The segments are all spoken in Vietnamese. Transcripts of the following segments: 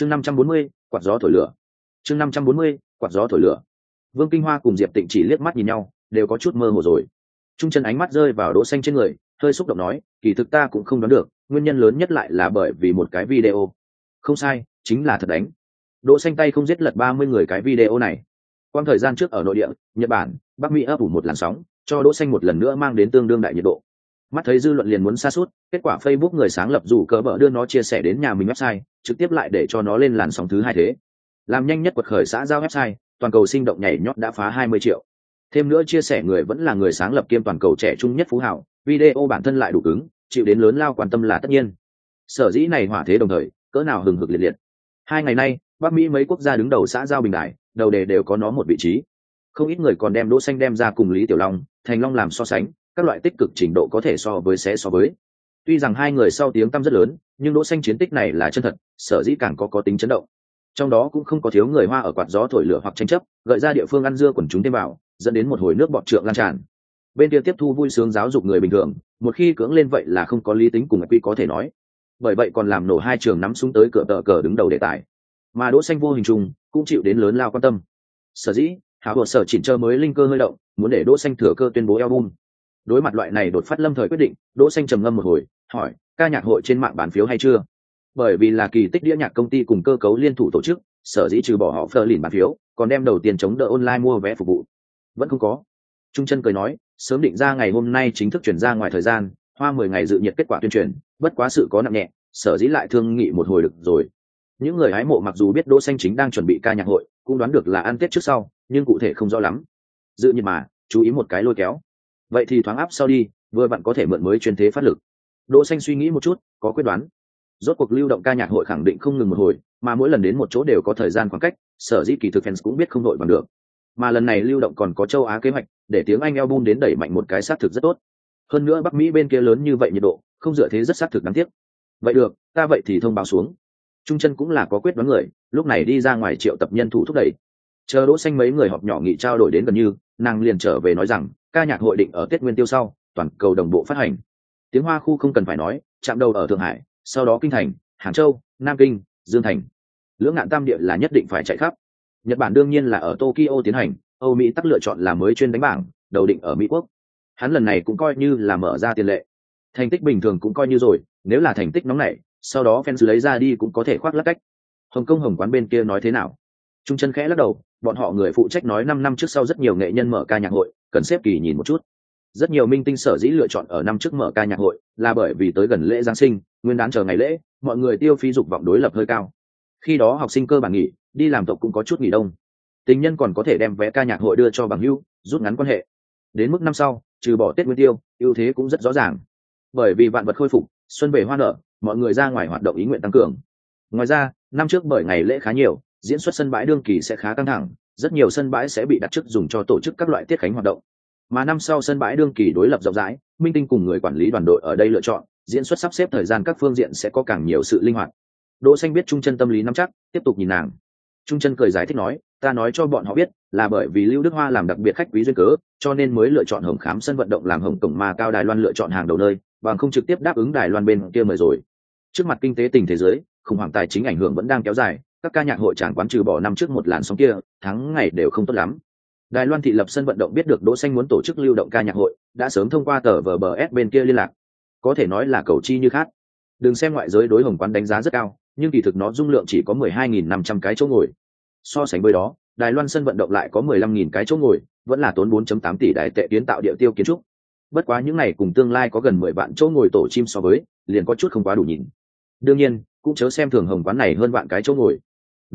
chương năm trăm bốn mươi, quạt gió thổi lửa. Chương năm trăm bốn mươi, quạt gió thổi lửa. Vương kinh hoa cùng diệp tịnh chỉ liếc mắt nhìn nhau, đều có chút mơ hồ rồi. Trung chân ánh mắt rơi vào đỗ xanh trên người, hơi xúc động nói, kỳ thực ta cũng không đoán được, nguyên nhân lớn nhất lại là bởi vì một cái video. Không sai, chính là thật đánh. Đỗ xanh tay không giết lật ba mươi người cái video này. Quang thời gian trước ở nội địa, nhật bản, bắc mỹ ấp ủ một làn sóng, cho đỗ xanh một lần nữa mang đến tương đương đại nhiệt độ mắt thấy dư luận liền muốn xa suốt, kết quả facebook người sáng lập dù cờ bờ đưa nó chia sẻ đến nhà mình website, trực tiếp lại để cho nó lên làn sóng thứ hai thế. Làm nhanh nhất quật khởi xã giao website, toàn cầu sinh động nhảy nhót đã phá 20 triệu. Thêm nữa chia sẻ người vẫn là người sáng lập kiêm toàn cầu trẻ trung nhất phú hảo, video bản thân lại đủ cứng, chịu đến lớn lao quan tâm là tất nhiên. Sở dĩ này hỏa thế đồng thời, cỡ nào hừng hực liệt liệt. Hai ngày nay, bắc mỹ mấy quốc gia đứng đầu xã giao bình đại, đầu đề đều có nó một vị trí. Không ít người còn đem đỗ xanh đem ra cùng lý tiểu long, thành long làm so sánh các loại tích cực trình độ có thể so với sẽ so với. Tuy rằng hai người sau tiếng tăm rất lớn, nhưng đỗ xanh chiến tích này là chân thật, sở dĩ càng có có tính chấn động. Trong đó cũng không có thiếu người hoa ở quạt gió thổi lửa hoặc tranh chấp, gợi ra địa phương ăn dưa quần chúng thêm vào, dẫn đến một hồi nước bọt trượng lan tràn. Bên kia tiếp thu vui sướng giáo dục người bình thường, một khi cưỡng lên vậy là không có lý tính cùng quy có thể nói. Bởi vậy còn làm nổ hai trường nắm súng tới cửa tờ cờ đứng đầu đề tài. Mà đỗ xanh vô hình trùng, cũng chịu đến lớn lao quan tâm. Sở dĩ hảo hồ sở chỉnh chờ mới linh cơ hơi động, muốn để đỗ xanh thừa cơ tuyên bố album đối mặt loại này đột phát lâm thời quyết định, đỗ xanh trầm ngâm một hồi, hỏi, ca nhạc hội trên mạng bán phiếu hay chưa? Bởi vì là kỳ tích đĩa nhạc công ty cùng cơ cấu liên thủ tổ chức, sở dĩ trừ bỏ họ phơ lìn bán phiếu, còn đem đầu tiền chống đỡ online mua vé phục vụ. Vẫn không có. Trung chân cười nói, sớm định ra ngày hôm nay chính thức chuyển ra ngoài thời gian, hoa mười ngày dự nhiệt kết quả tuyên truyền, bất quá sự có nặng nhẹ, sở dĩ lại thương nghị một hồi được rồi. Những người hái mộ mặc dù biết đỗ xanh chính đang chuẩn bị ca nhạc hội, cũng đoán được là ăn tết trước sau, nhưng cụ thể không rõ lắm. Dự nhiệt mà, chú ý một cái lôi kéo vậy thì thoáng áp sau đi, vừa bạn có thể mượn mới chuyên thế phát lực. Đỗ xanh suy nghĩ một chút, có quyết đoán. Rốt cuộc lưu động ca nhạc hội khẳng định không ngừng một hồi, mà mỗi lần đến một chỗ đều có thời gian khoảng cách, sở dĩ kỳ thực fans cũng biết không đội bằng được. Mà lần này lưu động còn có châu á kế hoạch, để tiếng anh album đến đẩy mạnh một cái xác thực rất tốt. Hơn nữa bắc mỹ bên kia lớn như vậy nhiệt độ, không dựa thế rất xác thực đáng tiếc. Vậy được, ta vậy thì thông báo xuống. Trung chân cũng là có quyết đoán người, lúc này đi ra ngoài triệu tập nhân thủ thúc đẩy. Chờ đỗ xanh mấy người họp nhỏ nghị trao đổi đến gần như, nàng liền trở về nói rằng ca nhạc hội định ở tết nguyên tiêu sau, toàn cầu đồng bộ phát hành. Tiếng hoa khu không cần phải nói, chạm đầu ở thượng hải, sau đó kinh thành, hàng châu, nam kinh, dương thành. Lưỡng ngạn tam địa là nhất định phải chạy khắp. Nhật bản đương nhiên là ở tokyo tiến hành, âu mỹ tắc lựa chọn là mới chuyên đánh bảng, đầu định ở mỹ quốc. Hắn lần này cũng coi như là mở ra tiền lệ. Thành tích bình thường cũng coi như rồi, nếu là thành tích nóng nảy, sau đó fans lấy ra đi cũng có thể khoác lắc cách. Hồng kông hồng quán bên kia nói thế nào? Trung chân khẽ lắc đầu, bọn họ người phụ trách nói năm năm trước sau rất nhiều nghệ nhân mở ca nhạc hội, cần xếp kỳ nhìn một chút. Rất nhiều minh tinh sở dĩ lựa chọn ở năm trước mở ca nhạc hội, là bởi vì tới gần lễ giáng sinh, nguyên đán chờ ngày lễ, mọi người tiêu phí dục vọng đối lập hơi cao. Khi đó học sinh cơ bản nghỉ, đi làm tộc cũng có chút nghỉ đông. Tình nhân còn có thể đem vé ca nhạc hội đưa cho bằng hưu rút ngắn quan hệ. Đến mức năm sau, trừ bỏ tết nguyên tiêu, ưu thế cũng rất rõ ràng. Bởi vì vạn vật khôi phục, xuân về hoa nở, mọi người ra ngoài hoạt động ý nguyện tăng cường. Ngoài ra, năm trước bởi ngày lễ khá nhiều diễn xuất sân bãi đương kỳ sẽ khá căng thẳng, rất nhiều sân bãi sẽ bị đặt chức dùng cho tổ chức các loại tiết khánh hoạt động. Mà năm sau sân bãi đương kỳ đối lập rộng rãi, minh tinh cùng người quản lý đoàn đội ở đây lựa chọn, diễn xuất sắp xếp thời gian các phương diện sẽ có càng nhiều sự linh hoạt. Đỗ xanh biết trung chân tâm lý nắm chắc, tiếp tục nhìn nàng. Trung chân cười giải thích nói, ta nói cho bọn họ biết, là bởi vì lưu đức hoa làm đặc biệt khách quý duyên cớ, cho nên mới lựa chọn hồng khám sân vận động làm hồng tổng mà cao đài loan lựa chọn hàng đầu nơi, bằng không trực tiếp đáp ứng đài loan bên kia mời rồi. Trước mặt kinh tế tình thế giới, khủng hoảng tài chính ảnh hưởng vẫn đang kéo dài các ca nhạc hội tràn quán trừ bỏ năm trước một làn sóng kia tháng ngày đều không tốt lắm. Đài loan thị lập sân vận động biết được đỗ xanh muốn tổ chức lưu động ca nhạc hội, đã sớm thông qua tờ vờ bờ s bên kia liên lạc. Có thể nói là cầu chi như khác. Đừng xem ngoại giới đối hồng quán đánh giá rất cao, nhưng kỳ thực nó dung lượng chỉ có 12.500 cái chỗ ngồi. So sánh với đó, đài loan sân vận động lại có 15.000 cái chỗ ngồi, vẫn là tốn 4.8 tỷ đại tệ kiến tạo địa tiêu kiến trúc. Bất quá những này cùng tương lai có gần 10 vạn chỗ ngồi tổ chim so với, liền có chút không quá đủ nhìn. Đương nhiên, cũng chớ xem thường hồng quán này hơn vạn cái chỗ ngồi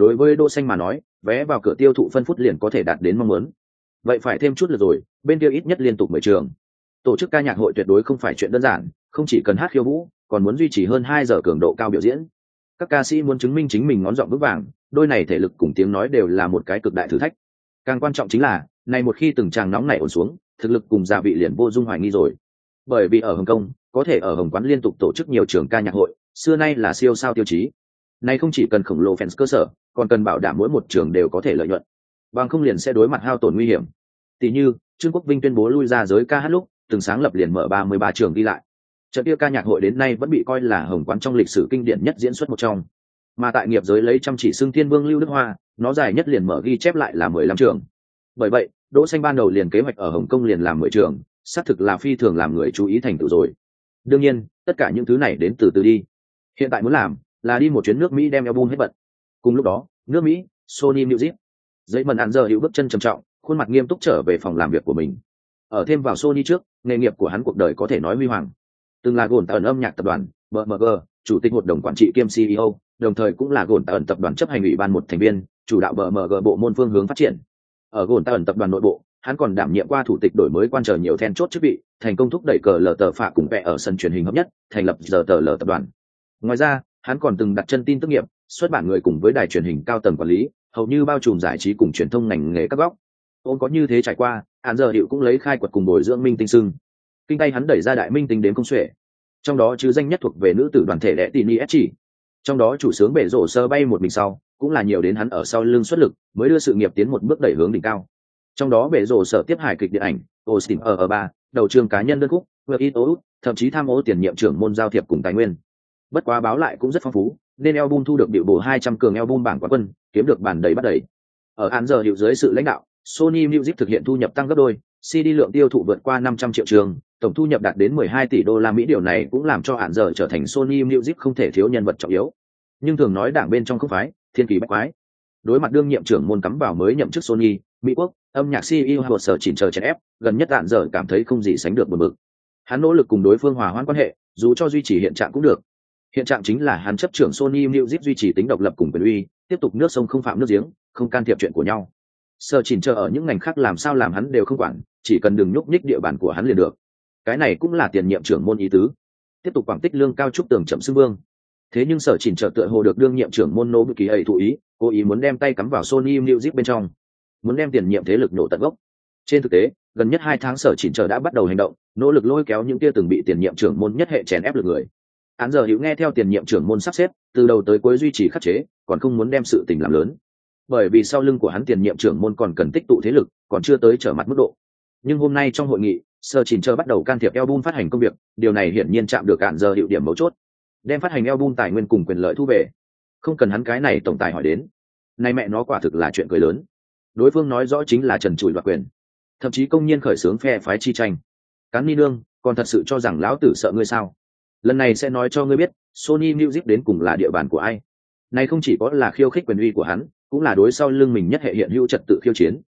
đối với đỗ xanh mà nói, vé vào cửa tiêu thụ phân phút liền có thể đạt đến mong muốn. Vậy phải thêm chút lượt rồi, bên kia ít nhất liên tục mười trường. Tổ chức ca nhạc hội tuyệt đối không phải chuyện đơn giản, không chỉ cần hát khiêu vũ, còn muốn duy trì hơn hai giờ cường độ cao biểu diễn. Các ca sĩ muốn chứng minh chính mình ngón giọng vững vàng, đôi này thể lực cùng tiếng nói đều là một cái cực đại thử thách. Càng quan trọng chính là, này một khi từng tràng nóng này ổn xuống, thực lực cùng gia vị liền vô dung hoài nghi rồi. Bởi vì ở hồng kông, có thể ở hồng quán liên tục tổ chức nhiều trường ca nhạc hội, xưa nay là siêu sao tiêu chí. Này không chỉ cần khổng lồ fans cơ sở còn cần bảo đảm mỗi một trường đều có thể lợi nhuận, bằng không liền sẽ đối mặt hao tổn nguy hiểm. Tỷ như, trương quốc vinh tuyên bố lui ra giới ca hát lúc, từng sáng lập liền mở ba mươi ba trường đi lại. Trận kia ca nhạc hội đến nay vẫn bị coi là hồng quán trong lịch sử kinh điển nhất diễn xuất một trong. Mà tại nghiệp giới lấy chăm chỉ xưng thiên vương lưu đức hoa, nó dài nhất liền mở ghi chép lại là mười lăm trường. Bởi vậy, đỗ xanh ban đầu liền kế hoạch ở hồng kông liền làm mười trường, xác thực là phi thường làm người chú ý thành tựu rồi. Đương nhiên, tất cả những thứ này đến từ từ đi. Hiện tại muốn làm là đi một chuyến nước mỹ đem album hết bận cùng lúc đó, nước mỹ, sony music, giấy mần ăn giờ hữu bước chân trầm trọng, khuôn mặt nghiêm túc trở về phòng làm việc của mình. Ở thêm vào sony trước, nghề nghiệp của hắn cuộc đời có thể nói huy hoàng. Từng là gồn tần âm nhạc tập đoàn bmg chủ tịch hội đồng quản trị kiêm ceo đồng thời cũng là gồn tần tập đoàn chấp hành ủy ban một thành viên, chủ đạo bmg bộ môn phương hướng phát triển. Ở gồn tần tập đoàn nội bộ, hắn còn đảm nhiệm qua thủ tịch đổi mới quan trở nhiều then chốt chức vị, thành công thúc đẩy cờ lờ tờ phạ cùng vẽ ở sân truyền hình hợp nhất, thành lập giờ tờ lờ tập đoàn. Ngoài ra, hắn còn từng đặt chân tin tức nghiệp xuất bản người cùng với đài truyền hình cao tầng quản lý, hầu như bao trùm giải trí cùng truyền thông ngành nghề các góc. Ông có như thế trải qua hạn giờ hiệu cũng lấy khai quật cùng bồi dưỡng minh tinh sưng. Kinh tay hắn đẩy ra đại minh tinh đến công xuể trong đó chứ danh nhất thuộc về nữ tử đoàn thể lẽ tin is chỉ. Trong đó chủ sướng bể rổ sơ bay một mình sau, cũng là nhiều đến hắn ở sau lưng xuất lực, mới đưa sự nghiệp tiến một bước đẩy hướng đỉnh cao. Trong đó bể rổ sở tiếp hài kịch điện ảnh, austin ở ở ba, đầu trường cá nhân đơn khúc vừa ít thậm chí tham ô tiền nhiệm trưởng môn giao thiệp cùng tài nguyên. Bất quá báo lại cũng rất phong phú nên album thu được biểu bổ 200 cường album bảng quán quân, kiếm được bản đầy bắt đầy. Ở án giờ hiệu dưới sự lãnh đạo, sony music thực hiện thu nhập tăng gấp đôi cd lượng tiêu thụ vượt qua 500 triệu trường, tổng thu nhập đạt đến 12 tỷ đô la mỹ. Điều này cũng làm cho án giờ trở thành sony music không thể thiếu nhân vật trọng yếu. Nhưng thường nói đảng bên trong không phái, thiên kỳ bách quái. Đối mặt đương nhiệm trưởng môn cắm vào mới nhậm chức sony, mỹ quốc, âm nhạc ceo hồ sở chỉnh chờ chèn ép, gần nhất án giờ cảm thấy không gì sánh được buồn bực. Hắn nỗ lực cùng đối phương hòa hoãn quan hệ, dù cho duy trì hiện trạng cũng được hiện trạng chính là hắn chấp trưởng sony music duy trì tính độc lập cùng quyền uy, tiếp tục nước sông không phạm nước giếng, không can thiệp chuyện của nhau. Sở chỉnh chờ ở những ngành khác làm sao làm hắn đều không quản, chỉ cần đừng nhúc nhích địa bàn của hắn liền được. Cái này cũng là tiền nhiệm trưởng môn ý tứ. Tiếp tục quảng tích lương cao trúc tường chậm xưng vương. Thế nhưng sở chỉnh trợ tựa hồ được đương nhiệm trưởng môn nô bự kỳ ấy thụ ý, cố ý muốn đem tay cắm vào sony music bên trong. Muốn đem tiền nhiệm thế lực nổ tận gốc. Trên thực tế, gần nhất hai tháng sở chỉnh trợ đã bắt đầu hành động, nỗ lực lôi kéo những kia từng bị tiền nhiệm trưởng môn nhất hệ chèn ép lực người án giờ hữu nghe theo tiền nhiệm trưởng môn sắp xếp, từ đầu tới cuối duy trì khắc chế, còn không muốn đem sự tình làm lớn. Bởi vì sau lưng của hắn tiền nhiệm trưởng môn còn cần tích tụ thế lực, còn chưa tới trở mặt mức độ. Nhưng hôm nay trong hội nghị, sơ chỉnh chờ bắt đầu can thiệp album phát hành công việc, điều này hiển nhiên chạm được cạn giờ hiệu điểm mấu chốt. Đem phát hành album tài nguyên cùng quyền lợi thu về. Không cần hắn cái này tổng tài hỏi đến. Nay mẹ nó quả thực là chuyện cười lớn. Đối phương nói rõ chính là trần trụi đoạt quyền. Thậm chí công nhiên khởi xướng phe phái chi tranh. Cán ni nương, còn thật sự cho rằng lão tử sợ ngươi sao? Lần này sẽ nói cho ngươi biết, sony music đến cùng là địa bàn của ai. Này không chỉ có là khiêu khích quyền uy của hắn, cũng là đối sau lưng mình nhất hệ hiện hữu trật tự khiêu chiến.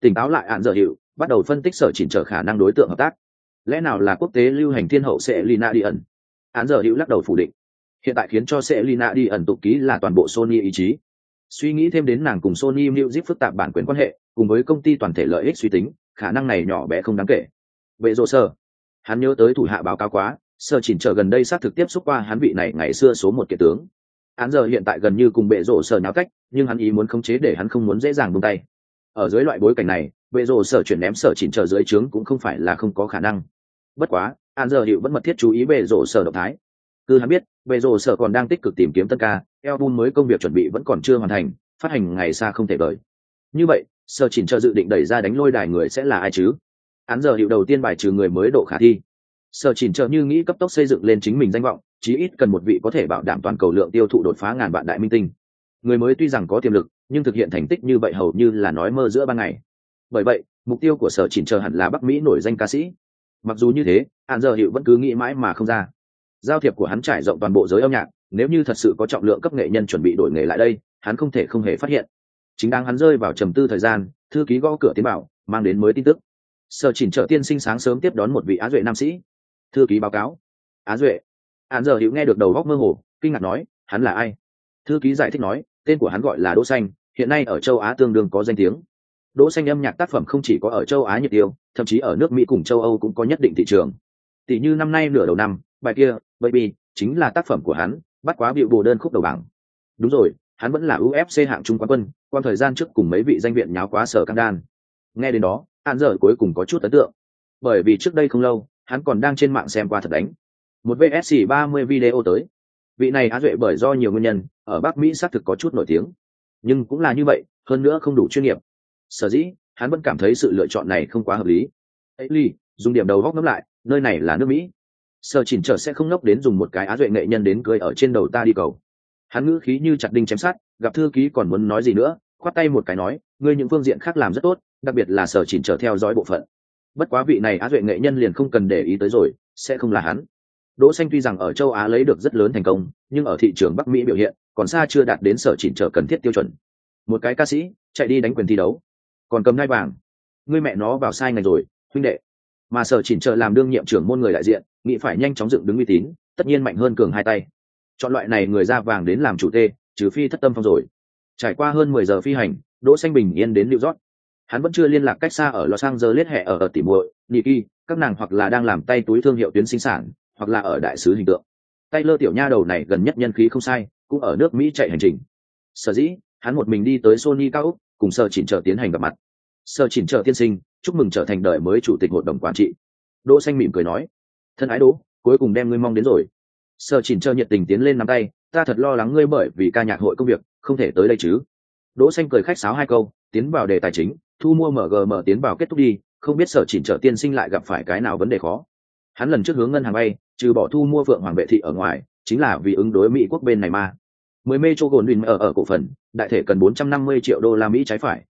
Tỉnh táo lại hạn dở hiệu, bắt đầu phân tích sở chỉnh trở khả năng đối tượng hợp tác. Lẽ nào là quốc tế lưu hành thiên hậu sẽ lina đi ẩn? Án dở hiệu lắc đầu phủ định. Hiện tại khiến cho sẽ lina đi ẩn tục ký là toàn bộ sony ý chí. Suy nghĩ thêm đến nàng cùng sony music phức tạp bản quyền quan hệ, cùng với công ty toàn thể lợi ích suy tính, khả năng này nhỏ bé không đáng kể. Vệ rộ sơ hắn nhớ tới thủ hạ báo cáo quá sơ chỉnh chờ gần đây xác thực tiếp xúc qua hắn vị này ngày xưa số một kiện tướng. Hắn giờ hiện tại gần như cùng bệ rổ sở nháo cách, nhưng hắn ý muốn khống chế để hắn không muốn dễ dàng buông tay. Ở dưới loại bối cảnh này, bệ rổ sở chuyển ném sở chỉnh chờ dưới trướng cũng không phải là không có khả năng. Bất quá, hắn giờ hiệu vẫn mật thiết chú ý bệ rổ sở động thái. Cứ hắn biết, bệ rổ sở còn đang tích cực tìm kiếm tân ca, album mới công việc chuẩn bị vẫn còn chưa hoàn thành, phát hành ngày xa không thể đợi. Như vậy sở chỉnh chờ dự định đẩy ra đánh lôi đài người sẽ là ai chứ? Hắn giờ hiệu đầu tiên bài trừ người mới độ khả thi sở chỉnh Trợ như nghĩ cấp tốc xây dựng lên chính mình danh vọng, chí ít cần một vị có thể bảo đảm toàn cầu lượng tiêu thụ đột phá ngàn vạn đại minh tinh. Người mới tuy rằng có tiềm lực, nhưng thực hiện thành tích như vậy hầu như là nói mơ giữa ban ngày. Bởi vậy, mục tiêu của sở chỉnh chờ hẳn là bắc mỹ nổi danh ca sĩ. Mặc dù như thế hạn giờ hiệu vẫn cứ nghĩ mãi mà không ra. Giao thiệp của hắn trải rộng toàn bộ giới âm nhạc, nếu như thật sự có trọng lượng cấp nghệ nhân chuẩn bị đổi nghề lại đây, hắn không thể không hề phát hiện. Chính đang hắn rơi vào trầm tư thời gian, thư ký gõ cửa tiến bảo, mang đến mới tin tức. Sở chỉnh trợ tiên sinh sáng sớm tiếp đón một vị á duệ nam sĩ thư ký báo cáo. Á duệ. Hắn giờ hữu nghe được đầu góc mơ hồ, kinh ngạc nói, hắn là ai? Thư ký giải thích nói, tên của hắn gọi là đỗ xanh, hiện nay ở châu á tương đương có danh tiếng. Đỗ xanh âm nhạc tác phẩm không chỉ có ở châu á nhiệt tiêu thậm chí ở nước mỹ cùng châu âu cũng có nhất định thị trường. Tỷ như năm nay nửa đầu năm, bài kia, baby, chính là tác phẩm của hắn, bắt quá bịu bồ đơn khúc đầu bảng. Đúng rồi, hắn vẫn là ufc hạng trung quán quân quan thời gian trước cùng mấy vị danh viện nháo quá sở căng đan. Nghe đến đó hạn giờ cuối cùng có chút ấn tượng. Bởi vì trước đây không lâu hắn còn đang trên mạng xem qua thật đánh. Một vsc 30 video tới. Vị này á duệ bởi do nhiều nguyên nhân, ở bắc mỹ xác thực có chút nổi tiếng. Nhưng cũng là như vậy, hơn nữa không đủ chuyên nghiệp. Sở dĩ, hắn vẫn cảm thấy sự lựa chọn này không quá hợp lý. Ấy ly dùng điểm đầu góc ngắm lại, nơi này là nước mỹ. Sở chỉnh trở sẽ không nốc đến dùng một cái á duệ nghệ nhân đến cười ở trên đầu ta đi cầu. Hắn ngữ khí như chặt đinh chém sát gặp thư ký còn muốn nói gì nữa, khoát tay một cái nói, ngươi những phương diện khác làm rất tốt, đặc biệt là sở chỉnh trở theo dõi bộ phận bất quá vị này á duệ nghệ nhân liền không cần để ý tới rồi, sẽ không là hắn. Đỗ xanh tuy rằng ở châu á lấy được rất lớn thành công, nhưng ở thị trường bắc mỹ biểu hiện, còn xa chưa đạt đến sở chỉnh trở cần thiết tiêu chuẩn. Một cái ca sĩ, chạy đi đánh quyền thi đấu. Còn cầm nai vàng. Ngươi mẹ nó vào sai ngành rồi, huynh đệ. Mà sở chỉnh trở làm đương nhiệm trưởng môn người đại diện, nghĩ phải nhanh chóng dựng đứng uy tín, tất nhiên mạnh hơn cường hai tay. Chọn loại này người ra vàng đến làm chủ tê, trừ phi thất tâm phong rồi. Trải qua hơn mười giờ phi hành, đỗ xanh bình yên đến liễu rót hắn vẫn chưa liên lạc cách xa ở los angeles hệ ở ở tỉ muội Nikki, các nàng hoặc là đang làm tay túi thương hiệu tuyến sinh sản hoặc là ở đại sứ hình tượng. Taylor tiểu nha đầu này gần nhất nhân khí không sai cũng ở nước mỹ chạy hành trình. Sở dĩ hắn một mình đi tới sony cao úc cùng sở chỉnh chờ tiến hành gặp mặt. Sở chỉnh chờ tiên sinh chúc mừng trở thành đời mới chủ tịch hội đồng quản trị. Đỗ xanh mỉm cười nói thân ái đỗ cuối cùng đem ngươi mong đến rồi. Sở chỉnh chờ nhiệt tình tiến lên nắm tay ta thật lo lắng ngươi bởi vì ca nhạc hội công việc không thể tới đây chứ. Đỗ xanh cười khách sáo hai câu tiến vào đề tài chính, thu mua mgm tiến vào kết thúc đi, không biết sở chỉnh trở tiên sinh lại gặp phải cái nào vấn đề khó. Hắn lần trước hướng ngân hàng bay, trừ bỏ thu mua phượng hoàng vệ thị ở ngoài, chính là vì ứng đối mỹ quốc bên này mà. Mười mê cho gồn đùn ở ở cổ phần, đại thể cần 450 triệu đô la mỹ trái phải.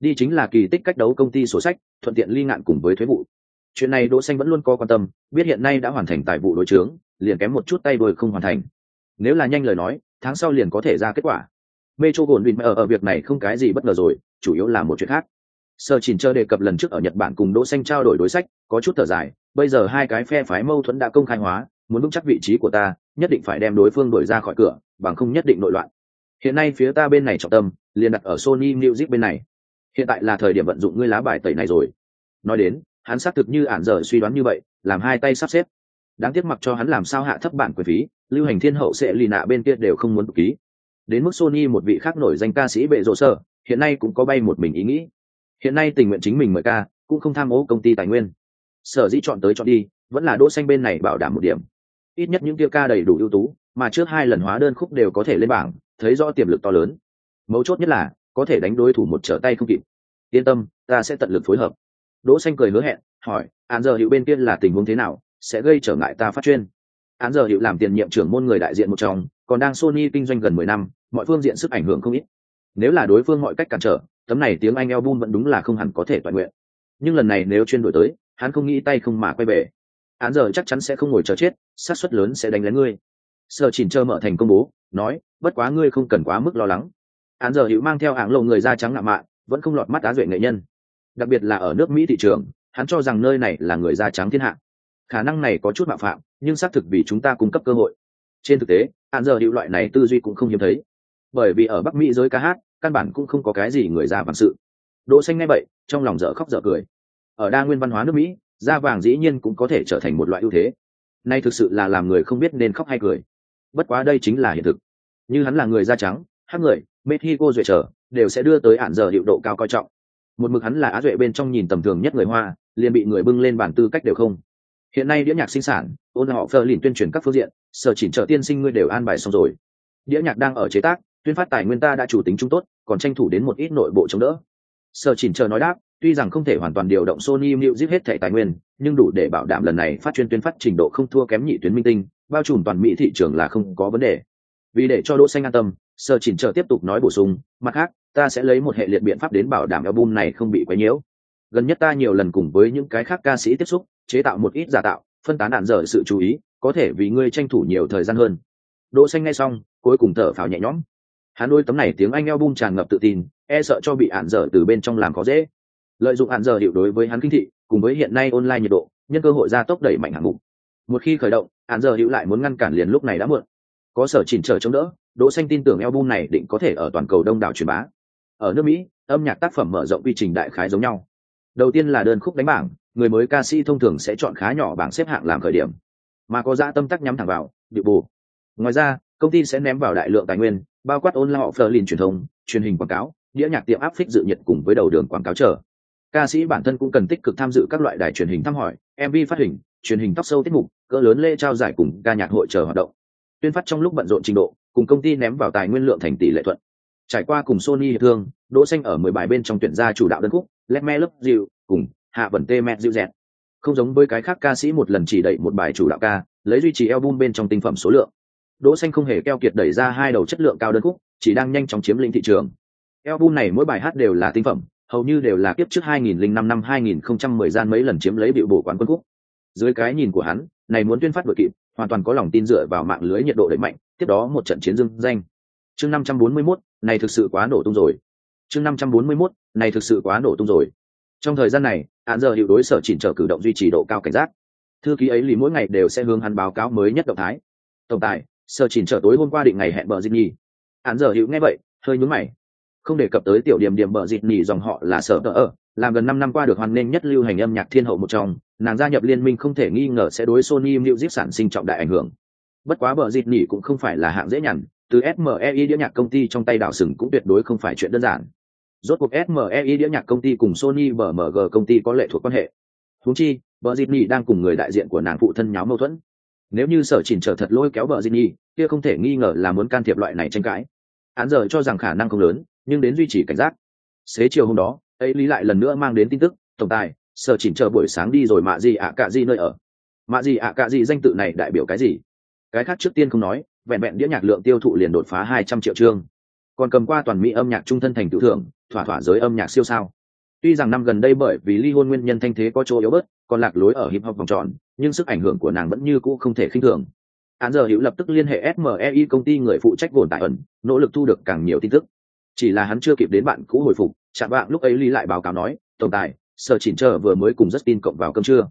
Đi chính là kỳ tích cách đấu công ty sổ sách, thuận tiện ly ngạn cùng với thuế vụ. Chuyện này đỗ xanh vẫn luôn có quan tâm, biết hiện nay đã hoàn thành tài vụ đối chướng, liền kém một chút tay đôi không hoàn thành. Nếu là nhanh lời nói, tháng sau liền có thể ra kết quả. Metro gồn đùn ở ở việc này không cái gì bất ngờ rồi chủ yếu là một chuyện khác sơ Chỉnh Chờ đề cập lần trước ở Nhật Bản cùng Đỗ Xanh trao đổi đối sách, có chút thở dài, bây giờ hai cái phe phái mâu thuẫn đã công khai hóa, muốn vững chắc vị trí của ta, nhất định phải đem đối phương đuổi ra khỏi cửa, bằng không nhất định nội loạn. Hiện nay phía ta bên này trọng tâm, liền đặt ở Sony Music bên này. Hiện tại là thời điểm vận dụng ngươi lá bài tẩy này rồi. Nói đến, hắn xác thực như ản giờ suy đoán như vậy, làm hai tay sắp xếp. Đáng tiếc mặc cho hắn làm sao hạ thấp bản quyền phí, lưu hành thiên hậu sẽ lì nạ bên kia đều không muốn ký. Đến mức Sony một vị khác nổi danh ca sĩ bệ rộ sở, hiện nay cũng có bay một mình ý nghĩ. Hiện nay tình nguyện chính mình mời ca, cũng không tham ô công ty tài nguyên. Sở dĩ chọn tới chọn đi, vẫn là đỗ xanh bên này bảo đảm một điểm. Ít nhất những tiêu ca đầy đủ ưu tú, mà trước hai lần hóa đơn khúc đều có thể lên bảng, thấy rõ tiềm lực to lớn. Mấu chốt nhất là, có thể đánh đối thủ một trở tay không kịp. Yên tâm, ta sẽ tận lực phối hợp. Đỗ xanh cười hứa hẹn, hỏi, án giờ hiệu bên kia là tình huống thế nào? Sẽ gây trở ngại ta phát chuyên? Án giờ hiệu làm tiền nhiệm trưởng môn người đại diện một trong, còn đang sony kinh doanh gần mười năm, mọi phương diện sức ảnh hưởng không ít nếu là đối phương mọi cách cản trở, tấm này tiếng anh album vẫn đúng là không hẳn có thể toàn nguyện. Nhưng lần này nếu chuyên đổi tới, hắn không nghĩ tay không mà quay về. Hắn giờ chắc chắn sẽ không ngồi chờ chết sát suất lớn sẽ đánh lén ngươi. Sợ chỉnh chờ mở thành công bố, nói, bất quá ngươi không cần quá mức lo lắng. Hắn giờ hữu mang theo hàng lộ người da trắng ngạo mạn, vẫn không lọt mắt á duệ nghệ nhân. Đặc biệt là ở nước mỹ thị trường, hắn cho rằng nơi này là người da trắng thiên hạ. Khả năng này có chút mạo phạm, nhưng xác thực vì chúng ta cung cấp cơ hội. Trên thực tế hạn giờ hữu loại này tư duy cũng không hiếm thấy bởi vì ở bắc mỹ giới ca hát, căn bản cũng không có cái gì người da vàng sự. Đỗ xanh nghe vậy, trong lòng dở khóc dở cười. Ở đa nguyên văn hóa nước mỹ, da vàng dĩ nhiên cũng có thể trở thành một loại ưu thế. Nay thực sự là làm người không biết nên khóc hay cười. Bất quá đây chính là hiện thực. Như hắn là người da trắng hắc người, mexico duệ trở, đều sẽ đưa tới ản giờ hiệu độ cao coi trọng. Một mực hắn là á duệ bên trong nhìn tầm thường nhất người hoa, liền bị người bưng lên bản tư cách đều không. Hiện nay đĩa nhạc sinh sản, ôn họ phơ lìn tuyên truyền các phương diện, sở chỉnh trợ tiên sinh ngươi đều an bài xong rồi. Đĩa nhạc đang ở chế tác tuyên phát tài nguyên ta đã chủ tính trung tốt, còn tranh thủ đến một ít nội bộ chống đỡ. Sở chỉnh chờ nói đáp, tuy rằng không thể hoàn toàn điều động sony music hết thẻ tài nguyên, nhưng đủ để bảo đảm lần này phát chuyên tuyên phát trình độ không thua kém nhị tuyến minh tinh, bao trùm toàn mỹ thị trường là không có vấn đề. Vì để cho đỗ xanh an tâm, sở chỉnh chờ tiếp tục nói bổ sung, mặt khác, ta sẽ lấy một hệ liệt biện pháp đến bảo đảm album này không bị quấy nhiễu. Gần nhất ta nhiều lần cùng với những cái khác ca sĩ tiếp xúc, chế tạo một ít giả tạo, phân tán đạn dở sự chú ý, có thể vì ngươi tranh thủ nhiều thời gian hơn. Đỗ xanh nghe xong, cuối cùng thở phào nhẹ nhõm hắn đôi tấm này tiếng anh eo bung tràn ngập tự tin e sợ cho bị ạn dở từ bên trong làm khó dễ. Lợi dụng ạn dở hiệu đối với hắn kinh thị, cùng với hiện nay online nhiệt độ, nhân cơ hội ra tốc đẩy mạnh hạng mục. Một khi khởi động ạn dở hiệu lại muốn ngăn cản liền lúc này đã muộn. Có sở chỉnh trở chống đỡ, đỗ xanh tin tưởng eo bung này định có thể ở toàn cầu đông đảo truyền bá. Ở nước mỹ, âm nhạc tác phẩm mở rộng quy trình đại khái giống nhau. Đầu tiên là đơn khúc đánh bảng, người mới ca sĩ thông thường sẽ chọn khá nhỏ bảng xếp hạng làm khởi điểm. Mà có dạ tâm tắc nhắm thẳng vào, điệu bù. Ngoài ra công ty sẽ ném vào đại lượng tài nguyên, bao quát ôn lao phờ truyền thông, truyền hình quảng cáo, đĩa nhạc tiệm áp phích dự nhiệt cùng với đầu đường quảng cáo chờ. Ca sĩ bản thân cũng cần tích cực tham dự các loại đài truyền hình thăm hỏi mv phát hình, truyền hình tóc sâu tiết mục, cỡ lớn lễ trao giải cùng ca nhạc hội chờ hoạt động. Tuyên phát trong lúc bận rộn trình độ, cùng công ty ném vào tài nguyên lượng thành tỷ lệ thuận. Trải qua cùng sony hiệp thương, đỗ xanh ở mười bài bên trong tuyển ra chủ đạo đơn khúc, let me love you cùng hạ vẩn tê mẹ dịu dẹt. Không giống với cái khác ca sĩ một lần chỉ đẩy một bài chủ đạo ca, lấy duy trì album bên trong tinh phẩm số lượng đỗ xanh không hề keo kiệt đẩy ra hai đầu chất lượng cao đơn khúc chỉ đang nhanh chóng chiếm lĩnh thị trường. Album này mỗi bài hát đều là tinh phẩm hầu như đều là kiếp trước 2005 năm 2010 gian mấy lần chiếm lấy biểu bổ quán quân khúc. Dưới cái nhìn của hắn này muốn tuyên phát đội kịp hoàn toàn có lòng tin dựa vào mạng lưới nhiệt độ đẩy mạnh tiếp đó một trận chiến dương danh. Chương 541, này thực sự quá nổ tung rồi. Chương 541, này thực sự quá nổ tung rồi. Trong thời gian này án giờ hiệu đối sở chỉnh trở cử động duy trì độ cao cảnh giác. Thư ký ấy lì mỗi ngày đều sẽ hướng hắn báo cáo mới nhất động thái. Tổng tài sở chỉnh trở tối hôm qua định ngày hẹn bờ dịt nhì hắn giờ hữu nghe vậy hơi nhướng mày không đề cập tới tiểu điểm điểm bờ dịt nhì dòng họ là sở tờ ở làm gần năm năm qua được hoàn nên nhất lưu hành âm nhạc thiên hậu một trong nàng gia nhập liên minh không thể nghi ngờ sẽ đối sony music sản sinh trọng đại ảnh hưởng bất quá bờ dịt nhì cũng không phải là hạng dễ nhằn từ SMEI đĩa nhạc công ty trong tay đảo sừng cũng tuyệt đối không phải chuyện đơn giản. Rốt cuộc SMEI đĩa nhạc công ty cùng Sony BMG công ty có lệ thuộc quan hệ. thú chi, Bờ Disney đang cùng người đại diện của nàng phụ thân nháo mâu thuẫn. Nếu như sở chỉnh trở thật lôi kéo Bờ nhi kia không thể nghi ngờ là muốn can thiệp loại này tranh cãi. Án giờ cho rằng khả năng không lớn, nhưng đến duy trì cảnh giác. Xế chiều hôm đó, ấy lý lại lần nữa mang đến tin tức, tổng tài, sở chỉnh chờ buổi sáng đi rồi mạ gì ạ cả gì nơi ở. Mạ gì ạ cả gì danh tự này đại biểu cái gì? Cái khác trước tiên không nói, vẹn vẹn đĩa nhạc lượng tiêu thụ liền đột phá hai trăm triệu chương còn cầm qua toàn mỹ âm nhạc trung thân thành tự thưởng thỏa thỏa giới âm nhạc siêu sao tuy rằng năm gần đây bởi vì ly hôn nguyên nhân thanh thế có chỗ yếu bớt còn lạc lối ở hip hop vòng tròn nhưng sức ảnh hưởng của nàng vẫn như cũ không thể khinh thường. Án giờ hữu lập tức liên hệ smei công ty người phụ trách gồn tại ẩn, nỗ lực thu được càng nhiều tin tức. Chỉ là hắn chưa kịp đến bạn cũ hồi phục, chạm bạn lúc ấy lý lại báo cáo nói, tổng tài, sở chỉnh chờ vừa mới cùng justin cộng vào cơm trưa.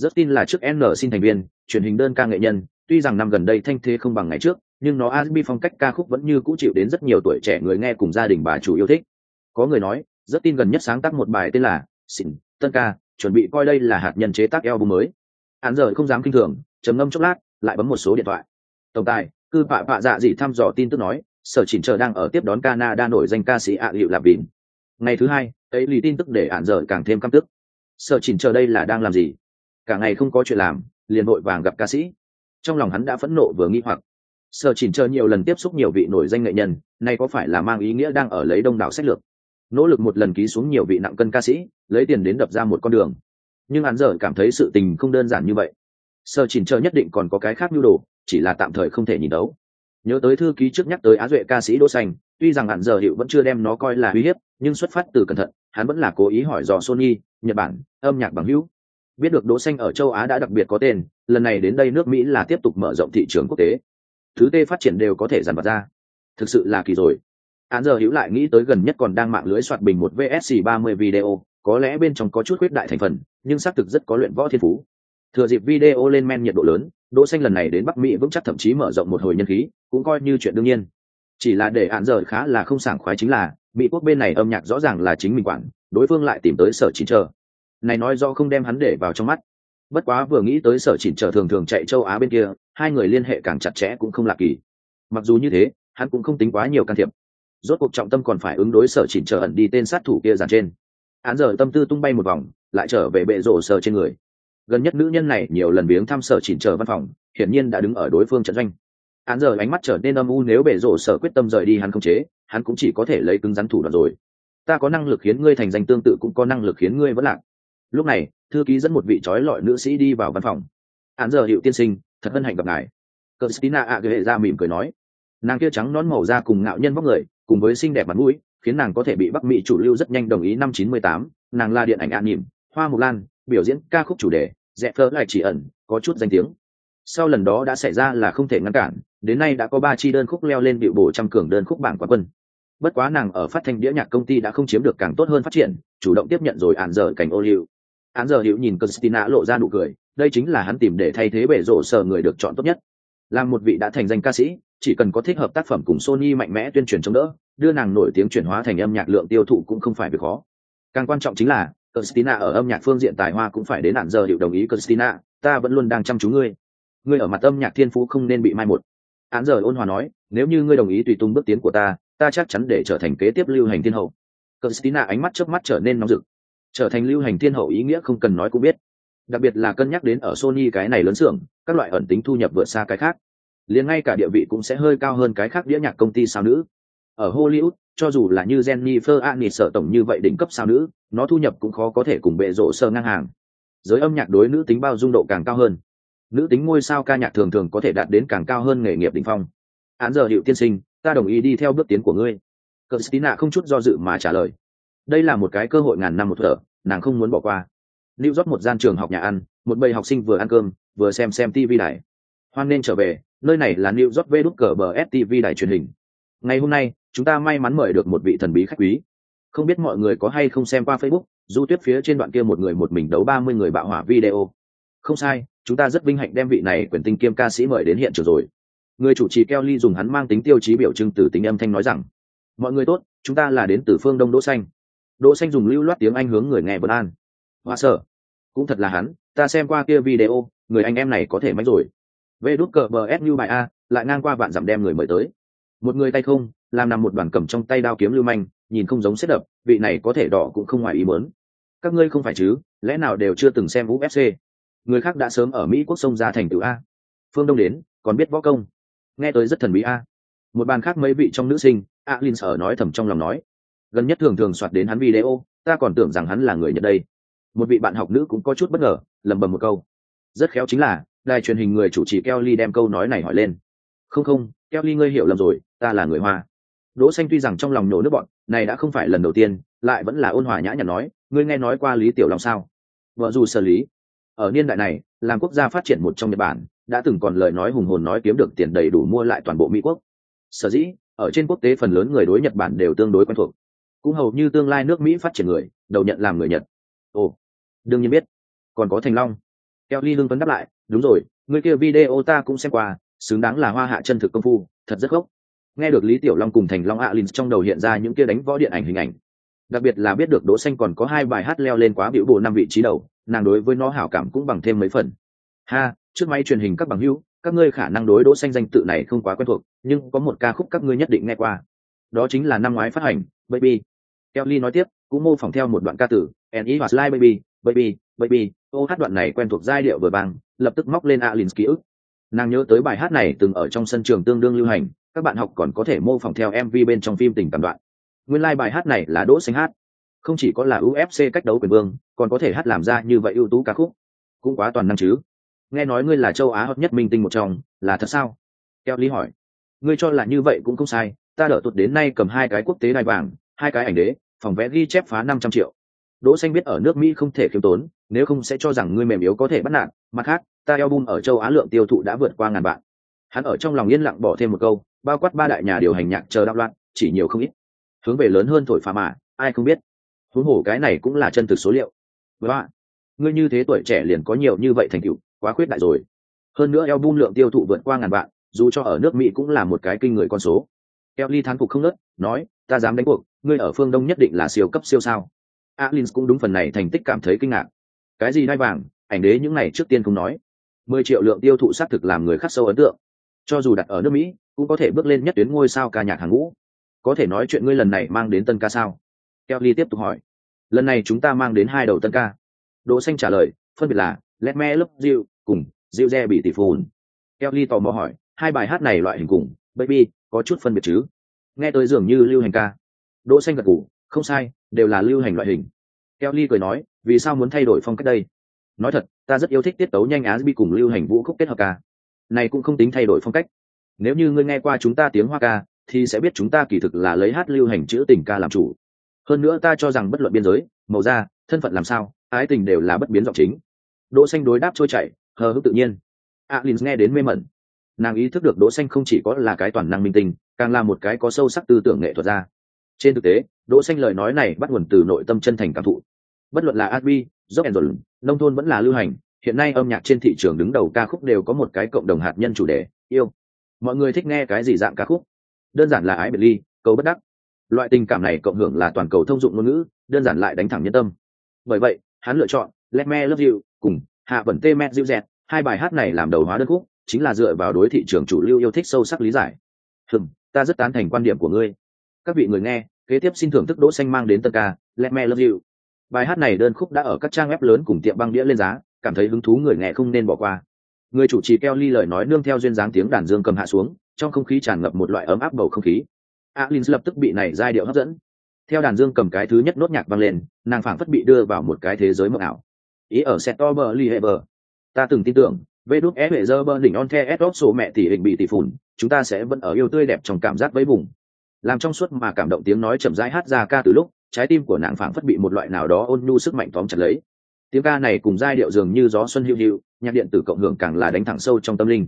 Justin là trước n xin thành viên, truyền hình đơn ca nghệ nhân, tuy rằng năm gần đây thanh thế không bằng ngày trước, nhưng nó R&B phong cách ca khúc vẫn như cũ chịu đến rất nhiều tuổi trẻ người nghe cùng gia đình bà chủ yêu thích. Có người nói, Justin gần nhất sáng tác một bài tên là Xin, tân ca, chuẩn bị coi đây là hạt nhân chế tác album mới hắn giờ không dám kinh thường, trầm ngâm chốc lát, lại bấm một số điện thoại. Tổng tài, cư pạ pạ dạ dị thăm dò tin tức nói, sở chỉnh chờ đang ở tiếp đón canada nổi danh ca sĩ ạ à liệu lạp vịn ngày thứ hai, ấy lì tin tức để hạn dở càng thêm căm tức. Sở chỉnh chờ đây là đang làm gì? Cả ngày không có chuyện làm, liền vội vàng gặp ca sĩ. Trong lòng hắn đã phẫn nộ vừa nghi hoặc. Sở chỉnh chờ nhiều lần tiếp xúc nhiều vị nổi danh nghệ nhân, nay có phải là mang ý nghĩa đang ở lấy đông đảo sách lược? Nỗ lực một lần ký xuống nhiều vị nặng cân ca sĩ, lấy tiền đến đập ra một con đường nhưng hắn giờ cảm thấy sự tình không đơn giản như vậy. Sơ chỉnh chờ nhất định còn có cái khác nhu đồ, chỉ là tạm thời không thể nhìn đấu. Nhớ tới thư ký trước nhắc tới á duệ ca sĩ đỗ xanh, tuy rằng hắn giờ hiệu vẫn chưa đem nó coi là uy hiếp, nhưng xuất phát từ cẩn thận, hắn vẫn là cố ý hỏi dò sony, nhật bản, âm nhạc bằng hữu. Biết được đỗ xanh ở châu á đã đặc biệt có tên, lần này đến đây nước mỹ là tiếp tục mở rộng thị trường quốc tế. Thứ tê phát triển đều có thể dàn vật ra. Thực sự là kỳ rồi. Án giờ hữu lại nghĩ tới gần nhất còn đang mạng lưới soạt bình một vsc 30 video, có lẽ bên trong có chút khuyết đại thành phần nhưng xác thực rất có luyện võ thiên phú. Thừa dịp video lên men nhiệt độ lớn, đỗ xanh lần này đến bắc mỹ vững chắc thậm chí mở rộng một hồi nhân khí, cũng coi như chuyện đương nhiên. Chỉ là để án giờ khá là không sảng khoái chính là, mỹ quốc bên này âm nhạc rõ ràng là chính mình quản, đối phương lại tìm tới sở chỉ chờ. Này nói do không đem hắn để vào trong mắt. Bất quá vừa nghĩ tới sở chỉnh chờ thường thường chạy châu á bên kia, hai người liên hệ càng chặt chẽ cũng không lạ kỳ. Mặc dù như thế, hắn cũng không tính quá nhiều can thiệp. Rốt cuộc trọng tâm còn phải ứng đối sở chỉnh chờ ẩn đi tên sát thủ kia giàn trên. Hắn giờ tâm tư tung bay một vòng lại trở về bệ rổ sở trên người. Gần nhất nữ nhân này nhiều lần biếng thăm sở chỉnh chờ văn phòng, hiển nhiên đã đứng ở đối phương trận doanh. Án giờ ánh mắt trở nên âm u nếu bệ rổ sở quyết tâm rời đi hắn không chế, hắn cũng chỉ có thể lấy cứng rắn thủ đoạn rồi. Ta có năng lực khiến ngươi thành danh tương tự cũng có năng lực khiến ngươi vẫn lạc. Lúc này, thư ký dẫn một vị trói lọi nữ sĩ đi vào văn phòng. Án giờ hiệu tiên sinh, thật hân hạnh gặp ngài. Cờ stina ạ ghệ ra mỉm cười nói. Nàng kia trắng nón màu da cùng ngạo nhân vóc người, cùng với xinh đẹp mặt mũi, khiến nàng có thể bị bắc mỹ chủ lưu rất nhanh đồng ý năm chín mươi tám, nàng là điện ảnh an nỉm hoa mục lan biểu diễn ca khúc chủ đề rẽ thơ lại chỉ ẩn có chút danh tiếng sau lần đó đã xảy ra là không thể ngăn cản đến nay đã có ba chi đơn khúc leo lên điệu bổ trăm cường đơn khúc bảng quán quân bất quá nàng ở phát thanh đĩa nhạc công ty đã không chiếm được càng tốt hơn phát triển chủ động tiếp nhận rồi ạn dở cảnh ô liu hắn giờ hữu nhìn Christina lộ ra nụ cười, đây chính là hắn tìm để thay thế bể rổ sở người được chọn tốt nhất. là một vị đã thành danh ca sĩ, chỉ cần có thích hợp tác phẩm cùng Sony mạnh mẽ tuyên truyền chống đỡ, đưa nàng nổi tiếng chuyển hóa thành âm nhạc lượng tiêu thụ cũng không phải việc khó. Càng quan trọng chính là, Christina ở âm nhạc phương diện tài hoa cũng phải đến nạn giờ hiệu đồng ý Christina, ta vẫn luôn đang chăm chú ngươi. Ngươi ở mặt âm nhạc thiên phú không nên bị mai một. Án giờ ôn hòa nói, nếu như ngươi đồng ý tùy tung bước tiến của ta, ta chắc chắn để trở thành kế tiếp lưu hành thiên hậu. Christina ánh mắt chớp mắt trở nên nóng rực trở thành lưu hành thiên hậu ý nghĩa không cần nói cũng biết đặc biệt là cân nhắc đến ở sony cái này lớn xưởng các loại ẩn tính thu nhập vượt xa cái khác liền ngay cả địa vị cũng sẽ hơi cao hơn cái khác đĩa nhạc công ty sao nữ ở hollywood, cho dù là như jennifer aniston tổng như vậy đỉnh cấp sao nữ, nó thu nhập cũng khó có thể cùng bệ rộ sơ ngang hàng. Giới âm nhạc đối nữ tính bao dung độ càng cao hơn. Nữ tính ngôi sao ca nhạc thường thường có thể đạt đến càng cao hơn nghề nghiệp đ ỉ n h phong. Án giờ hiệu tiên sinh, ta đồng ý đi theo bước tiến của ngươi. Cờ stina không chút do dự mà trả lời. Đây là một cái cơ hội ngàn năm một thở, nàng không muốn bỏ qua. Lưu rót một gian trường học nhà ăn, một bầy học sinh vừa ăn cơm, vừa xem xem tv đài. Hoan nên trở về, nơi này là new york vê đúc cờ bờ stv đài truyền hình. Ngày hôm nay chúng ta may mắn mời được một vị thần bí khách quý. Không biết mọi người có hay không xem qua facebook, du tuyết phía trên đoạn kia một người một mình đấu ba mươi người bạo hỏa video. Không sai, chúng ta rất vinh hạnh đem vị này quyền tinh kiêm ca sĩ mời đến hiện trường rồi. Người chủ trì kelly dùng hắn mang tính tiêu chí biểu trưng từ tính âm thanh nói rằng, mọi người tốt, chúng ta là đến từ phương đông đỗ xanh. Đỗ xanh dùng lưu loát tiếng anh hướng người nghe vân an hoa sở cũng thật là hắn, ta xem qua kia video, người anh em này có thể mách rồi. Vê đút cờ bờ s như bài a, lại ngang qua vạn dặm đem người mời tới một người tay không làm nằm một đoàn cầm trong tay đao kiếm lưu manh nhìn không giống xếp đập vị này có thể đỏ cũng không ngoài ý muốn. Các ngươi không phải chứ lẽ nào đều chưa từng xem ufc người khác đã sớm ở mỹ quốc sông ra thành tựu a. Phương đông đến còn biết võ công. Nghe tới rất thần bí a. Một bàn khác mấy vị trong nữ sinh a alin sở nói thầm trong lòng nói. Gần nhất thường thường soạt đến hắn video ta còn tưởng rằng hắn là người nhật đây. Một vị bạn học nữ cũng có chút bất ngờ lầm bầm một câu. Rất khéo chính là đài truyền hình người chủ trì Kelly đem câu nói này hỏi lên. "Không không, Kelly ngươi hiểu lầm rồi, ta là người Hoa." Đỗ Xanh tuy rằng trong lòng nổ nước bọn, này đã không phải lần đầu tiên, lại vẫn là ôn hòa nhã nhặn nói, "Ngươi nghe nói qua Lý Tiểu Long sao?" Vợ dù xử lý. Ở niên đại này, làm quốc gia phát triển một trong Nhật Bản, đã từng còn lời nói hùng hồn nói kiếm được tiền đầy đủ mua lại toàn bộ Mỹ quốc. Sở dĩ, ở trên quốc tế phần lớn người đối Nhật Bản đều tương đối quen thuộc. Cũng hầu như tương lai nước Mỹ phát triển người, đầu nhận làm người Nhật. Ồ, đương nhiên biết. Còn có Thành Long. Kelly lương tuấn đáp lại, đúng rồi người kia video ta cũng xem qua xứng đáng là hoa hạ chân thực công phu thật rất gốc nghe được lý tiểu long cùng thành long alin trong đầu hiện ra những kia đánh võ điện ảnh hình ảnh, đặc biệt là biết được đỗ xanh còn có hai bài hát leo lên quá biểu bộ năm vị trí đầu, nàng đối với nó hảo cảm cũng bằng thêm mấy phần. Ha, trước máy truyền hình các bằng hữu, các ngươi khả năng đối đỗ xanh danh tự này không quá quen thuộc, nhưng có một ca khúc các ngươi nhất định nghe qua. Đó chính là năm ngoái phát hành, baby. Kelly nói tiếp, cũng mô phỏng theo một đoạn ca tử and it was like baby baby baby. Ô hát đoạn này quen thuộc giai điệu vừa bằng lập tức móc lên alin ký ức. Nàng nhớ tới bài hát này từng ở trong sân trường tương đương lưu hành các bạn học còn có thể mô phỏng theo mv bên trong phim tình cảm đoạn. Nguyên lai、like、bài hát này là đỗ xanh hát. Không chỉ có là ufc cách đấu quyền vương, còn có thể hát làm ra như vậy ưu tú ca khúc. Cũng quá toàn năng chứ. Nghe nói ngươi là châu á hợp nhất minh tinh một trong, là thật sao? Keo lý hỏi. Ngươi cho là như vậy cũng không sai, ta đỡ tụt đến nay cầm hai cái quốc tế đai vàng, hai cái ảnh đế, phòng vẽ ghi chép phá năm trăm triệu. Đỗ xanh biết ở nước mỹ không thể khiêm tốn, nếu không sẽ cho rằng ngươi mềm yếu có thể bắt nạt. Mặt khác, ta album ở châu á lượng tiêu thụ đã vượt qua ngàn vạn. Hắn ở trong lòng yên lặng bỏ thêm một câu bao quát ba đại nhà điều hành nhạc chờ đạo loạn chỉ nhiều không ít. Hướng về lớn hơn thổi phà mà, ai không biết. Huống hồ cái này cũng là chân thực số liệu. Và ngươi như thế tuổi trẻ liền có nhiều như vậy thành tựu, quá khuyết đại rồi. Hơn nữa album lượng tiêu thụ vượt qua ngàn vạn, dù cho ở nước mỹ cũng là một cái kinh người con số. Kelly thán phục không nớt, nói, ta dám đánh cuộc, ngươi ở phương đông nhất định là siêu cấp siêu sao. Alin cũng đúng phần này thành tích cảm thấy kinh ngạc. Cái gì đai vàng? Ảnh đế những này trước tiên không nói. Mười triệu lượng tiêu thụ xác thực làm người khắc sâu ấn tượng. Cho dù đặt ở nước mỹ cũng có thể bước lên nhất tuyến ngôi sao ca nhạc hàng ngũ. Có thể nói chuyện ngươi lần này mang đến tân ca sao? Kelly tiếp tục hỏi. Lần này chúng ta mang đến hai đầu tân ca. Đỗ xanh trả lời, phân biệt là let me love you cùng dịu re bị tỷ phun. kelly tò mò hỏi, hai bài hát này loại hình cùng, baby, có chút phân biệt chứ? Nghe tới dường như lưu hành ca. Đỗ xanh gật gù, không sai, đều là lưu hành loại hình. Kelly cười nói, vì sao muốn thay đổi phong cách đây? Nói thật, ta rất yêu thích tiết tấu nhanh á bi cùng lưu hành vũ khúc kết hợp ca. Này cũng không tính thay đổi phong cách nếu như ngươi nghe qua chúng ta tiếng hoa ca, thì sẽ biết chúng ta kỳ thực là lấy hát lưu hành chữ tình ca làm chủ. Hơn nữa ta cho rằng bất luận biên giới, màu da, thân phận làm sao, ái tình đều là bất biến giọng chính. Đỗ xanh đối đáp trôi chảy, hờ hững tự nhiên. Alin nghe đến mê mẩn. Nàng ý thức được đỗ xanh không chỉ có là cái toàn năng minh tinh, càng là một cái có sâu sắc tư tưởng nghệ thuật ra trên thực tế, đỗ xanh lời nói này bắt nguồn từ nội tâm chân thành cảm thụ. Bất luận là adbi rock and roll, nông thôn vẫn là lưu hành, hiện nay âm nhạc trên thị trường đứng đầu ca khúc đều có một cái cộng đồng hạt nhân chủ đề, yêu mọi người thích nghe cái gì dạng ca khúc? Đơn giản là ái biệt ly cầu bất đắc. Loại tình cảm này cộng hưởng là toàn cầu thông dụng ngôn ngữ, đơn giản lại đánh thẳng nhân tâm. Bởi vậy, hắn lựa chọn let me love you cùng hạ vẩn tê me dịu dẹt. Hai bài hát này làm đầu hóa đơn khúc, chính là dựa vào đối thị trường chủ lưu yêu thích sâu sắc lý giải. Hừng ta rất tán thành quan điểm của ngươi. Các vị người nghe, kế tiếp xin thưởng thức đỗ xanh mang đến tân ca, let me love you. Bài hát này đơn khúc đã ở các trang web lớn cùng tiệm băng đĩa lên giá, cảm thấy hứng thú người nghe không nên bỏ qua người chủ trì keo ly lời nói nương theo duyên dáng tiếng đàn dương cầm hạ xuống, trong không khí tràn ngập một loại ấm áp bầu không khí. Alin lập tức bị này giai điệu hấp dẫn. Theo đàn dương cầm cái thứ nhất nốt nhạc vang lên, nàng phảng phất bị đưa vào một cái thế giới mộng ảo. Ý ở setor bờ li heber ta từng tin tưởng, vê đúc é huệ dơ bơ đỉnh on the ép số mẹ tỷ hình bị tỷ phủn chúng ta sẽ vẫn ở yêu tươi đẹp trong cảm giác với vùng. Làm trong suốt mà cảm động tiếng nói chậm rãi hát ra ca từ lúc, trái tim của nàng phảng phất bị một loại nào đó ôn nhu sức mạnh tóm chặt lấy tiếng ca này cùng giai điệu dường như gió xuân hữu hữu nhạc điện tử cộng hưởng càng là đánh thẳng sâu trong tâm linh.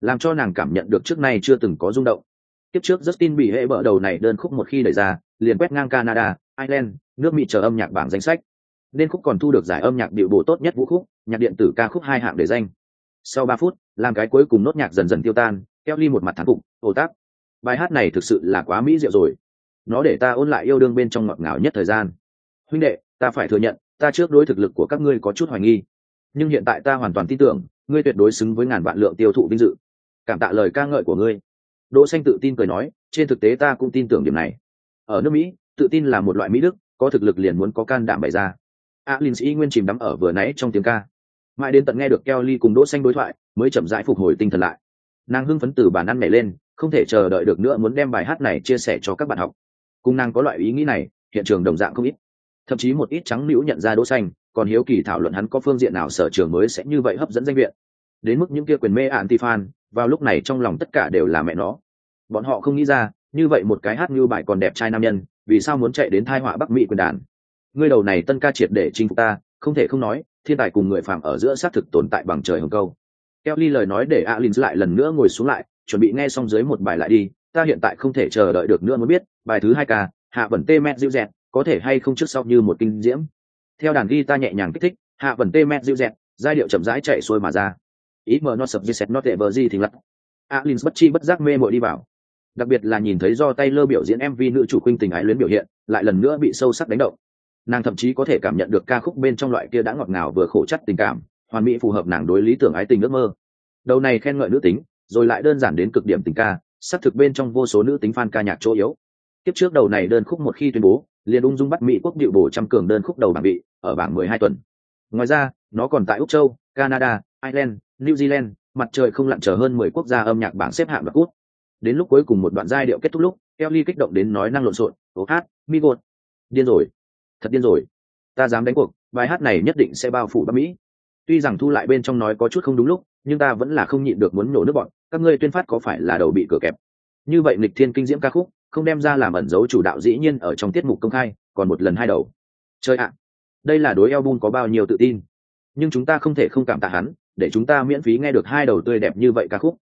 Làm cho nàng cảm nhận được trước nay chưa từng có rung động. Tiếp trước justin bị hệ bỡ đầu này đơn khúc một khi đẩy ra, liền quét ngang canada, ireland, nước mỹ chờ âm nhạc bảng danh sách. Nên khúc còn thu được giải âm nhạc điệu bộ tốt nhất vũ khúc, nhạc điện tử ca khúc hai hạng để danh. Sau ba phút, làm cái cuối cùng nốt nhạc dần dần tiêu tan kelly một mặt thắng cục ồ tác bài hát này thực sự là quá mỹ diệu rồi. Nó để ta ôn lại yêu đương bên trong ngọt ngào nhất thời gian. Huynh đệ, ta phải thừa nhận ta trước đối thực lực của các ngươi có chút hoài nghi. Nhưng hiện tại ta hoàn toàn tin tưởng, ngươi tuyệt đối xứng với ngàn vạn lượng tiêu thụ vinh dự. Cảm tạ lời ca ngợi của ngươi. Đỗ xanh tự tin cười nói, trên thực tế ta cũng tin tưởng điểm này. Ở nước mỹ, tự tin là một loại mỹ đức, có thực lực liền muốn có can đảm bày ra. Alin sĩ nguyên chìm đắm ở vừa nãy trong tiếng ca. Mãi đến tận nghe được kelly cùng đỗ xanh đối thoại, mới chậm rãi phục hồi tinh thần lại. Nàng hưng phấn từ bàn ăn nhảy lên, không thể chờ đợi được nữa muốn đem bài hát này chia sẻ cho các bạn học. Cùng nàng có loại ý nghĩ này, hiện trường đồng dạng không ít thậm chí một ít trắng liễu nhận ra đỗ xanh còn hiếu kỳ thảo luận hắn có phương diện nào sở trường mới sẽ như vậy hấp dẫn danh viện. Đến mức những kia quyền mê anti fan vào lúc này trong lòng tất cả đều là mẹ nó. Bọn họ không nghĩ ra như vậy một cái hát như bài còn đẹp trai nam nhân vì sao muốn chạy đến thai họa bắc mỹ quyền đàn? Ngươi đầu này tân ca triệt để chinh phục ta không thể không nói thiên tài cùng người phạm ở giữa xác thực tồn tại bằng trời hồng câu. Kelly lời nói để Alin lại lần nữa ngồi xuống lại, chuẩn bị nghe xong dưới một bài lại đi, ta hiện tại không thể chờ đợi được nữa muốn biết, bài thứ hai ca, hạ bẩn tê mẹ dịu dẹt, có thể hay không trước sau như một kinh diễm. Theo đàn guitar nhẹ nhàng kích thích, hạ vần tê mẹ dịu dẹt, giai điệu chậm rãi chạy xuôi mà ra. Ý mờ nó sập set not ever gì thì lật. Alin bất chi bất giác mê mội đi vào. Đặc biệt là nhìn thấy do Taylor biểu diễn MV nữ chủ khuynh tình ái luyến biểu hiện, lại lần nữa bị sâu sắc đánh động. Nàng thậm chí có thể cảm nhận được ca khúc bên trong loại kia đã ngọt ngào vừa khổ chất tình cảm, hoàn mỹ phù hợp nàng đối lý tưởng ái tình ước mơ đầu này khen ngợi nữ tính rồi lại đơn giản đến cực điểm tình ca xác thực bên trong vô số nữ tính fan ca nhạc chỗ yếu tiếp trước đầu này đơn khúc một khi tuyên bố liền ung dung bắt mỹ quốc điệu bổ trăm cường đơn khúc đầu bảng vị, ở bảng mười hai tuần. Ngoài ra, nó còn tại úc châu, canada, ireland, new zealand, mặt trời không lặn chờ hơn mười quốc gia âm nhạc bảng xếp hạng và cút. Đến lúc cuối cùng một đoạn giai điệu kết thúc lúc, kelly kích động đến nói năng lộn xộn ố hát, mi gột. Điên rồi, thật điên rồi. Ta dám đánh cuộc, bài hát này nhất định sẽ bao phủ bắc mỹ. Tuy rằng thu lại bên trong nói có chút không đúng lúc, nhưng ta vẫn là không nhịn được muốn nổ nước bọn, các ngươi tuyên phát có phải là đầu bị cửa kẹp? Như vậy nịch thiên kinh diễm ca khúc không đem ra làm ẩn dấu chủ đạo dĩ nhiên ở trong tiết mục công khai còn một lần hai đầu chơi ạ đây là đối album có bao nhiêu tự tin nhưng chúng ta không thể không cảm tạ hắn để chúng ta miễn phí nghe được hai đầu tươi đẹp như vậy ca khúc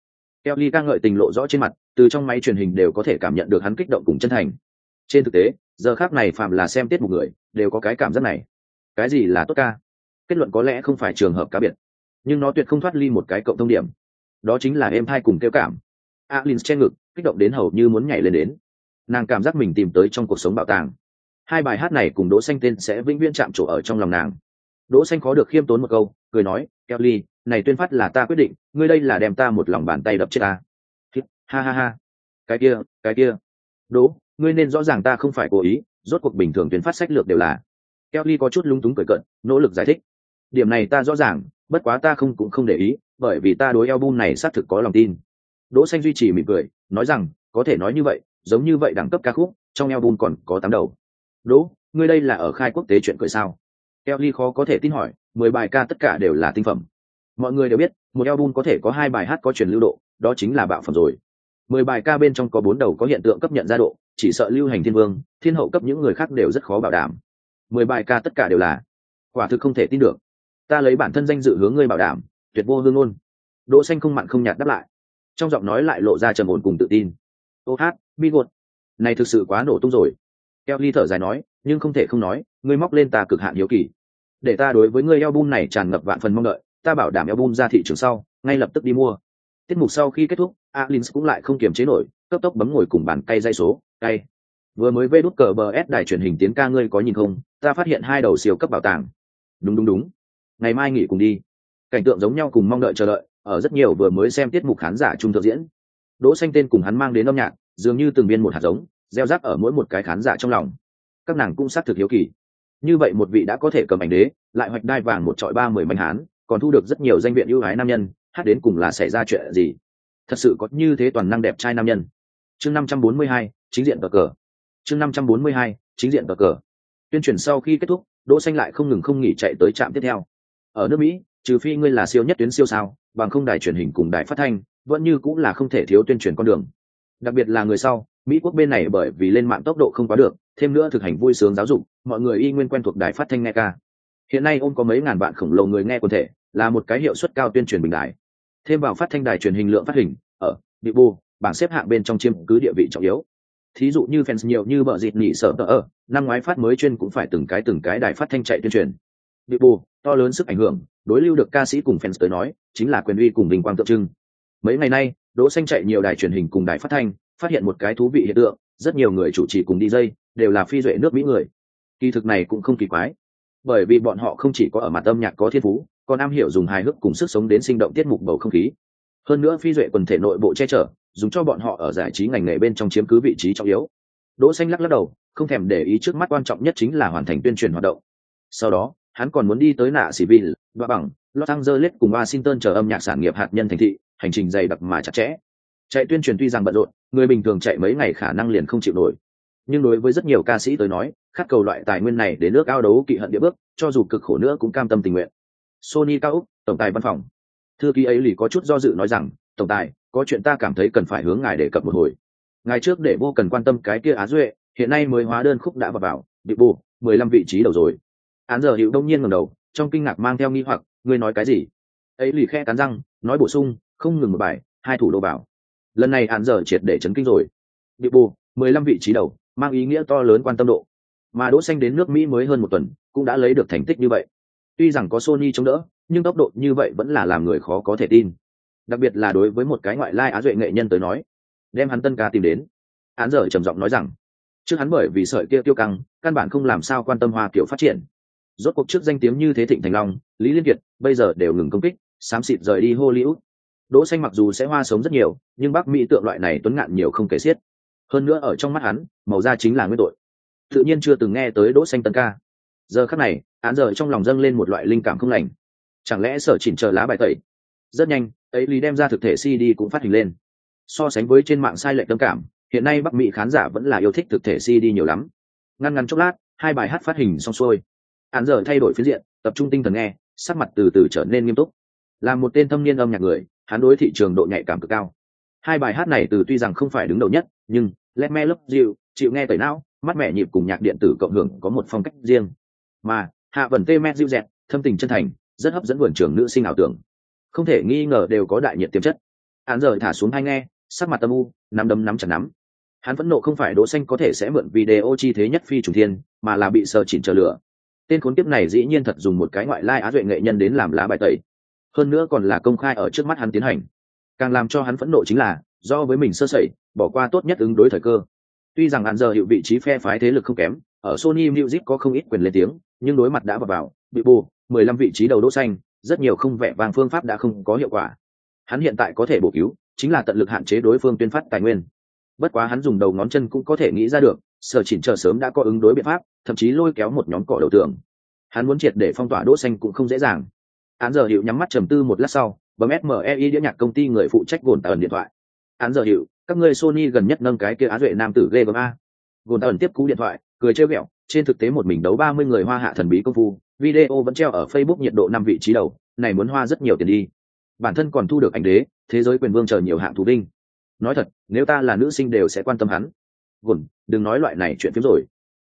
Kelly ca ngợi tình lộ rõ trên mặt, từ trong máy truyền hình đều có thể cảm nhận được hắn kích động cùng chân thành. Trên thực tế, giờ khác này phạm là xem tiết mục người, đều có cái cảm giác này. Cái gì là tốt ca? Kết luận có lẽ không phải trường hợp cá biệt nhưng nó tuyệt không thoát ly một cái cộng thông điểm đó chính là em hai cùng kêu cảm alin che ngực kích động đến hầu như muốn nhảy lên đến nàng cảm giác mình tìm tới trong cuộc sống bảo tàng. Hai bài hát này cùng đỗ xanh tên sẽ vĩnh viễn chạm trổ ở trong lòng nàng. Đỗ xanh khó được khiêm tốn một câu, cười nói kelly này tuyên phát là ta quyết định, ngươi đây là đem ta một lòng bàn tay đập chết ta. Ha ha ha. Cái kia cái kia. Đỗ, ngươi nên rõ ràng ta không phải cố ý, rốt cuộc bình thường tuyên phát sách lược đều là. Kelly có chút lung túng cười cận nỗ lực giải thích. Điểm này ta rõ ràng, bất quá ta không cũng không để ý, bởi vì ta đối album này xác thực có lòng tin. Đỗ xanh duy trì mỉm cười, nói rằng, có thể nói như vậy giống như vậy đẳng cấp ca khúc, trong album còn có tám đầu. Đỗ, ngươi đây là ở khai quốc tế chuyện cười sao? Kelly khó có thể tin hỏi, mười bài ca tất cả đều là tinh phẩm. Mọi người đều biết, một album có thể có hai bài hát có truyền lưu độ, đó chính là bạo phẩm rồi. Mười bài ca bên trong có bốn đầu có hiện tượng cấp nhận ra độ, chỉ sợ lưu hành thiên vương, thiên hậu cấp những người khác đều rất khó bảo đảm. Mười bài ca tất cả đều là. Quả thực không thể tin được. Ta lấy bản thân danh dự hướng ngươi bảo đảm, tuyệt vô hương ngôn. Đỗ xanh không mặn không nhạt đáp lại. Trong giọng nói lại lộ ra trầm ổn cùng tự tin ô hát, bi gột. Này thực sự quá nổ tung rồi. Kelly thở dài nói, nhưng không thể không nói, ngươi móc lên ta cực hạn hiếu kỳ. Để ta đối với ngươi album này tràn ngập vạn phần mong đợi, ta bảo đảm album ra thị trường sau, ngay lập tức đi mua. Tiết mục sau khi kết thúc alin cũng lại không kiềm chế nổi, cấp tốc bấm ngồi cùng bàn cay dây số, cay. Vừa mới vê đút cờ bờ s đài truyền hình tiến ca ngươi có nhìn không? Ta phát hiện hai đầu siêu cấp bảo tàng. Đúng đúng đúng. Ngày mai nghỉ cùng đi. Cảnh tượng giống nhau cùng mong đợi chờ đợi, ở rất nhiều vừa mới xem tiết mục khán giả trung thực diễn đỗ xanh tên cùng hắn mang đến âm nhạc, dường như từng viên một hạt giống, gieo rắc ở mỗi một cái khán giả trong lòng. Các nàng cũng sát thực hiếu kỳ. Như vậy một vị đã có thể cầm ảnh đế, lại hoạch đai vàng một trọi ba mười mảnh hán, còn thu được rất nhiều danh viện ưu ái nam nhân, hát đến cùng là xảy ra chuyện gì? Thật sự có như thế toàn năng đẹp trai nam nhân. Chương năm trăm bốn mươi hai, chính diện cờ cờ. Chương năm trăm bốn mươi hai, chính diện cờ cờ. Tuyên truyền sau khi kết thúc, đỗ xanh lại không ngừng không nghỉ chạy tới trạm tiếp theo. Ở nước mỹ, trừ phi ngươi là siêu nhất tuyến siêu sao, bằng không đài truyền hình cùng đài phát thanh vẫn như cũng là không thể thiếu tuyên truyền con đường. Đặc biệt là người sau, mỹ quốc bên này bởi vì lên mạng tốc độ không quá được, thêm nữa thực hành vui sướng giáo dục, mọi người y nguyên quen thuộc đài phát thanh nghe ca hiện nay ông có mấy ngàn bạn khổng lồ người nghe quần thể, là một cái hiệu suất cao tuyên truyền bình đại thêm vào phát thanh đài truyền hình lượng phát hình, ở địa bù bảng xếp hạng bên trong chiếm cứ địa vị trọng yếu. Thí dụ như fans nhiều như bờ dịt nhị sở tờ ở năm ngoái phát mới chuyên cũng phải từng cái từng cái đài phát thanh chạy tuyên truyền. Địa bù to lớn sức ảnh hưởng, đối lưu được ca sĩ cùng fans tới nói, chính là quyền uy cùng bình quang tượng trưng mấy ngày nay, đỗ xanh chạy nhiều đài truyền hình cùng đài phát thanh, phát hiện một cái thú vị hiện tượng, rất nhiều người chủ trì cùng đi dây, đều là phi duệ nước mỹ người. Kỳ thực này cũng không kỳ quái. Bởi vì bọn họ không chỉ có ở mặt âm nhạc có thiên phú, còn am hiểu dùng hài hước cùng sức sống đến sinh động tiết mục bầu không khí. Hơn nữa phi duệ quần thể nội bộ che chở, dùng cho bọn họ ở giải trí ngành nghề bên trong chiếm cứ vị trí trọng yếu. Đỗ xanh lắc lắc đầu, không thèm để ý trước mắt quan trọng nhất chính là hoàn thành tuyên truyền hoạt động. Sau đó, hắn còn muốn đi tới nạ xỉ vin và bằng, los angeles cùng washington chờ âm nhạc sản nghiệp hạt nhân thành thị hành trình dày đặc mà chặt chẽ. Chạy tuyên truyền tuy rằng bận rộn, người bình thường chạy mấy ngày khả năng liền không chịu nổi. Nhưng đối với rất nhiều ca sĩ tới nói, khát cầu loại tài nguyên này để nước ao đấu kỵ hận địa bước, cho dù cực khổ nữa cũng cam tâm tình nguyện. Sony cao úc, tổng tài văn phòng. Thư ký ấy lì có chút do dự nói rằng, tổng tài, có chuyện ta cảm thấy cần phải hướng ngài đề cập một hồi. Ngài trước để vô cần quan tâm cái kia á duệ, hiện nay mới hóa đơn khúc đã vào vào bị bù mười lăm vị trí đầu rồi. Án giờ hiệu đông nhiên ngầm đầu, trong kinh ngạc mang theo nghi hoặc, ngươi nói cái gì? Ấy lì khe cắn răng, nói bổ sung không ngừng một bài, hai thủ đô bảo lần này án giờ triệt để chấn kinh rồi. Địa bù, mười lăm vị trí đầu, mang ý nghĩa to lớn quan tâm độ. Mà đỗ xanh đến nước mỹ mới hơn một tuần, cũng đã lấy được thành tích như vậy. Tuy rằng có sony chống đỡ, nhưng tốc độ như vậy vẫn là làm người khó có thể tin. Đặc biệt là đối với một cái ngoại lai á duệ nghệ nhân tới nói, đem hắn tân ca tìm đến. Án giờ trầm giọng nói rằng, trước hắn bởi vì sợi kia tiêu căng, căn bản không làm sao quan tâm hoa kiểu phát triển. Rốt cuộc trước danh tiếng như thế thịnh thành long, lý liên kiệt, bây giờ đều ngừng công kích, xám xịt rời đi hollywood đỗ xanh mặc dù sẽ hoa sống rất nhiều, nhưng bắc mỹ tượng loại này tuấn ngạn nhiều không kể xiết. Hơn nữa ở trong mắt hắn, màu da chính là nguyên tội. Tự nhiên chưa từng nghe tới đỗ xanh tân ca. Giờ khắc này, án giờ trong lòng dâng lên một loại linh cảm không lành. Chẳng lẽ sở chỉnh chờ lá bài tẩy? Rất nhanh, ấy lý đem ra thực thể cd cũng phát hình lên. So sánh với trên mạng sai lệch tâm cảm, hiện nay bắc mỹ khán giả vẫn là yêu thích thực thể cd nhiều lắm. Ngăn ngăn chốc lát, hai bài hát phát hình xong xuôi. Án giờ thay đổi phiến diện, tập trung tinh thần nghe, sắc mặt từ từ trở nên nghiêm túc. Là một tên thâm niên âm nhạc người hắn đối thị trường độ nhạy cảm cực cao. Hai bài hát này từ tuy rằng không phải đứng đầu nhất, nhưng let me love you, chịu nghe tẩy não, mắt mẹ nhịp cùng nhạc điện tử cộng hưởng có một phong cách riêng. Mà hạ vần tê met dịu dẹt, thâm tình chân thành, rất hấp dẫn vườn trường nữ sinh ảo tưởng. Không thể nghi ngờ đều có đại nhiệt tiềm chất. Hắn rời thả xuống hai nghe, sắc mặt tâm u, nắm đấm nắm chặt nắm. Hắn phẫn nộ không phải đỗ xanh có thể sẽ mượn video chi thế nhất phi trùng thiên, mà là bị sờ chỉnh chờ lửa. Tên khốn kiếp này dĩ nhiên thật dùng một cái ngoại lai á duệ nghệ nhân đến làm lá bài tẩy hơn nữa còn là công khai ở trước mắt hắn tiến hành. Càng làm cho hắn phẫn nộ chính là, do với mình sơ sẩy, bỏ qua tốt nhất ứng đối thời cơ. Tuy rằng hắn giờ hiệu vị trí phe phái thế lực không kém, ở sony music có không ít quyền lên tiếng, nhưng đối mặt đã vào vào, bị bù 15 vị trí đầu đỗ xanh, rất nhiều không vẻ vàng phương pháp đã không có hiệu quả. Hắn hiện tại có thể bổ cứu, chính là tận lực hạn chế đối phương tuyên phát tài nguyên. Bất quá hắn dùng đầu ngón chân cũng có thể nghĩ ra được, sở chỉnh chờ sớm đã có ứng đối biện pháp, thậm chí lôi kéo một nhóm cỏ đầu tường. Hắn muốn triệt để phong tỏa đỗ xanh cũng không dễ dàng. Án giờ hiệu nhắm mắt trầm tư một lát sau, bấm smei đĩa nhạc công ty người phụ trách gồn tần điện thoại. Án giờ hiệu các ngươi sony gần nhất nâng cái kia á duệ nam tử ghê gớm a. Gồn tần tiếp cú điện thoại, cười trêu ghẹo, trên thực tế một mình đấu ba mươi người hoa hạ thần bí công phu, video vẫn treo ở facebook nhiệt độ năm vị trí đầu, này muốn hoa rất nhiều tiền đi. Bản thân còn thu được ảnh đế, thế giới quyền vương chờ nhiều hạng thú đinh. nói thật, nếu ta là nữ sinh đều sẽ quan tâm hắn. Gồn, đừng nói loại này chuyện phiếm rồi.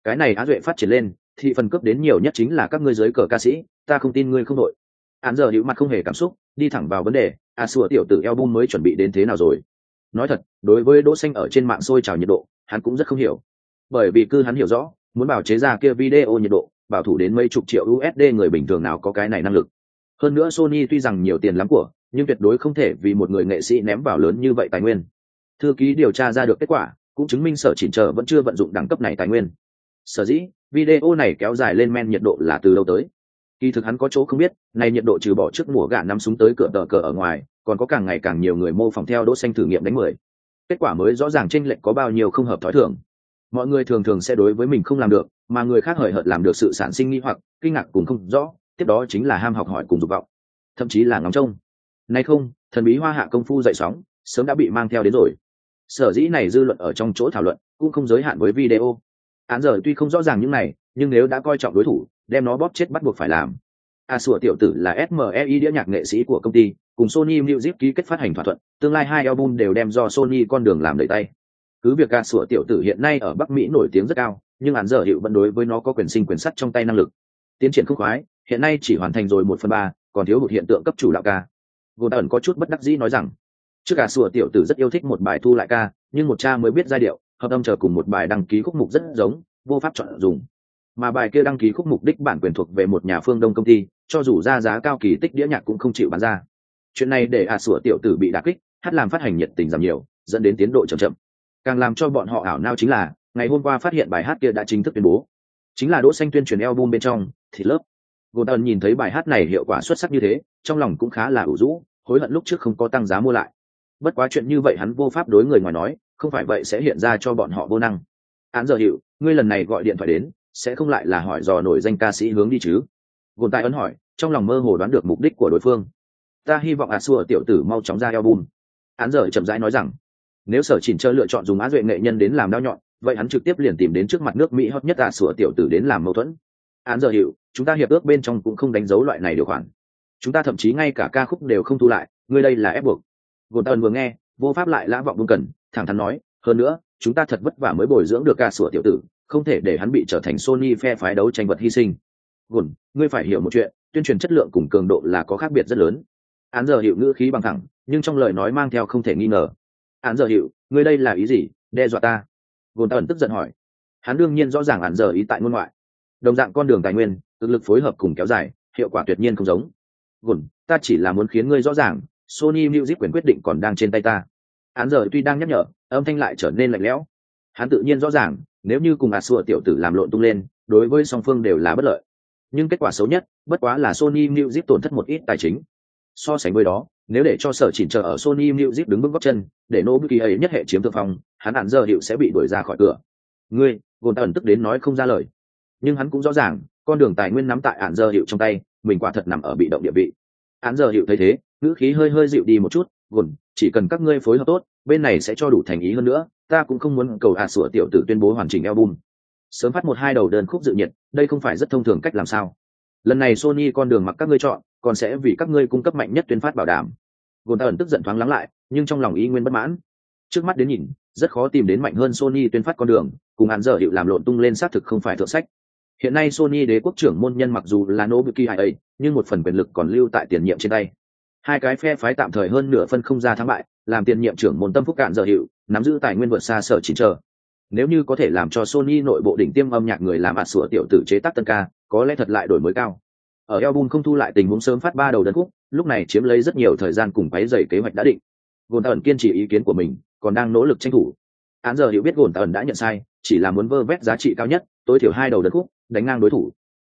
Cái này á duệ phát triển lên thì phần cấp đến nhiều nhất chính là các ngươi giới cờ ca sĩ, ta không tin ngươi không đội hắn giờ hữu mặt không hề cảm xúc đi thẳng vào vấn đề a à, sủa tiểu tử album mới chuẩn bị đến thế nào rồi? Nói thật đối với đỗ xanh ở trên mạng sôi trào nhiệt độ hắn cũng rất không hiểu. Bởi vì cư hắn hiểu rõ muốn bảo chế ra kia video nhiệt độ bảo thủ đến mấy chục triệu usd người bình thường nào có cái này năng lực. Hơn nữa sony tuy rằng nhiều tiền lắm của nhưng tuyệt đối không thể vì một người nghệ sĩ ném vào lớn như vậy tài nguyên. Thư ký điều tra ra được kết quả cũng chứng minh sở chỉnh chờ vẫn chưa vận dụng đẳng cấp này tài nguyên. Sở dĩ video này kéo dài lên men nhiệt độ là từ đâu tới? Kỳ thực hắn có chỗ không biết này nhiệt độ trừ bỏ trước mùa gà nắm súng tới cửa tờ cờ ở ngoài, còn có càng ngày càng nhiều người mô phỏng theo đỗ xanh thử nghiệm đánh mười. Kết quả mới rõ ràng trên lệch có bao nhiêu không hợp thói thường. Mọi người thường thường sẽ đối với mình không làm được, mà người khác hời hợt làm được sự sản sinh nghi hoặc, kinh ngạc cùng không rõ, tiếp đó chính là ham học hỏi cùng dục vọng, thậm chí là ngóng trông. Nay không, thần bí hoa hạ công phu dậy sóng, sớm đã bị mang theo đến rồi. Sở dĩ này dư luận ở trong chỗ thảo luận, cũng không giới hạn với video. Án giờ tuy không rõ ràng những này, nhưng nếu đã coi trọng đối thủ đem nó bóp chết bắt buộc phải làm. A sủa tiểu tử là smei đĩa nhạc nghệ sĩ của công ty, cùng sony music ký kết phát hành thỏa thuận, tương lai hai album đều đem do sony con đường làm đầy tay. Cứ việc a sủa tiểu tử hiện nay ở bắc mỹ nổi tiếng rất cao, nhưng hắn giờ hiệu vẫn đối với nó có quyền sinh quyền sắt trong tay năng lực. Tiến triển khúc khoái, hiện nay chỉ hoàn thành rồi một phần ba, còn thiếu một hiện tượng cấp chủ đạo ca. Gồn ẩn có chút bất đắc dĩ nói rằng, trước cả sủa tiểu tử rất yêu thích một bài thu lại ca, nhưng một cha mới biết giai điệu, hợp âm chờ cùng một bài đăng ký khúc mục rất giống, vô pháp chọn dùng mà bài kia đăng ký khúc mục đích bản quyền thuộc về một nhà phương đông công ty, cho dù ra giá cao kỳ tích đĩa nhạc cũng không chịu bán ra. Chuyện này để à sủa tiểu tử bị đà kích, hát làm phát hành nhiệt tình giảm nhiều, dẫn đến tiến độ chậm chậm. Càng làm cho bọn họ ảo nao chính là, ngày hôm qua phát hiện bài hát kia đã chính thức tuyên bố. Chính là đỗ xanh tuyên truyền album bên trong, thì lớp. Gồn nhìn thấy bài hát này hiệu quả xuất sắc như thế, trong lòng cũng khá là ủ rũ, hối hận lúc trước không có tăng giá mua lại. Bất quá chuyện như vậy hắn vô pháp đối người ngoài nói, không phải vậy sẽ hiện ra cho bọn họ vô năng. Án giờ hiệu, ngươi lần này gọi điện thoại đến sẽ không lại là hỏi dò nổi danh ca sĩ hướng đi chứ? Gồn tài ấn hỏi, trong lòng mơ hồ đoán được mục đích của đối phương. Ta hy vọng a xua tiểu tử mau chóng ra album. Án giờ chậm rãi nói rằng, nếu sở chỉnh chơi lựa chọn dùng á duệ nghệ nhân đến làm đao nhọn, vậy hắn trực tiếp liền tìm đến trước mặt nước mỹ hot nhất a xua tiểu tử đến làm mâu thuẫn. Án giờ hiệu chúng ta hiệp ước bên trong cũng không đánh dấu loại này điều khoản. Chúng ta thậm chí ngay cả ca khúc đều không thu lại, ngươi đây là ép buộc. Gồn tần vừa nghe, vô pháp lại lã vọng vương cần, thẳng thắn nói, hơn nữa, chúng ta thật vất vả mới bồi dưỡng được ca sủa tiểu tử không thể để hắn bị trở thành sony phe phái đấu tranh vật hy sinh. Gùn, ngươi phải hiểu một chuyện tuyên truyền chất lượng cùng cường độ là có khác biệt rất lớn. Án giờ hiệu ngữ khí bằng thẳng nhưng trong lời nói mang theo không thể nghi ngờ. Án giờ hiệu ngươi đây là ý gì? Đe dọa ta. Gùn tần tức giận hỏi. Hắn đương nhiên rõ ràng án giờ ý tại ngôn ngoại. Đồng dạng con đường tài nguyên thực lực phối hợp cùng kéo dài hiệu quả tuyệt nhiên không giống. Gùn, ta chỉ là muốn khiến ngươi rõ ràng sony music quyền quyết định còn đang trên tay ta. Án giờ tuy đang nhắc nhở âm thanh lại trở nên lạnh lẽo. Hắn tự nhiên rõ ràng nếu như cùng ạt sụa tiểu tử làm lộn tung lên, đối với song phương đều là bất lợi. Nhưng kết quả xấu nhất, bất quá là sony music tổn thất một ít tài chính. So sánh với đó, nếu để cho sở chỉnh chờ ở sony music đứng bước góc chân, để nô bất kỳ ấy nhất hệ chiếm thượng phong, hắn hẳn giờ hiệu sẽ bị đuổi ra khỏi cửa. Ngươi, gồn ẩn tức đến nói không ra lời. Nhưng hắn cũng rõ ràng, con đường tài nguyên nắm tại hạn giờ hiệu trong tay, mình quả thật nằm ở bị động địa vị. Ạn giờ hiệu thấy thế, ngữ khí hơi hơi dịu đi một chút gồn, chỉ cần các ngươi phối hợp tốt, bên này sẽ cho đủ thành ý hơn nữa, ta cũng không muốn cầu à sủa tiểu tử tuyên bố hoàn chỉnh album. Sớm phát một hai đầu đơn khúc dự nhiệt, đây không phải rất thông thường cách làm sao. Lần này sony con đường mặc các ngươi chọn, còn sẽ vì các ngươi cung cấp mạnh nhất tuyên phát bảo đảm. Gồn ẩn tức giận thoáng lắng lại, nhưng trong lòng ý nguyên bất mãn. Trước mắt đến nhìn, rất khó tìm đến mạnh hơn sony tuyên phát con đường, cùng hắn dở hiệu làm lộn tung lên xác thực không phải thượng sách. Hiện nay sony đế quốc trưởng môn nhân mặc dù là nobuki hai ấy, nhưng một phần quyền lực còn lưu tại tiền nhiệm trên tay hai cái phe phái tạm thời hơn nửa phân không ra thắng bại, làm tiền nhiệm trưởng môn tâm phúc cạn dở hiệu nắm giữ tài nguyên vượt xa sở chỉ chờ. Nếu như có thể làm cho sony nội bộ đỉnh tiêm âm nhạc người làm ạt sủa tiểu tử chế tác tân ca, có lẽ thật lại đổi mới cao. Ở album không thu lại tình huống sớm phát ba đầu đơn khúc, lúc này chiếm lấy rất nhiều thời gian cùng váy dày kế hoạch đã định. Gồn tần kiên trì ý kiến của mình, còn đang nỗ lực tranh thủ. Án giờ hiểu biết gồn tần đã nhận sai, chỉ là muốn vơ vét giá trị cao nhất, tối thiểu hai đầu đơn khúc, đánh ngang đối thủ.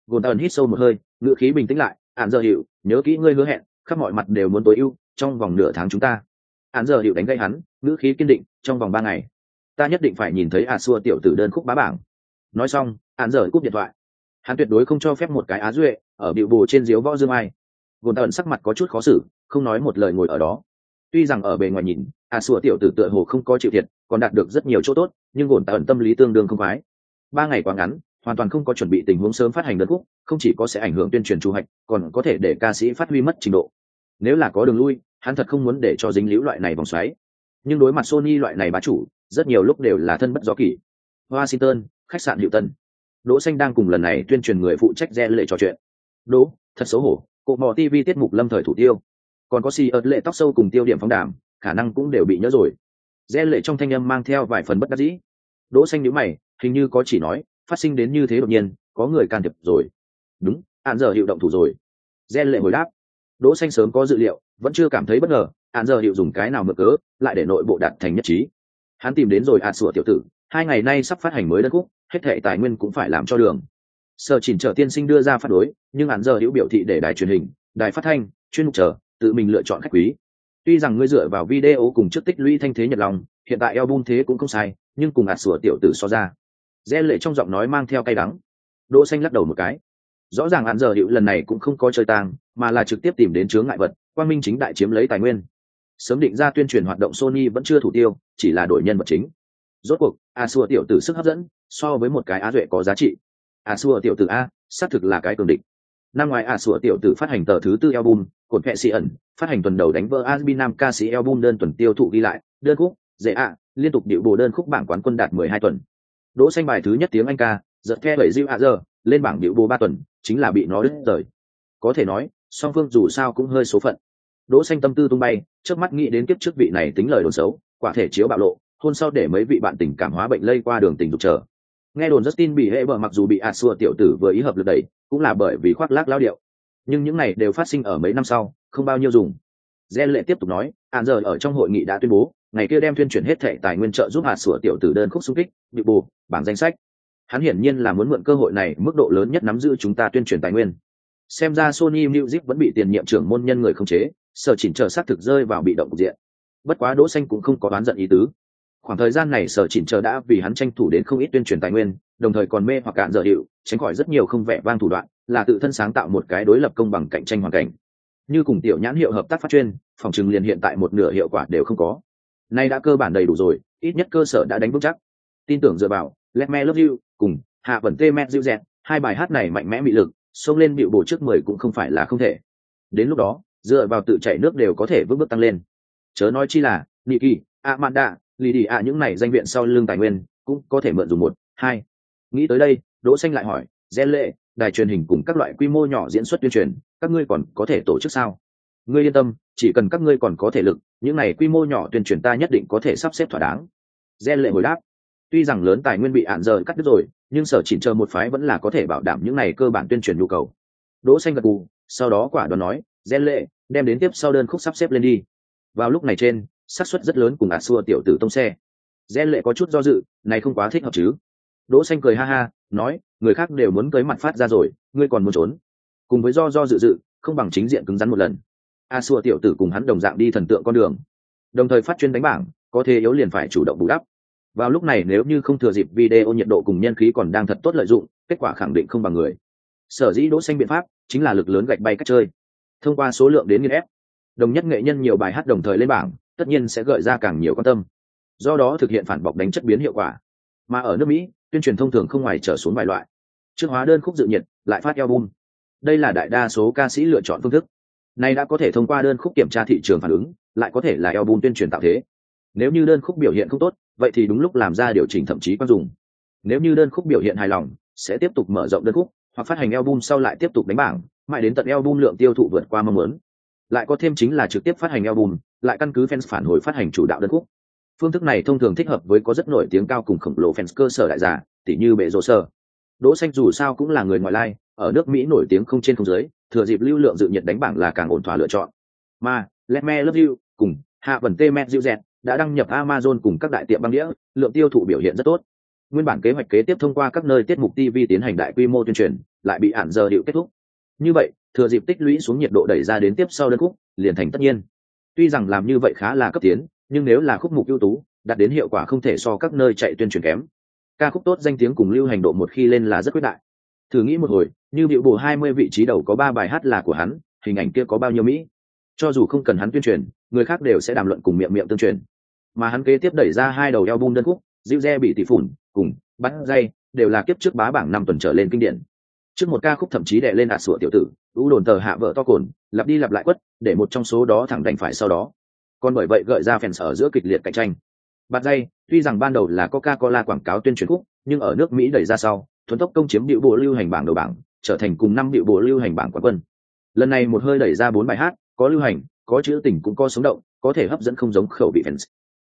Gồn tần hít sâu một hơi ngựa khí bình tĩnh lại, án giờ hiểu nhớ kỹ ngươi hứa hẹn khắp mọi mặt đều muốn tối ưu trong vòng nửa tháng chúng ta. Án giờ hiệu đánh gây hắn, ngữ khí kiên định, trong vòng ba ngày. Ta nhất định phải nhìn thấy a xua tiểu tử đơn khúc bá bảng. Nói xong hắn giờ cúp điện thoại. Hắn tuyệt đối không cho phép một cái á duệ ở biểu bồ trên diếu võ dương ai. Gồn tần sắc mặt có chút khó xử, không nói một lời ngồi ở đó. Tuy rằng ở bề ngoài nhìn, a xua tiểu tử tựa hồ không có chịu thiệt, còn đạt được rất nhiều chỗ tốt, nhưng gồn tần tâm lý tương đương không khoái. Ba ngày quá ngắn hoàn toàn không có chuẩn bị tình huống sớm phát hành đơn khúc, không chỉ có sẽ ảnh hưởng tuyên truyền chu hạch, còn có thể để ca sĩ phát huy mất trình độ. Nếu là có đường lui, hắn thật không muốn để cho dính liễu loại này vòng xoáy. Nhưng đối mặt sony loại này bá chủ, rất nhiều lúc đều là thân bất do kỷ. Washington, khách sạn hiệu tân đỗ xanh đang cùng lần này tuyên truyền người phụ trách gen lệ trò chuyện. Đỗ, thật xấu hổ cột mò tv tiết mục lâm thời thủ tiêu. Còn có si ớt lệ tóc sâu cùng tiêu điểm phóng đàm, khả năng cũng đều bị nhớ rồi. Gen lệ trong thanh âm mang theo vài phần bất đắc dĩ. Đỗ xanh nhíu mày, hình như có chỉ nói phát sinh đến như thế đột nhiên, có người can thiệp rồi. Đúng hạn giờ hiệu động thủ rồi. Gen lệ hồi đáp. Đỗ xanh sớm có dự liệu, vẫn chưa cảm thấy bất ngờ hạn giờ hiệu dùng cái nào mượn cớ, lại để nội bộ đạt thành nhất trí. Hắn tìm đến rồi ạt sủa tiểu tử, hai ngày nay sắp phát hành mới đất khúc, hết thệ tài nguyên cũng phải làm cho đường. Sở chỉnh trở tiên sinh đưa ra phát đối, nhưng hạn giờ hữu biểu thị để đài truyền hình, đài phát thanh, chuyên mục chờ tự mình lựa chọn khách quý. Tuy rằng ngươi dựa vào video cùng trước tích lũy thanh thế nhật lòng, hiện tại album thế cũng không sai, nhưng cùng ạt sủa tiểu tử so ra rẽ lệ trong giọng nói mang theo cay đắng. Đỗ xanh lắc đầu một cái. Rõ ràng hạn giờ hiệu lần này cũng không có chơi tang, mà là trực tiếp tìm đến chướng ngại vật, quang minh chính đại chiếm lấy tài nguyên. Sớm định ra tuyên truyền hoạt động sony vẫn chưa thủ tiêu, chỉ là đổi nhân vật chính. Rốt cuộc, a xua tiểu tử sức hấp dẫn, so với một cái á duệ có giá trị. A xua tiểu tử a, xác thực là cái cường địch. Năm ngoái a xua tiểu tử phát hành tờ thứ tư album cột vệ sĩ ẩn, phát hành tuần đầu đánh vỡ Asbi Nam ca sĩ album đơn tuần tiêu thụ ghi lại, đơn khúc, dễ ạ, liên tục điệu bộ đơn khúc bảng quán quân đạt 12 tuần đỗ xanh bài thứ nhất tiếng anh ca, giật khe bảy diêu ạ giờ lên bảng biểu bố ba tuần, chính là bị nó đứt rời. Có thể nói, song phương dù sao cũng hơi số phận. Đỗ xanh tâm tư tung bay trước mắt nghĩ đến kiếp trước vị này tính lời đồn xấu, quả thể chiếu bạo lộ, hôn sau để mấy vị bạn tình cảm hóa bệnh lây qua đường tình dục chờ. Nghe đồn Justin bị hệ bờ mặc dù bị ạt xua tiểu tử vừa ý hợp lực đẩy, cũng là bởi vì khoác lác lao điệu. Nhưng những này đều phát sinh ở mấy năm sau, không bao nhiêu dùng. Gen lệ tiếp tục nói ạn giờ ở trong hội nghị đã tuyên bố ngày kia đem tuyên chuyển hết thệ tài nguyên trợ giúp hạt sửa tiểu tử đơn khúc xung kích, bị bù, bảng danh sách. Hắn hiển nhiên là muốn mượn cơ hội này, mức độ lớn nhất nắm giữ chúng ta tuyên truyền tài nguyên. Xem ra sony music vẫn bị tiền nhiệm trưởng môn nhân người không chế, sở chỉnh chờ xác thực rơi vào bị động cục diện. Bất quá đỗ xanh cũng không có đoán giận ý tứ. Khoảng thời gian này sở chỉnh chờ đã vì hắn tranh thủ đến không ít tuyên truyền tài nguyên, đồng thời còn mê hoặc cạn dở hiệu tránh khỏi rất nhiều không vẻ vang thủ đoạn, là tự thân sáng tạo một cái đối lập công bằng cạnh tranh hoàn cảnh. Như cùng tiểu nhãn hiệu hợp tác phát chuyên, phòng trừng liền hiện tại một nửa hiệu quả đều không có nay đã cơ bản đầy đủ rồi, ít nhất cơ sở đã đánh vững chắc. Tin tưởng dựa vào, let me love you cùng hạ vẩn tê me dịu dẹt, hai bài hát này mạnh mẽ bị lực, xông lên bịu bổ trước mười cũng không phải là không thể. Đến lúc đó, dựa vào tự chạy nước đều có thể vững bước tăng lên. Chớ nói chi là nị kỳ a mạn đạ lì đi ạ những này danh viện sau lương tài nguyên cũng có thể mượn dùng một, hai. Nghĩ tới đây, đỗ xanh lại hỏi, gen lệ, đài truyền hình cùng các loại quy mô nhỏ diễn xuất tuyên truyền, các ngươi còn có thể tổ chức sao? Ngươi yên tâm, chỉ cần các ngươi còn có thể lực những này quy mô nhỏ tuyên truyền ta nhất định có thể sắp xếp thỏa đáng. Gen lệ hồi đáp. Tuy rằng lớn tài nguyên bị ạn giờ cắt đứt rồi, nhưng sở chỉnh chờ một phái vẫn là có thể bảo đảm những này cơ bản tuyên truyền nhu cầu. Đỗ xanh gật gù, sau đó quả đoán nói, gen lệ, đem đến tiếp sau đơn khúc sắp xếp lên đi. Vào lúc này trên, xác suất rất lớn cùng ả xua tiểu tử tông xe. Gen lệ có chút do dự, này không quá thích hợp chứ? Đỗ xanh cười ha ha, nói, người khác đều muốn cưới mặt phát ra rồi, ngươi còn muốn trốn. Cùng với do do dự dự, không bằng chính diện cứng rắn một lần a xua tiểu tử cùng hắn đồng dạng đi thần tượng con đường. Đồng thời phát chuyên đánh bảng, có thể yếu liền phải chủ động bù đắp. Vào lúc này nếu như không thừa dịp video nhiệt độ cùng nhân khí còn đang thật tốt lợi dụng, kết quả khẳng định không bằng người. Sở dĩ đỗ xanh biện pháp chính là lực lớn gạch bay cách chơi. Thông qua số lượng đến nghiên ép, đồng nhất nghệ nhân nhiều bài hát đồng thời lên bảng, tất nhiên sẽ gợi ra càng nhiều quan tâm. Do đó thực hiện phản bọc đánh chất biến hiệu quả. Mà ở nước mỹ, tuyên truyền thông thường không ngoài trở xuống vài loại. Trước hóa đơn khúc dự nhiệt, lại phát album. Đây là đại đa số ca sĩ lựa chọn phương thức này đã có thể thông qua đơn khúc kiểm tra thị trường phản ứng, lại có thể là album tuyên truyền tạo thế. Nếu như đơn khúc biểu hiện không tốt, vậy thì đúng lúc làm ra điều chỉnh thậm chí quan dùng. Nếu như đơn khúc biểu hiện hài lòng, sẽ tiếp tục mở rộng đơn khúc, hoặc phát hành album sau lại tiếp tục đánh bảng, mãi đến tận album lượng tiêu thụ vượt qua mong muốn. Lại có thêm chính là trực tiếp phát hành album, lại căn cứ fans phản hồi phát hành chủ đạo đơn khúc. Phương thức này thông thường thích hợp với có rất nổi tiếng cao cùng khổng lồ fans cơ sở đại giả tỷ như bệ rồ sơ. Đỗ xanh dù sao cũng là người ngoại lai, ở nước mỹ nổi tiếng không trên không dưới thừa dịp lưu lượng dự nhiệt đánh bảng là càng ổn thỏa lựa chọn. Mà let me love you cùng hạ Bẩn tê mẹ dịu dẹt đã đăng nhập amazon cùng các đại tiệm băng đĩa, lượng tiêu thụ biểu hiện rất tốt. Nguyên bản kế hoạch kế tiếp thông qua các nơi tiết mục tv tiến hành đại quy mô tuyên truyền, lại bị ản giờ điệu kết thúc. Như vậy, thừa dịp tích lũy xuống nhiệt độ đẩy ra đến tiếp sau đơn khúc, liền thành tất nhiên. Tuy rằng làm như vậy khá là cấp tiến, nhưng nếu là khúc mục ưu tú, đạt đến hiệu quả không thể so các nơi chạy tuyên truyền kém. Ca khúc tốt danh tiếng cùng lưu hành độ một khi lên là rất quyết đại thử nghĩ một hồi, như biểu bổ hai mươi vị trí đầu có ba bài hát là của hắn, hình ảnh kia có bao nhiêu mỹ? Cho dù không cần hắn tuyên truyền, người khác đều sẽ đàm luận cùng miệng miệng tương truyền. Mà hắn kế tiếp đẩy ra hai đầu album đơn khúc, dịu re bị tỷ phủn, cùng bắt dây, đều là kiếp trước bá bảng năm tuần trở lên kinh điển. Trước một ca khúc thậm chí đệ lên đạt sủa tiểu tử u đồn tờ hạ vợ to cồn, lặp đi lặp lại quất, để một trong số đó thẳng đành phải sau đó. Còn bởi vậy gợi ra phèn ở giữa kịch liệt cạnh tranh. Bạt dây, tuy rằng ban đầu là coca cola quảng cáo tuyên truyền khúc, nhưng ở nước mỹ đẩy ra sau thuấn tốc công chiếm điệu bộ lưu hành bảng đầu bảng trở thành cùng năm điệu bộ lưu hành bảng quán quân. Lần này một hơi đẩy ra bốn bài hát có lưu hành có chữ tình cũng có sống động có thể hấp dẫn không giống khẩu vị fans.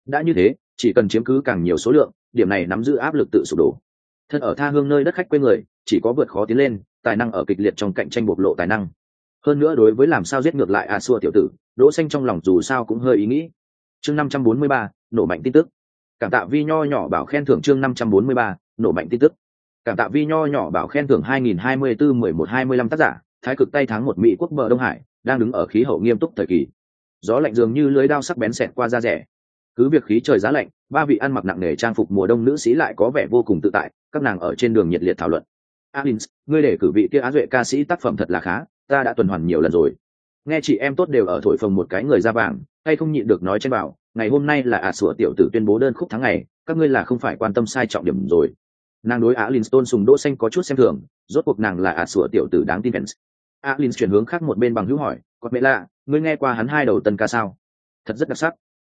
Đã như thế chỉ cần chiếm cứ càng nhiều số lượng điểm này nắm giữ áp lực tự sụp đổ. Thân ở tha hương nơi đất khách quê người chỉ có vượt khó tiến lên tài năng ở kịch liệt trong cạnh tranh bộc lộ tài năng. Hơn nữa đối với làm sao giết ngược lại a xua tiểu tử đỗ xanh trong lòng dù sao cũng hơi ý nghĩ. Chương 543, nổ mạnh tin tức. Cảm tạ vi nho nhỏ bảo khen thưởng chương 543, nổ mạnh tin tức cảm tạ vi nho nhỏ bảo khen thưởng 2024 11 25 tác giả, thái cực tay tháng một mỹ quốc bờ đông hải, đang đứng ở khí hậu nghiêm túc thời kỳ. Gió lạnh dường như lưới đao sắc bén xẹt qua da rẻ. Cứ việc khí trời giá lạnh, ba vị ăn mặc nặng nề trang phục mùa đông nữ sĩ lại có vẻ vô cùng tự tại, các nàng ở trên đường nhiệt liệt thảo luận. Alins ngươi để cử vị kia á duệ ca sĩ tác phẩm thật là khá, ta đã tuần hoàn nhiều lần rồi. Nghe chị em tốt đều ở thổi phồng một cái người da vàng, hay không nhịn được nói trên bảo, ngày hôm nay là ả à sủa tiểu tử tuyên bố đơn khúc tháng ngày, các ngươi là không phải quan tâm sai trọng điểm rồi nàng đối á linh stone sùng đỗ xanh có chút xem thường, rốt cuộc nàng là ả sủa tiểu tử đáng tin fans lin chuyển hướng khác một bên bằng hữu hỏi còn mẹ lạ, ngươi nghe qua hắn hai đầu tân ca sao? Thật rất đặc sắc.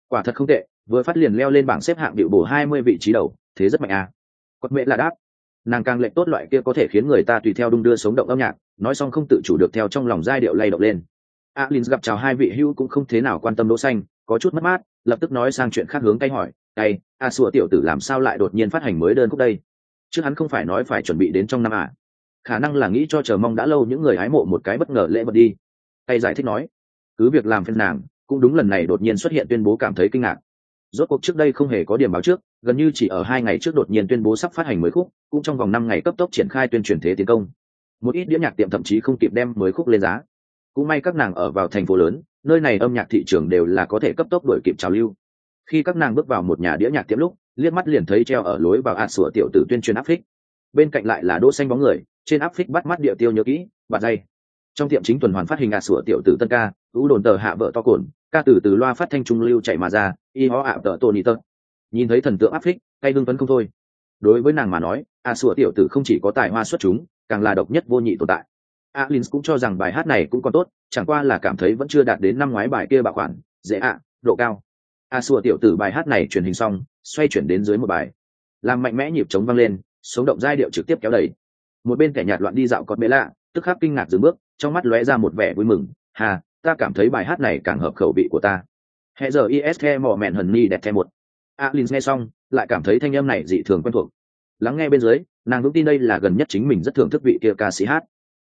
Quả thật không tệ, vừa phát liền leo lên bảng xếp hạng điệu bổ hai mươi vị trí đầu, thế rất mạnh à? Còn mẹ lạ đáp. Nàng càng lệnh tốt loại kia có thể khiến người ta tùy theo đung đưa sống động âm nhạc, nói xong không tự chủ được theo trong lòng giai điệu lay động lên. Alin gặp chào hai vị hữu cũng không thế nào quan tâm đỗ xanh, có chút mất mát, lập tức nói sang chuyện khác hướng tay hỏi tay a sủa tiểu tử làm sao lại đột nhiên phát hành mới đơn khúc đây? Chứ hắn không phải nói phải chuẩn bị đến trong năm à. Khả năng là nghĩ cho chờ mong đã lâu những người hái mộ một cái bất ngờ lễ vật đi. Tay giải thích nói, cứ việc làm phiên nàng, cũng đúng lần này đột nhiên xuất hiện tuyên bố cảm thấy kinh ngạc. Rốt cuộc trước đây không hề có điểm báo trước, gần như chỉ ở hai ngày trước đột nhiên tuyên bố sắp phát hành mới khúc, cũng trong vòng năm ngày cấp tốc triển khai tuyên truyền thế tiến công. Một ít đĩa nhạc tiệm thậm chí không kịp đem mới khúc lên giá. Cũng may các nàng ở vào thành phố lớn, nơi này âm nhạc thị trường đều là có thể cấp tốc đổi kịp trào lưu. Khi các nàng bước vào một nhà đĩa nhạc tiệm lúc liếc mắt liền thấy treo ở lối vào ạt sủa tiểu tử tuyên truyền áp phích. Bên cạnh lại là đỗ xanh bóng người, trên áp phích bắt mắt địa tiêu nhớ kỹ, bạt dây. Trong tiệm chính tuần hoàn phát hình ạt sủa tiểu tử tân ca u đồn tờ hạ vợ to cồn, ca từ từ loa phát thanh trung lưu chạy mà ra, y hó ạ tờ tony tơ nhìn thấy thần tượng áp phích cay đương phấn không thôi. Đối với nàng mà nói, ạt sủa tiểu tử không chỉ có tài hoa xuất chúng, càng là độc nhất vô nhị tồn tại. Alin cũng cho rằng bài hát này cũng còn tốt, chẳng qua là cảm thấy vẫn chưa đạt đến năm ngoái bài kia bảo khoản, dễ ạ, độ cao a xua tiểu tử bài hát này truyền hình xong, xoay chuyển đến dưới một bài. Làm mạnh mẽ nhịp trống vang lên, sống động giai điệu trực tiếp kéo đầy. Một bên kẻ nhạt loạn đi dạo con bê lạ, tức khắc kinh ngạc dừng bước, trong mắt lóe ra một vẻ vui mừng. Hà ta cảm thấy bài hát này càng hợp khẩu vị của ta. Hẹn giờ is the mò mẹn hần ni đẹp thêm một. Alin nghe xong, lại cảm thấy thanh âm này dị thường quen thuộc. Lắng nghe bên dưới, nàng vững tin đây là gần nhất chính mình rất thưởng thức vị kia ca sĩ hát.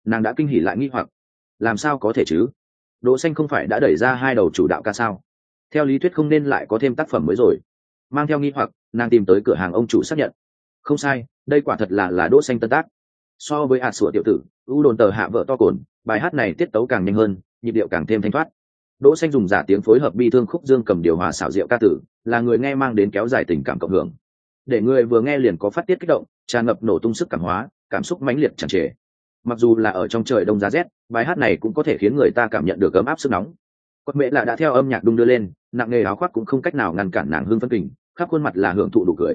Nàng đã kinh hỉ lại nghi hoặc. Làm sao có thể chứ? Đỗ xanh không phải đã đẩy ra hai đầu chủ đạo ca sao? Theo lý thuyết không nên lại có thêm tác phẩm mới rồi. Mang theo nghi hoặc, nàng tìm tới cửa hàng ông chủ xác nhận. Không sai, đây quả thật là là đỗ xanh tân tác. So với ạt sủa tiểu tử u đồn tờ hạ vợ to cồn, bài hát này tiết tấu càng nhanh hơn, nhịp điệu càng thêm thanh thoát. Đỗ xanh dùng giả tiếng phối hợp bi thương khúc dương cầm điều hòa xảo diệu ca tử, là người nghe mang đến kéo dài tình cảm cộng hưởng. Để người vừa nghe liền có phát tiết kích động, tràn ngập nổ tung sức cảm hóa, cảm xúc mãnh liệt tràn trề. Mặc dù là ở trong trời đông giá rét, bài hát này cũng có thể khiến người ta cảm nhận được ấm áp sức nóng quật Mễ là đã theo âm nhạc đung đưa lên nặng nghề áo khoác cũng không cách nào ngăn cản nàng Hương phân kình khắp khuôn mặt là hưởng thụ đủ cười.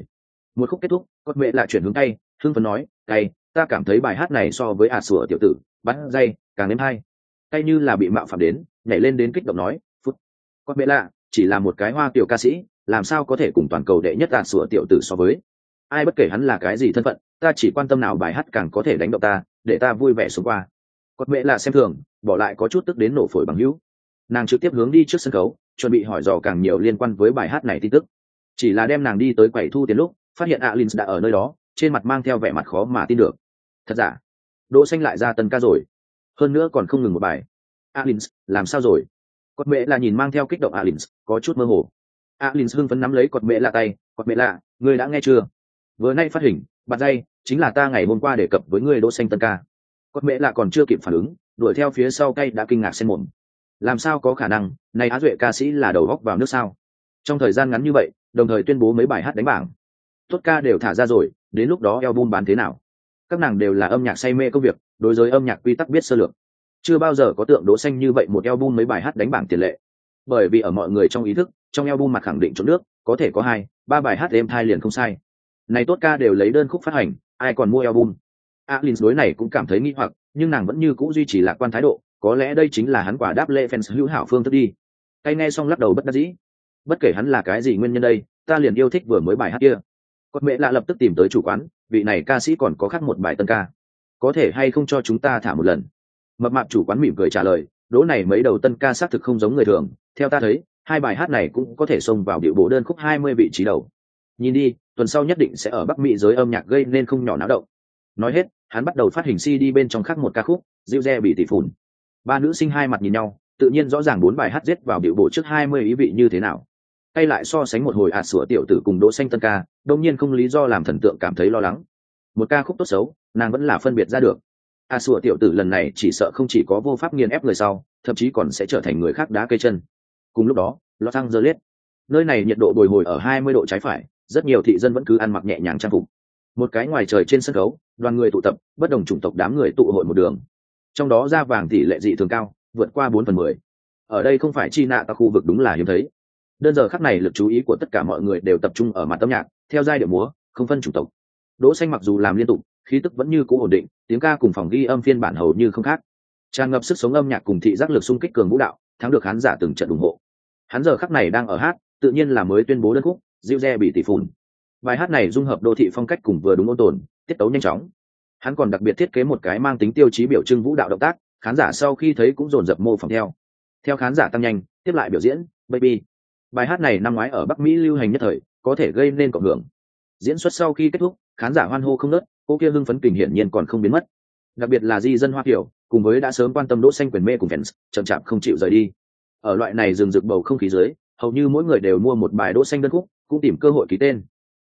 Một khúc kết thúc quật Mễ lại chuyển hướng tay Hương phấn nói Cay, ta cảm thấy bài hát này so với ả à sủa tiểu tử bắn dây càng nếm hay. Cay như là bị mạo phạm đến nhảy lên đến kích động nói phút. Quật mễ là chỉ là một cái hoa tiểu ca sĩ làm sao có thể cùng toàn cầu đệ nhất ả à sủa tiểu tử so với? Ai bất kể hắn là cái gì thân phận ta chỉ quan tâm nào bài hát càng có thể đánh động ta để ta vui vẻ xuống qua. Quật Mễ là xem thường bỏ lại có chút tức đến nổ phổi bằng hữu nàng trực tiếp hướng đi trước sân khấu, chuẩn bị hỏi dò càng nhiều liên quan với bài hát này tin tức. Chỉ là đem nàng đi tới quầy thu tiền lúc, phát hiện alin đã ở nơi đó, trên mặt mang theo vẻ mặt khó mà tin được. Thật giả? Đỗ xanh lại ra tân ca rồi. Hơn nữa còn không ngừng một bài. Alin làm sao rồi? Cọt mẹ là nhìn mang theo kích động alin có chút mơ hồ. Alin hưng phấn nắm lấy cọt mẹ là tay. Cọt mẹ là ngươi đã nghe chưa? Vừa nay phát hình bạt dây, chính là ta ngày hôm qua đề cập với ngươi đỗ xanh tân ca. Cọt mẹ là còn chưa kịp phản ứng, đuổi theo phía sau cây đã kinh ngạc xen mồm làm sao có khả năng? Này á duệ ca sĩ là đầu góc vào nước sao? Trong thời gian ngắn như vậy, đồng thời tuyên bố mấy bài hát đánh bảng. Tốt ca đều thả ra rồi, đến lúc đó album bán thế nào? Các nàng đều là âm nhạc say mê công việc, đối với âm nhạc quy tắc biết sơ lược. Chưa bao giờ có tượng đỗ xanh như vậy một album mấy bài hát đánh bảng tiền lệ. Bởi vì ở mọi người trong ý thức, trong album mặt khẳng định chỗ nước, có thể có hai, ba bài hát êm thai liền không sai. Này tốt ca đều lấy đơn khúc phát hành, ai còn mua album? Alin đối này cũng cảm thấy nghi hoặc, nhưng nàng vẫn như cũ duy trì lạc quan thái độ có lẽ đây chính là hắn quả đáp lễ fans hữu hảo phương thức đi. Tay nghe xong lắc đầu bất đắc dĩ. Bất kể hắn là cái gì nguyên nhân đây, ta liền yêu thích vừa mới bài hát kia. Con mẹ lạ lập tức tìm tới chủ quán, vị này ca sĩ còn có khác một bài tân ca. Có thể hay không cho chúng ta thả một lần? Mập mạp chủ quán mỉm cười trả lời đỗ này mấy đầu tân ca xác thực không giống người thường. Theo ta thấy, hai bài hát này cũng có thể xông vào điệu bộ đơn khúc hai mươi vị trí đầu. Nhìn đi, tuần sau nhất định sẽ ở bắc mỹ giới âm nhạc gây nên không nhỏ náo động. Nói hết, hắn bắt đầu phát hình cd bên trong khác một ca khúc dịu re bị tỷ phùn ba nữ sinh hai mặt nhìn nhau, tự nhiên rõ ràng bốn bài hát giết vào biểu bộ trước hai mươi ý vị như thế nào. Hay lại so sánh một hồi ạt sủa tiểu tử cùng đỗ xanh tân ca, đông nhiên không lý do làm thần tượng cảm thấy lo lắng. Một ca khúc tốt xấu, nàng vẫn là phân biệt ra được. A sủa tiểu tử lần này chỉ sợ không chỉ có vô pháp nghiền ép người sau, thậm chí còn sẽ trở thành người khác đá cây chân. Cùng lúc đó los angeles nơi này nhiệt độ bồi hồi ở 20 độ trái phải, rất nhiều thị dân vẫn cứ ăn mặc nhẹ nhàng trang phục. Một cái ngoài trời trên sân khấu, đoàn người tụ tập, bất đồng chủng tộc đám người tụ hội một đường trong đó da vàng tỷ lệ dị thường cao, vượt qua bốn phần mười. Ở đây không phải chi nạ ta khu vực đúng là hiếm thấy. Đơn giờ khắc này lực chú ý của tất cả mọi người đều tập trung ở mặt âm nhạc, theo giai điệu múa, không phân chủng tộc. Đỗ xanh mặc dù làm liên tục, khí tức vẫn như cũ ổn định, tiếng ca cùng phòng ghi âm phiên bản hầu như không khác. Tràn ngập sức sống âm nhạc cùng thị giác lực xung kích cường vũ đạo, thắng được khán giả từng trận ủng hộ. Hắn giờ khắc này đang ở hát, tự nhiên là mới tuyên bố đơn khúc diêu re bị tỷ phùn. Bài hát này dung hợp đô thị phong cách cùng vừa đúng ôn tồn, tiết tấu nhanh chóng hắn còn đặc biệt thiết kế một cái mang tính tiêu chí biểu trưng vũ đạo động tác, khán giả sau khi thấy cũng dồn dập mô phỏng theo. Theo khán giả tăng nhanh, tiếp lại biểu diễn, baby. Bài hát này năm ngoái ở bắc mỹ lưu hành nhất thời, có thể gây nên cộng hưởng. Diễn xuất sau khi kết thúc, khán giả hoan hô không nớt, cô kia hưng phấn kình hiển nhiên còn không biến mất. Đặc biệt là di dân hoa kiểu cùng với đã sớm quan tâm đỗ xanh quyền mê cùng fans, chậm chạp không chịu rời đi. Ở loại này dừng rực bầu không khí dưới, hầu như mỗi người đều mua một bài đỗ xanh đơn khúc, cũng tìm cơ hội ký tên.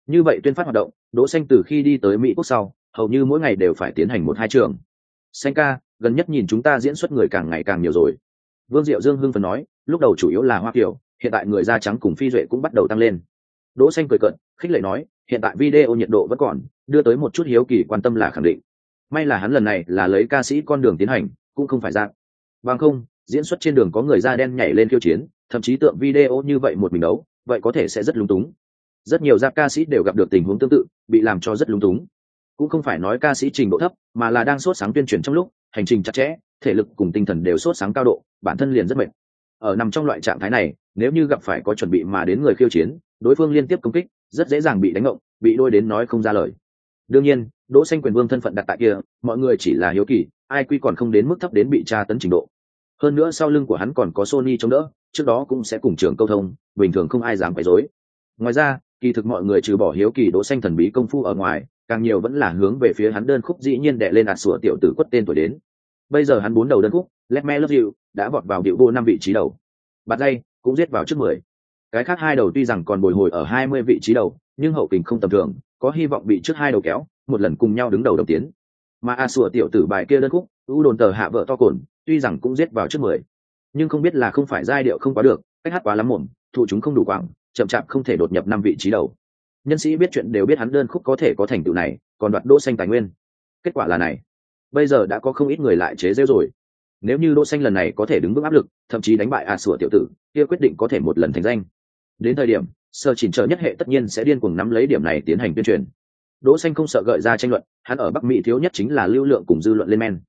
Như vậy tuyên phát hoạt động, đỗ xanh từ khi đi tới mỹ quốc sau hầu như mỗi ngày đều phải tiến hành một hai trường. Xanh ca gần nhất nhìn chúng ta diễn xuất người càng ngày càng nhiều rồi. Vương diệu dương hưng phấn nói lúc đầu chủ yếu là hoa kiểu hiện tại người da trắng cùng phi duệ cũng bắt đầu tăng lên. Đỗ xanh cười cợt, khích lệ nói hiện tại video nhiệt độ vẫn còn đưa tới một chút hiếu kỳ quan tâm là khẳng định. May là hắn lần này là lấy ca sĩ con đường tiến hành cũng không phải dạng. Bằng không diễn xuất trên đường có người da đen nhảy lên khiêu chiến thậm chí tượng video như vậy một mình đấu vậy có thể sẽ rất lung túng. Rất nhiều giáp ca sĩ đều gặp được tình huống tương tự bị làm cho rất lung túng cũng không phải nói ca sĩ trình độ thấp, mà là đang sốt sáng tuyên truyền trong lúc, hành trình chặt chẽ, thể lực cùng tinh thần đều sốt sáng cao độ, bản thân liền rất mệt. Ở nằm trong loại trạng thái này, nếu như gặp phải có chuẩn bị mà đến người khiêu chiến, đối phương liên tiếp công kích, rất dễ dàng bị đánh ngộng, bị đôi đến nói không ra lời. Đương nhiên, đỗ xanh quyền vương thân phận đặt tại kia, mọi người chỉ là hiếu kỳ, ai quy còn không đến mức thấp đến bị tra tấn trình độ. Hơn nữa sau lưng của hắn còn có sony chống đỡ, trước đó cũng sẽ cùng trường câu thông, bình thường không ai dám quấy rối. Ngoài ra, kỳ thực mọi người trừ bỏ hiếu kỳ đỗ xanh thần bí công phu ở ngoài càng nhiều vẫn là hướng về phía hắn đơn khúc dĩ nhiên đệ lên ạt sủa tiểu tử quất tên tuổi đến. Bây giờ hắn bốn đầu đơn khúc, let me love you, đã vọt vào điệu vô năm vị trí đầu. Bạt dây cũng giết vào trước mười. Cái khác hai đầu tuy rằng còn bồi hồi ở hai mươi vị trí đầu, nhưng hậu kình không tầm thường, có hy vọng bị trước hai đầu kéo, một lần cùng nhau đứng đầu đồng tiến. Mà a sủa tiểu tử bài kia đơn khúc u đồn tờ hạ vợ to cồn, tuy rằng cũng giết vào trước mười, nhưng không biết là không phải giai điệu không quá được, cách hát quá lắm mồm thụ chúng không đủ quảng, chậm chạp không thể đột nhập năm vị trí đầu nhân sĩ biết chuyện đều biết hắn đơn khúc có thể có thành tựu này, còn đoạt đỗ xanh tài nguyên. Kết quả là này. Bây giờ đã có không ít người lại chế rêu rồi. Nếu như đỗ xanh lần này có thể đứng vững áp lực, thậm chí đánh bại a sủa tiểu tử, kia quyết định có thể một lần thành danh. Đến thời điểm, sơ chỉnh trợ nhất hệ tất nhiên sẽ điên cuồng nắm lấy điểm này tiến hành tuyên truyền. Đỗ xanh không sợ gợi ra tranh luận, hắn ở bắc mỹ thiếu nhất chính là lưu lượng cùng dư luận lên men.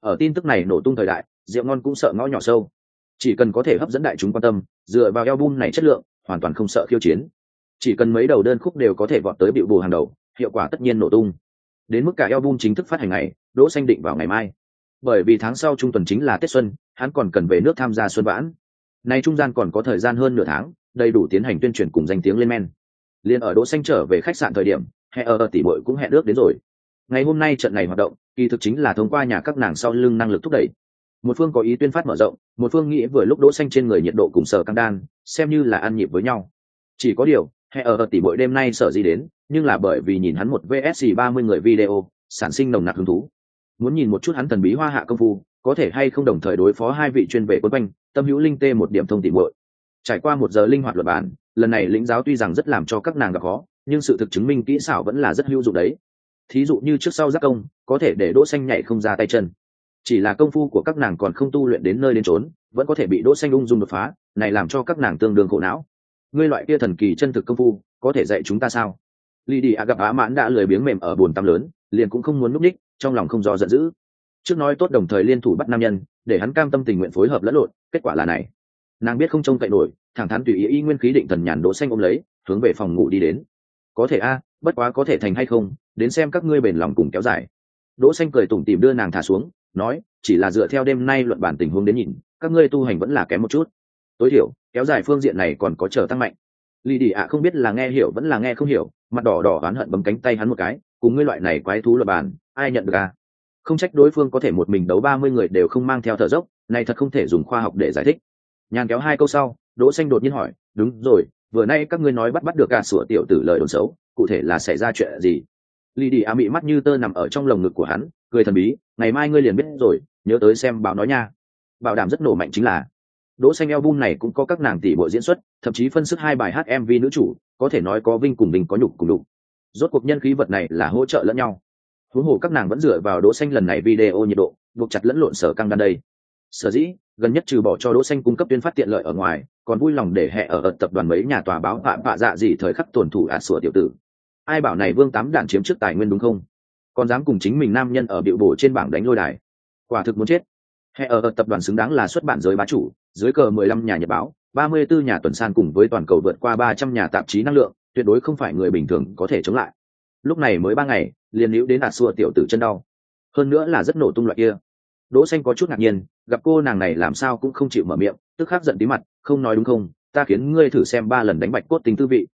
Ở tin tức này nổ tung thời đại, rượu ngon cũng sợ ngõ nhỏ sâu. Chỉ cần có thể hấp dẫn đại chúng quan tâm, dựa vào album này chất lượng, hoàn toàn không sợ khiêu chiến chỉ cần mấy đầu đơn khúc đều có thể vọt tới biểu bù hàng đầu, hiệu quả tất nhiên nổ tung. Đến mức cả album chính thức phát hành ngày, đỗ xanh định vào ngày mai. Bởi vì tháng sau trung tuần chính là tết xuân, hắn còn cần về nước tham gia xuân vãn. Nay trung gian còn có thời gian hơn nửa tháng, đầy đủ tiến hành tuyên truyền cùng danh tiếng lên men. Liền ở đỗ xanh trở về khách sạn thời điểm hệ ở tỷ bội cũng hẹn ước đến rồi. Ngày hôm nay trận này hoạt động, kỳ thực chính là thông qua nhà các nàng sau lưng năng lực thúc đẩy. Một phương có ý tuyên phát mở rộng, một phương nghĩ vừa lúc đỗ xanh trên người nhiệt độ cùng sở căng đan, xem như là ăn nhịp với nhau. Chỉ có điều hệ ở tỷ bội đêm nay sở gì đến, nhưng là bởi vì nhìn hắn một vsc 30 người video, sản sinh nồng nặc hứng thú. Muốn nhìn một chút hắn thần bí hoa hạ công phu, có thể hay không đồng thời đối phó hai vị chuyên về quân quanh, tâm hữu linh tê một điểm thông tỉ muội. Trải qua một giờ linh hoạt luật bản lần này lĩnh giáo tuy rằng rất làm cho các nàng gặp khó, nhưng sự thực chứng minh kỹ xảo vẫn là rất hữu dụng đấy. Thí dụ như trước sau giác công, có thể để đỗ xanh nhảy không ra tay chân. Chỉ là công phu của các nàng còn không tu luyện đến nơi đến trốn vẫn có thể bị đỗ xanh ung dung đột phá, này làm cho các nàng tương đương khổ não ngươi loại kia thần kỳ chân thực công phu, có thể dạy chúng ta sao? Lì đi gặp á mãn đã lười biếng mềm ở buồn tắm lớn, liền cũng không muốn núp ních, trong lòng không do giận dữ. Trước nói tốt đồng thời liên thủ bắt nam nhân, để hắn cam tâm tình nguyện phối hợp lẫn lộn, kết quả là này. Nàng biết không trông cậy nổi, thẳng thắn tùy ý y nguyên khí định thần nhàn đỗ xanh ôm lấy, hướng về phòng ngủ đi đến. Có thể a à, bất quá có thể thành hay không, đến xem các ngươi bền lòng cùng kéo dài. Đỗ xanh cười tủm tỉm đưa nàng thả xuống, nói, chỉ là dựa theo đêm nay luận bản tình huống đến nhìn, các ngươi tu hành vẫn là kém một chút tối thiểu, kéo dài phương diện này còn có chờ tăng mạnh. Lì đi ạ không biết là nghe hiểu vẫn là nghe không hiểu, mặt đỏ đỏ oán hận bấm cánh tay hắn một cái, cùng ngươi loại này quái thú luật bản, ai nhận được à? Không trách đối phương có thể một mình đấu ba mươi người đều không mang theo thở dốc này thật không thể dùng khoa học để giải thích. Nhàn kéo hai câu sau, đỗ xanh đột nhiên hỏi, đúng rồi, vừa nay các ngươi nói bắt bắt được cả sủa tiểu tử lời đồn xấu, cụ thể là xảy ra chuyện gì? Lì đi ạ mị mắt như tơ nằm ở trong lồng ngực của hắn, cười thần bí, ngày mai ngươi liền biết rồi, nhớ tới xem báo nói nha. Bảo đảm rất nổ mạnh chính là đỗ xanh album này cũng có các nàng tỷ bộ diễn xuất thậm chí phân sức hai bài hát mv nữ chủ có thể nói có vinh cùng mình có nhục cùng đục. Rốt cuộc nhân khí vật này là hỗ trợ lẫn nhau. Huống hồ các nàng vẫn dựa vào đỗ xanh lần này video nhiệt độ buộc chặt lẫn lộn sở căng đan đây. Sở dĩ gần nhất trừ bỏ cho đỗ xanh cung cấp tuyên phát tiện lợi ở ngoài còn vui lòng để hệ ở, ở tập đoàn mấy nhà tòa báo hạ bạ dạ gì thời khắc tuần thủ ạt sủa tiểu tử. Ai bảo này vương tám đạn chiếm trước tài nguyên đúng không? Còn dám cùng chính mình nam nhân ở biểu bổ trên bảng đánh lôi đài. Quả thực muốn chết. Hệ ở tập đoàn xứng đáng là xuất bản giới bá chủ dưới cờ 15 nhà nhật báo 34 nhà tuần san cùng với toàn cầu vượt qua 300 nhà tạp chí năng lượng, tuyệt đối không phải người bình thường có thể chống lại. Lúc này mới ba ngày, liền liễu đến ạt xua tiểu tử chân đau. Hơn nữa là rất nổ tung loại kia. Đỗ xanh có chút ngạc nhiên, gặp cô nàng này làm sao cũng không chịu mở miệng, tức khắc giận tí mặt, không nói đúng không, ta khiến ngươi thử xem ba lần đánh bạch cốt tình tư vị.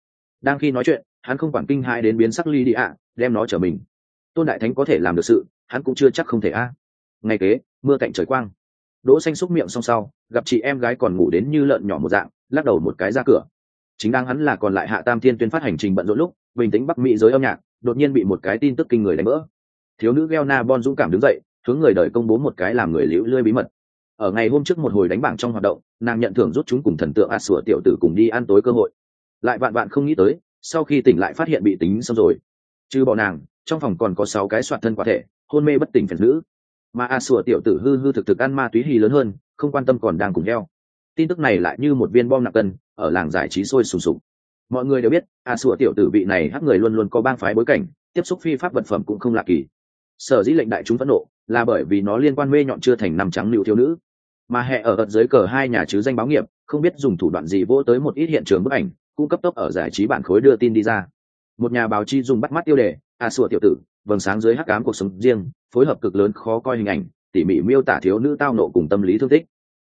Đang khi nói chuyện, hắn không quản kinh hãi đến biến sắc ly đi ạ đem nó trở mình. Tôn đại thánh có thể làm được sự, hắn cũng chưa chắc không thể a. Ngày kế, mưa cạnh trời quang đỗ xanh xúc miệng xong sau, gặp chị em gái còn ngủ đến như lợn nhỏ một dạng, lắc đầu một cái ra cửa. Chính đang hắn là còn lại hạ tam thiên tuyên phát hành trình bận rộn lúc, bình tĩnh bắc mỹ giới âm nhạc, đột nhiên bị một cái tin tức kinh người đánh vỡ. Thiếu nữ Gelna Bon dũng cảm đứng dậy, hướng người đời công bố một cái làm người liễu lươi bí mật. Ở ngày hôm trước một hồi đánh bảng trong hoạt động, nàng nhận thưởng rút chúng cùng thần tượng a sủa tiểu tử cùng đi ăn tối cơ hội. Lại vạn vạn không nghĩ tới, sau khi tỉnh lại phát hiện bị tính xong rồi. Trừ bọn nàng, trong phòng còn có sáu cái soạt thân quả thể, hôn mê bất tỉnh phèn nữ mà a sủa tiểu tử hư hư thực thực ăn ma túy hì lớn hơn, không quan tâm còn đang cùng heo. Tin tức này lại như một viên bom nặng cân, ở làng giải trí sôi sùng sục. Mọi người đều biết, a sủa tiểu tử vị này hắc người luôn luôn có bang phái bối cảnh, tiếp xúc phi pháp vật phẩm cũng không lạ kỳ. Sở dĩ lệnh đại chúng phẫn nộ, là bởi vì nó liên quan mê nhọn chưa thành năm trắng liệu thiếu nữ. Mà hệ ở ợt dưới cờ hai nhà chứ danh báo nghiệp, không biết dùng thủ đoạn gì vỗ tới một ít hiện trường bức ảnh cung cấp tốc ở giải trí bản khối đưa tin đi ra. Một nhà báo chí dùng bắt mắt tiêu đề, a sủa tiểu tử, vầng sáng dưới hắc cám cuộc sống riêng phối hợp cực lớn khó coi hình ảnh, tỉ mỉ miêu tả thiếu nữ tao nộ cùng tâm lý thương tích.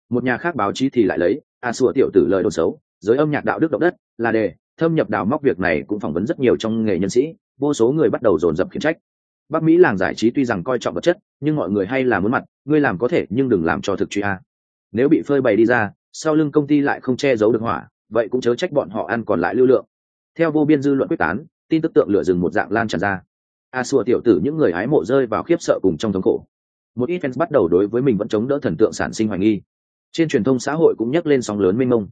Một nhà khác báo chí thì lại lấy, a sủa tiểu tử lời đồn xấu, giới âm nhạc đạo đức động đất, là đề, thâm nhập đào móc việc này cũng phỏng vấn rất nhiều trong nghề nhân sĩ, vô số người bắt đầu dồn dập khiển trách. Bắc mỹ làng giải trí tuy rằng coi trọng vật chất, nhưng mọi người hay là muốn mặt, ngươi làm có thể, nhưng đừng làm cho thực truy a. Nếu bị phơi bày đi ra, sau lưng công ty lại không che giấu được hỏa, vậy cũng chớ trách bọn họ ăn còn lại lưu lượng. Theo vô biên dư luận quyết tán, tin tức tượng lửa rừng một dạng lan tràn ra a xua tiểu tử những người hái mộ rơi vào khiếp sợ cùng trong thống khổ. Một ít fans bắt đầu đối với mình vẫn chống đỡ thần tượng sản sinh hoài nghi. Trên truyền thông xã hội cũng nhắc lên sóng lớn mênh mông.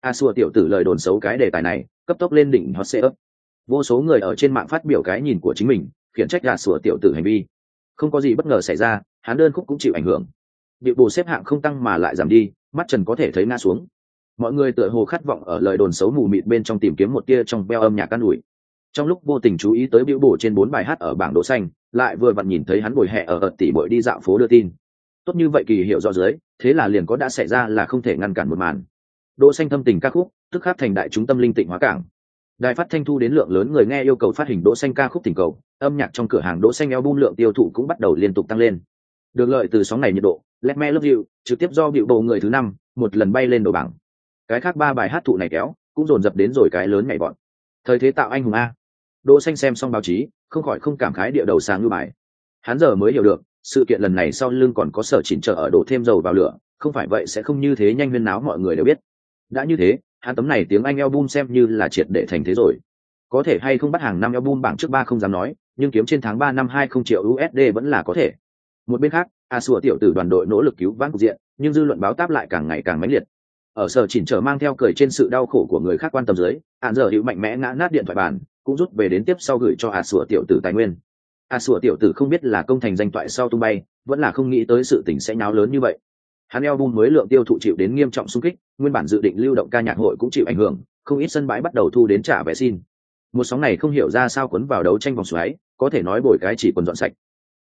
A xua tiểu tử lời đồn xấu cái đề tài này, cấp tốc lên đỉnh hot sale vô số người ở trên mạng phát biểu cái nhìn của chính mình, khiển trách a xua tiểu tử hành vi. Không có gì bất ngờ xảy ra, hắn đơn khúc cũng chịu ảnh hưởng. Điệu bù xếp hạng không tăng mà lại giảm đi, mắt trần có thể thấy ngã xuống. Mọi người tựa hồ khát vọng ở lời đồn xấu mù mịt bên trong tìm kiếm một tia trong veo âm nhạc can ủi trong lúc vô tình chú ý tới biểu bổ trên bốn bài hát ở bảng đỗ xanh, lại vừa vặn nhìn thấy hắn bồi hẹ ở ợt tỷ bội đi dạo phố đưa tin. Tốt như vậy kỳ hiệu rõ dưới, thế là liền có đã xảy ra là không thể ngăn cản một màn. Đỗ xanh thâm tình ca khúc, tức khắc thành đại chúng tâm linh tịnh hóa cảng. Đài phát thanh thu đến lượng lớn người nghe yêu cầu phát hình đỗ xanh ca khúc tình cầu, âm nhạc trong cửa hàng đỗ xanh eo lượng tiêu thụ cũng bắt đầu liên tục tăng lên. Được lợi từ sóng này nhiệt độ, let me love you, trực tiếp do biểu bổ người thứ năm, một lần bay lên đầu bảng. Cái khác ba bài hát thụ này kéo, cũng dồn dập đến rồi cái lớn nhảy bọn thời thế tạo anh hùng a đỗ xanh xem xong báo chí, không khỏi không cảm khái địa đầu sáng như bài. Hắn giờ mới hiểu được, sự kiện lần này sau lưng còn có sở chỉnh trợ ở đổ thêm dầu vào lửa, không phải vậy sẽ không như thế nhanh huyên náo mọi người đều biết. Đã như thế, hắn tấm này tiếng anh album xem như là triệt để thành thế rồi. Có thể hay không bắt hàng năm album bảng trước ba không dám nói, nhưng kiếm trên tháng ba năm hai không triệu usd vẫn là có thể. Một bên khác, a sủa tiểu tử đoàn đội nỗ lực cứu vãn cục diện, nhưng dư luận báo táp lại càng ngày càng mãnh liệt. Ở sở chỉnh trở mang theo cười trên sự đau khổ của người khác quan tâm dưới, hạn giờ hữu mạnh mẽ ngã nát điện thoại bàn cũng rút về đến tiếp sau gửi cho a sủa tiểu tử tài nguyên. A sủa tiểu tử không biết là công thành danh toại sau tung bay vẫn là không nghĩ tới sự tình sẽ nháo lớn như vậy. Hắn album mới lượng tiêu thụ chịu đến nghiêm trọng xung kích nguyên bản dự định lưu động ca nhạc hội cũng chịu ảnh hưởng không ít sân bãi bắt đầu thu đến trả vé xin. Một sóng này không hiểu ra sao quấn vào đấu tranh vòng xoáy có thể nói bồi cái chỉ còn dọn sạch.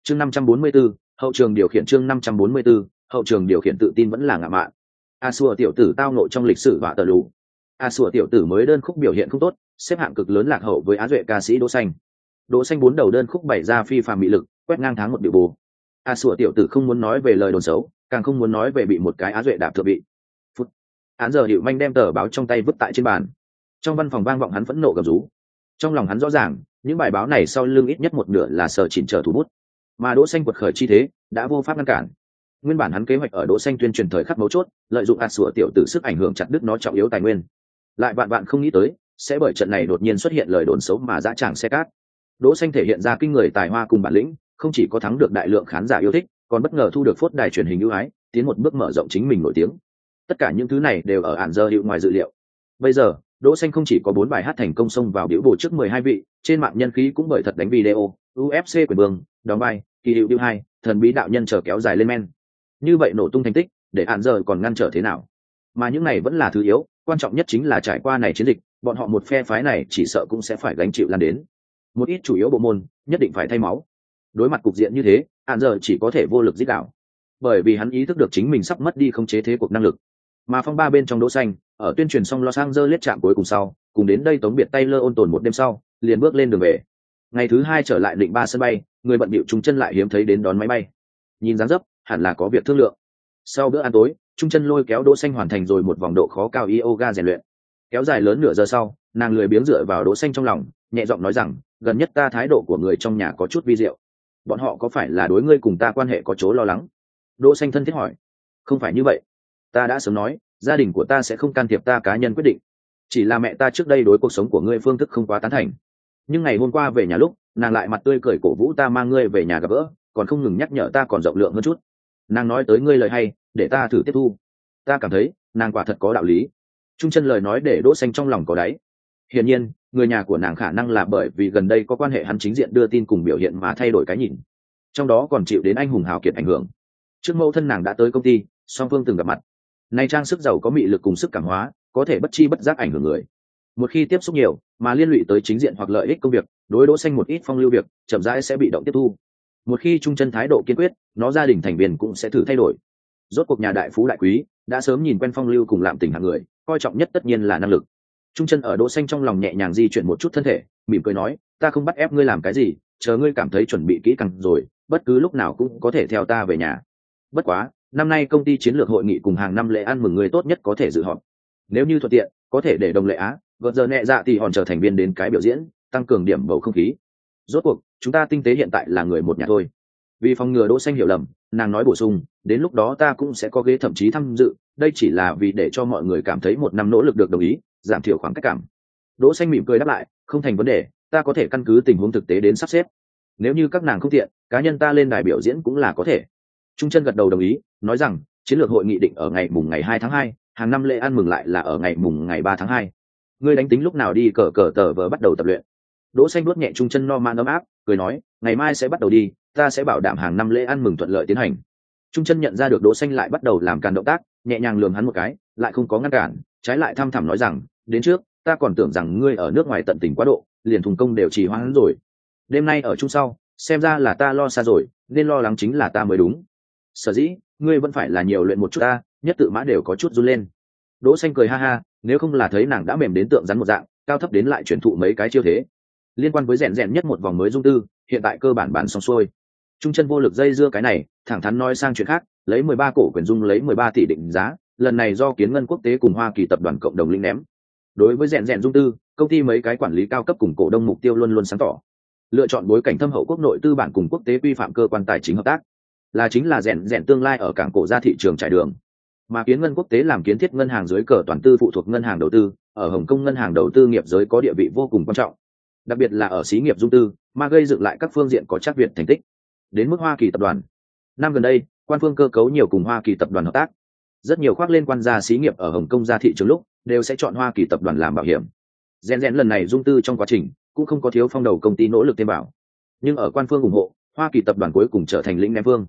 Chương 544, hậu trường điều khiển chương 544, hậu trường điều khiển tự tin vẫn là ngạ mạn. A xua tiểu tử tao nội trong lịch sử và tờ lù a sủa tiểu tử mới đơn khúc biểu hiện không tốt, xếp hạng cực lớn lạc hậu với á duệ ca sĩ đỗ xanh. Đỗ xanh bốn đầu đơn khúc bảy ra phi phàm mỹ lực, quét ngang tháng một biểu bù. A sủa tiểu tử không muốn nói về lời đồn xấu, càng không muốn nói về bị một cái á duệ đạp thượng bị. phút. Án giờ hiệu manh đem tờ báo trong tay vứt tại trên bàn. Trong văn phòng vang vọng hắn phẫn nộ gầm rú. Trong lòng hắn rõ ràng, những bài báo này sau lưng ít nhất một nửa là sở chỉnh trở thủ bút. Mà đỗ xanh quật khởi chi thế, đã vô pháp ngăn cản. Nguyên bản hắn kế hoạch ở đỗ xanh tuyên truyền thời khắc mấu chốt, lợi dụng ạt sủa tiểu tử sức ảnh hưởng chặt đứt nó trọng yếu tài nguyên lại bạn bạn không nghĩ tới, sẽ bởi trận này đột nhiên xuất hiện lời đồn xấu mà dã tràng xe cát. Đỗ xanh thể hiện ra kinh người tài hoa cùng bản lĩnh, không chỉ có thắng được đại lượng khán giả yêu thích, còn bất ngờ thu được phốt đài truyền hình ưu ái, tiến một bước mở rộng chính mình nổi tiếng. Tất cả những thứ này đều ở ản dơ hiệu ngoài dự liệu. Bây giờ, đỗ xanh không chỉ có bốn bài hát thành công xông vào biểu bổ trước 12 vị, trên mạng nhân khí cũng bởi thật đánh video ufc quyền vương, đóng vai, kỳ hiệu điêu hai, thần bí đạo nhân chờ kéo dài lên men. Như vậy nổ tung thành tích, để ản dơ còn ngăn trở thế nào? Mà những này vẫn là thứ yếu quan trọng nhất chính là trải qua này chiến dịch, bọn họ một phe phái này chỉ sợ cũng sẽ phải gánh chịu lan đến. Một ít chủ yếu bộ môn, nhất định phải thay máu. Đối mặt cục diện như thế hạn giờ chỉ có thể vô lực giết đạo. Bởi vì hắn ý thức được chính mình sắp mất đi không chế thế cuộc năng lực. Mà phong ba bên trong đỗ xanh, ở tuyên truyền xong los angeles chạm cuối cùng sau, cùng đến đây tống biệt taylor ôn tồn một đêm sau, liền bước lên đường về. Ngày thứ hai trở lại định ba sân bay, người bận bịu trùng chân lại hiếm thấy đến đón máy bay. Nhìn dáng dấp, hẳn là có việc thương lượng. Sau bữa ăn tối trung chân lôi kéo đỗ xanh hoàn thành rồi một vòng độ khó cao yoga rèn luyện. Kéo dài lớn nửa giờ sau, nàng lười biếng dựa vào đỗ xanh trong lòng, nhẹ giọng nói rằng, gần nhất ta thái độ của người trong nhà có chút vi diệu. Bọn họ có phải là đối ngươi cùng ta quan hệ có chỗ lo lắng? Đỗ xanh thân thiết hỏi. Không phải như vậy. Ta đã sớm nói, gia đình của ta sẽ không can thiệp ta cá nhân quyết định. Chỉ là mẹ ta trước đây đối cuộc sống của ngươi phương thức không quá tán thành. Nhưng ngày hôm qua về nhà lúc, nàng lại mặt tươi cười cổ vũ ta mang ngươi về nhà gặp gỡ, còn không ngừng nhắc nhở ta còn rộng lượng hơn chút. Nàng nói tới ngươi lời hay để ta thử tiếp thu. Ta cảm thấy, nàng quả thật có đạo lý. Trung chân lời nói để đỗ xanh trong lòng có đáy. Hiển nhiên, người nhà của nàng khả năng là bởi vì gần đây có quan hệ hắn chính diện đưa tin cùng biểu hiện mà thay đổi cái nhìn. Trong đó còn chịu đến anh hùng hào kiệt ảnh hưởng. Trước mẫu thân nàng đã tới công ty, song phương từng gặp mặt. Nay trang sức giàu có mị lực cùng sức cảm hóa, có thể bất chi bất giác ảnh hưởng người. Một khi tiếp xúc nhiều, mà liên lụy tới chính diện hoặc lợi ích công việc, đối đỗ xanh một ít phong lưu việc, chậm rãi sẽ bị động tiếp thu. Một khi trung chân thái độ kiên quyết, nó gia đình thành viên cũng sẽ thử thay đổi rốt cuộc nhà đại phú đại quý đã sớm nhìn quen phong lưu cùng làm tình hạng người, coi trọng nhất tất nhiên là năng lực. Trung chân ở đỗ xanh trong lòng nhẹ nhàng di chuyển một chút thân thể, mỉm cười nói, ta không bắt ép ngươi làm cái gì, chờ ngươi cảm thấy chuẩn bị kỹ càng rồi, bất cứ lúc nào cũng có thể theo ta về nhà. Bất quá, năm nay công ty chiến lược hội nghị cùng hàng năm lễ ăn mừng người tốt nhất có thể dự họp. Nếu như thuận tiện, có thể để đồng lệ á, gợt giờ nhẹ dạ thì hòn trở thành viên đến cái biểu diễn, tăng cường điểm bầu không khí. Rốt cuộc, chúng ta tinh tế hiện tại là người một nhà thôi. Vì phòng ngừa đỗ xanh hiểu lầm, nàng nói bổ sung đến lúc đó ta cũng sẽ có ghế thậm chí tham dự đây chỉ là vì để cho mọi người cảm thấy một năm nỗ lực được đồng ý giảm thiểu khoảng cách cảm. Đỗ xanh mỉm cười đáp lại không thành vấn đề ta có thể căn cứ tình huống thực tế đến sắp xếp. Nếu như các nàng không tiện cá nhân ta lên đài biểu diễn cũng là có thể. Trung chân gật đầu đồng ý nói rằng chiến lược hội nghị định ở ngày mùng ngày hai tháng hai, hàng năm lễ ăn mừng lại là ở ngày mùng ngày ba tháng hai. ngươi đánh tính lúc nào đi cờ cờ tờ vờ bắt đầu tập luyện. Đỗ xanh nuốt nhẹ trung chân no man ấm áp cười nói ngày mai sẽ bắt đầu đi ta sẽ bảo đảm hàng năm lễ ăn mừng thuận lợi tiến hành trung chân nhận ra được đỗ xanh lại bắt đầu làm càn động tác, nhẹ nhàng lườm hắn một cái, lại không có ngăn cản, trái lại tham thẳm nói rằng, đến trước, ta còn tưởng rằng ngươi ở nước ngoài tận tình quá độ, liền thùng công đều trì hoãn rồi. Đêm nay ở chung sau, xem ra là ta lo xa rồi, nên lo lắng chính là ta mới đúng. Sở dĩ, ngươi vẫn phải là nhiều luyện một chút ta, nhất tự mã đều có chút run lên. Đỗ xanh cười ha ha, nếu không là thấy nàng đã mềm đến tượng rắn một dạng, cao thấp đến lại chuyển thụ mấy cái chiêu thế. Liên quan với rèn rèn nhất một vòng mới dung tư, hiện tại cơ bản bản xong xuôi. Trung chân vô lực dây dưa cái này thẳng thắn nói sang chuyện khác, lấy mười ba cổ quyền dung, lấy mười ba tỷ định giá, lần này do kiến ngân quốc tế cùng hoa kỳ tập đoàn cộng đồng linh ném. Đối với rèn rèn dung tư, công ty mấy cái quản lý cao cấp cùng cổ đông mục tiêu luôn luôn sáng tỏ. Lựa chọn bối cảnh thâm hậu quốc nội tư bản cùng quốc tế quy phạm cơ quan tài chính hợp tác. Là chính là rèn rèn tương lai ở cảng cổ ra thị trường trải đường. Mà kiến ngân quốc tế làm kiến thiết ngân hàng dưới cờ toàn tư phụ thuộc ngân hàng đầu tư, ở hồng kông ngân hàng đầu tư nghiệp giới có địa vị vô cùng quan trọng. Đặc biệt là ở xí nghiệp dung tư, mà gây dựng lại các phương diện có chắc việt thành tích. Đến mức hoa kỳ tập đoàn năm gần đây, quan phương cơ cấu nhiều cùng hoa kỳ tập đoàn hợp tác. Rất nhiều khoác lên quan gia xí nghiệp ở hồng kông ra thị trường lúc, đều sẽ chọn hoa kỳ tập đoàn làm bảo hiểm. Rèn rèn lần này dung tư trong quá trình, cũng không có thiếu phong đầu công ty nỗ lực thêm bảo. Nhưng ở quan phương ủng hộ, hoa kỳ tập đoàn cuối cùng trở thành lĩnh ném phương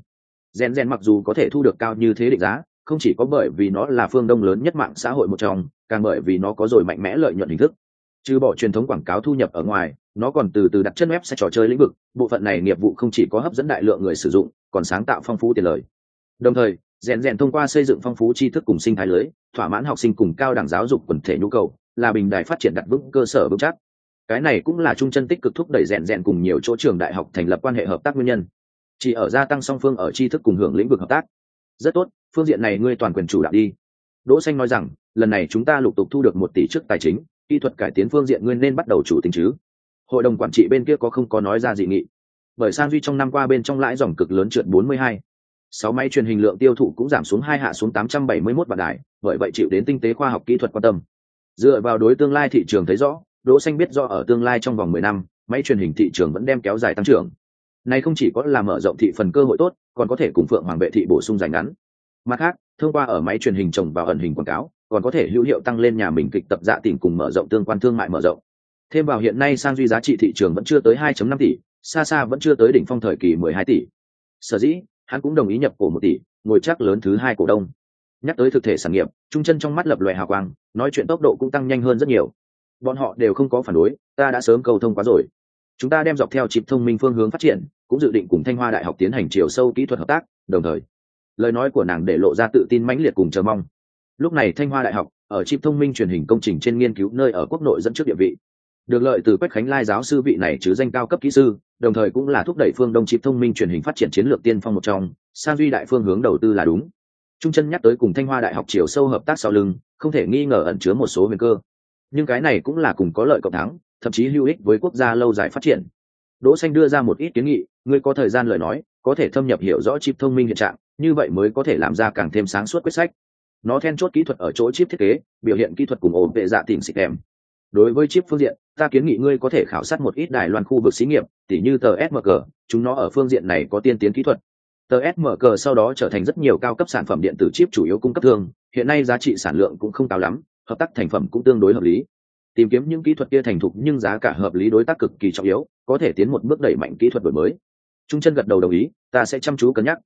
rèn rèn mặc dù có thể thu được cao như thế định giá, không chỉ có bởi vì nó là phương đông lớn nhất mạng xã hội một trong, càng bởi vì nó có rồi mạnh mẽ lợi nhuận hình thức. Trừ bỏ truyền thống quảng cáo thu nhập ở ngoài, nó còn từ từ đặt chân web sẽ trò chơi lĩnh vực, bộ phận này nghiệp vụ không chỉ có hấp dẫn đại lượng người sử dụng còn sáng tạo phong phú tiền lời. Đồng thời, rèn rèn thông qua xây dựng phong phú tri thức cùng sinh thái lưới, thỏa mãn học sinh cùng cao đẳng giáo dục quần thể nhu cầu, là bình đài phát triển đặt vững cơ sở vững chắc. Cái này cũng là trung chân tích cực thúc đẩy rèn rèn cùng nhiều chỗ trường đại học thành lập quan hệ hợp tác nguyên nhân. Chỉ ở gia tăng song phương ở tri thức cùng hưởng lĩnh vực hợp tác. Rất tốt, phương diện này ngươi toàn quyền chủ đạo đi. Đỗ xanh nói rằng, lần này chúng ta lục tục thu được một tỷ trước tài chính, kỹ thuật cải tiến phương diện ngươi nên bắt đầu chủ tính chứ. Hội đồng quản trị bên kia có không có nói ra dị nghị? Bởi sang duy trong năm qua bên trong lãi dòng cực lớn trượt 42. sáu máy truyền hình lượng tiêu thụ cũng giảm xuống hai hạ xuống 871 vạn đài, bởi vậy chịu đến tinh tế khoa học kỹ thuật quan tâm. Dựa vào đối tương lai thị trường thấy rõ, đỗ xanh biết do ở tương lai trong vòng 10 năm, máy truyền hình thị trường vẫn đem kéo dài tăng trưởng. Này không chỉ có là mở rộng thị phần cơ hội tốt, còn có thể cùng phượng hoàng vệ thị bổ sung dài ngắn. Mặt khác, thông qua ở máy truyền hình trồng vào ẩn hình quảng cáo, còn có thể hữu hiệu tăng lên nhà mình kịch tập dạ tìm cùng mở rộng tương quan thương mại mở rộng. Thêm vào hiện nay sang duy giá trị thị trường vẫn chưa tới 2.5 tỷ xa xa vẫn chưa tới đỉnh phong thời kỳ 12 tỷ. Sở dĩ, hắn cũng đồng ý nhập cổ một tỷ, ngồi chắc lớn thứ hai cổ đông. Nhắc tới thực thể sản nghiệp, trung chân trong mắt lập loè hào quang, nói chuyện tốc độ cũng tăng nhanh hơn rất nhiều. Bọn họ đều không có phản đối, ta đã sớm cầu thông quá rồi. Chúng ta đem dọc theo chip thông minh phương hướng phát triển, cũng dự định cùng thanh hoa đại học tiến hành chiều sâu kỹ thuật hợp tác, đồng thời, lời nói của nàng để lộ ra tự tin mãnh liệt cùng chờ mong. Lúc này thanh hoa đại học, ở chip thông minh truyền hình công trình trên nghiên cứu nơi ở quốc nội dẫn trước địa vị được lợi từ quách khánh lai giáo sư vị này chứ danh cao cấp kỹ sư, đồng thời cũng là thúc đẩy phương đông chip thông minh truyền hình phát triển chiến lược tiên phong một trong san duy đại phương hướng đầu tư là đúng. Trung chân nhắc tới cùng thanh hoa đại học chiều sâu hợp tác sau lưng, không thể nghi ngờ ẩn chứa một số nguy cơ. Nhưng cái này cũng là cùng có lợi cộng thắng, thậm chí hữu ích với quốc gia lâu dài phát triển. Đỗ xanh đưa ra một ít kiến nghị người có thời gian lời nói, có thể thâm nhập hiểu rõ chip thông minh hiện trạng, như vậy mới có thể làm ra càng thêm sáng suốt quyết sách. Nó then chốt kỹ thuật ở chỗ chip thiết kế, biểu hiện kỹ thuật cùng ổn vệ dạ tìm xịt kèm đối với chip phương diện, ta kiến nghị ngươi có thể khảo sát một ít đài loan khu vực xí nghiệp, tỉ như tờ smg chúng nó ở phương diện này có tiên tiến kỹ thuật. Tờ smg sau đó trở thành rất nhiều cao cấp sản phẩm điện tử chip chủ yếu cung cấp thương hiện nay giá trị sản lượng cũng không cao lắm, hợp tác thành phẩm cũng tương đối hợp lý. Tìm kiếm những kỹ thuật kia thành thục nhưng giá cả hợp lý đối tác cực kỳ trọng yếu, có thể tiến một bước đẩy mạnh kỹ thuật đổi mới. Trung chân gật đầu đồng ý, ta sẽ chăm chú cân nhắc.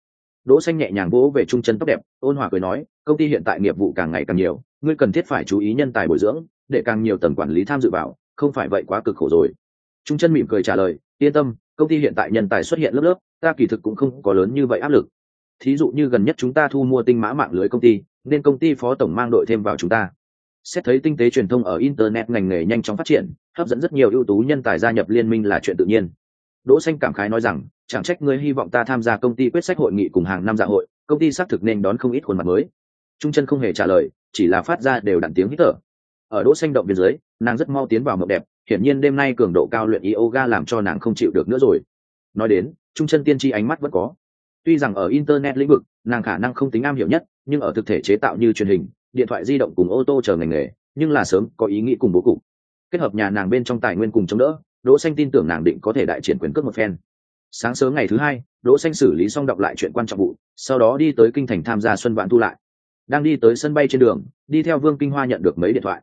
Đỗ xanh nhẹ nhàng vỗ về trung chân tóc đẹp, ôn hòa cười nói, công ty hiện tại nghiệp vụ càng ngày càng nhiều, ngươi cần thiết phải chú ý nhân tài bồi dưỡng để càng nhiều tầng quản lý tham dự vào, không phải vậy quá cực khổ rồi. Trung chân mỉm cười trả lời, yên tâm, công ty hiện tại nhân tài xuất hiện lớp lớp, ta kỳ thực cũng không có lớn như vậy áp lực. Thí dụ như gần nhất chúng ta thu mua tinh mã mạng lưới công ty, nên công ty phó tổng mang đội thêm vào chúng ta. Xét thấy tinh tế truyền thông ở internet ngành nghề nhanh chóng phát triển, hấp dẫn rất nhiều ưu tú nhân tài gia nhập liên minh là chuyện tự nhiên. Đỗ xanh cảm khái nói rằng, chẳng trách ngươi hy vọng ta tham gia công ty quyết sách hội nghị cùng hàng năm dạ hội, công ty xác thực nên đón không ít khuôn mặt mới. Trung chân không hề trả lời, chỉ là phát ra đều đặn tiếng hít thở ở đỗ xanh động bên dưới, nàng rất mau tiến vào mộng đẹp, hiển nhiên đêm nay cường độ cao luyện yoga làm cho nàng không chịu được nữa rồi. Nói đến, trung chân tiên tri ánh mắt vẫn có. Tuy rằng ở internet lĩnh vực, nàng khả năng không tính am hiểu nhất, nhưng ở thực thể chế tạo như truyền hình, điện thoại di động cùng ô tô chờ ngành nghề, nhưng là sớm có ý nghĩ cùng bố cục. Kết hợp nhà nàng bên trong tài nguyên cùng chống đỡ, đỗ xanh tin tưởng nàng định có thể đại triển quyền cước một phen. Sáng sớm ngày thứ hai, đỗ xanh xử lý xong đọc lại chuyện quan trọng vụ, sau đó đi tới kinh thành tham gia xuân vạn thu lại. Đang đi tới sân bay trên đường, đi theo vương kinh hoa nhận được mấy điện thoại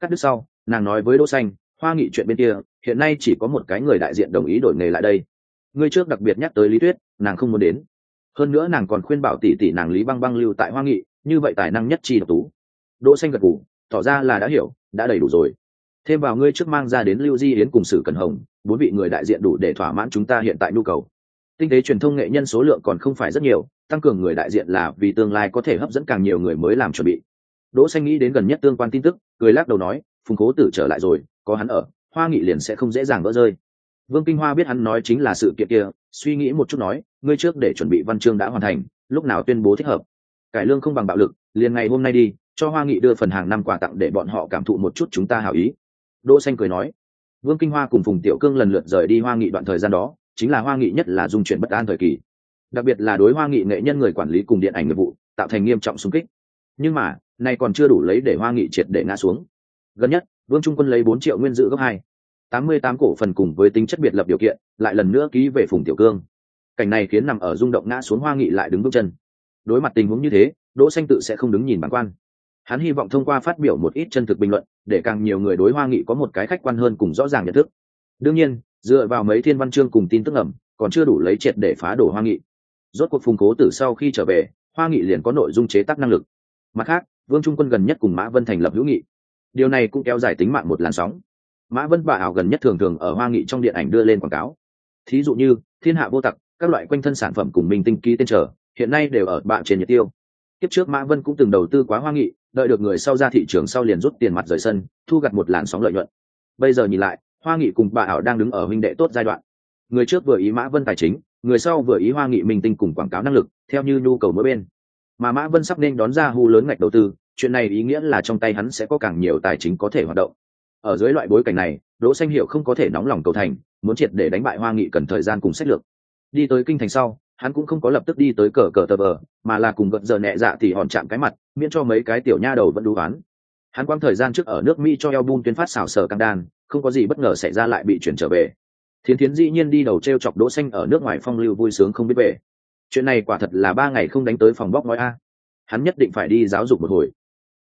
cắt đứt sau, nàng nói với đỗ xanh, hoa nghị chuyện bên kia, hiện nay chỉ có một cái người đại diện đồng ý đổi nghề lại đây. Ngươi trước đặc biệt nhắc tới lý tuyết, nàng không muốn đến. Hơn nữa nàng còn khuyên bảo tỷ tỷ nàng lý băng băng lưu tại hoa nghị, như vậy tài năng nhất chi độc tú. Đỗ xanh gật gù, tỏ ra là đã hiểu, đã đầy đủ rồi. Thêm vào ngươi trước mang ra đến lưu di yến cùng sử cần hồng, bốn vị người đại diện đủ để thỏa mãn chúng ta hiện tại nhu cầu. Tinh tế truyền thông nghệ nhân số lượng còn không phải rất nhiều, tăng cường người đại diện là vì tương lai có thể hấp dẫn càng nhiều người mới làm chuẩn bị đỗ xanh nghĩ đến gần nhất tương quan tin tức, cười lắc đầu nói, phùng cố tử trở lại rồi, có hắn ở, hoa nghị liền sẽ không dễ dàng vỡ rơi. Vương kinh hoa biết hắn nói chính là sự kiện kia, suy nghĩ một chút nói, ngươi trước để chuẩn bị văn chương đã hoàn thành, lúc nào tuyên bố thích hợp? Cải lương không bằng bạo lực, liền ngày hôm nay đi, cho hoa nghị đưa phần hàng năm quà tặng để bọn họ cảm thụ một chút chúng ta hảo ý. Đỗ xanh cười nói, vương kinh hoa cùng phùng tiểu cương lần lượt rời đi hoa nghị đoạn thời gian đó, chính là hoa nghị nhất là dung chuyển bất an thời kỳ. Đặc biệt là đối hoa nghị nghệ nhân người quản lý cùng điện ảnh nghiệp vụ, tạo thành nghiêm trọng xung kích. Nhưng mà này còn chưa đủ lấy để hoa nghị triệt để ngã xuống. Gần nhất, vương trung quân lấy bốn triệu nguyên dự gấp hai. Tám mươi tám cổ phần cùng với tính chất biệt lập điều kiện, lại lần nữa ký về phùng tiểu cương. Cảnh này khiến nằm ở rung động ngã xuống hoa nghị lại đứng bước chân. Đối mặt tình huống như thế, đỗ xanh tự sẽ không đứng nhìn bản quan. Hắn hy vọng thông qua phát biểu một ít chân thực bình luận, để càng nhiều người đối hoa nghị có một cái khách quan hơn cùng rõ ràng nhận thức. Đương nhiên, dựa vào mấy thiên văn chương cùng tin tức ẩm, còn chưa đủ lấy triệt để phá đổ hoa nghị. Rốt cuộc phùng cố từ sau khi trở về, hoa nghị liền có nội dung chế tác năng lực. Mặt khác vương trung quân gần nhất cùng mã vân thành lập hữu nghị. Điều này cũng kéo dài tính mạng một làn sóng. Mã vân bà ảo gần nhất thường thường ở hoa nghị trong điện ảnh đưa lên quảng cáo. Thí dụ như, thiên hạ vô tặc, các loại quanh thân sản phẩm cùng mình tinh ký tên trở, hiện nay đều ở bạn trên nhiệt tiêu. Kiếp trước mã vân cũng từng đầu tư quá hoa nghị, đợi được người sau ra thị trường sau liền rút tiền mặt rời sân, thu gặt một làn sóng lợi nhuận. Bây giờ nhìn lại, hoa nghị cùng bà ảo đang đứng ở huynh đệ tốt giai đoạn. Người trước vừa ý mã vân tài chính, người sau vừa ý hoa nghị minh tinh cùng quảng cáo năng lực, theo như nhu cầu mỗi bên. Mà mã vân sắp nên đón ra hu lớn ngạch đầu tư chuyện này ý nghĩa là trong tay hắn sẽ có càng nhiều tài chính có thể hoạt động. Ở dưới loại bối cảnh này, đỗ xanh hiệu không có thể nóng lòng cầu thành, muốn triệt để đánh bại hoa nghị cần thời gian cùng sách lược. Đi tới kinh thành sau, hắn cũng không có lập tức đi tới cờ cờ tờ bờ, mà là cùng gợn giờ nhẹ dạ thì hòn chạm cái mặt, miễn cho mấy cái tiểu nha đầu vẫn đú oán. Hắn quang thời gian trước ở nước mỹ cho album tuyên phát xào sở căng đan, không có gì bất ngờ xảy ra lại bị chuyển trở về. Thiến thiến dĩ nhiên đi đầu t r e o chọc đỗ xanh ở nước ngoài phong lưu vui sướng không biết về. Chuyện này quả thật là ba ngày không đánh tới phòng bóc nói a. Hắn nhất định phải đi giáo dục một hồi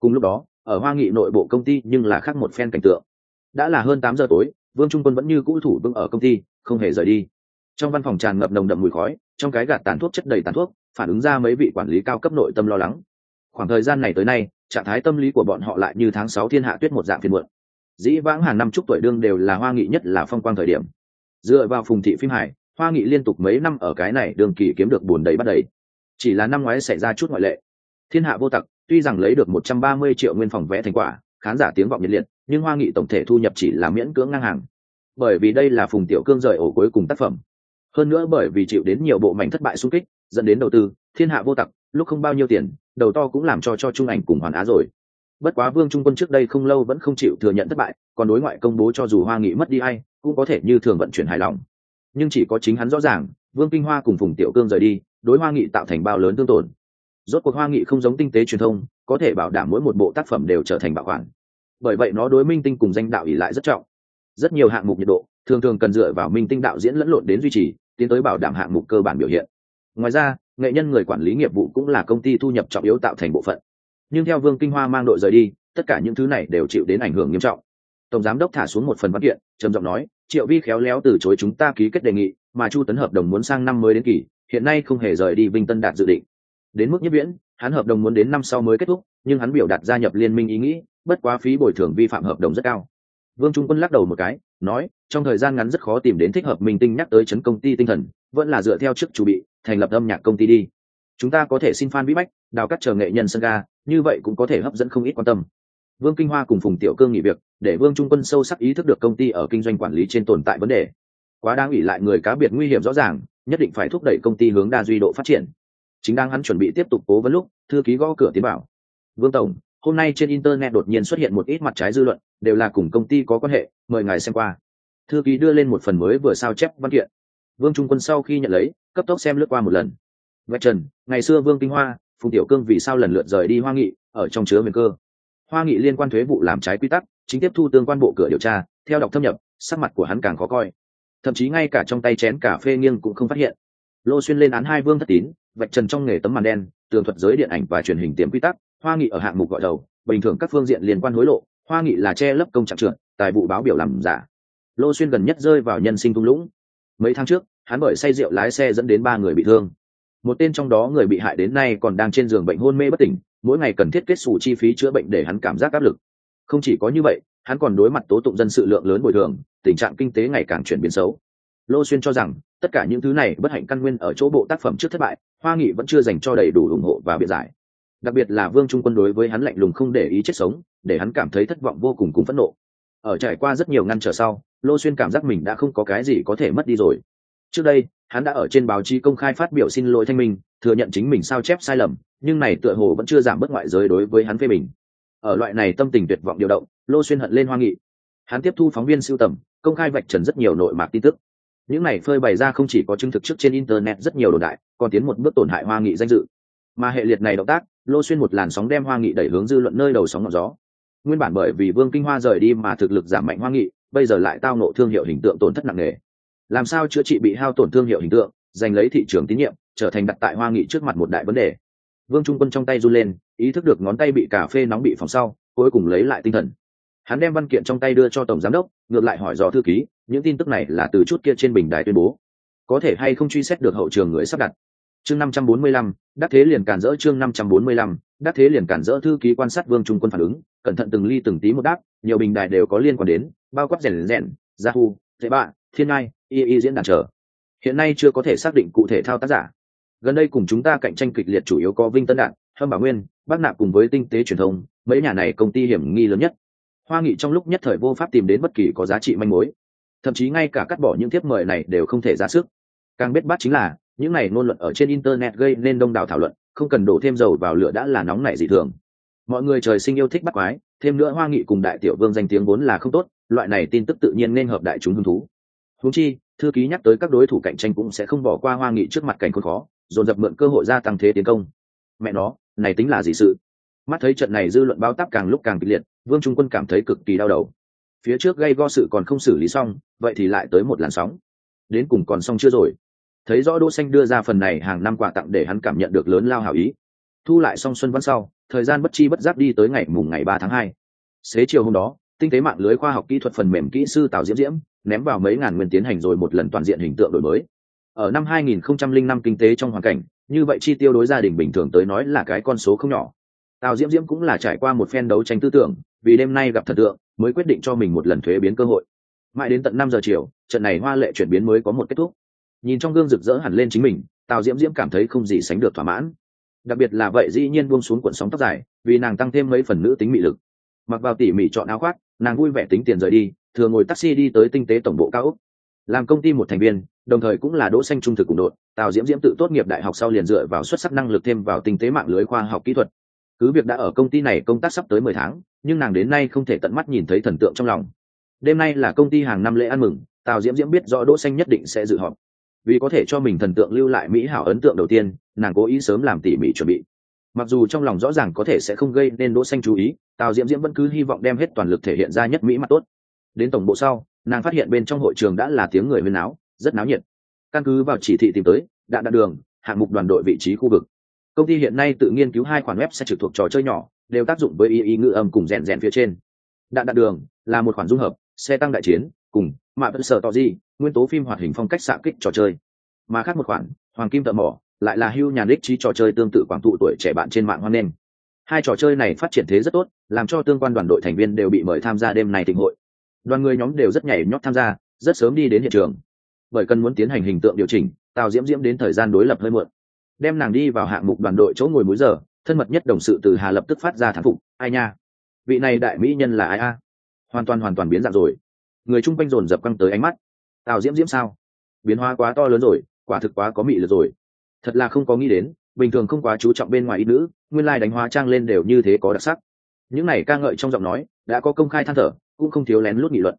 cùng lúc đó, ở hoa nghị nội bộ công ty nhưng là khác một phen cảnh tượng. Đã là hơn tám giờ tối, vương trung quân vẫn như cũ thủ vương ở công ty, không hề rời đi. Trong văn phòng tràn ngập nồng đậm mùi khói, trong cái gạt tàn thuốc chất đầy tàn thuốc, phản ứng ra mấy vị quản lý cao cấp nội tâm lo lắng. Khoảng thời gian này tới nay, trạng thái tâm lý của bọn họ lại như tháng sáu thiên hạ tuyết một dạng phiên muộn. Dĩ vãng hàng năm chúc tuổi đương đều là hoa nghị nhất là phong quang thời điểm. Dựa vào phùng thị phim hải hoa nghị liên tục mấy năm ở cái này đường kỳ kiếm được buồn đầy bắt đầy. Chỉ là năm ngoái xảy ra chút ngoại lệ. Thiên hạ vô tặc tuy rằng lấy được một trăm ba mươi triệu nguyên phòng vẽ thành quả, khán giả tiếng vọng nhiệt liệt, nhưng hoa nghị tổng thể thu nhập chỉ là miễn cưỡng ngang hàng. Bởi vì đây là phùng tiểu cương rời ổ cuối cùng tác phẩm. Hơn nữa bởi vì chịu đến nhiều bộ mảnh thất bại xung kích, dẫn đến đầu tư, thiên hạ vô tặc, lúc không bao nhiêu tiền, đầu to cũng làm cho cho trung ảnh cùng hoàn á rồi. Bất quá vương trung quân trước đây không lâu vẫn không chịu thừa nhận thất bại, còn đối ngoại công bố cho dù hoa nghị mất đi ai, cũng có thể như thường vận chuyển hài lòng. Nhưng chỉ có chính hắn rõ ràng, vương kinh hoa cùng phùng tiểu cương rời đi, đối hoa nghị tạo thành bao lớn tương tổn rốt cuộc hoa nghị không giống tinh tế truyền thông, có thể bảo đảm mỗi một bộ tác phẩm đều trở thành bảo quản. Bởi vậy nó đối minh tinh cùng danh đạo ỉ lại rất trọng. Rất nhiều hạng mục nhiệt độ, thường thường cần dựa vào minh tinh đạo diễn lẫn lộn đến duy trì, tiến tới bảo đảm hạng mục cơ bản biểu hiện. Ngoài ra, nghệ nhân người quản lý nghiệp vụ cũng là công ty thu nhập trọng yếu tạo thành bộ phận. Nhưng theo vương kinh hoa mang đội rời đi, tất cả những thứ này đều chịu đến ảnh hưởng nghiêm trọng. Tổng giám đốc thả xuống một phần văn kiện, trầm giọng nói, triệu vi khéo léo từ chối chúng ta ký kết đề nghị, mà chu tấn hợp đồng muốn sang năm mới đến kỳ, hiện nay không hề rời đi vinh tân đạt dự định đến mức nhất viễn, hắn hợp đồng muốn đến năm sau mới kết thúc, nhưng hắn biểu đạt gia nhập liên minh ý nghĩ, bất quá phí bồi thường vi phạm hợp đồng rất cao. Vương trung quân lắc đầu một cái, nói, trong thời gian ngắn rất khó tìm đến thích hợp minh tinh nhắc tới chấn công ty tinh thần, vẫn là dựa theo chức chủ bị, thành lập âm nhạc công ty đi. Chúng ta có thể xin fan bí bách, đào cắt chờ nghệ nhân sân ga, như vậy cũng có thể hấp dẫn không ít quan tâm. Vương kinh hoa cùng phùng tiểu cương nghỉ việc, để vương trung quân sâu sắc ý thức được công ty ở kinh doanh quản lý trên tồn tại vấn đề. Quá đang ủy lại người cá biệt nguy hiểm rõ ràng, nhất định phải thúc đẩy công ty hướng đa duy độ phát triển chính đang hắn chuẩn bị tiếp tục cố vấn lúc, thư ký gõ cửa tiến bảo vương tổng, hôm nay trên internet đột nhiên xuất hiện một ít mặt trái dư luận, đều là cùng công ty có quan hệ, mời ngài xem qua. Thư ký đưa lên một phần mới vừa sao chép văn kiện. Vương trung quân sau khi nhận lấy, cấp tốc xem lướt qua một lần. Vạch trần, ngày xưa vương kinh hoa, phùng tiểu cương vì sao lần lượt rời đi hoa nghị, ở trong chứa nguy cơ? Hoa nghị liên quan thuế vụ làm trái quy tắc, chính tiếp thu tương quan bộ cửa điều tra, theo đọc thâm nhập, sắc mặt của hắn càng khó coi. Thậm chí ngay cả trong tay chén cà phê nghiêng cũng không phát hiện lô xuyên lên án hai vương thất tín, vạch trần trong nghề tấm màn đen, tường thuật giới điện ảnh và truyền hình tiềm quy tắc, hoa nghị ở hạng mục gọi đầu, bình thường các phương diện liên quan hối lộ, hoa nghị là che lấp công trạng trượt tài vụ báo biểu làm giả. Lô xuyên gần nhất rơi vào nhân sinh thung lũng. Mấy tháng trước, hắn bởi say rượu lái xe dẫn đến ba người bị thương. Một tên trong đó người bị hại đến nay còn đang trên giường bệnh hôn mê bất tỉnh, mỗi ngày cần thiết kết xù chi phí chữa bệnh để hắn cảm giác áp lực. Không chỉ có như vậy, hắn còn đối mặt tố tụng dân sự lượng lớn bồi thường, tình trạng kinh tế ngày càng chuyển biến xấu. Lô xuyên cho rằng tất cả những thứ này bất hạnh căn nguyên ở chỗ bộ tác phẩm trước thất bại, hoa nghị vẫn chưa dành cho đầy đủ ủng hộ và biện giải. Đặc biệt là vương trung quân đối với hắn lạnh lùng không để ý chết sống, để hắn cảm thấy thất vọng vô cùng cùng phẫn nộ. Ở trải qua rất nhiều ngăn trở sau, lô xuyên cảm giác mình đã không có cái gì có thể mất đi rồi. Trước đây, hắn đã ở trên báo chí công khai phát biểu xin lỗi thanh minh, thừa nhận chính mình sao chép sai lầm, nhưng này tựa hồ vẫn chưa giảm bớt ngoại giới đối với hắn phê bình. Ở loại này tâm tình tuyệt vọng điều động, lô xuyên hận lên hoa nghị. Hắn tiếp thu phóng viên siêu tầm, công khai vạch trần rất nhiều nội mạc tin tức những này phơi bày ra không chỉ có chứng thực trước trên internet rất nhiều đồn đại, còn tiến một bước tổn hại hoa nghị danh dự. Mà hệ liệt này động tác, lô xuyên một làn sóng đem hoa nghị đẩy hướng dư luận nơi đầu sóng ngọn gió. Nguyên bản bởi vì vương kinh hoa rời đi mà thực lực giảm mạnh hoa nghị, bây giờ lại tao nộ thương hiệu hình tượng tổn thất nặng nề. Làm sao chữa trị bị hao tổn thương hiệu hình tượng, giành lấy thị trường tín nhiệm, trở thành đặt tại hoa nghị trước mặt một đại vấn đề. Vương trung quân trong tay run lên, ý thức được ngón tay bị cà phê nóng bị phòng sau, cuối cùng lấy lại tinh thần. Hắn đem văn kiện trong tay đưa cho tổng giám đốc, ngược lại hỏi dò thư ký những tin tức này là từ chút kia trên bình đài tuyên bố. Có thể hay không truy xét được hậu trường người sắp đặt? Chương năm trăm bốn mươi lăm, đắc thế liền cản rỡ chương năm trăm bốn mươi lăm, đắc thế liền cản rỡ thư ký quan sát vương trung quân phản ứng, cẩn thận từng ly từng tí một đáp, nhiều bình đài đều có liên quan đến, bao quát rèn rèn yahoo thế bạ, thiên ngai, y y diễn đàn trở. Hiện nay chưa có thể xác định cụ thể thao tác giả. Gần đây cùng chúng ta cạnh tranh kịch liệt chủ yếu có vinh tân đạn, hâm bảo nguyên bác nạp cùng với tinh tế truyền thông, mấy nhà này công ty hiểm nghi lớn nhất. Hoa nghị trong lúc nhất thời vô pháp tìm đến bất kỳ có giá trị manh mối thậm chí ngay cả cắt bỏ những thiếp mời này đều không thể ra sức. Càng biết bắt chính là, những này ngôn luận ở trên internet gây nên đông đảo thảo luận, không cần đổ thêm dầu vào lửa đã là nóng nảy dị thường. Mọi người trời sinh yêu thích bắt quái, thêm nữa hoa nghị cùng đại tiểu vương danh tiếng vốn là không tốt, loại này tin tức tự nhiên nên hợp đại chúng hứng thú. Húng chi, thư ký nhắc tới các đối thủ cạnh tranh cũng sẽ không bỏ qua hoa nghị trước mặt cảnh khốn khó, dồn dập mượn cơ hội gia tăng thế tiến công. Mẹ nó, này tính là gì sự? Mắt thấy trận này dư luận bao táp càng lúc càng kịch liệt, vương trung quân cảm thấy cực kỳ đau đầu phía trước gây go sự còn không xử lý xong, vậy thì lại tới một làn sóng. Đến cùng còn xong chưa rồi? Thấy rõ đỗ xanh đưa ra phần này hàng năm quà tặng để hắn cảm nhận được lớn lao hảo ý. Thu lại xong xuân văn sau, thời gian bất chi bất giác đi tới ngày mùng ngày ba tháng hai. Xế chiều hôm đó, tinh tế mạng lưới khoa học kỹ thuật phần mềm kỹ sư tào diễm diễm ném vào mấy ngàn nguyên tiến hành rồi một lần toàn diện hình tượng đổi mới. Ở năm 2005 kinh tế trong hoàn cảnh, như vậy chi tiêu đối gia đình bình thường tới nói là cái con số không nhỏ. Tào diễm diễm cũng là trải qua một phen đấu tranh tư tưởng vì đêm nay gặp thần tượng, mới quyết định cho mình một lần thuế biến cơ hội. Mãi đến tận năm giờ chiều, trận này hoa lệ chuyển biến mới có một kết thúc. Nhìn trong gương rực rỡ hẳn lên chính mình, tào diễm diễm cảm thấy không gì sánh được thỏa mãn. Đặc biệt là vậy dĩ nhiên buông xuống cuộn sóng tóc dài, vì nàng tăng thêm mấy phần nữ tính mị lực. Mặc vào tỉ mỉ chọn áo khoác, nàng vui vẻ tính tiền rời đi thường ngồi taxi đi tới tinh tế tổng bộ cao úc làm công ty một thành viên, đồng thời cũng là đỗ xanh trung thực cùng đội, tào diễm diễm tự tốt nghiệp đại học sau liền dựa vào xuất sắc năng lực thêm vào tinh tế mạng lưới khoa học kỹ thuật. Cứ việc đã ở công ty này công tác sắp tới mười tháng nhưng nàng đến nay không thể tận mắt nhìn thấy thần tượng trong lòng. Đêm nay là công ty hàng năm lễ ăn mừng, tào diễm diễm biết rõ đỗ xanh nhất định sẽ dự họp. Vì có thể cho mình thần tượng lưu lại mỹ hảo ấn tượng đầu tiên, nàng cố ý sớm làm tỉ mỉ chuẩn bị. Mặc dù trong lòng rõ ràng có thể sẽ không gây nên đỗ xanh chú ý, tào diễm diễm vẫn cứ hy vọng đem hết toàn lực thể hiện ra nhất mỹ mặt tốt. Đến tổng bộ sau, nàng phát hiện bên trong hội trường đã là tiếng người huyên náo, rất náo nhiệt. Căn cứ vào chỉ thị tìm tới đạn đạn đường, hạng mục đoàn đội vị trí khu vực. Công ty hiện nay tự nghiên cứu hai khoản web sẽ trực thuộc trò chơi nhỏ đều tác dụng với y y ngữ âm cùng rèn rèn phía trên. Đạn đạn đường là một khoản dung hợp, xe tăng đại chiến, cùng mạ vẫn sở tỏ gì, nguyên tố phim hoạt hình phong cách xạ kích trò chơi. Mà khác một khoản, hoàng kim thợ mỏ, lại là hưu nhà đích trí trò chơi tương tự quảng tụ tuổi trẻ bạn trên mạng hoan nghênh. Hai trò chơi này phát triển thế rất tốt, làm cho tương quan đoàn đội thành viên đều bị mời tham gia đêm này tình hội. Đoàn người nhóm đều rất nhảy nhót tham gia, rất sớm đi đến hiện trường. Bởi cần muốn tiến hành hình tượng điều chỉnh, tào diễm diễm đến thời gian đối lập hơi muộn. Đem nàng đi vào hạng mục đoàn đội chỗ ngồi múi giờ thân mật nhất đồng sự từ hà lập tức phát ra thán phục, ai nha, vị này đại mỹ nhân là ai a? Hoàn toàn hoàn toàn biến dạng rồi. Người chung quanh dồn dập căng tới ánh mắt. Tào diễm diễm sao? Biến hóa quá to lớn rồi, quả thực quá có mị lực rồi. Thật là không có nghĩ đến, bình thường không quá chú trọng bên ngoài y nữ, nguyên lai đánh hóa trang lên đều như thế có đặc sắc. Những này ca ngợi trong giọng nói, đã có công khai than thở, cũng không thiếu lén lút nghị luận.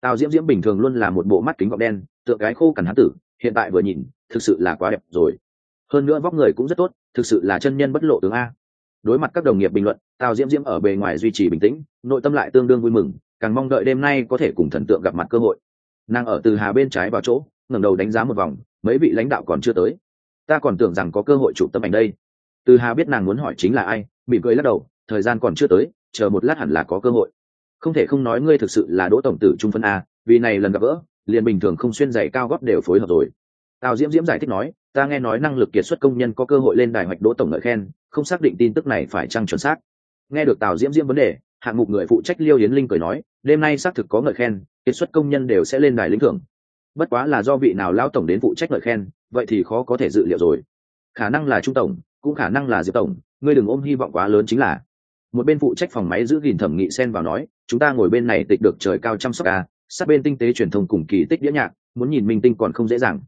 Tào diễm diễm bình thường luôn là một bộ mắt kính gọng đen, tựa cái khô cằn hán tử, hiện tại vừa nhìn, thực sự là quá đẹp rồi. Hơn nữa vóc người cũng rất tốt thực sự là chân nhân bất lộ tướng a. Đối mặt các đồng nghiệp bình luận, tào diễm diễm ở bề ngoài duy trì bình tĩnh, nội tâm lại tương đương vui mừng, càng mong đợi đêm nay có thể cùng thần tượng gặp mặt cơ hội. Nàng ở từ hà bên trái vào chỗ, ngẩng đầu đánh giá một vòng, mấy vị lãnh đạo còn chưa tới. Ta còn tưởng rằng có cơ hội chụp tấm ảnh đây. Từ hà biết nàng muốn hỏi chính là ai, mỉm cười lắc đầu, thời gian còn chưa tới, chờ một lát hẳn là có cơ hội. Không thể không nói ngươi thực sự là đỗ tổng tử trung phân a, vì này lần gặp gỡ, liền bình thường không xuyên giày cao góp đều phối hợp rồi. Tào diễm diễm giải thích nói ta nghe nói năng lực kiệt xuất công nhân có cơ hội lên đài hoạch đỗ tổng lợi khen, không xác định tin tức này phải chăng chuẩn xác. Nghe được tào diễm diễm vấn đề, hạng mục người phụ trách liêu yến linh cười nói, đêm nay xác thực có ngợi khen, kiệt xuất công nhân đều sẽ lên đài lĩnh thưởng. Bất quá là do vị nào lao tổng đến phụ trách ngợi khen, vậy thì khó có thể dự liệu rồi. Khả năng là trung tổng, cũng khả năng là diệp tổng, ngươi đừng ôm hy vọng quá lớn chính là. Một bên phụ trách phòng máy giữ gìn thẩm nghị xen vào nói, chúng ta ngồi bên này tịch được trời cao chăm sóc ca sát bên tinh tế truyền thông cùng kỳ tích đĩa nhạc, muốn nhìn minh tinh còn không dễ dàng.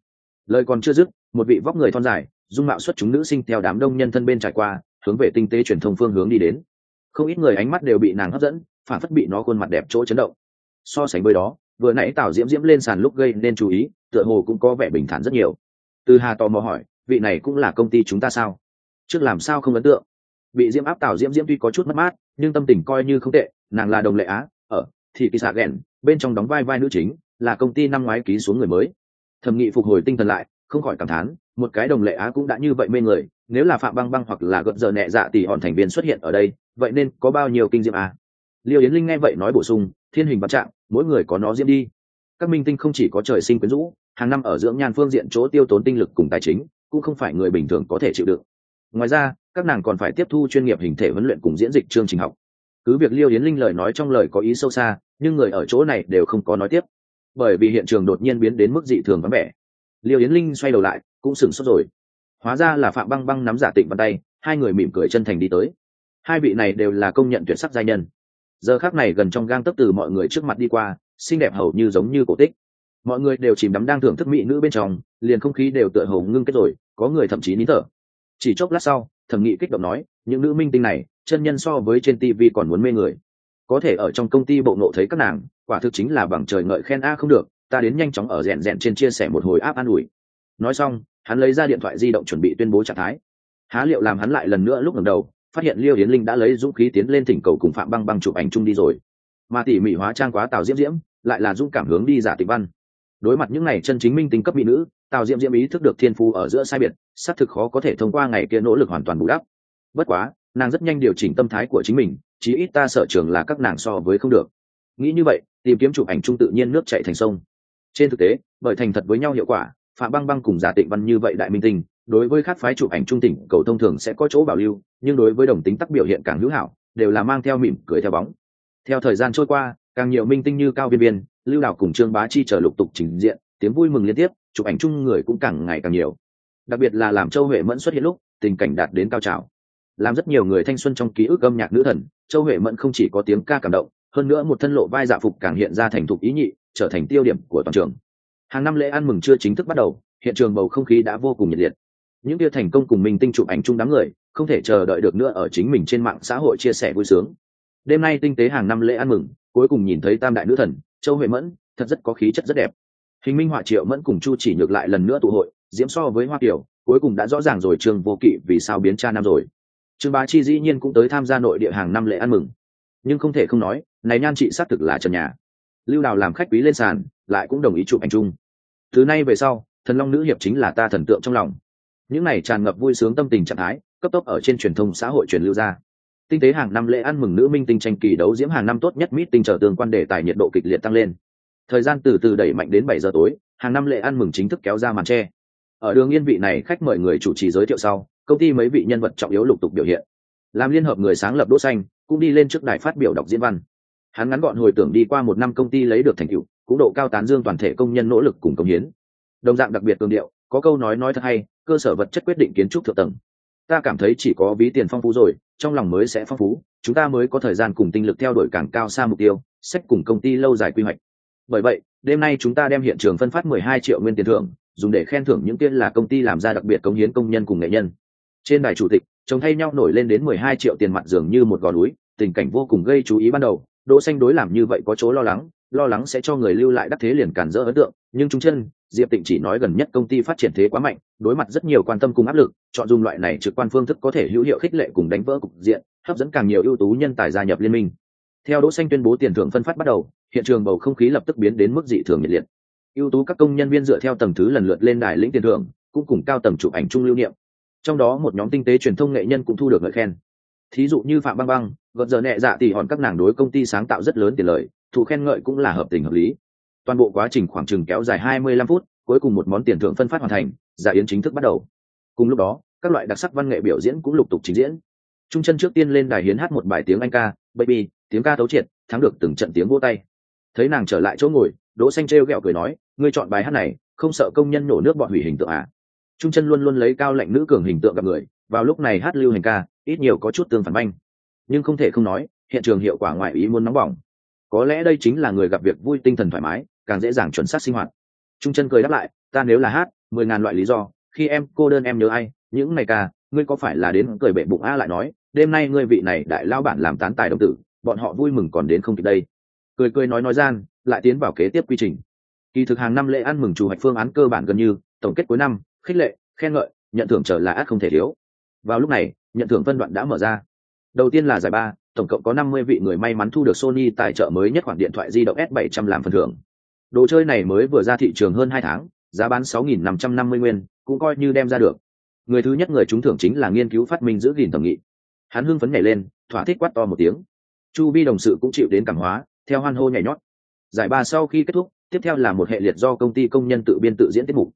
Lời còn chưa dứt một vị vóc người thon dài, dung mạo xuất chúng nữ sinh theo đám đông nhân thân bên trải qua, hướng về tinh tế truyền thông phương hướng đi đến. Không ít người ánh mắt đều bị nàng hấp dẫn, phản phất bị nó khuôn mặt đẹp chỗ chấn động. So sánh với đó, vừa nãy tào diễm diễm lên sàn lúc gây nên chú ý, tựa hồ cũng có vẻ bình thản rất nhiều. Từ hà tò mò hỏi, vị này cũng là công ty chúng ta sao? Trước làm sao không ấn tượng? Bị diễm áp tào diễm diễm tuy có chút mất mát, nhưng tâm tình coi như không tệ, nàng là đồng lệ á, ở, thì kỳ xạ ghẹn, bên trong đóng vai vai nữ chính, là công ty năm ngoái ký xuống người mới. Thẩm nghị phục hồi tinh thần lại không khỏi cảm thán, một cái đồng lệ á cũng đã như vậy mê người, nếu là phạm băng băng hoặc là gợt giờ nhẹ dạ thì hòn thành viên xuất hiện ở đây, vậy nên có bao nhiêu kinh diệm à? liêu yến linh nghe vậy nói bổ sung, thiên hình bát trạng, mỗi người có nó diễm đi. Các minh tinh không chỉ có trời sinh quyến rũ, hàng năm ở dưỡng nhan phương diện chỗ tiêu tốn tinh lực cùng tài chính, cũng không phải người bình thường có thể chịu đựng. Ngoài ra, các nàng còn phải tiếp thu chuyên nghiệp hình thể huấn luyện cùng diễn dịch chương trình học. Cứ việc liêu yến linh lời nói trong lời có ý sâu xa, nhưng người ở chỗ này đều không có nói tiếp. Bởi vì hiện trường đột nhiên biến đến mức dị thường vắng vẻ liêu yến linh xoay đầu lại, cũng sửng sốt rồi. Hóa ra là phạm băng băng nắm giả tịnh bàn tay, hai người mỉm cười chân thành đi tới. Hai vị này đều là công nhận tuyệt sắc giai nhân. Giờ khác này gần trong gang tấp từ mọi người trước mặt đi qua, xinh đẹp hầu như giống như cổ tích. Mọi người đều chìm đắm đang thưởng thức mỹ nữ bên trong, liền không khí đều tựa hồ ngưng kết rồi, có người thậm chí nín thở. Chỉ chốc lát sau, thẩm nghị kích động nói, những nữ minh tinh này, chân nhân so với trên tv còn muốn mê người. Có thể ở trong công ty bộ nộ thấy các nàng, quả thực chính là bằng trời ngợi khen a không được ta đến nhanh chóng ở rèn rèn trên chia sẻ một hồi áp an ủi. Nói xong, hắn lấy ra điện thoại di động chuẩn bị tuyên bố trạng thái. Há liệu làm hắn lại lần nữa lúc lần đầu, phát hiện liêu yến linh đã lấy dũng khí tiến lên thỉnh cầu cùng phạm băng băng chụp ảnh chung đi rồi. Mà tỉ mỉ hóa trang quá tào diễm diễm, lại là dũng cảm hướng đi giả tịch văn. Đối mặt những n à y chân chính minh tính cấp mỹ nữ, tào diễm diễm ý thức được thiên phu ở giữa sai biệt, xác thực khó có thể thông qua ngày kia nỗ lực hoàn toàn bù đắp. Bất quá, nàng rất nhanh điều chỉnh tâm thái của chính mình, chí ít ta sợ trường là các nàng so với không được. Nghĩ như vậy, tìm kiếm chụp ảnh chung tự nhiên nước chạy thành sông trên thực tế, bởi thành thật với nhau hiệu quả, phạm băng băng cùng giả tịnh văn như vậy đại minh tinh, đối với các phái chụp ảnh trung tỉnh, cầu thông thường sẽ có chỗ bảo lưu, nhưng đối với đồng tính tắc biểu hiện càng hữu hảo, đều là mang theo mỉm cười theo bóng. Theo thời gian trôi qua, càng nhiều minh tinh như cao viên viên, lưu đào cùng trương bá chi chờ lục tục trình diện, tiếng vui mừng liên tiếp, chụp ảnh chung người cũng càng ngày càng nhiều. Đặc biệt là làm châu huệ mẫn xuất hiện lúc, tình cảnh đạt đến cao trào. Làm rất nhiều người thanh xuân trong ký ức âm nhạc nữ thần, châu huệ mẫn không chỉ có tiếng ca cảm động, hơn nữa một thân lộ vai dạ phục càng hiện ra thành thục ý nhị trở thành tiêu điểm của toàn trường. Hàng năm lễ ăn mừng chưa chính thức bắt đầu, hiện trường bầu không khí đã vô cùng nhiệt liệt. Những kia thành công cùng mình tinh chụp ảnh chung đám người, không thể chờ đợi được nữa ở chính mình trên mạng xã hội chia sẻ vui sướng. Đêm nay tinh tế hàng năm lễ ăn mừng, cuối cùng nhìn thấy tam đại nữ thần, châu huệ mẫn, thật rất có khí chất rất đẹp. Hình minh họa triệu mẫn cùng chu chỉ nhược lại lần nữa tụ hội, diễm so với hoa kiều, cuối cùng đã rõ ràng rồi trương vô kỵ vì sao biến cha năm rồi. Trương bá chi dĩ nhiên cũng tới tham gia nội địa hàng năm lễ ăn mừng. Nhưng không thể không nói, này nhan chị xác thực là trần nhà lưu đào làm khách quý lên sàn, lại cũng đồng ý chụp ảnh chung. Thứ nay về sau, thần long nữ hiệp chính là ta thần tượng trong lòng. Những này tràn ngập vui sướng tâm tình trạng thái, cấp tốc ở trên truyền thông xã hội truyền lưu ra. Tinh tế hàng năm lễ ăn mừng nữ minh tinh tranh kỳ đấu diễm hàng năm tốt nhất mít tinh trở tương quan đề tài nhiệt độ kịch liệt tăng lên. Thời gian từ từ đẩy mạnh đến bảy giờ tối, hàng năm lễ ăn mừng chính thức kéo ra màn tre. Ở đường yên vị này, khách mời người chủ trì giới thiệu sau, công ty mấy vị nhân vật trọng yếu lục tục biểu hiện. Làm liên hợp người sáng lập đỗ xanh, cũng đi lên trước đài phát biểu đọc diễn văn hắn ngắn gọn hồi tưởng đi qua một năm công ty lấy được thành tựu, cũng độ cao tán dương toàn thể công nhân nỗ lực cùng công hiến. Đồng dạng đặc biệt cường điệu, có câu nói nói thật hay, cơ sở vật chất quyết định kiến trúc thượng tầng. Ta cảm thấy chỉ có ví tiền phong phú rồi, trong lòng mới sẽ phong phú, chúng ta mới có thời gian cùng tinh lực theo đuổi càng cao xa mục tiêu, sách cùng công ty lâu dài quy hoạch. Bởi vậy, đêm nay chúng ta đem hiện trường phân phát 12 triệu nguyên tiền thưởng, dùng để khen thưởng những tiên là công ty làm ra đặc biệt cống hiến công nhân cùng nghệ nhân. Trên đài chủ tịch chồng thay nhau nổi lên đến 12 triệu tiền mặt dường như một gò núi, tình cảnh vô cùng gây chú ý ban đầu đỗ xanh đối làm như vậy có chỗ lo lắng lo lắng sẽ cho người lưu lại đắc thế liền cản dỡ ấn tượng, nhưng trung chân diệp tịnh chỉ nói gần nhất công ty phát triển thế quá mạnh, đối mặt rất nhiều quan tâm cùng áp lực, chọn dùng loại này trực quan phương thức có thể hữu hiệu khích lệ cùng đánh vỡ cục diện, hấp dẫn càng nhiều ưu tú nhân tài gia nhập liên minh. Theo đỗ xanh tuyên bố tiền thưởng phân phát bắt đầu, hiện trường bầu không khí lập tức biến đến mức dị thường nhiệt liệt. Ưu tú các công nhân viên dựa theo tầng thứ lần lượt lên đài lĩnh tiền thưởng, cũng cùng cao tầng chụp ảnh chung lưu niệm. Trong đó một nhóm tinh tế truyền thông nghệ nhân cũng thu được lời khen thí dụ như phạm băng băng, gợt giờ nhẹ dạ tỉ hòn các nàng đối công ty sáng tạo rất lớn tiền lời, thù khen ngợi cũng là hợp tình hợp lý. Toàn bộ quá trình khoảng chừng kéo dài 25 phút, cuối cùng một món tiền thưởng phân phát hoàn thành giả yến chính thức bắt đầu. Cùng lúc đó, các loại đặc sắc văn nghệ biểu diễn cũng lục tục trình diễn. Trung chân trước tiên lên đài hiến hát một bài tiếng anh ca, baby, tiếng ca thấu triệt, thắng được từng trận tiếng vô tay. Thấy nàng trở lại chỗ ngồi, đỗ xanh treo gẹo cười nói, ngươi chọn bài hát này, không sợ công nhân nổ nước bọn hủy hình tượng à? Trung chân luôn luôn lấy cao lãnh nữ cường hình tượng gặp người vào lúc này hát lưu hành ca, ít nhiều có chút tương phản manh. Nhưng không thể không nói, hiện trường hiệu quả ngoại ý muốn nóng bỏng. Có lẽ đây chính là người gặp việc vui tinh thần thoải mái, càng dễ dàng chuẩn xác sinh hoạt. Trung chân cười đáp lại, ta nếu là hát, mười ngàn loại lý do, khi em, cô đơn em nhớ ai, những ngày ca, ngươi có phải là đến cười bệ bụng a lại nói, đêm nay ngươi vị này đại lao bản làm tán tài đồng tử, bọn họ vui mừng còn đến không kịp đây. Cười cười nói nói gian, lại tiến vào kế tiếp quy trình. Kỳ thực hàng năm lễ ăn mừng chủ hoạch phương án cơ bản gần như tổng kết cuối năm, khích lệ, khen ngợi, nhận thưởng trở là át không thể thiếu vào lúc này, nhận thưởng phân đoạn đã mở ra. Đầu tiên là giải ba, tổng cộng có năm mươi vị người may mắn thu được sony tài trợ mới nhất khoản điện thoại di động s 700 làm phần thưởng. Đồ chơi này mới vừa ra thị trường hơn hai tháng, giá bán sáu nghìn năm trăm năm mươi nguyên, cũng coi như đem ra được. Người thứ nhất người trúng thưởng chính là nghiên cứu phát minh giữ gìn thẩm nghị. Hắn hưng phấn nhảy lên, thỏa thích quát to một tiếng. Chu vi đồng sự cũng chịu đến cảm hóa, theo hoan hô nhảy nhót. Giải ba sau khi kết thúc, tiếp theo là một hệ liệt do công ty công nhân tự biên tự diễn tiết mục.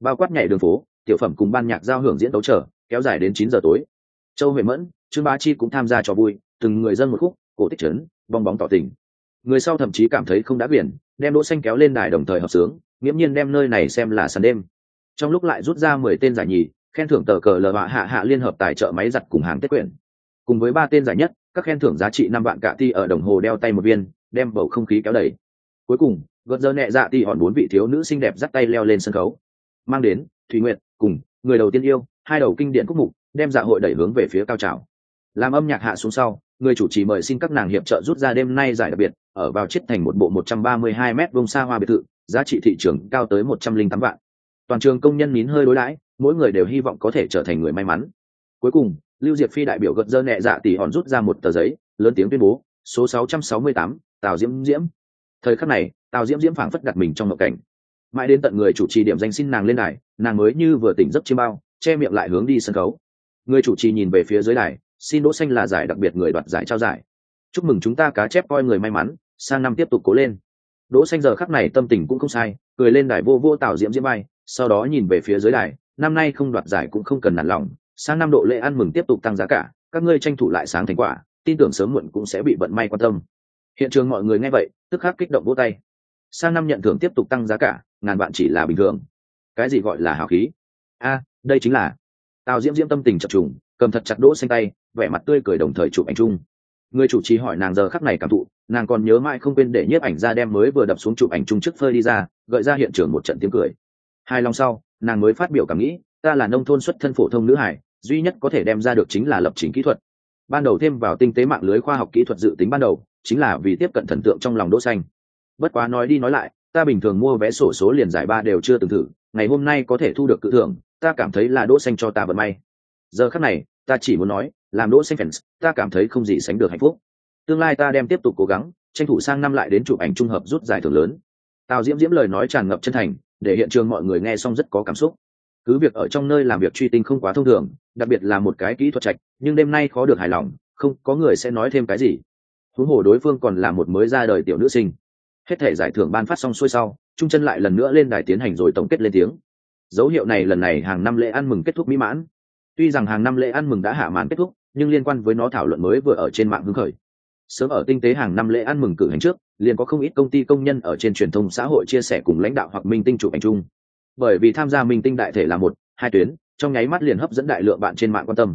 Bao quát nhảy đường phố, tiểu phẩm cùng ban nhạc giao hưởng diễn đấu trở kéo dài đến chín giờ tối. Châu huệ mẫn, trương bá chi cũng tham gia trò vui, từng người dân một khúc, cổ tích trấn bong bóng tỏ tình. Người sau thậm chí cảm thấy không đã biển, đem đỗ xanh kéo lên đài đồng thời hợp sướng, nghiễm nhiên đem nơi này xem là sàn đêm. Trong lúc lại rút ra mười tên giải nhì, khen thưởng tờ cờ lờ họa hạ hạ liên hợp tài trợ máy giặt cùng hàng tết quyển. Cùng với ba tên giải nhất, các khen thưởng giá trị năm vạn cả ti ở đồng hồ đeo tay một viên, đem bầu không khí kéo đầy. Cuối cùng gợn giờ nhẹ dạ ti hòn bốn vị thiếu nữ xinh đẹp dắt tay leo lên sân khấu. Mang đến, thủy nguyệt, cùng, người đầu tiên yêu hai đầu kinh điển khúc mục đem dạ hội đẩy hướng về phía cao trào. Làm âm nhạc hạ xuống sau người chủ trì mời xin các nàng hiệp trợ rút ra đêm nay giải đặc biệt ở vào chết thành một bộ 132 m vông xa hoa biệt thự giá trị thị trường cao tới 108 vạn. Toàn trường công nhân nín hơi đối đãi mỗi người đều hy vọng có thể trở thành người may mắn. Cuối cùng lưu diệp phi đại biểu gật dơ nhẹ dạ tỷ hòn rút ra một tờ giấy lớn tiếng tuyên bố số 668, tào diễm diễm. Thời khắc này tào diễm diễm phảng phất đặt mình trong ngộ cảnh. Mãi đến tận người chủ trì điểm danh xin nàng lên đài nàng mới như vừa tỉnh giấc chiêm bao che miệng lại hướng đi sân khấu. Người chủ trì nhìn về phía dưới đài, xin đỗ xanh là giải đặc biệt người đoạt giải trao giải. Chúc mừng chúng ta cá chép coi người may mắn, sang năm tiếp tục cố lên. Đỗ xanh giờ khắc này tâm tình cũng không sai, cười lên đài vô vô tạo diễm diễm bay sau đó nhìn về phía dưới đài, năm nay không đoạt giải cũng không cần nản lòng, sang năm độ lễ ăn mừng tiếp tục tăng giá cả, các ngươi tranh thủ lại sáng thành quả, tin tưởng sớm muộn cũng sẽ bị vận may quan tâm. Hiện trường mọi người nghe vậy, tức khắc kích động vỗ tay. Sang năm nhận thưởng tiếp tục tăng giá cả, ngàn vạn chỉ là bình thường. Cái gì gọi là hào khí? A đây chính là tào diễm diễm tâm tình chập trùng, cầm thật chặt đỗ xanh tay, vẻ mặt tươi cười đồng thời chụp ảnh chung. Người chủ trì hỏi nàng giờ khắc này cảm thụ, nàng còn nhớ mãi không quên để nhiếp ảnh ra đem mới vừa đập xuống chụp ảnh chung trước phơi đi ra, gợi ra hiện trường một trận tiếng cười. Hai lòng sau, nàng mới phát biểu cảm nghĩ, ta là nông thôn xuất thân phổ thông nữ hải, duy nhất có thể đem ra được chính là lập trình kỹ thuật. Ban đầu thêm vào tinh tế mạng lưới khoa học kỹ thuật dự tính ban đầu, chính là vì tiếp cận thần tượng trong lòng đỗ xanh. Bất quá nói đi nói lại, ta bình thường mua vé sổ số liền giải ba đều chưa từng thử, ngày hôm nay có thể thu được cự thưởng ta cảm thấy là đỗ xanh cho ta vận may. Giờ khắc này, ta chỉ muốn nói, làm đỗ xanh fans, ta cảm thấy không gì sánh được hạnh phúc. Tương lai ta đem tiếp tục cố gắng, tranh thủ sang năm lại đến chụp ảnh trung hợp rút giải thưởng lớn. Tào diễm diễm lời nói tràn ngập chân thành, để hiện trường mọi người nghe xong rất có cảm xúc. Cứ việc ở trong nơi làm việc truy tinh không quá thông thường, đặc biệt là một cái kỹ thuật trạch, nhưng đêm nay khó được hài lòng, không, có người sẽ nói thêm cái gì. Huống hồ đối phương còn là một mới ra đời tiểu nữ sinh. Hết thể giải thưởng ban phát xong xuôi sau, trung chân lại lần nữa lên đài tiến hành rồi tổng kết lên tiếng dấu hiệu này lần này hàng năm lễ ăn mừng kết thúc mỹ mãn. Tuy rằng hàng năm lễ ăn mừng đã hạ màn kết thúc, nhưng liên quan với nó thảo luận mới vừa ở trên mạng hứng khởi. Sớm ở tinh tế hàng năm lễ ăn mừng cử hành trước, liền có không ít công ty công nhân ở trên truyền thông xã hội chia sẻ cùng lãnh đạo hoặc minh tinh chụp ảnh chung. Bởi vì tham gia minh tinh đại thể là một, hai tuyến, trong nháy mắt liền hấp dẫn đại lượng bạn trên mạng quan tâm.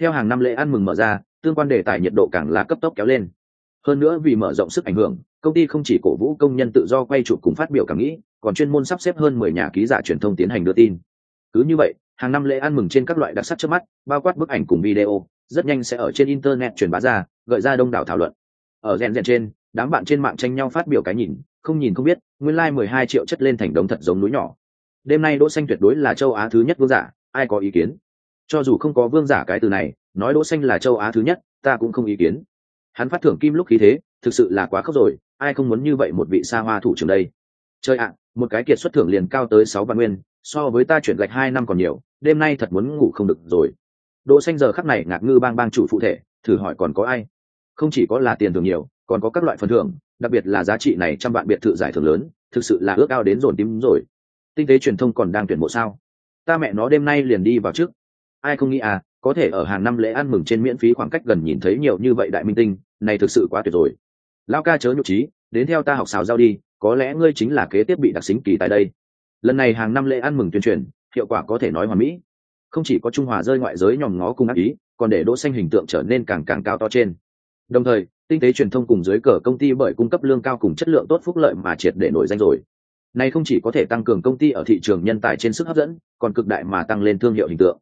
Theo hàng năm lễ ăn mừng mở ra, tương quan đề tài nhiệt độ càng là cấp tốc kéo lên. Hơn nữa vì mở rộng sức ảnh hưởng, công ty không chỉ cổ vũ công nhân tự do quay chụp cùng phát biểu cảm nghĩ còn chuyên môn sắp xếp hơn mười nhà ký giả truyền thông tiến hành đưa tin. Cứ như vậy, hàng năm lễ ăn mừng trên các loại đặc sắc trước mắt, bao quát bức ảnh cùng video, rất nhanh sẽ ở trên internet truyền bá ra, gợi ra đông đảo thảo luận. Ở rèn rèn trên, đám bạn trên mạng tranh nhau phát biểu cái nhìn, không nhìn không biết, nguyên lai mười hai triệu chất lên thành đống thật giống núi nhỏ. Đêm nay đỗ xanh tuyệt đối là châu á thứ nhất vương giả, ai có ý kiến? Cho dù không có vương giả cái từ này, nói đỗ xanh là châu á thứ nhất, ta cũng không ý kiến. Hắn phát thưởng kim lúc khí thế, thực sự là quá khốc rồi, ai không muốn như vậy một vị xa hoa thủ trưởng đây? Chơi ạ một cái kiệt xuất thưởng liền cao tới sáu vạn nguyên, so với ta chuyển gạch hai năm còn nhiều, đêm nay thật muốn ngủ không được rồi. Đỗ xanh giờ khắc này ngạc ngư bang bang chủ phụ thể, thử hỏi còn có ai? Không chỉ có là tiền thưởng nhiều, còn có các loại phần thưởng, đặc biệt là giá trị này trăm vạn biệt thự giải thưởng lớn, thực sự là ước ao đến dồn tím rồi. Tinh tế truyền thông còn đang tuyển mộ sao? Ta mẹ nó đêm nay liền đi vào trước. Ai không nghĩ à có thể ở hàng năm lễ ăn mừng trên miễn phí khoảng cách gần nhìn thấy nhiều như vậy đại minh tinh, này thực sự quá tuyệt rồi. Lao ca chớ nhục trí đến theo ta học xào giao đi có lẽ ngươi chính là kế tiếp bị đặc xính kỳ tại đây. Lần này hàng năm lễ ăn mừng tuyên truyền, hiệu quả có thể nói hoàn mỹ. Không chỉ có trung hòa rơi ngoại giới nhòm ngó cùng ác ý, còn để đỗ xanh hình tượng trở nên càng càng cao to trên. Đồng thời, tinh tế truyền thông cùng dưới cờ công ty bởi cung cấp lương cao cùng chất lượng tốt phúc lợi mà triệt để nổi danh rồi. Này không chỉ có thể tăng cường công ty ở thị trường nhân tài trên sức hấp dẫn, còn cực đại mà tăng lên thương hiệu hình tượng.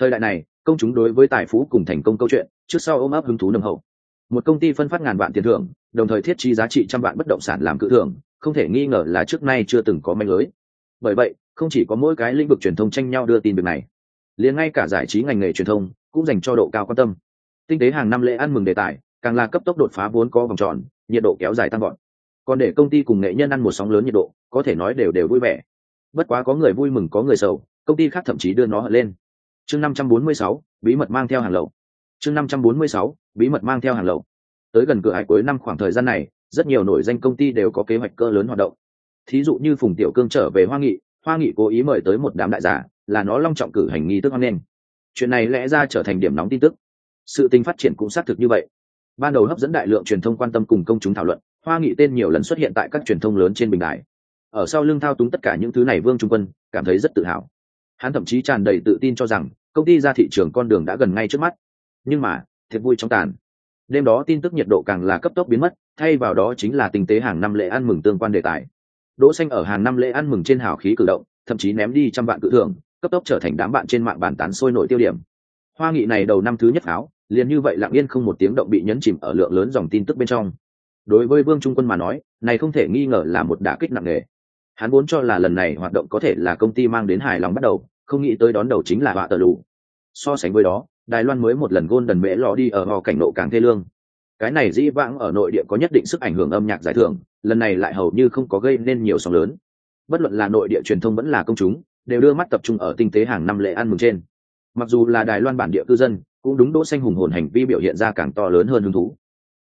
Thời đại này, công chúng đối với tài phú cùng thành công câu chuyện, trước sau ôm ấp hứng thú nồng hậu. Một công ty phân phát ngàn vạn tiền thưởng, đồng thời thiết trí giá trị trăm vạn bất động sản làm cự thưởng không thể nghi ngờ là trước nay chưa từng có manh lưới. Bởi vậy, không chỉ có mỗi cái lĩnh vực truyền thông tranh nhau đưa tin việc này, liền ngay cả giải trí ngành nghề truyền thông cũng dành cho độ cao quan tâm. Tinh tế hàng năm lễ ăn mừng đề tài, càng là cấp tốc đột phá vốn có vòng tròn, nhiệt độ kéo dài tăng gọn còn để công ty cùng nghệ nhân ăn một sóng lớn nhiệt độ, có thể nói đều đều vui vẻ. Bất quá có người vui mừng, có người sầu, công ty khác thậm chí đưa nó hận lên. Chương năm trăm bốn mươi sáu, bí mật mang theo hàng lậu. Chương năm trăm bốn mươi sáu, bí mật mang theo hàng lậu. Tới gần cửa hải cuối năm khoảng thời gian này rất nhiều nổi danh công ty đều có kế hoạch cơ lớn hoạt động. Thí dụ như phùng tiểu cương trở về hoa nghị hoa nghị cố ý mời tới một đám đại giả, là nó long trọng cử hành nghi tức hoan nghênh. Chuyện này lẽ ra trở thành điểm nóng tin tức. Sự tình phát triển cũng xác thực như vậy. Ban đầu hấp dẫn đại lượng truyền thông quan tâm cùng công chúng thảo luận, hoa nghị tên nhiều lần xuất hiện tại các truyền thông lớn trên bình đại ở sau lưng thao túng tất cả những thứ này vương trung quân, cảm thấy rất tự hào. Hắn thậm chí tràn đầy tự tin cho rằng, công ty ra thị trường con đường đã gần ngay trước mắt. Nhưng mà, thiệt vui trong tàn. Đêm đó tin tức nhiệt độ càng là cấp tốc biến mất thay vào đó chính là tình tế hàng năm lễ ăn mừng tương quan đề tài. Đỗ xanh ở hàng năm lễ ăn mừng trên hào khí cử động, thậm chí ném đi trăm vạn cự thưởng, cấp tốc trở thành đám bạn trên mạng bàn tán sôi nổi tiêu điểm. Hoa nghị này đầu năm thứ nhất áo, liền như vậy lặng yên không một tiếng động bị nhấn chìm ở lượng lớn dòng tin tức bên trong. Đối với vương trung quân mà nói, này không thể nghi ngờ là một đả kích nặng nề. Hắn vốn cho là lần này hoạt động có thể là công ty mang đến hài lòng bắt đầu, không nghĩ tới đón đầu chính là họa tờ lụ. so sánh với đó, đài loan mới một lần gôn đần mễ lò đi ở hò cảnh nộ càng thê lương cái này dĩ vãng ở nội địa có nhất định sức ảnh hưởng âm nhạc giải thưởng, lần này lại hầu như không có gây nên nhiều sóng lớn. Bất luận là nội địa truyền thông vẫn là công chúng, đều đưa mắt tập trung ở tinh tế hàng năm lễ ăn mừng trên. Mặc dù là đài loan bản địa cư dân, cũng đúng đỗ xanh hùng hồn hành vi biểu hiện ra càng to lớn hơn hứng thú.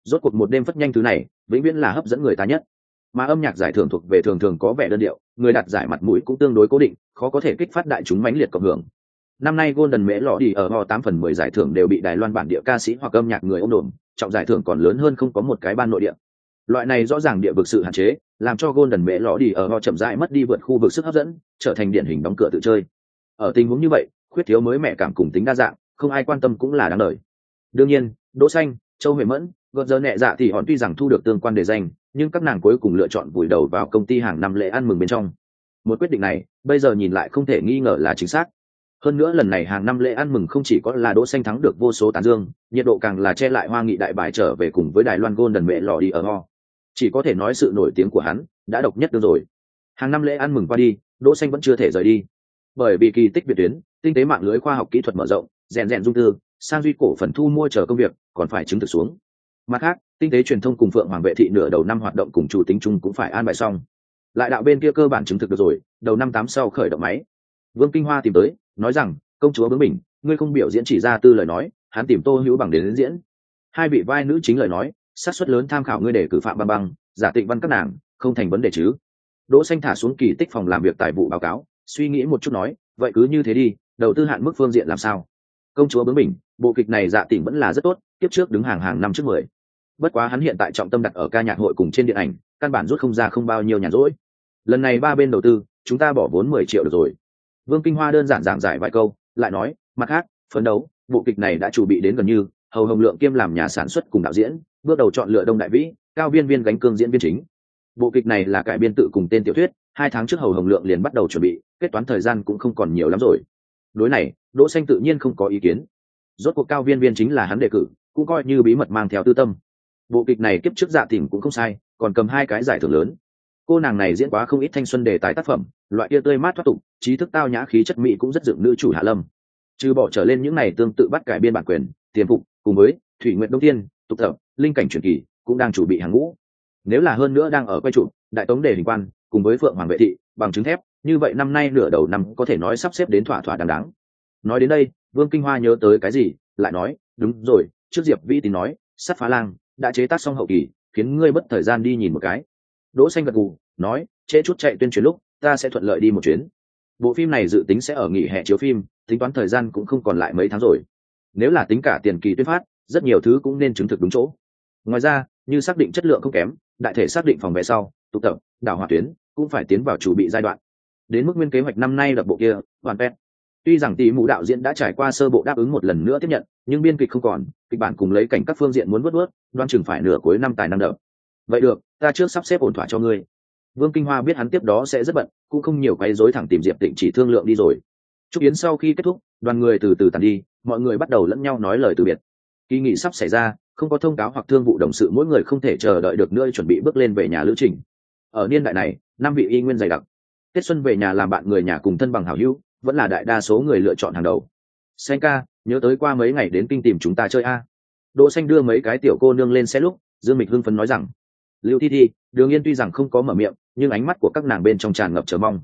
Rốt cuộc một đêm phất nhanh thứ này, vĩnh viễn là hấp dẫn người ta nhất. Mà âm nhạc giải thưởng thuộc về thường thường có vẻ đơn điệu, người đặt giải mặt mũi cũng tương đối cố định, khó có thể kích phát đại chúng mãnh liệt cộng hưởng. Năm nay golden mễ lọ đi ở ho tám phần mười giải thưởng đều bị đài loan bản địa ca sĩ hoặc âm nhạc người ôm đồn trọng giải thưởng còn lớn hơn không có một cái ban nội địa. Loại này rõ ràng địa vực sự hạn chế, làm cho golden mễ lọ đi ở ho chậm rãi mất đi vượt khu vực sức hấp dẫn, trở thành điển hình đóng cửa tự chơi. Ở tình huống như vậy, khuyết thiếu mới mẹ cảm cùng tính đa dạng, không ai quan tâm cũng là đáng đời. Đương nhiên, đỗ xanh, châu huệ mẫn, gợt giờ nhẹ dạ thì họ tuy rằng thu được tương quan đề danh, nhưng các nàng cuối cùng lựa chọn vùi đầu vào công ty hàng năm lễ ăn mừng bên trong. Một quyết định này, bây giờ nhìn lại không thể nghi ngờ là chính xác hơn nữa lần này hàng năm lễ ăn mừng không chỉ có là đỗ xanh thắng được vô số tán dương, nhiệt độ càng là che lại hoa nghị đại bài trở về cùng với đài loan golden mẹ lò đi ở ho chỉ có thể nói sự nổi tiếng của hắn đã độc nhất được rồi. Hàng năm lễ ăn mừng qua đi, đỗ xanh vẫn chưa thể rời đi. Bởi vì kỳ tích biệt tuyến, tinh tế mạng lưới khoa học kỹ thuật mở rộng, rèn rèn dung tư, sang duy cổ phần thu mua chờ công việc, còn phải chứng thực xuống. Mặt khác, tinh tế truyền thông cùng phượng hoàng vệ thị nửa đầu năm hoạt động cùng chủ tính chung cũng phải an bài xong. Lại đạo bên kia cơ bản chứng thực được rồi, đầu năm tám sau khởi động máy. Vương kinh hoa tìm tới nói rằng công chúa bướng mình ngươi không biểu diễn chỉ ra tư lời nói hắn tìm tô hữu bằng đến, đến diễn. Hai vị vai nữ chính lời nói sát suất lớn tham khảo ngươi để cử phạm băng băng giả tịnh văn các nàng không thành vấn đề chứ. Đỗ xanh thả xuống kỳ tích phòng làm việc tài vụ báo cáo suy nghĩ một chút nói vậy cứ như thế đi đầu tư hạn mức phương diện làm sao? Công chúa bướng mình bộ kịch này dạ tỉnh vẫn là rất tốt tiếp trước đứng hàng hàng năm trước mười. Bất quá hắn hiện tại trọng tâm đặt ở ca nhạc hội cùng trên điện ảnh căn bản rút không ra không bao nhiêu nhàn rỗi. Lần này ba bên đầu tư chúng ta bỏ vốn mười triệu được rồi vương kinh hoa đơn giản giảng giải vài câu, lại nói, mặt khác, phấn đấu, bộ kịch này đã chuẩn bị đến gần như, hầu hồng lượng kiêm làm nhà sản xuất cùng đạo diễn, bước đầu chọn lựa đông đại vĩ, cao viên viên gánh cương diễn viên chính. Bộ kịch này là cải biên tự cùng tên tiểu thuyết, hai tháng trước hầu hồng lượng liền bắt đầu chuẩn bị, kết toán thời gian cũng không còn nhiều lắm rồi. Đối này, đỗ xanh tự nhiên không có ý kiến. Rốt cuộc cao viên viên chính là hắn đề cử, cũng coi như bí mật mang theo tư tâm. Bộ kịch này kiếp trước dạ tỉnh cũng không sai, còn cầm hai cái giải thưởng lớn cô nàng này diễn quá không ít thanh xuân đề tài tác phẩm, loại kia tươi mát thoát tục, trí thức tao nhã khí chất mỹ cũng rất dựng nữ chủ hạ lâm. Trừ bỏ trở lên những này tương tự bắt cải biên bản quyền, tiền phục, cùng với thủy nguyện đông tiên tục tập linh cảnh truyền kỳ, cũng đang chuẩn bị hàng ngũ. Nếu là hơn nữa đang ở quay trụ, đại tống đề hình quan, cùng với phượng hoàng vệ thị, bằng chứng thép, như vậy năm nay nửa đầu năm có thể nói sắp xếp đến thỏa thỏa đáng đáng. Nói đến đây, vương kinh hoa nhớ tới cái gì, lại nói, đúng rồi, trước diệp vĩ tín nói, sắt phá lang, đã chế tác xong hậu kỳ, khiến ngươi mất thời gian đi nhìn một cái đỗ xanh gật gù, nói, trễ chút chạy tuyên truyền lúc, ta sẽ thuận lợi đi một chuyến. Bộ phim này dự tính sẽ ở nghỉ hè chiếu phim, tính toán thời gian cũng không còn lại mấy tháng rồi. Nếu là tính cả tiền kỳ tuyên phát, rất nhiều thứ cũng nên chứng thực đúng chỗ. Ngoài ra, như xác định chất lượng không kém, đại thể xác định phòng vé sau, tụ tập, đảo hỏa tuyến, cũng phải tiến vào chủ bị giai đoạn. Đến mức nguyên kế hoạch năm nay lập bộ kia, hoàn pet tuy rằng tỷ mụ đạo diễn đã trải qua sơ bộ đáp ứng một lần nữa tiếp nhận, nhưng biên kịch không còn, kịch bản cùng lấy cảnh các phương diện muốn vớt vớt, đoan chừng phải nửa cuối năm tài năng đậm vậy được ta trước sắp xếp ổn thỏa cho ngươi. Vương kinh hoa biết hắn tiếp đó sẽ rất bận, cũng không nhiều quấy rối thẳng tìm diệp tịnh chỉ thương lượng đi rồi. Chúc yến sau khi kết thúc, đoàn người từ từ tàn đi, mọi người bắt đầu lẫn nhau nói lời từ biệt. Kỳ nghị sắp xảy ra, không có thông cáo hoặc thương vụ đồng sự, mỗi người không thể chờ đợi được nữa chuẩn bị bước lên về nhà lữ trình. Ở niên đại này, năm vị y nguyên dày đặc. Tết xuân về nhà làm bạn người nhà cùng thân bằng hảo hữu, vẫn là đại đa số người lựa chọn hàng đầu. Xanh ca, nhớ tới qua mấy ngày đến kinh tìm chúng ta chơi a. Đỗ xanh đưa mấy cái tiểu cô nương lên xe lúc, dương mịch hưng phấn nói rằng lưu thi thi, đường yên tuy rằng không có mở miệng, nhưng ánh mắt của các nàng bên trong tràn ngập chờ mong.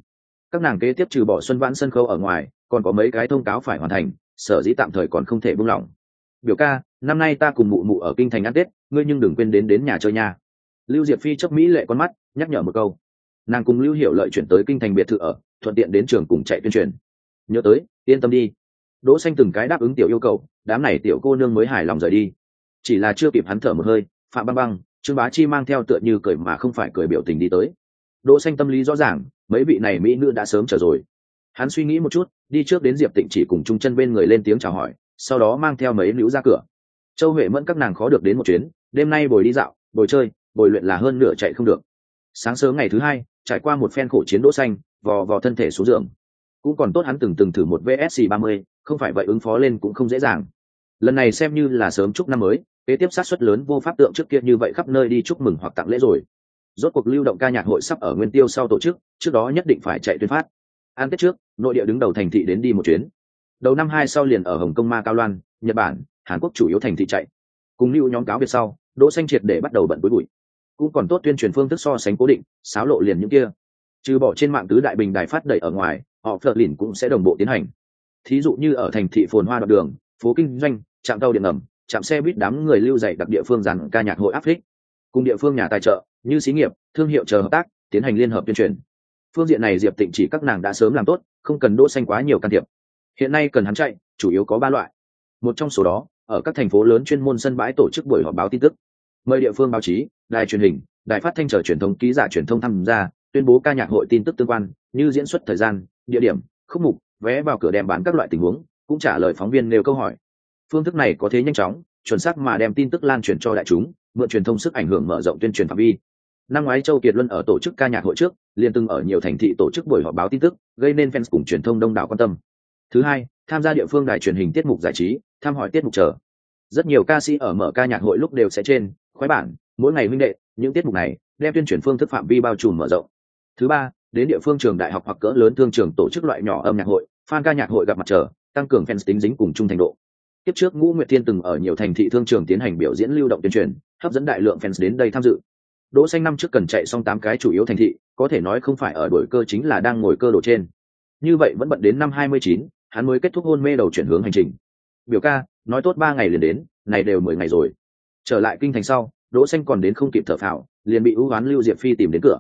Các nàng kế tiếp trừ bỏ xuân vãn sân khấu ở ngoài, còn có mấy cái thông cáo phải hoàn thành, sở dĩ tạm thời còn không thể buông lỏng. Biểu ca, năm nay ta cùng mụ mụ ở kinh thành ăn tết, ngươi nhưng đừng quên đến đến nhà chơi nha. Lưu diệp phi chấp mỹ lệ con mắt, nhắc nhở một câu. Nàng cùng lưu hiểu lợi chuyển tới kinh thành biệt thự ở, thuận tiện đến trường cùng chạy tuyên truyền. Nhớ tới, yên tâm đi. Đỗ xanh từng cái đáp ứng tiểu yêu cầu, đám này tiểu cô nương mới hài lòng rời đi. Chỉ là chưa kịp hắn thở một hơi, phạm băng băng trương bá chi mang theo tựa như cười mà không phải cười biểu tình đi tới. Đỗ xanh tâm lý rõ ràng mấy vị này mỹ nữ đã sớm chờ rồi. Hắn suy nghĩ một chút đi trước đến diệp tịnh chỉ cùng trung chân bên người lên tiếng chào hỏi sau đó mang theo mấy nữ ra cửa. Châu huệ mẫn các nàng khó được đến một chuyến đêm nay bồi đi dạo bồi chơi bồi luyện là hơn nửa chạy không được. Sáng sớm ngày thứ hai trải qua một phen khổ chiến đỗ xanh vò vò thân thể xuống giường. Cũng còn tốt hắn từng từng thử một vsc 30, không phải vậy ứng phó lên cũng không dễ dàng. Lần này xem như là sớm chúc năm mới kế tiếp sát suất lớn vô pháp tượng trước kia như vậy khắp nơi đi chúc mừng hoặc tặng lễ rồi. Rốt cuộc lưu động ca nhạc hội sắp ở nguyên tiêu sau tổ chức, trước đó nhất định phải chạy tuyên phát. An tết trước, nội địa đứng đầu thành thị đến đi một chuyến. Đầu năm hai sau liền ở hồng kông ma cao loan, nhật bản, hàn quốc chủ yếu thành thị chạy. Cùng lưu nhóm cáo biệt sau, đỗ xanh triệt để bắt đầu bận bối bụi. Cũng còn tốt tuyên truyền phương thức so sánh cố định sáo lộ liền những kia. Trừ bỏ trên mạng tứ đại bình đài phát đẩy ở ngoài, họ phật lìn cũng sẽ đồng bộ tiến hành. Thí dụ như ở thành thị phồn hoa đoạn đường, phố kinh doanh, trạm tàu điện ngầm chạm xe buýt đám người lưu dạy đặc địa phương dàn ca nhạc hội áp thích cùng địa phương nhà tài trợ, như xí nghiệp, thương hiệu chờ hợp tác, tiến hành liên hợp tuyên truyền. Phương diện này diệp tịnh chỉ các nàng đã sớm làm tốt, không cần đỗ xanh quá nhiều can thiệp. Hiện nay cần hắn chạy, chủ yếu có ba loại. Một trong số đó, ở các thành phố lớn chuyên môn sân bãi tổ chức buổi họp báo tin tức. Mời địa phương báo chí, đài truyền hình, đài phát thanh trở truyền thông, ký giả truyền thông tham gia, tuyên bố ca nhạc hội tin tức tương quan, như diễn xuất thời gian, địa điểm, khúc mục, vé vào cửa đem bán các loại tình huống, cũng trả lời phóng viên nêu câu hỏi phương thức này có thế nhanh chóng, chuẩn xác mà đem tin tức lan truyền cho đại chúng, mượn truyền thông sức ảnh hưởng mở rộng tuyên truyền phạm vi. Năm ngoái châu kiệt luân ở tổ chức ca nhạc hội trước liên từng ở nhiều thành thị tổ chức buổi họp báo tin tức, gây nên fans cùng truyền thông đông đảo quan tâm. Thứ hai, tham gia địa phương đài truyền hình tiết mục giải trí tham hỏi tiết mục chờ. Rất nhiều ca sĩ ở mở ca nhạc hội lúc đều sẽ trên, khoái bản, mỗi ngày huynh đệ, những tiết mục này, đem tuyên truyền phương thức phạm vi bao trùm mở rộng. Thứ ba, đến địa phương trường đại học hoặc cỡ lớn thương trường tổ chức loại nhỏ âm nhạc hội, fan ca nhạc hội gặp mặt trở tăng cường fans tính dính cùng chung thành độ tiếp trước ngũ nguyệt thiên từng ở nhiều thành thị thương trường tiến hành biểu diễn lưu động tuyên truyền hấp dẫn đại lượng fans đến đây tham dự. Đỗ xanh năm trước cần chạy xong tám cái chủ yếu thành thị có thể nói không phải ở đổi cơ chính là đang ngồi cơ đồ trên. Như vậy vẫn bận đến năm 29, hắn mới kết thúc hôn mê đầu chuyển hướng hành trình. Biểu ca nói tốt ba ngày liền đến này đều mười ngày rồi. Trở lại kinh thành sau đỗ xanh còn đến không kịp thở phào liền bị ưu oán lưu diệp phi tìm đến cửa.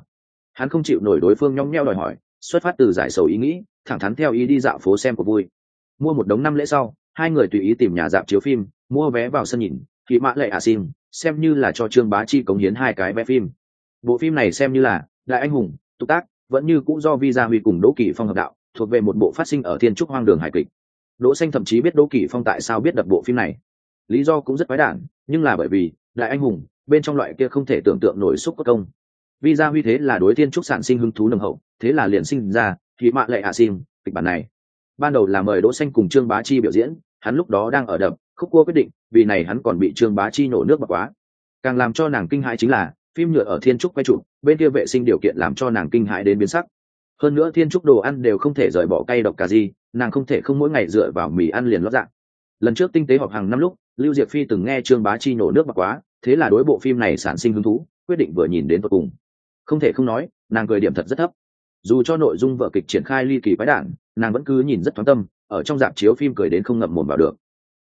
Hắn không chịu nổi đối phương nhõng nhẽo đòi hỏi xuất phát từ giải sầu ý nghĩ thẳng thắn theo ý đi dạo phố xem của vui. Mua một đống năm lễ sau hai người tùy ý tìm nhà dạp chiếu phim, mua vé vào sân nhìn thì mã lệ à sim xem như là cho trương bá chi cống hiến hai cái vé phim. Bộ phim này xem như là, đại anh hùng, tục tác, vẫn như cũng do visa huy cùng đỗ kỳ phong hợp đạo, thuộc về một bộ phát sinh ở thiên trúc hoang đường hải kịch. Đỗ xanh thậm chí biết đỗ kỳ phong tại sao biết đập bộ phim này. Lý do cũng rất quái đản, nhưng là bởi vì, đại anh hùng, bên trong loại kia không thể tưởng tượng nổi xúc có công. Visa huy thế là đối thiên trúc sản sinh hứng thú nồng hậu, thế là liền sinh ra thì mạ lệ à ả sim kịch bản này. Ban đầu là mời đỗ xanh cùng trương bá chi biểu diễn hắn lúc đó đang ở đập, khúc cua quyết định, vì này hắn còn bị trương bá chi nổ nước bạc quá. Càng làm cho nàng kinh hãi chính là, phim nhựa ở thiên trúc quay trụ bên kia vệ sinh điều kiện làm cho nàng kinh hãi đến biến sắc. Hơn nữa thiên trúc đồ ăn đều không thể rời bỏ cay độc cà gì nàng không thể không mỗi ngày dựa vào mì ăn liền lót dạng. Lần trước tinh tế họp hàng năm lúc, lưu diệp phi từng nghe trương bá chi nổ nước bạc quá, thế là đối bộ phim này sản sinh hứng thú, quyết định vừa nhìn đến tột cùng. Không thể không nói, nàng cười điểm thật rất thấp. Dù cho nội dung vở kịch triển khai ly kỳ quái đản, nàng vẫn cứ nhìn rất thoáng tâm ở trong dạp chiếu phim cười đến không ngậm mồm vào được.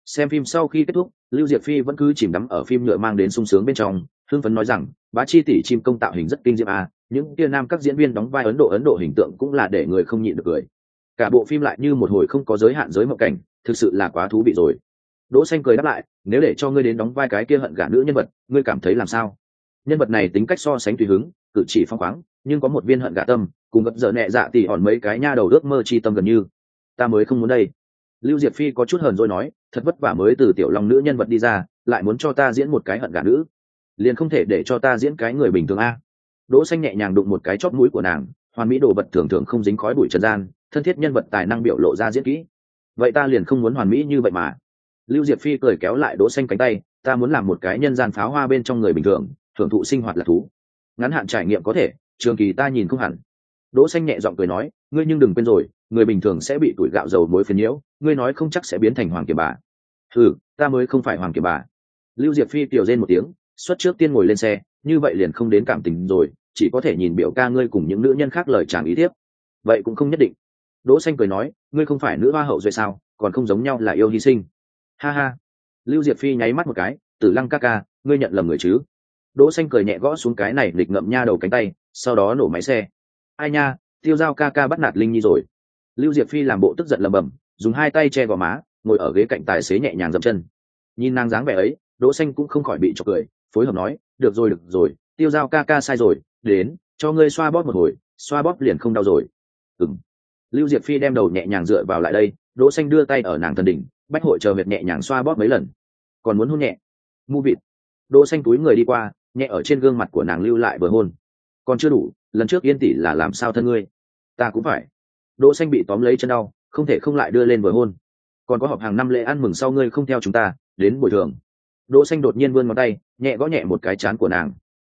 Xem phim sau khi kết thúc, lưu diệp phi vẫn cứ chìm đắm ở phim nhựa mang đến sung sướng bên trong, hưng phấn nói rằng, bá chi tỷ chim công tạo hình rất kinh diệm à những tia nam các diễn viên đóng vai ấn độ ấn độ hình tượng cũng là để người không nhịn được cười. Cả bộ phim lại như một hồi không có giới hạn giới mộng cảnh, thực sự là quá thú vị rồi. Đỗ xanh cười đáp lại, nếu để cho ngươi đến đóng vai cái kia hận gả nữ nhân vật, ngươi cảm thấy làm sao? Nhân vật này tính cách so sánh tùy hứng, cử chỉ phong khoáng, nhưng có một viên hận gả tâm, cùng gấp giờ nhẹ dạ tỷ hòn mấy cái nha đầu ước mơ chi tâm gần như ta mới không muốn đây. Lưu diệp phi có chút hờn rồi nói, thật vất vả mới từ tiểu long nữ nhân vật đi ra, lại muốn cho ta diễn một cái hận gả nữ. Liền không thể để cho ta diễn cái người bình thường a. Đỗ xanh nhẹ nhàng đụng một cái chóp mũi của nàng, hoàn mỹ đồ vật thường thường không dính khói bụi trần gian, thân thiết nhân vật tài năng biểu lộ ra diễn kỹ. Vậy ta liền không muốn hoàn mỹ như vậy mà. Lưu diệp phi cười kéo lại đỗ xanh cánh tay, ta muốn làm một cái nhân gian pháo hoa bên trong người bình thường, thưởng thụ sinh hoạt là thú. Ngắn hạn trải nghiệm có thể, trường kỳ ta nhìn không hẳn. Đỗ xanh nhẹ giọng cười nói, ngươi nhưng đừng quên rồi người bình thường sẽ bị tuổi gạo dầu muối phiền nhiễu, ngươi nói không chắc sẽ biến thành hoàng kiệt bà. Ừ ta mới không phải hoàng kiệt bà. Lưu diệp phi tiểu rên một tiếng, xuất trước tiên ngồi lên xe, như vậy liền không đến cảm tình rồi, chỉ có thể nhìn biểu ca ngươi cùng những nữ nhân khác lời chàng ý tiếp vậy cũng không nhất định. Đỗ xanh cười nói, ngươi không phải nữ hoa hậu rồi sao, còn không giống nhau là yêu hy sinh. Ha ha. Lưu diệp phi nháy mắt một cái, tử lăng ca ca, ngươi nhận lầm người chứ. Đỗ xanh cười nhẹ gõ xuống cái này lịch ngậm nha đầu cánh tay, sau đó nổ máy xe. Ai nha, tiêu giao ca ca bắt nạt linh nhi rồi lưu diệp phi làm bộ tức giận lầm bầm dùng hai tay che gò má, ngồi ở ghế cạnh tài xế nhẹ nhàng dậm chân. Nhìn nàng dáng vẻ ấy, đỗ xanh cũng không khỏi bị chọc cười, phối hợp nói, được rồi được rồi, tiêu giao ca ca sai rồi, đến, cho ngươi xoa bóp một hồi, xoa bóp liền không đau rồi. Ừm. Lưu diệp phi đem đầu nhẹ nhàng dựa vào lại đây, đỗ xanh đưa tay ở nàng thân đỉnh, bách hội chờ việc nhẹ nhàng xoa bóp mấy lần. Còn muốn hôn nhẹ? Mu vịt. Đỗ xanh túi người đi qua, nhẹ ở trên gương mặt của nàng lưu lại vừa hôn. Còn chưa đủ, lần trước yên tỷ là làm sao thân ngươi? Ta cũng phải đỗ xanh bị tóm lấy chân đau, không thể không lại đưa lên vừa hôn. Còn có họp hàng năm lễ ăn mừng sau ngươi không theo chúng ta, đến bồi thường. Đỗ xanh đột nhiên vươn ngón tay, nhẹ gõ nhẹ một cái chán của nàng.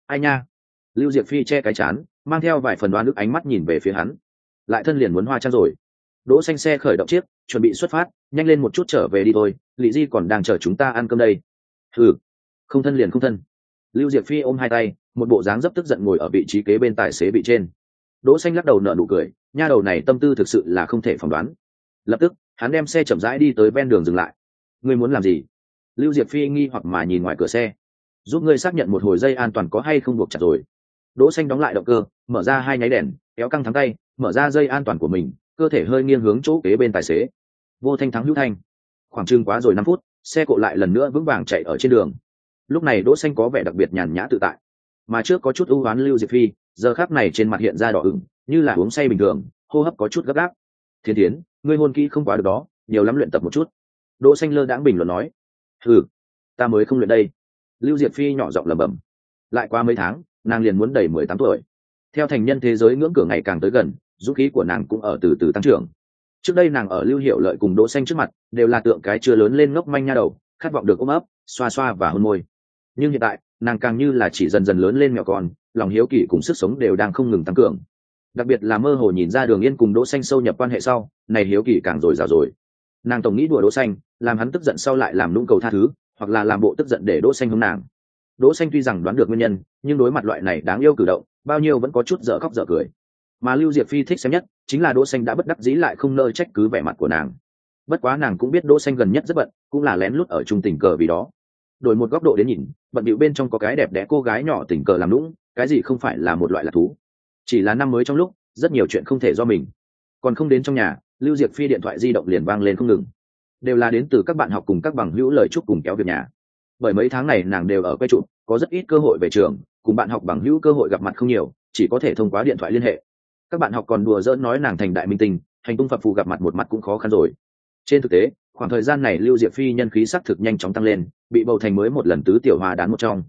Ai nha? Lưu diệp phi che cái chán, mang theo vài phần đoán nước ánh mắt nhìn về phía hắn. Lại thân liền muốn hoa trang rồi. Đỗ xanh xe khởi động chiếc, chuẩn bị xuất phát, nhanh lên một chút trở về đi thôi lý di còn đang chờ chúng ta ăn cơm đây. Ừ không thân liền không thân. Lưu diệp phi ôm hai tay, một bộ dáng dấp tức giận ngồi ở vị trí kế bên tài xế bị trên đỗ xanh lắc đầu nở nụ cười, nha đầu này tâm tư thực sự là không thể phỏng đoán. Lập tức, hắn đem xe chậm rãi đi tới ven đường dừng lại. Ngươi muốn làm gì? Lưu diệp phi nghi hoặc mà nhìn ngoài cửa xe. Giúp ngươi xác nhận một hồi dây an toàn có hay không buộc chặt rồi. Đỗ xanh đóng lại động cơ, mở ra hai nháy đèn, kéo căng thắng tay, mở ra dây an toàn của mình, cơ thể hơi nghiêng hướng chỗ kế bên tài xế. Vô thanh thắng hữu thanh. Khoảng chừng quá rồi năm phút, xe cộ lại lần nữa vững vàng chạy ở trên đường. Lúc này đỗ xanh có vẻ đặc biệt nhàn nhã tự tại. Mà trước có chút ưu ái lưu diệp phi giờ khắc này trên mặt hiện ra đỏ ửng, như là uống say bình thường, hô hấp có chút gấp gáp. Thiên tiến ngươi hôn kỹ không quá được đó, nhiều lắm luyện tập một chút. Đỗ xanh lơ đãng bình luận nói ừ ta mới không luyện đây. Lưu diệp phi nhỏ giọng lẩm bẩm, lại qua mấy tháng, nàng liền muốn đầy mười tám tuổi. Theo thành nhân thế giới ngưỡng cửa ngày càng tới gần, dũng khí của nàng cũng ở từ từ tăng trưởng. Trước đây nàng ở lưu hiệu lợi cùng đỗ xanh trước mặt, đều là tượng cái chưa lớn lên ngốc manh nha đầu, khát vọng được ôm ấp, xoa xoa và hôn môi. Nhưng hiện tại, nàng càng như là chỉ dần dần lớn lên mèo con lòng hiếu kỳ cùng sức sống đều đang không ngừng tăng cường. Đặc biệt là mơ hồ nhìn ra đường yên cùng đỗ xanh sâu nhập quan hệ sau, này hiếu kỳ càng rồi rào rồi. Nàng tổng nghĩ đùa đỗ xanh, làm hắn tức giận sau lại làm lung cầu tha thứ, hoặc là làm bộ tức giận để đỗ xanh hướng nàng. Đỗ xanh tuy rằng đoán được nguyên nhân, nhưng đối mặt loại này đáng yêu cử động, bao nhiêu vẫn có chút dở khóc dở cười. Mà lưu diệp phi thích xem nhất, chính là đỗ xanh đã bất đắc dĩ lại không nơi trách cứ vẻ mặt của nàng. Bất quá nàng cũng biết đỗ xanh gần nhất rất bận, cũng là lén lút ở trung tình cờ vì đó. Đổi một góc độ đến nhìn, bận bịu bên trong có cái đẹp đẽ cô gái nhỏ tình cờ làm lũng cái gì không phải là một loại lạc thú? Chỉ là năm mới trong lúc, rất nhiều chuyện không thể do mình. Còn không đến trong nhà, lưu diệp phi điện thoại di động liền vang lên không ngừng. Đều là đến từ các bạn học cùng các bằng hữu lời chúc cùng kéo việc nhà. Bởi mấy tháng này nàng đều ở quay trụ, có rất ít cơ hội về trường, cùng bạn học bằng hữu cơ hội gặp mặt không nhiều, chỉ có thể thông qua điện thoại liên hệ. Các bạn học còn đùa dỡn nói nàng thành đại minh tinh, hành tung phập phù gặp mặt một mặt cũng khó khăn rồi. Trên thực tế, khoảng thời gian này lưu diệp phi nhân khí sắc thực nhanh chóng tăng lên, bị bầu thành mới một lần tứ tiểu hòa đán một trong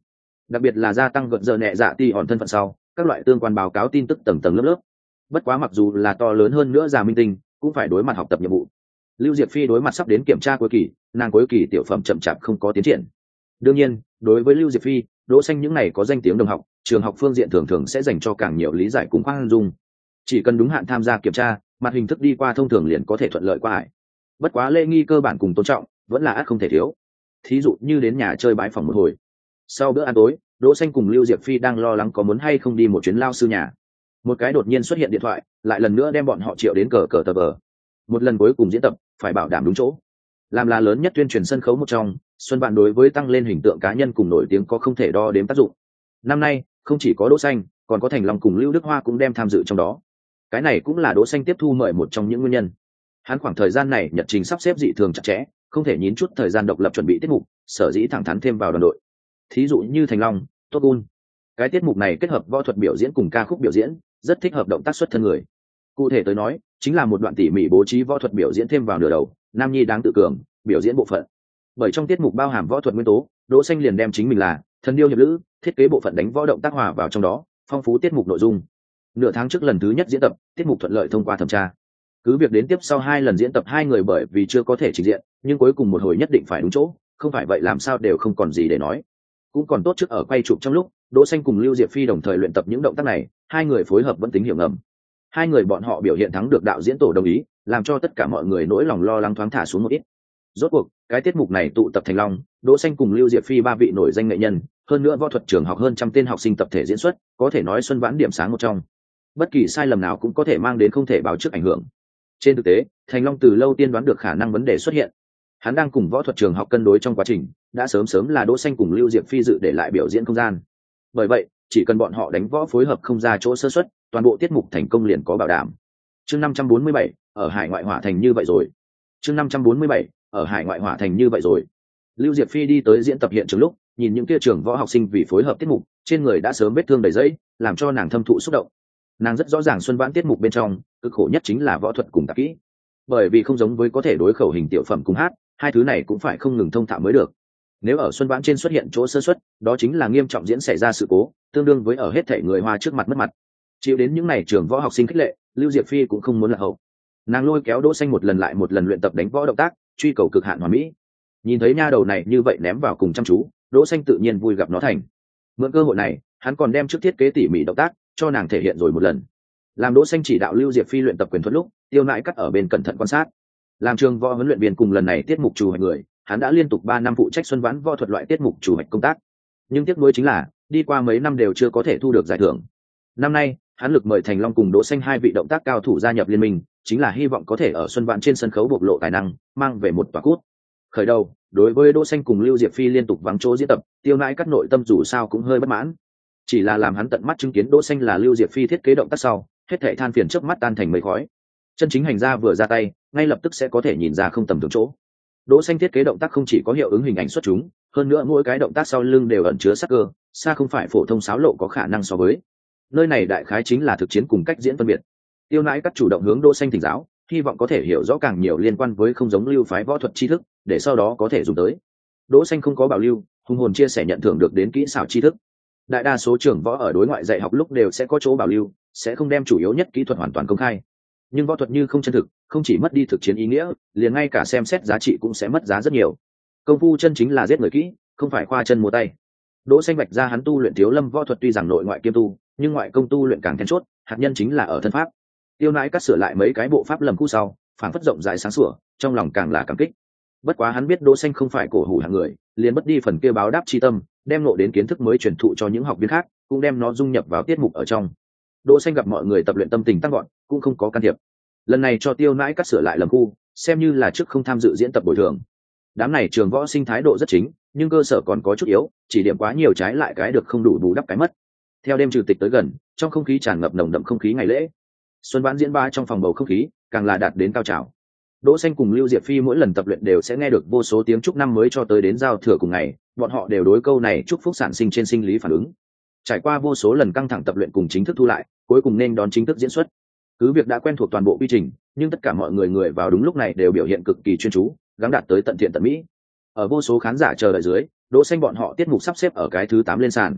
đặc biệt là gia tăng gợn giờ nhẹ dạ ti hòn thân phận sau, các loại tương quan báo cáo tin tức tầng tầng lớp lớp. Bất quá mặc dù là to lớn hơn nữa già minh tinh, cũng phải đối mặt học tập nhiệm vụ. Lưu diệp phi đối mặt sắp đến kiểm tra cuối kỳ, nàng cuối kỳ tiểu phẩm chậm chạp không có tiến triển. Đương nhiên, đối với lưu diệp phi, đỗ xanh những này có danh tiếng đồng học, trường học phương diện thường thường sẽ dành cho càng nhiều lý giải cùng khoan dung. Chỉ cần đúng hạn tham gia kiểm tra, mặt hình thức đi qua thông thường liền có thể thuận lợi qua hải bất quá lễ nghi cơ bản cùng tôn trọng, vẫn là ác không thể thiếu. Thí dụ như đến nhà chơi bãi phòng một hồi sau bữa ăn tối, đỗ xanh cùng lưu diệp phi đang lo lắng có muốn hay không đi một chuyến lao sư nhà. Một cái đột nhiên xuất hiện điện thoại, lại lần nữa đem bọn họ triệu đến cờ cờ tờ vờ một lần cuối cùng diễn tập, phải bảo đảm đúng chỗ. Làm là lớn nhất tuyên truyền sân khấu một trong, xuân bạn đối với tăng lên hình tượng cá nhân cùng nổi tiếng có không thể đo đếm tác dụng. Năm nay, không chỉ có đỗ xanh, còn có thành long cùng lưu đức hoa cũng đem tham dự trong đó. Cái này cũng là đỗ xanh tiếp thu mời một trong những nguyên nhân. Hắn khoảng thời gian này, nhật trình sắp xếp dị thường chặt chẽ, không thể nhín chút thời gian độc lập chuẩn bị tiết mục, sở dĩ thẳng thắn thêm vào đoàn đội thí dụ như thành long, tốt un cái tiết mục này kết hợp võ thuật biểu diễn cùng ca khúc biểu diễn, rất thích hợp động tác xuất thân người. Cụ thể tới nói, chính là một đoạn tỉ mỉ bố trí võ thuật biểu diễn thêm vào nửa đầu, nam nhi đáng tự cường, biểu diễn bộ phận. Bởi trong tiết mục bao hàm võ thuật nguyên tố, đỗ xanh liền đem chính mình là thần điêu hiệp lữ, thiết kế bộ phận đánh võ động tác hòa vào trong đó, phong phú tiết mục nội dung. Nửa tháng trước lần thứ nhất diễn tập, tiết mục thuận lợi thông qua thẩm tra. Cứ việc đến tiếp sau hai lần diễn tập hai người bởi vì chưa có thể trình diện, nhưng cuối cùng một hồi nhất định phải đúng chỗ, không phải vậy làm sao đều không còn gì để nói cũng còn tốt trước ở quay chụp trong lúc, đỗ xanh cùng lưu diệp phi đồng thời luyện tập những động tác này, hai người phối hợp vẫn tính hiểu ngầm. Hai người bọn họ biểu hiện thắng được đạo diễn tổ đồng ý, làm cho tất cả mọi người nỗi lòng lo lắng thoáng thả xuống một ít. Rốt cuộc, cái tiết mục này tụ tập thành long, đỗ xanh cùng lưu diệp phi ba vị nổi danh nghệ nhân, hơn nữa võ thuật trường học hơn trăm tên học sinh tập thể diễn xuất, có thể nói xuân vãn điểm sáng một trong. Bất kỳ sai lầm nào cũng có thể mang đến không thể báo trước ảnh hưởng. Trên thực tế, thành long từ lâu tiên đoán được khả năng vấn đề xuất hiện hắn đang cùng võ thuật trường học cân đối trong quá trình đã sớm sớm là đỗ xanh cùng lưu diệp phi dự để lại biểu diễn không gian. Bởi vậy chỉ cần bọn họ đánh võ phối hợp không ra chỗ sơ xuất toàn bộ tiết mục thành công liền có bảo đảm. Chương 547, ở hải ngoại hỏa thành như vậy rồi. Chương 547, ở hải ngoại hỏa thành như vậy rồi. Lưu diệp phi đi tới diễn tập hiện trường lúc nhìn những kia trường võ học sinh vì phối hợp tiết mục trên người đã sớm vết thương đầy dẫy làm cho nàng thâm thụ xúc động. Nàng rất rõ ràng xuân vãn tiết mục bên trong cực khổ nhất chính là võ thuật cùng tạp kỹ. Bởi vì không giống với có thể đối khẩu hình tiểu phẩm cùng hát hai thứ này cũng phải không ngừng thông thạo mới được. Nếu ở xuân vãn trên xuất hiện chỗ sơ xuất, đó chính là nghiêm trọng diễn xảy ra sự cố, tương đương với ở hết thể người hoa trước mặt mất mặt. Chịu đến những n à y trường võ học sinh khích lệ, lưu diệp phi cũng không muốn là hậu. Nàng lôi kéo đỗ xanh một lần lại một lần luyện tập đánh võ động tác, truy cầu cực hạn hoàn mỹ. Nhìn thấy nha đầu này như vậy ném vào cùng chăm chú, đỗ xanh tự nhiên vui gặp nó thành. Mượn cơ hội này, hắn còn đem trước thiết kế tỉ mỉ động tác cho nàng thể hiện rồi một lần. Làm đỗ xanh chỉ đạo lưu diệp phi luyện tập quyền thuật lúc, tiêu nại cắt ở bên cẩn thận quan sát làm trường võ huấn luyện viên cùng lần này tiết mục chủ hoạch người, hắn đã liên tục ba năm phụ trách xuân vãn võ thuật loại tiết mục chủ hoạch công tác. Nhưng tiếc nuối chính là, đi qua mấy năm đều chưa có thể thu được giải thưởng. Năm nay, hắn lực mời thành long cùng đỗ xanh hai vị động tác cao thủ gia nhập liên minh, chính là hy vọng có thể ở xuân vãn trên sân khấu bộc lộ tài năng, mang về một quả cút. Khởi đầu, đối với đỗ xanh cùng lưu diệp phi liên tục vắng chỗ diễn tập, tiêu nãi cắt nội tâm dù sao cũng hơi bất mãn. Chỉ là làm hắn tận mắt chứng kiến đỗ xanh là lưu diệp phi thiết kế động tác sau, hết thảy than phiền trước mắt tan thành mây khói. Chân chính hành gia vừa ra tay ngay lập tức sẽ có thể nhìn ra không tầm thường chỗ. Đỗ xanh thiết kế động tác không chỉ có hiệu ứng hình ảnh xuất chúng, hơn nữa mỗi cái động tác sau lưng đều ẩn chứa sắc cơ, xa không phải phổ thông sáo lộ có khả năng so với. Nơi này đại khái chính là thực chiến cùng cách diễn phân biệt. Tiêu nãi các chủ động hướng đỗ xanh thỉnh giáo, hy vọng có thể hiểu rõ càng nhiều liên quan với không giống lưu phái võ thuật tri thức, để sau đó có thể dùng tới. Đỗ xanh không có bảo lưu hung hồn chia sẻ nhận thưởng được đến kỹ xảo tri thức. Đại đa số trường võ ở đối ngoại dạy học lúc đều sẽ có chỗ bảo lưu, sẽ không đem chủ yếu nhất kỹ thuật hoàn toàn công khai nhưng võ thuật như không chân thực, không chỉ mất đi thực chiến ý nghĩa, liền ngay cả xem xét giá trị cũng sẽ mất giá rất nhiều. Công phu chân chính là giết người kỹ, không phải khoa chân mua tay. Đỗ xanh bạch ra hắn tu luyện thiếu lâm võ thuật tuy rằng nội ngoại kiêm tu, nhưng ngoại công tu luyện càng then chốt, hạt nhân chính là ở thân pháp. Tiêu nãi cắt sửa lại mấy cái bộ pháp lầm khu sau phản phất rộng dài sáng sủa, trong lòng càng là cảm kích. Bất quá hắn biết đỗ xanh không phải cổ hủ hạng người, liền mất đi phần kia báo đáp chi tâm, đem nộ đến kiến thức mới truyền thụ cho những học viên khác, cũng đem nó dung nhập vào tiết mục ở trong đỗ xanh gặp mọi người tập luyện tâm tình tăng gọn cũng không có can thiệp. Lần này cho tiêu nãi cắt sửa lại lầm khu, xem như là trước không tham dự diễn tập bồi thường. Đám này trường võ sinh thái độ rất chính, nhưng cơ sở còn có chút yếu, chỉ điểm quá nhiều trái lại cái được không đủ bù đắp cái mất. Theo đêm trừ tịch tới gần, trong không khí tràn ngập nồng đậm không khí ngày lễ. Xuân vãn diễn ba trong phòng bầu không khí, càng là đạt đến cao trào. Đỗ xanh cùng lưu diệp phi mỗi lần tập luyện đều sẽ nghe được vô số tiếng chúc năm mới cho tới đến giao thừa cùng ngày, bọn họ đều đối câu này chúc phúc sản sinh trên sinh lý phản ứng trải qua vô số lần căng thẳng tập luyện cùng chính thức thu lại, cuối cùng nên đón chính thức diễn xuất. Cứ việc đã quen thuộc toàn bộ quy trình, nhưng tất cả mọi người người vào đúng lúc này đều biểu hiện cực kỳ chuyên chú, gắng đạt tới tận thiện tận mỹ. Ở vô số khán giả chờ đợi dưới, đỗ xanh bọn họ tiết mục sắp xếp ở cái thứ tám lên sàn.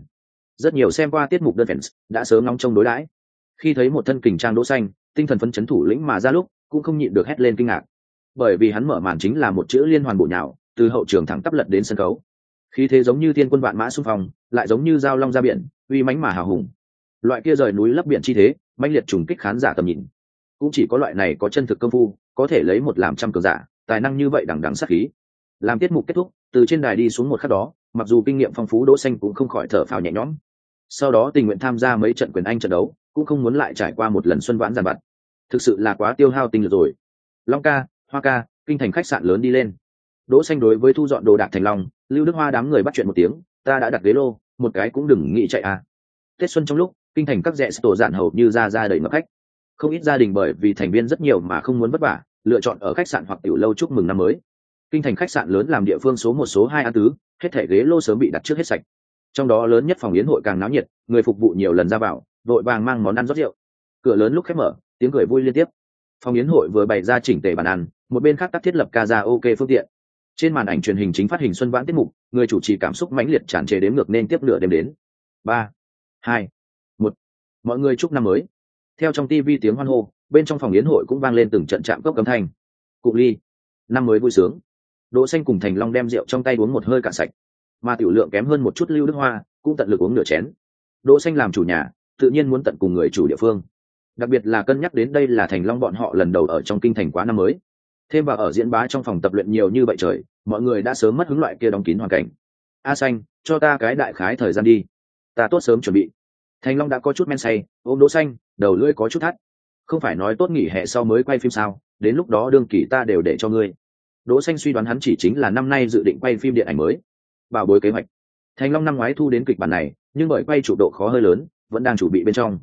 Rất nhiều xem qua tiết mục đơn fans đã sớm ngóng trông đối đãi. Khi thấy một thân kình trang đỗ xanh, tinh thần phấn chấn thủ lĩnh mà ra lúc, cũng không nhịn được hét lên kinh ngạc. Bởi vì hắn mở màn chính là một chữ liên hoàn bộ nhào, từ hậu trường thẳng tắp lật đến sân khấu. Khi thế giống như thiên quân vạn mã xung phong, lại giống như giao long ra biển uy mãnh mà hào hùng. Loại kia rời núi lấp biển chi thế, mãnh liệt trùng kích khán giả tầm nhìn. Cũng chỉ có loại này có chân thực công phu, có thể lấy một làm trăm cường giả, tài năng như vậy đằng đằng sát khí. Làm tiết mục kết thúc, từ trên đài đi xuống một khắc đó, mặc dù kinh nghiệm phong phú đỗ xanh cũng không khỏi thở phào nhẹ nhõm. Sau đó tình nguyện tham gia mấy trận quyền anh trận đấu, cũng không muốn lại trải qua một lần xuân vãn giàn vặt. Thực sự là quá tiêu hao tinh lực rồi. Long ca, hoa ca, kinh thành khách sạn lớn đi lên. Đỗ xanh đối với thu dọn đồ đạc thành long, lưu đức hoa đám người bắt chuyện một tiếng, ta đã đặt ghế lô một cái cũng đừng nghĩ chạy à. Tết xuân trong lúc, kinh thành các rẽ tổ dạn hầu như ra ra đầy ngập khách. Không ít gia đình bởi vì thành viên rất nhiều mà không muốn vất vả, lựa chọn ở khách sạn hoặc tiểu lâu chúc mừng năm mới. Kinh thành khách sạn lớn làm địa phương số một, số hai ăn tứ, hết thẻ ghế lô sớm bị đặt trước hết sạch. Trong đó lớn nhất phòng yến hội càng náo nhiệt, người phục vụ nhiều lần ra vào, vội vàng mang món ăn rót rượu. Cửa lớn lúc khép mở, tiếng cười vui liên tiếp. Phòng yến hội vừa bày ra chỉnh tề bàn ăn, một bên khác tắt thiết lập ca ra ok phương tiện. Trên màn ảnh truyền hình chính phát hình xuân vãn tiết mục người chủ trì cảm xúc mãnh liệt tràn trề đếm ngược nên tiếp nửa đêm đến. Ba, hai, một. Mọi người chúc năm mới. Theo trong tv tiếng hoan hô, bên trong phòng yến hội cũng vang lên từng trận chạm cốc cấm thanh. Cụ ly, năm mới vui sướng. Đỗ xanh cùng thành long đem rượu trong tay uống một hơi cạn sạch. Mà tiểu lượng kém hơn một chút lưu đức hoa, cũng tận lực uống nửa chén. Đỗ xanh làm chủ nhà, tự nhiên muốn tận cùng người chủ địa phương. Đặc biệt là cân nhắc đến đây là thành long bọn họ lần đầu ở trong kinh thành quá năm mới thêm vào ở diễn bá trong phòng tập luyện nhiều như vậy trời, mọi người đã sớm mất hứng loại kia đóng kín hoàn cảnh. A xanh, cho ta cái đại khái thời gian đi. Ta tốt sớm chuẩn bị. Thành long đã có chút men say, ôm đỗ xanh, đầu lưỡi có chút thắt. Không phải nói tốt nghỉ hè sau mới quay phim sao, đến lúc đó đương kỳ ta đều để cho ngươi. Đỗ xanh suy đoán hắn chỉ chính là năm nay dự định quay phim điện ảnh mới. Bảo bối kế hoạch. Thành long năm ngoái thu đến kịch bản này, nhưng bởi quay chủ độ khó hơi lớn, vẫn đang chuẩn bị bên trong.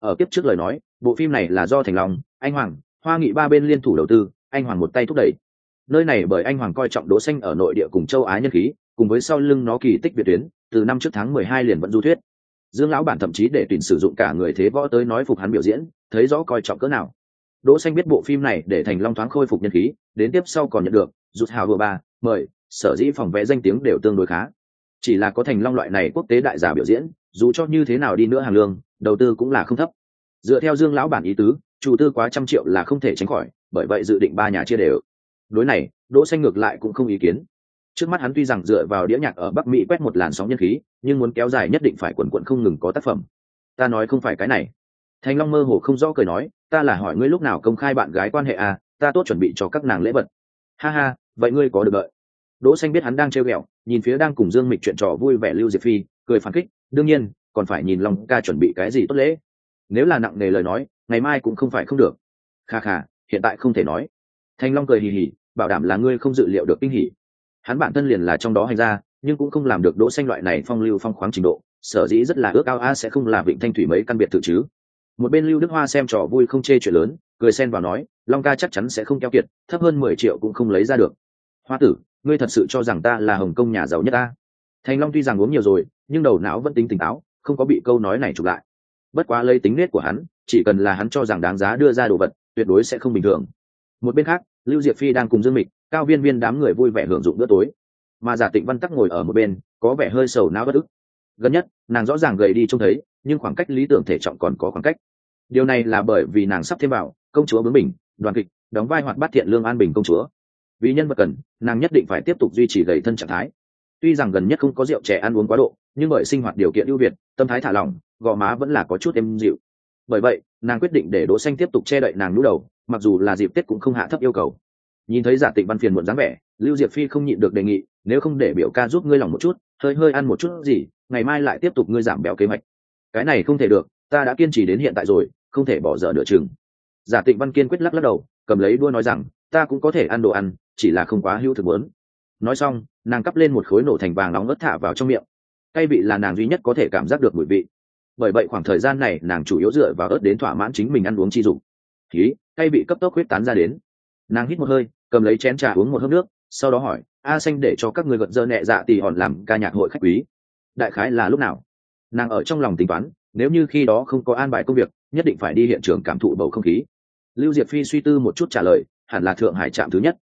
Ở kiếp trước lời nói, bộ phim này là do thành long, anh hoàng, hoa nghị ba bên liên thủ đầu tư anh hoàng một tay thúc đẩy. Nơi này bởi anh hoàng coi trọng đỗ xanh ở nội địa cùng châu á nhân khí, cùng với sau lưng nó kỳ tích biệt tuyến, từ năm trước tháng 12 liền vẫn du thuyết. Dương lão bản thậm chí để tuyển sử dụng cả người thế võ tới nói phục hắn biểu diễn, thấy rõ coi trọng cỡ nào. Đỗ xanh biết bộ phim này để thành long thoáng khôi phục nhân khí, đến tiếp sau còn nhận được rút hào vừa ba, mời, sở dĩ phòng vẽ danh tiếng đều tương đối khá. Chỉ là có thành long loại này quốc tế đại giả biểu diễn, dù cho như thế nào đi nữa hàng lương, đầu tư cũng là không thấp. Dựa theo dương lão bản ý tứ, chủ tư quá trăm triệu là không thể tránh khỏi bởi vậy dự định ba nhà chia đều. Đối này, đỗ xanh ngược lại cũng không ý kiến. Trước mắt hắn tuy rằng dựa vào đĩa nhạc ở bắc mỹ quét một làn sóng nhân khí, nhưng muốn kéo dài nhất định phải quần quận không ngừng có tác phẩm. Ta nói không phải cái này. Thành long mơ hồ không rõ cười nói, ta là hỏi ngươi lúc nào công khai bạn gái quan hệ à ta tốt chuẩn bị cho các nàng lễ vật. Ha ha, vậy ngươi có được đợi. Đỗ xanh biết hắn đang trêu ghẹo, nhìn phía đang cùng dương mịch chuyện trò vui vẻ lưu diệp phi, cười phản kích, đương nhiên, còn phải nhìn long ca chuẩn bị cái gì tốt lễ. Nếu là nặng nề lời nói, ngày mai cũng không phải không được. Kha kha hiện tại không thể nói. Thanh long cười hì hì, bảo đảm là ngươi không dự liệu được kinh hỉ. Hắn bản thân liền là trong đó hành ra nhưng cũng không làm được đỗ xanh loại này phong lưu phong khoáng trình độ, sở dĩ rất là ước ao a sẽ không làm vịnh thanh thủy mấy căn biệt thự chứ. Một bên lưu đức hoa xem trò vui không chê chuyện lớn, cười xen vào nói, long ca chắc chắn sẽ không keo kiệt, thấp hơn mười triệu cũng không lấy ra được. Hoa tử, ngươi thật sự cho rằng ta là hồng công nhà giàu nhất ta? Thành long tuy rằng uống nhiều rồi, nhưng đầu não vẫn tính tỉnh táo, không có bị câu nói này chụp lại. Bất quá lấy tính nết của hắn, chỉ cần là hắn cho rằng đáng giá đưa ra đồ vật tuyệt đối sẽ không bình thường. Một bên khác, lưu diệp phi đang cùng dương mịch, cao viên viên đám người vui vẻ hưởng dụng bữa tối. Mà giả tịnh văn tắc ngồi ở một bên, có vẻ hơi sầu não bất ức. Gần nhất, nàng rõ ràng gầy đi trông thấy, nhưng khoảng cách lý tưởng thể trọng còn có khoảng cách. Điều này là bởi vì nàng sắp thêm vào, công chúa bướng bình đoàn kịch, đóng vai hoạt bát thiện lương an bình công chúa. Vì nhân vật cần, nàng nhất định phải tiếp tục duy trì gầy thân trạng thái. Tuy rằng gần nhất không có rượu trẻ ăn uống quá độ, nhưng bởi sinh hoạt điều kiện ưu việt, tâm thái thả lỏng, gò má vẫn là có chút êm dịu bởi vậy, nàng quyết định để đỗ xanh tiếp tục che đậy nàng lũ đầu, mặc dù là dịp tết cũng không hạ thấp yêu cầu. Nhìn thấy giả tịnh văn phiền muộn dáng vẻ, lưu diệp phi không nhịn được đề nghị, nếu không để biểu ca giúp ngươi lòng một chút, hơi hơi ăn một chút gì, ngày mai lại tiếp tục ngươi giảm béo kế hoạch. Cái này không thể được, ta đã kiên trì đến hiện tại rồi, không thể bỏ dở nửa chừng. Giả tịnh văn kiên quyết lắc lắc đầu, cầm lấy đua nói rằng, ta cũng có thể ăn đồ ăn, chỉ là không quá hữu thực muốn. Nói xong, nàng cắp lên một khối nổ thành vàng nóng ớt thả vào trong miệng. Cay vị là nàng duy nhất có thể cảm giác được mùi vị bởi vậy khoảng thời gian này, nàng chủ yếu dựa vào ớt đến thỏa mãn chính mình ăn uống chi dụng khí cay bị cấp tốc huyết tán ra đến. Nàng hít một hơi, cầm lấy chén trà uống một hớp nước, sau đó hỏi, a xanh để cho các người gật dơ nhẹ dạ tỉ hòn làm ca nhạc hội khách quý. Đại khái là lúc nào? Nàng ở trong lòng tính toán, nếu như khi đó không có an bài công việc, nhất định phải đi hiện trường cảm thụ bầu không khí. Lưu diệp phi suy tư một chút trả lời, hẳn là thượng hải trạm thứ nhất.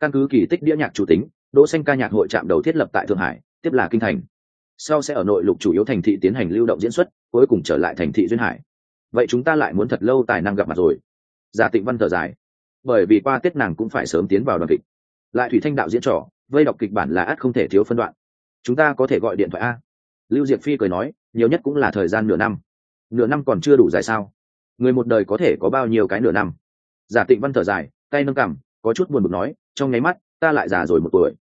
Căn cứ kỳ tích đĩa nhạc chủ tính, đỗ xanh ca nhạc hội trạm đầu thiết lập tại thượng hải, tiếp là kinh thành. Sau sẽ ở nội lục chủ yếu thành thị tiến hành lưu động diễn xuất cuối cùng trở lại thành thị duyên hải. Vậy chúng ta lại muốn thật lâu tài năng gặp mặt rồi. Giả tịnh văn thở dài. Bởi vì qua tết nàng cũng phải sớm tiến vào đoàn kịch. Lại thủy thanh đạo diễn trò, vây đọc kịch bản là ắt không thể thiếu phân đoạn. Chúng ta có thể gọi điện thoại a. Lưu diệp phi cười nói, nhiều nhất cũng là thời gian nửa năm. Nửa năm còn chưa đủ dài sao? Người một đời có thể có bao nhiêu cái nửa năm? Giả tịnh văn thở dài, tay nâng cằm, có chút buồn bực nói, trong nháy mắt, ta lại già rồi một tuổi.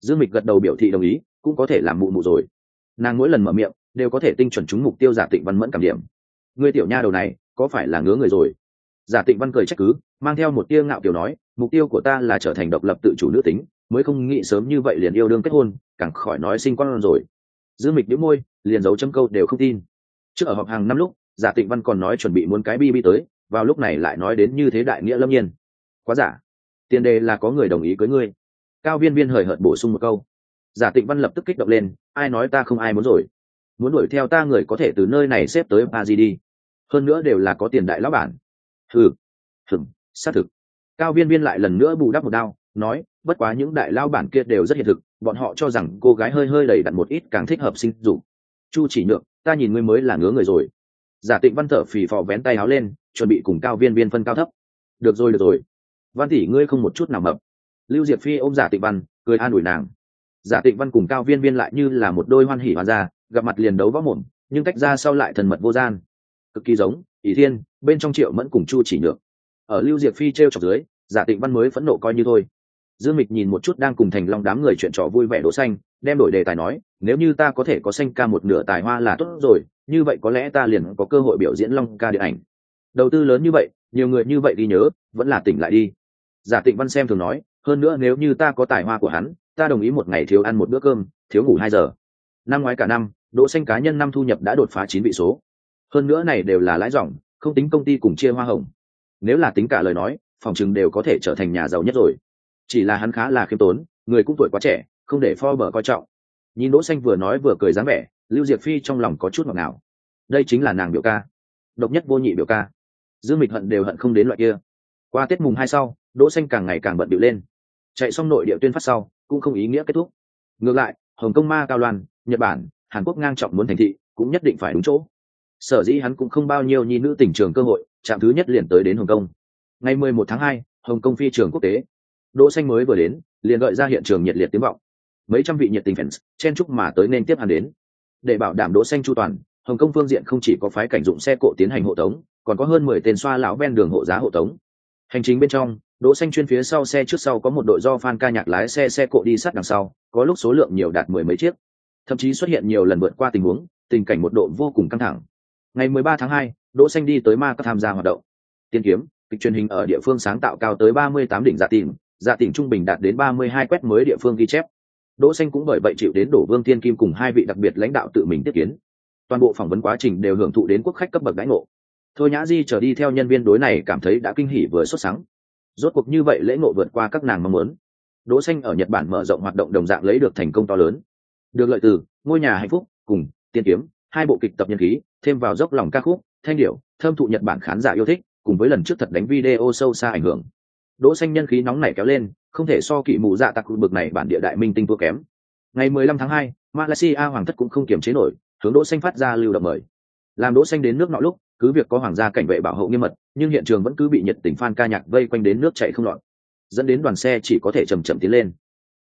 Dương mịch gật đầu biểu thị đồng ý, cũng có thể làm mụ mụ rồi. Nàng mỗi lần mở miệng đều có thể tinh chuẩn trúng mục tiêu giả tịnh văn mẫn cảm điểm. Người tiểu nha đầu này, có phải là ngứa người rồi? Giả tịnh văn cười trách cứ, mang theo một tia ngạo kiểu nói, mục tiêu của ta là trở thành độc lập tự chủ nữ tính, mới không nghĩ sớm như vậy liền yêu đương kết hôn, càng khỏi nói sinh con rồi. Dư mịch đĩu môi, liền giấu châm câu đều không tin. Trước ở họp hàng năm lúc, giả tịnh văn còn nói chuẩn bị muốn cái bi bi tới, vào lúc này lại nói đến như thế đại nghĩa lâm nhiên. Quá giả. Tiền đề là có người đồng ý cưới ngươi. Cao viên viên hời hợt bổ sung một câu. Giả tịnh văn lập tức kích động lên, ai nói ta không ai muốn rồi? Muốn đuổi theo ta người có thể từ nơi này xếp tới ba gì đi. Hơn nữa đều là có tiền đại lão bản. Thử thử xác thực. Cao viên viên lại lần nữa bù đắp một đao, nói, bất quá những đại lao bản kia đều rất hiện thực, bọn họ cho rằng cô gái hơi hơi đầy đặn một ít càng thích hợp sinh dục. Chu chỉ nhượng, ta nhìn ngươi mới là ngứa người rồi. Giả tịnh văn thở phì phò vén tay áo lên, chuẩn bị cùng cao viên viên phân cao thấp. Được rồi được rồi. Văn tỷ ngươi không một chút nào mập. Lưu diệp phi ôm giả tịnh văn, cười an ủi nàng. Giả tịnh văn cùng cao viên viên lại như là một đôi hoan hỉ hoàn ra gặp mặt liền đấu võ mồm, nhưng tách ra sau lại thần mật vô gian. Cực kỳ giống, ỷ thiên, bên trong triệu mẫn cùng chu chỉ nhược. Ở lưu diệp phi t r e o chọc dưới, giả tịnh văn mới phẫn nộ coi như thôi. Dương mịch nhìn một chút đang cùng thành long đám người chuyện trò vui vẻ đỗ xanh, đem đổi đề tài nói, nếu như ta có thể có xanh ca một nửa tài hoa là tốt rồi, như vậy có lẽ ta liền có cơ hội biểu diễn long ca điện ảnh. Đầu tư lớn như vậy, nhiều người như vậy đi nhớ, vẫn là tỉnh lại đi. Giả tịnh văn xem thường nói, hơn nữa nếu như ta có tài hoa của hắn, ta đồng ý một ngày thiếu ăn một bữa cơm, thiếu ngủ hai giờ. Năm ngoái cả năm đỗ xanh cá nhân năm thu nhập đã đột phá chín vị số. Hơn nữa này đều là lãi dòng, không tính công ty cùng chia hoa hồng. Nếu là tính cả lời nói, phòng chừng đều có thể trở thành nhà giàu nhất rồi. Chỉ là hắn khá là khiêm tốn, người cũng tuổi quá trẻ, không để Forbes coi trọng. Nhìn đỗ xanh vừa nói vừa cười dáng vẻ, lưu diệp phi trong lòng có chút ngọt ngào. Đây chính là nàng biểu ca. Độc nhất vô nhị biểu ca. Dương mịch hận đều hận không đến loại kia. Qua tết mùng hai sau, đỗ xanh càng ngày càng bận bịu lên. Chạy xong nội địa tuyên phát sau, cũng không ý nghĩa kết thúc. Ngược lại, hồng kông ma cao loan, nhật bản hàn quốc ngang trọng muốn thành thị cũng nhất định phải đúng chỗ. Sở dĩ hắn cũng không bao nhiêu nhi nữ tỉnh trường cơ hội chạm thứ nhất liền tới đến hồng kông. Ngày 11 tháng 2, hồng kông phi trường quốc tế. Đỗ xanh mới vừa đến liền gợi ra hiện trường nhiệt liệt tiếng vọng. Mấy trăm vị nhiệt tình fans chen chúc mà tới nên tiếp hắn đến. Để bảo đảm đỗ xanh chu toàn hồng kông phương diện không chỉ có phái cảnh dụng xe cộ tiến hành hộ tống còn có hơn mười tên xoa lão ven đường hộ giá hộ tống. Hành chính bên trong đỗ xanh chuyên phía sau xe trước sau có một đội do fan ca nhạc lái xe xe cộ đi sát đằng sau có lúc số lượng nhiều đạt mười mấy chiếc thậm chí xuất hiện nhiều lần vượt qua tình huống tình cảnh một độ vô cùng căng thẳng. Ngày 13 tháng 2, đỗ xanh đi tới ma các tham gia hoạt động. Tiên kiếm kịch truyền hình ở địa phương sáng tạo cao tới 38 đỉnh giả tỉnh, giả tỉnh trung bình đạt đến ba mươi hai quét mới địa phương ghi chép. Đỗ xanh cũng bởi vậy chịu đến đổ vương thiên kim cùng hai vị đặc biệt lãnh đạo tự mình tiếp kiến. Toàn bộ phỏng vấn quá trình đều hưởng thụ đến quốc khách cấp bậc đãi ngộ. Thôi nhã di trở đi theo nhân viên đối này cảm thấy đã kinh hỉ vừa xuất sáng rốt cuộc như vậy lễ ngộ vượt qua các nàng mong muốn. Đỗ xanh ở nhật bản mở rộng hoạt động đồng dạng lấy được thành công to lớn được lợi từ ngôi nhà hạnh phúc cùng tiên kiếm hai bộ kịch tập nhân khí thêm vào dốc lòng ca khúc thanh điệu thơm thụ nhật bản khán giả yêu thích cùng với lần trước thật đánh video sâu xa ảnh hưởng. Đỗ xanh nhân khí nóng nảy kéo lên không thể so kỵ mù dạ tặc bực này bản địa đại minh tinh thua kém. Ngày 15 tháng 2, malaysia hoàng thất cũng không kiềm chế nổi hướng đỗ xanh phát ra lưu động mời. Làm đỗ xanh đến nước nọ lúc cứ việc có hoàng gia cảnh vệ bảo hộ nghiêm mật nhưng hiện trường vẫn cứ bị nhiệt tình fan ca nhạc vây quanh đến nước chảy không loạn dẫn đến đoàn xe chỉ có thể chậm chậm tiến lên.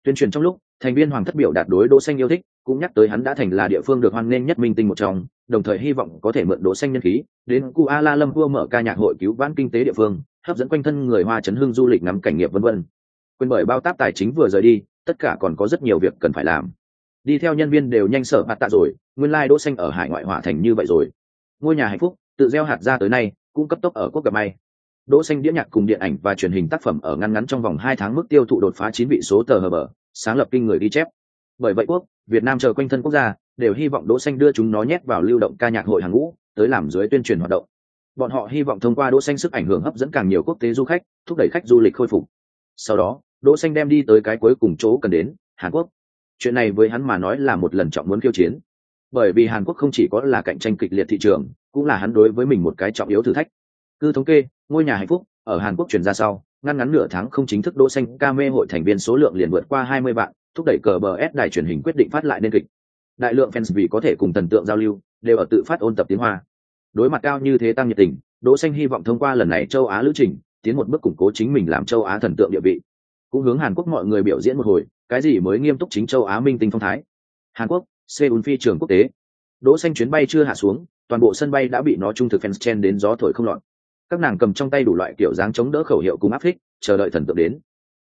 Tuyên truyền trong lúc thành viên hoàng thất biểu đạt đối đỗ xanh yêu thích, cũng nhắc tới hắn đã thành là địa phương được hoan nghênh nhất minh tinh một trong, đồng thời hy vọng có thể mượn đỗ xanh nhân khí, đến kuala lumpur mở ca nhạc hội cứu vãn kinh tế địa phương, hấp dẫn quanh thân người hoa chấn hương du lịch ngắm cảnh nghiệp vân vân. Quên bởi bao táp tài chính vừa rời đi, tất cả còn có rất nhiều việc cần phải làm. Đi theo nhân viên đều nhanh sở mặt tạ rồi, nguyên lai like đỗ xanh ở hải ngoại hỏa thành như vậy rồi. Ngôi nhà hạnh phúc, tự gieo hạt ra tới nay, cũng cấp tốc ở quốc gặp may. Đỗ xanh đĩa nhạc cùng điện ảnh và truyền hình tác phẩm ở ngắn ngắn trong vòng hai tháng mức tiêu thụ đột phá chín vị số tờ hờ bờ sáng lập kinh người đi chép. Bởi vậy quốc, việt nam chờ quanh thân quốc gia, đều hy vọng đỗ xanh đưa chúng nó nhét vào lưu động ca nhạc hội hàng ngũ, tới làm dưới tuyên truyền hoạt động. Bọn họ hy vọng thông qua đỗ xanh sức ảnh hưởng hấp dẫn càng nhiều quốc tế du khách, thúc đẩy khách du lịch khôi phục. Sau đó, đỗ xanh đem đi tới cái cuối cùng chỗ cần đến, hàn quốc. Chuyện này với hắn mà nói là một lần trọng muốn khiêu chiến. Bởi vì hàn quốc không chỉ có là cạnh tranh kịch liệt thị trường, cũng là hắn đối với mình một cái trọng yếu thử thách. Cứ thống kê, ngôi nhà hạnh phúc ở hàn quốc chuyển ra sau ngăn ngắn nửa tháng không chính thức đỗ xanh, ca mê hội thành viên số lượng liền vượt qua 20 vạn, thúc đẩy cờ bờ s đài truyền hình quyết định phát lại nên kịch. Đại lượng fans vì có thể cùng thần tượng giao lưu, đều ở tự phát ôn tập tiếng hoa. Đối mặt cao như thế tăng nhiệt tình, đỗ xanh hy vọng thông qua lần này châu á lữ trình, tiến một bước củng cố chính mình làm châu á thần tượng địa vị. Cũng hướng hàn quốc mọi người biểu diễn một hồi, cái gì mới nghiêm túc chính châu á minh tinh phong thái. Hàn quốc, seoul phi trường quốc tế. Đỗ xanh chuyến bay chưa hạ xuống, toàn bộ sân bay đã bị nó trung thực fans chen đến gió thổi không loạn các nàng cầm trong tay đủ loại kiểu dáng chống đỡ khẩu hiệu cùng áp thích chờ đợi thần tượng đến.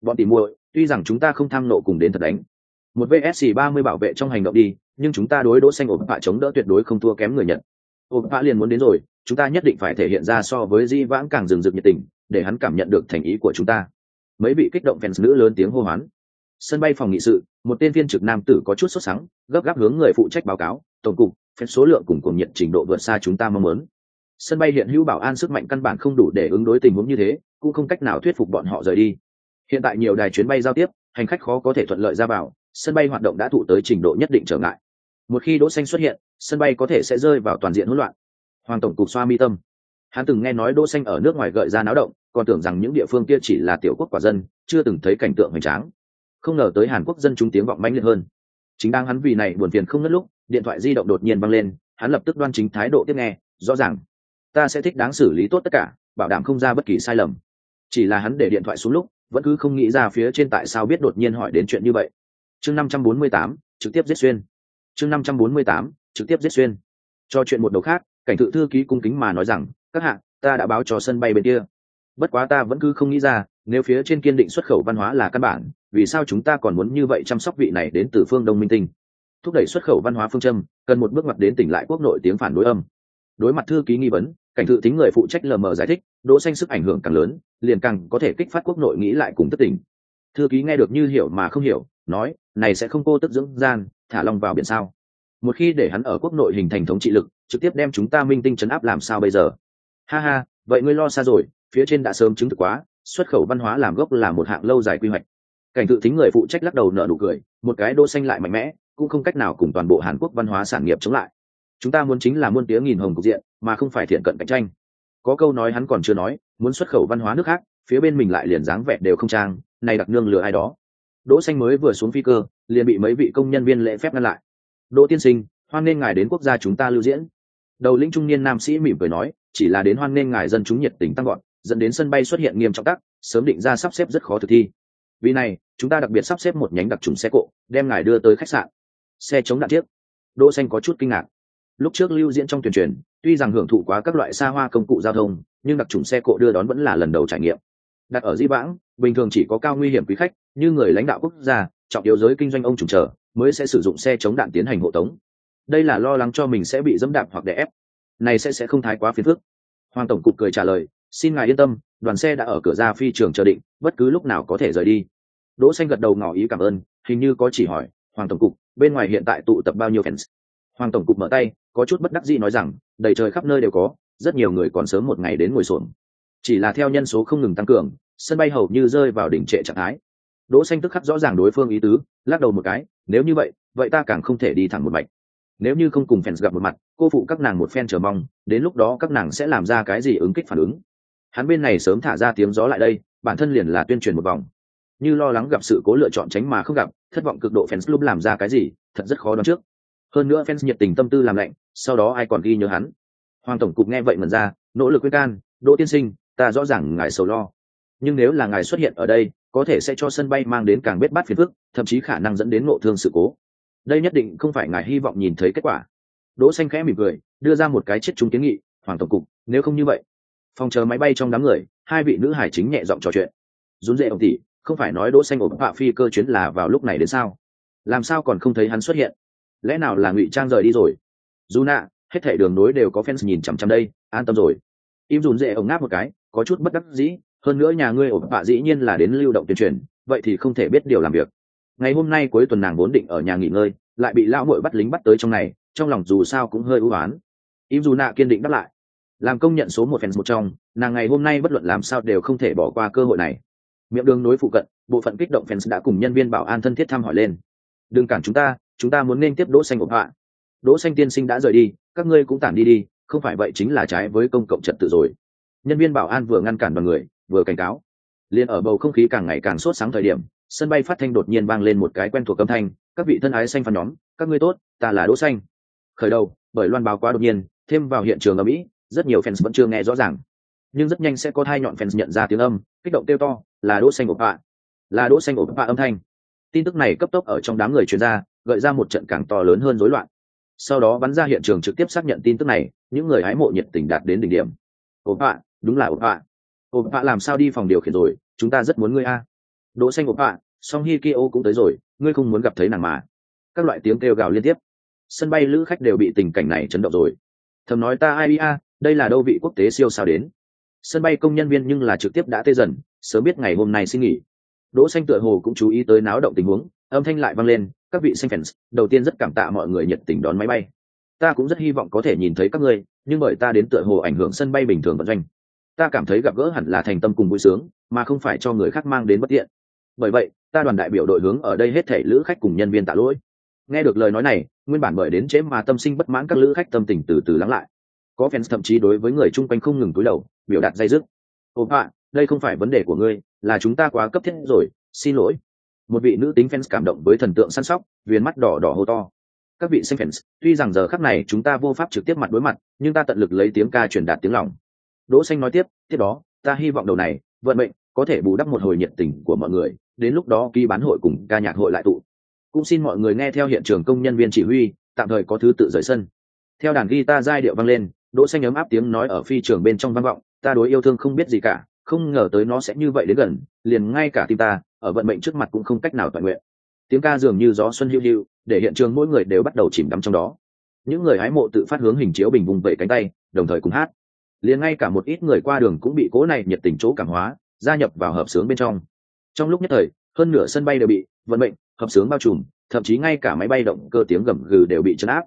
Bọn tìm muội, tuy rằng chúng ta không tham nộ cùng đến thật đánh, một vsc 30 bảo vệ trong hành động đi, nhưng chúng ta đối đỗ xanh ổn phạ chống đỡ tuyệt đối không thua kém người nhật. Ổn phạ liền muốn đến rồi, chúng ta nhất định phải thể hiện ra so với di vãng càng rừng rực nhiệt tình, để hắn cảm nhận được thành ý của chúng ta. Mấy vị kích động fans nữ lớn tiếng hô hoán. Sân bay phòng nghị sự, một tên viên trực nam tử có chút sốt sắng, gấp gáp hướng người phụ trách báo cáo, tổng cục phép số lượng cùng cùng nhiệt trình độ vượt xa chúng ta mong muốn sân bay hiện hữu bảo an sức mạnh căn bản không đủ để ứng đối tình huống như thế, cũng không cách nào thuyết phục bọn họ rời đi. Hiện tại nhiều đài chuyến bay giao tiếp, hành khách khó có thể thuận lợi ra vào, sân bay hoạt động đã thụ tới trình độ nhất định trở ngại. Một khi đỗ xanh xuất hiện, sân bay có thể sẽ rơi vào toàn diện hỗn loạn. Hoàng tổng cục xoa mi tâm. Hắn từng nghe nói đỗ xanh ở nước ngoài gợi ra náo động, còn tưởng rằng những địa phương kia chỉ là tiểu quốc quả dân, chưa từng thấy cảnh tượng hoành tráng. Không ngờ tới hàn quốc dân chúng tiếng vọng mãnh liệt hơn. Chính đang hắn vì này buồn phiền không ngất lúc, điện thoại di động đột nhiên vang lên, hắn lập tức đoan chính thái độ tiếp nghe, rõ ràng ta sẽ thích đáng xử lý tốt tất cả, bảo đảm không ra bất kỳ sai lầm. Chỉ là hắn để điện thoại xuống lúc, vẫn cứ không nghĩ ra phía trên tại sao biết đột nhiên hỏi đến chuyện như vậy. Chương năm trăm bốn mươi tám, trực tiếp giết xuyên. Chương năm trăm bốn mươi tám, trực tiếp giết xuyên. Cho chuyện một đầu khác, cảnh thự thư ký cung kính mà nói rằng, các hạng ta đã báo cho sân bay bên kia. Bất quá ta vẫn cứ không nghĩ ra, nếu phía trên kiên định xuất khẩu văn hóa là căn bản, vì sao chúng ta còn muốn như vậy chăm sóc vị này đến từ phương đông minh tinh? Thúc đẩy xuất khẩu văn hóa phương châm, cần một bước ngoặt đến tỉnh lại quốc nội tiếng phản đối âm. Đối mặt thư ký nghi vấn cảnh thự tính người phụ trách lờ mờ giải thích, đỗ xanh sức ảnh hưởng càng lớn, liền càng có thể kích phát quốc nội nghĩ lại cùng tất tỉnh thư ký nghe được như hiểu mà không hiểu, nói, này sẽ không cô tức dưỡng gian, thả long vào biển sao? Một khi để hắn ở quốc nội hình thành thống trị lực, trực tiếp đem chúng ta minh tinh chấn áp làm sao bây giờ? Ha ha, vậy ngươi lo xa rồi, phía trên đã sớm chứng thực quá, xuất khẩu văn hóa làm gốc là một hạng lâu dài quy hoạch. Cảnh tự tính người phụ trách lắc đầu nở nụ cười, một cái đỗ xanh lại mạnh mẽ, cũng không cách nào cùng toàn bộ hàn quốc văn hóa sản nghiệp chống lại chúng ta muốn chính là muôn tiếng nghìn hồng cục diện, mà không phải thiện cận cạnh tranh. Có câu nói hắn còn chưa nói, muốn xuất khẩu văn hóa nước khác, phía bên mình lại liền dáng vẻ đều không trang, này đặc nương lừa ai đó. Đỗ xanh mới vừa xuống phi cơ, liền bị mấy vị công nhân viên lễ phép ngăn lại. Đỗ tiên sinh, hoan nên ngài đến quốc gia chúng ta lưu diễn. Đầu lĩnh trung niên nam sĩ mỉm cười nói, chỉ là đến hoan nên ngài dân chúng nhiệt tình tăng gọn dẫn đến sân bay xuất hiện nghiêm trọng tắc, sớm định ra sắp xếp rất khó thực thi. Vì này, chúng ta đặc biệt sắp xếp một nhánh đặc trùng xe cộ, đem ngài đưa tới khách sạn. Xe chống đạn chiếc đỗ xanh có chút kinh ngạc lúc trước lưu diễn trong tuyển truyền, tuy rằng hưởng thụ quá các loại xa hoa công cụ giao thông, nhưng đặc trùng xe cộ đưa đón vẫn là lần đầu trải nghiệm. Đặt ở di vãng, bình thường chỉ có cao nguy hiểm quý khách, như người lãnh đạo quốc gia, trọng yếu giới kinh doanh ông trùng chờ, mới sẽ sử dụng xe chống đạn tiến hành hộ tống. Đây là lo lắng cho mình sẽ bị dẫm đạp hoặc đè ép. Này sẽ sẽ không thái quá phiền phức. Hoàng tổng cục cười trả lời, xin ngài yên tâm, đoàn xe đã ở cửa ra phi trường chờ định, bất cứ lúc nào có thể rời đi. Đỗ xanh gật đầu ngỏ ý cảm ơn, hình như có chỉ hỏi, hoàng tổng cục, bên ngoài hiện tại tụ tập bao nhiêu fans? Hoàng tổng cục mở tay có chút bất đắc dĩ nói rằng, đầy trời khắp nơi đều có, rất nhiều người còn sớm một ngày đến ngồi xổm. Chỉ là theo nhân số không ngừng tăng cường, sân bay hầu như rơi vào đỉnh trệ trạng thái. Đỗ xanh tức khắc rõ ràng đối phương ý tứ, lắc đầu một cái, nếu như vậy vậy ta càng không thể đi thẳng một mạch. Nếu như không cùng fans gặp một mặt, cô phụ các nàng một phen chờ mong, đến lúc đó các nàng sẽ làm ra cái gì ứng kích phản ứng? Hắn bên này sớm thả ra tiếng gió lại đây, bản thân liền là tuyên truyền một vòng. Như lo lắng gặp sự cố lựa chọn tránh mà không gặp, thất vọng cực độ fans club làm ra cái gì, thật rất khó đoán trước. Hơn nữa fans nhiệt tình tâm tư làm lạnh sau đó ai còn ghi nhớ hắn? Hoàng tổng cục nghe vậy mần ra, nỗ lực quyết can, đỗ tiên sinh, ta rõ ràng ngài sầu lo. Nhưng nếu là ngài xuất hiện ở đây, có thể sẽ cho sân bay mang đến càng bết bát phiền phức, thậm chí khả năng dẫn đến ngộ thương sự cố. Đây nhất định không phải ngài hy vọng nhìn thấy kết quả. Đỗ xanh khẽ mỉm cười, đưa ra một cái chết chúng kiến nghị, hoàng tổng cục, nếu không như vậy, phòng chờ máy bay trong đám người, hai vị nữ hải chính nhẹ giọng trò chuyện. Rún rệ ông tỷ, không phải nói đỗ xanh ổn bạ phi cơ chuyến là vào lúc này đến sao? Làm sao còn không thấy hắn xuất hiện? Lẽ nào là ngụy trang rời đi rồi? Dù nạ, hết thảy đường nối đều có fans nhìn chằm chằm đây, an tâm rồi. Im Dùn dễ ông ngáp một cái, có chút bất đắc dĩ, hơn nữa nhà ngươi ổn bạ dĩ nhiên là đến lưu động tuyên truyền, vậy thì không thể biết điều làm việc. Ngày hôm nay cuối tuần nàng vốn định ở nhà nghỉ ngơi, lại bị lão muội bắt lính bắt tới trong này, trong lòng dù sao cũng hơi ưu oán. Im dù nạ kiên định đáp lại. Làm công nhận số một fans một trong, nàng ngày hôm nay bất luận làm sao đều không thể bỏ qua cơ hội này. Miệng đường nối phụ cận, bộ phận kích động fans đã cùng nhân viên bảo an thân thiết thăm hỏi lên. Đừng cản chúng ta chúng ta muốn nên tiếp đỗ xanh ủng họa đỗ xanh tiên sinh đã rời đi, các ngươi cũng tản đi đi, không phải vậy chính là trái với công cộng trật tự rồi. Nhân viên bảo an vừa ngăn cản đoàn người, vừa cảnh cáo. Liền ở bầu không khí càng ngày càng sốt sáng thời điểm, sân bay phát thanh đột nhiên vang lên một cái quen thuộc âm thanh, các vị thân ái xanh phản nhóm, các ngươi tốt, ta là đỗ xanh. Khởi đầu, bởi loan báo quá đột nhiên, thêm vào hiện trường ở mỹ rất nhiều fans vẫn chưa nghe rõ ràng. Nhưng rất nhanh sẽ có hai nhọn fans nhận ra tiếng âm, kích động kêu to, là đỗ xanh ổ bạ, là đỗ xanh ổ bạ âm thanh. Tin tức này cấp tốc ở trong đám người truyền ra, gợi ra một trận càng to lớn hơn rối loạn sau đó bắn ra hiện trường trực tiếp xác nhận tin tức này, những người hái mộ nhiệt tình đạt đến đỉnh điểm. Ổn họa đúng là ổn họa ổn họa làm sao đi phòng điều khiển rồi, chúng ta rất muốn ngươi a. Đỗ xanh ổn họa song hi kia cũng tới rồi, ngươi không muốn gặp thấy nàng mà. Các loại tiếng kêu gào liên tiếp. Sân bay lữ khách đều bị tình cảnh này chấn động rồi. Thầm nói ta ai a, đây là đâu vị quốc tế siêu sao đến. Sân bay công nhân viên nhưng là trực tiếp đã tê dần, sớm biết ngày hôm nay xin nghỉ. Đỗ xanh tựa hồ cũng chú ý tới náo động tình huống, âm thanh lại vang lên các vị xanh fans, đầu tiên rất cảm tạ mọi người nhiệt tình đón máy bay. Ta cũng rất hy vọng có thể nhìn thấy các ngươi, nhưng bởi ta đến tựa hồ ảnh hưởng sân bay bình thường vận doanh. Ta cảm thấy gặp gỡ hẳn là thành tâm cùng vui sướng, mà không phải cho người khác mang đến bất tiện. Bởi vậy, ta đoàn đại biểu đội hướng ở đây hết thể lữ khách cùng nhân viên tạ lỗi. Nghe được lời nói này, nguyên bản bởi đến chế mà tâm sinh bất mãn các lữ khách tâm tình từ từ lắng lại. Có fans thậm chí đối với người chung quanh không ngừng túi đầu, biểu đạt dây dứt. Ồ ạ đây không phải vấn đề của ngươi, là chúng ta quá cấp thiết rồi, xin lỗi một vị nữ tính fans cảm động với thần tượng săn sóc viên mắt đỏ đỏ hô to. Các vị xem fans, tuy rằng giờ khắc này chúng ta vô pháp trực tiếp mặt đối mặt, nhưng ta tận lực lấy tiếng ca truyền đạt tiếng lòng. Đỗ xanh nói tiếp tiếp đó, ta hy vọng đầu này, vận mệnh, có thể bù đắp một hồi nhiệt tình của mọi người, đến lúc đó ký bán hội cùng ca nhạc hội lại tụ. Cũng xin mọi người nghe theo hiện trường công nhân viên chỉ huy, tạm thời có thứ tự rời sân. Theo đàn guitar giai điệu vang lên, đỗ xanh ấm áp tiếng nói ở phi trường bên trong vang vọng, ta đối yêu thương không biết gì cả, không ngờ tới nó sẽ như vậy đến gần, liền ngay cả tim ta ở vận mệnh trước mặt cũng không cách nào toàn nguyện. Tiếng ca dường như gió xuân hữu hữu để hiện trường mỗi người đều bắt đầu chìm đắm trong đó. Những người hái mộ tự phát hướng hình chiếu bình vùng vẫy cánh tay, đồng thời cùng hát. Liền ngay cả một ít người qua đường cũng bị cố này nhiệt tình chỗ cảm hóa, gia nhập vào hợp sướng bên trong. Trong lúc nhất thời, hơn nửa sân bay đều bị vận mệnh, hợp sướng bao trùm, thậm chí ngay cả máy bay động cơ tiếng gầm gừ đều bị chấn áp.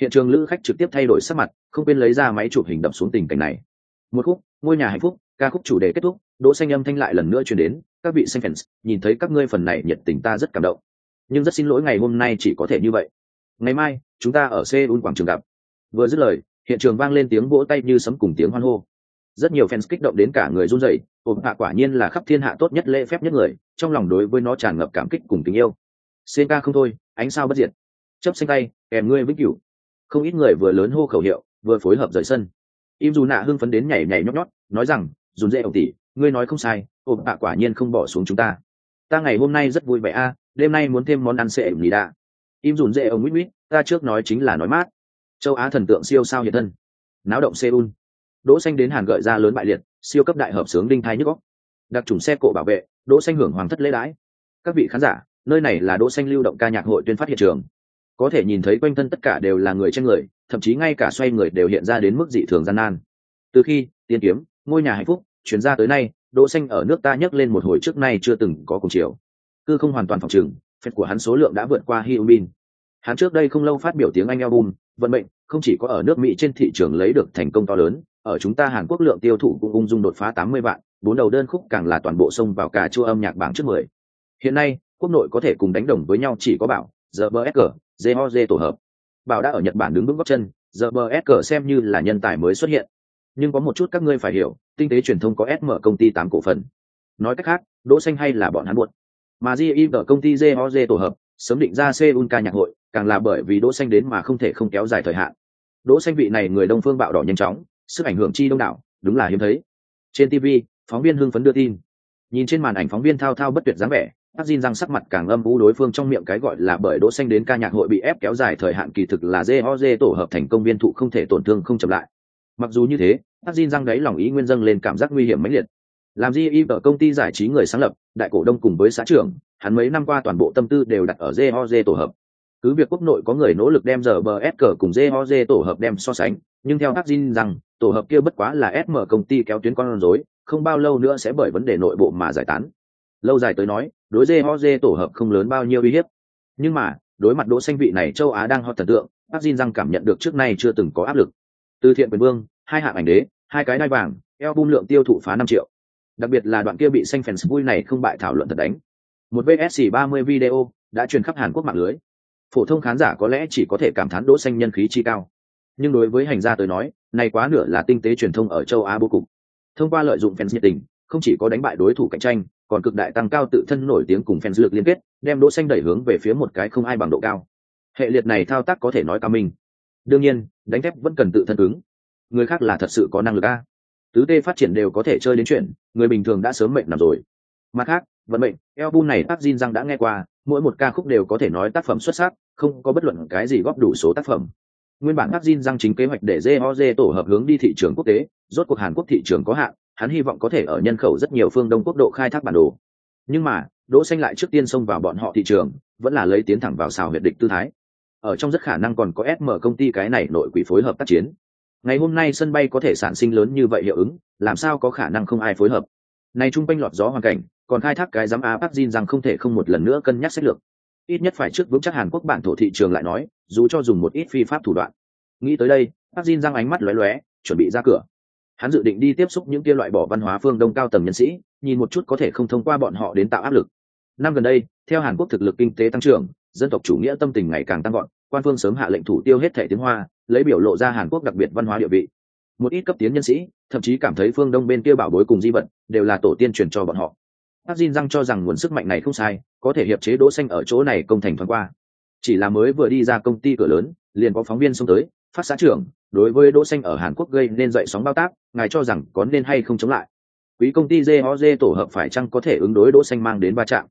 Hiện trường lữ khách trực tiếp thay đổi sắc mặt, không quên lấy ra máy chụp hình đập xuống tình cảnh này. Một khúc, ngôi nhà hạnh phúc, ca khúc chủ đề kết thúc, đỗ xanh âm thanh lại lần nữa truyền đến các vị xanh fans, nhìn thấy các ngươi phần này nhiệt tình ta rất cảm động. Nhưng rất xin lỗi ngày hôm nay chỉ có thể như vậy. Ngày mai, chúng ta ở seoul, quảng trường gặp. Vừa dứt lời, hiện trường vang lên tiếng vỗ tay như sấm cùng tiếng hoan hô. Rất nhiều fans kích động đến cả người run rẩy ôm hạ quả nhiên là khắp thiên hạ tốt nhất lễ phép nhất người, trong lòng đối với nó tràn ngập cảm kích cùng tình yêu. Xên ca không thôi, ánh sao bất diệt. Chấp xanh tay, kèm ngươi vĩnh cửu. Không ít người vừa lớn hô khẩu hiệu, vừa phối hợp rời sân. Im dù nạ hưng phấn đến nhảy nhảy nhót nhót, nói rằng, dùn dễ ổng tỷ, ngươi nói không sai ôm hạ quả nhiên không bỏ xuống chúng ta. Ta ngày hôm nay rất vui vẻ a à, đêm nay muốn thêm món ăn sệ ẩm nỉ đạ. Im dùn dễ ông mít mít ta trước nói chính là nói mát. Châu á thần tượng siêu sao hiện thân. Náo động seoul. Đỗ xanh đến hàn gợi ra lớn bại liệt siêu cấp đại hợp sướng đinh thái nhức óc, đặc trùng xe cộ bảo vệ đỗ xanh hưởng hoàng thất lễ đái các vị khán giả nơi này là đỗ xanh lưu động ca nhạc hội tuyên phát hiện trường. Có thể nhìn thấy quanh thân tất cả đều là người trên người thậm chí ngay cả xoay người đều hiện ra đến mức dị thường gian nan. Từ khi tiên kiếm ngôi nhà hạnh phúc chuyển ra tới nay đỗ xanh ở nước ta nhấc lên một hồi trước nay chưa từng có cùng chiều cư không hoàn toàn phòng trường phép của hắn số lượng đã vượt qua Hyunbin. hắn trước đây không lâu phát biểu tiếng anh album vận mệnh không chỉ có ở nước mỹ trên thị trường lấy được thành công to lớn ở chúng ta hàn quốc lượng tiêu thụ cũng ung dung đột phá 80 vạn bốn đầu đơn khúc càng là toàn bộ sông vào cả chua âm nhạc bảng trước mười hiện nay quốc nội có thể cùng đánh đồng với nhau chỉ có bảo ZBSG, JOJ tổ hợp. Bảo đã ở Nhật Bản đứng vững gót chân, ZBSG xem như là nhân tài mới xuất hiện. Nhưng có một chút các ngươi phải hiểu, tinh tế truyền thông có SM công ty tám cổ phần. nói cách khác đỗ xanh hay là bọn hắn muộn mà GIG công ty joz tổ hợp sớm định ra Seoul ca nhạc hội càng là bởi vì đỗ xanh đến mà không thể không kéo dài thời hạn đỗ xanh vị này người đông phương bạo đỏ nhanh chóng sức ảnh hưởng chi đông đảo đúng là hiếm thấy trên tv phóng viên hưng phấn đưa tin nhìn trên màn ảnh phóng viên thao thao bất tuyệt dáng vẻ Park Jin răng sắc mặt càng âm u đối phương trong miệng cái gọi là bởi đỗ xanh đến ca nhạc hội bị ép kéo dài thời hạn kỳ thực là JOJ tổ hợp thành công viên thụ không thể tổn thương không chậm lại. Mặc dù như thế, tắc xin răng đấy lòng ý nguyên dâng lên cảm giác nguy hiểm mãnh liệt. Làm GE ở công ty giải trí người sáng lập, đại cổ đông cùng với xã trưởng, hắn mấy năm qua toàn bộ tâm tư đều đặt ở joz tổ hợp. Cứ việc quốc nội có người nỗ lực đem giờ BS cùng joz tổ hợp đem so sánh, nhưng theo tắc xin rằng, tổ hợp kia bất quá là SM công ty kéo tuyến con rối, không bao lâu nữa sẽ bởi vấn đề nội bộ mà giải tán. Lâu dài tới nói, đối joz tổ hợp không lớn bao nhiêu uy hiếp. Nhưng mà, đối mặt Đỗ Xanh vị này châu Á đang hot thần tượng, tắc xin rằng cảm nhận được trước nay chưa từng có áp lực. Từ thiện quyền vương, hai hạng ảnh đế, hai cái đai vàng, album lượng tiêu thụ phá năm triệu. Đặc biệt là đoạn kia bị xanh fans vui này không bại thảo luận thật đánh. Một VSC 30 video đã truyền khắp Hàn Quốc mạng lưới. Phổ thông khán giả có lẽ chỉ có thể cảm thán Đỗ Xanh nhân khí chi cao. Nhưng đối với hành gia tới nói, này quá nửa là tinh tế truyền thông ở châu Á vô cùng Thông qua lợi dụng fans nhiệt tình, không chỉ có đánh bại đối thủ cạnh tranh, còn cực đại tăng cao tự thân nổi tiếng cùng fans lực liên kết, đem Đỗ Xanh đẩy hướng về phía một cái không ai bằng độ cao. Hệ liệt này thao tác có thể nói cao minh. Đương nhiên, đánh thép vẫn cần tự thân ứng. Người khác là thật sự có năng lực a. Tứ tê phát triển đều có thể chơi đến chuyện, người bình thường đã sớm mệnh nằm rồi. Mặt khác, vận mệnh, album này tác Jin Giang đã nghe qua, mỗi một ca khúc đều có thể nói tác phẩm xuất sắc, không có bất luận cái gì góp đủ số tác phẩm. Nguyên bản tác Jin Giang chính kế hoạch để JOJ tổ hợp hướng đi thị trường quốc tế, rốt cuộc Hàn Quốc thị trường có hạn, hắn hy vọng có thể ở nhân khẩu rất nhiều phương Đông quốc độ khai thác bản đồ. Nhưng mà, Đỗ Xanh lại trước tiên xông vào bọn họ thị trường, vẫn là lấy tiến thẳng vào xào huyệt địch tư thái. Ở trong rất khả năng còn có SM công ty cái này nội quỷ phối hợp tác chiến. Ngày hôm nay sân bay có thể sản sinh lớn như vậy hiệu ứng, làm sao có khả năng không ai phối hợp? Này trung quanh lọt gió hoàn cảnh, còn khai thác cái giám á Park Jin rằng không thể không một lần nữa cân nhắc sách lược. Ít nhất phải trước vững chắc Hàn Quốc bản thổ thị trường lại nói, dù cho dùng một ít phi pháp thủ đoạn. Nghĩ tới đây, Park Jin răng ánh mắt lóe lóe, chuẩn bị ra cửa hắn dự định đi tiếp xúc những kia loại bỏ văn hóa phương đông cao tầng nhân sĩ nhìn một chút có thể không thông qua bọn họ đến tạo áp lực năm gần đây theo hàn quốc thực lực kinh tế tăng trưởng dân tộc chủ nghĩa tâm tình ngày càng tăng gọn quan phương sớm hạ lệnh thủ tiêu hết thẻ tiếng hoa lấy biểu lộ ra hàn quốc đặc biệt văn hóa địa vị. Một ít cấp tiến nhân sĩ thậm chí cảm thấy phương đông bên kia bảo bối cùng di vật đều là tổ tiên truyền cho bọn họ. Park Jin Răng cho rằng nguồn sức mạnh này không sai, có thể hiệp chế đỗ xanh ở chỗ này công thành thoáng qua. Chỉ là mới vừa đi ra công ty cửa lớn, liền có phóng viên xông tới, phát xã trưởng, đối với đỗ xanh ở hàn quốc gây nên dậy sóng bao tác ngài cho rằng có nên hay không chống lại? Quý công ty joj tổ hợp phải chăng có thể ứng đối đỗ xanh mang đến ba trạng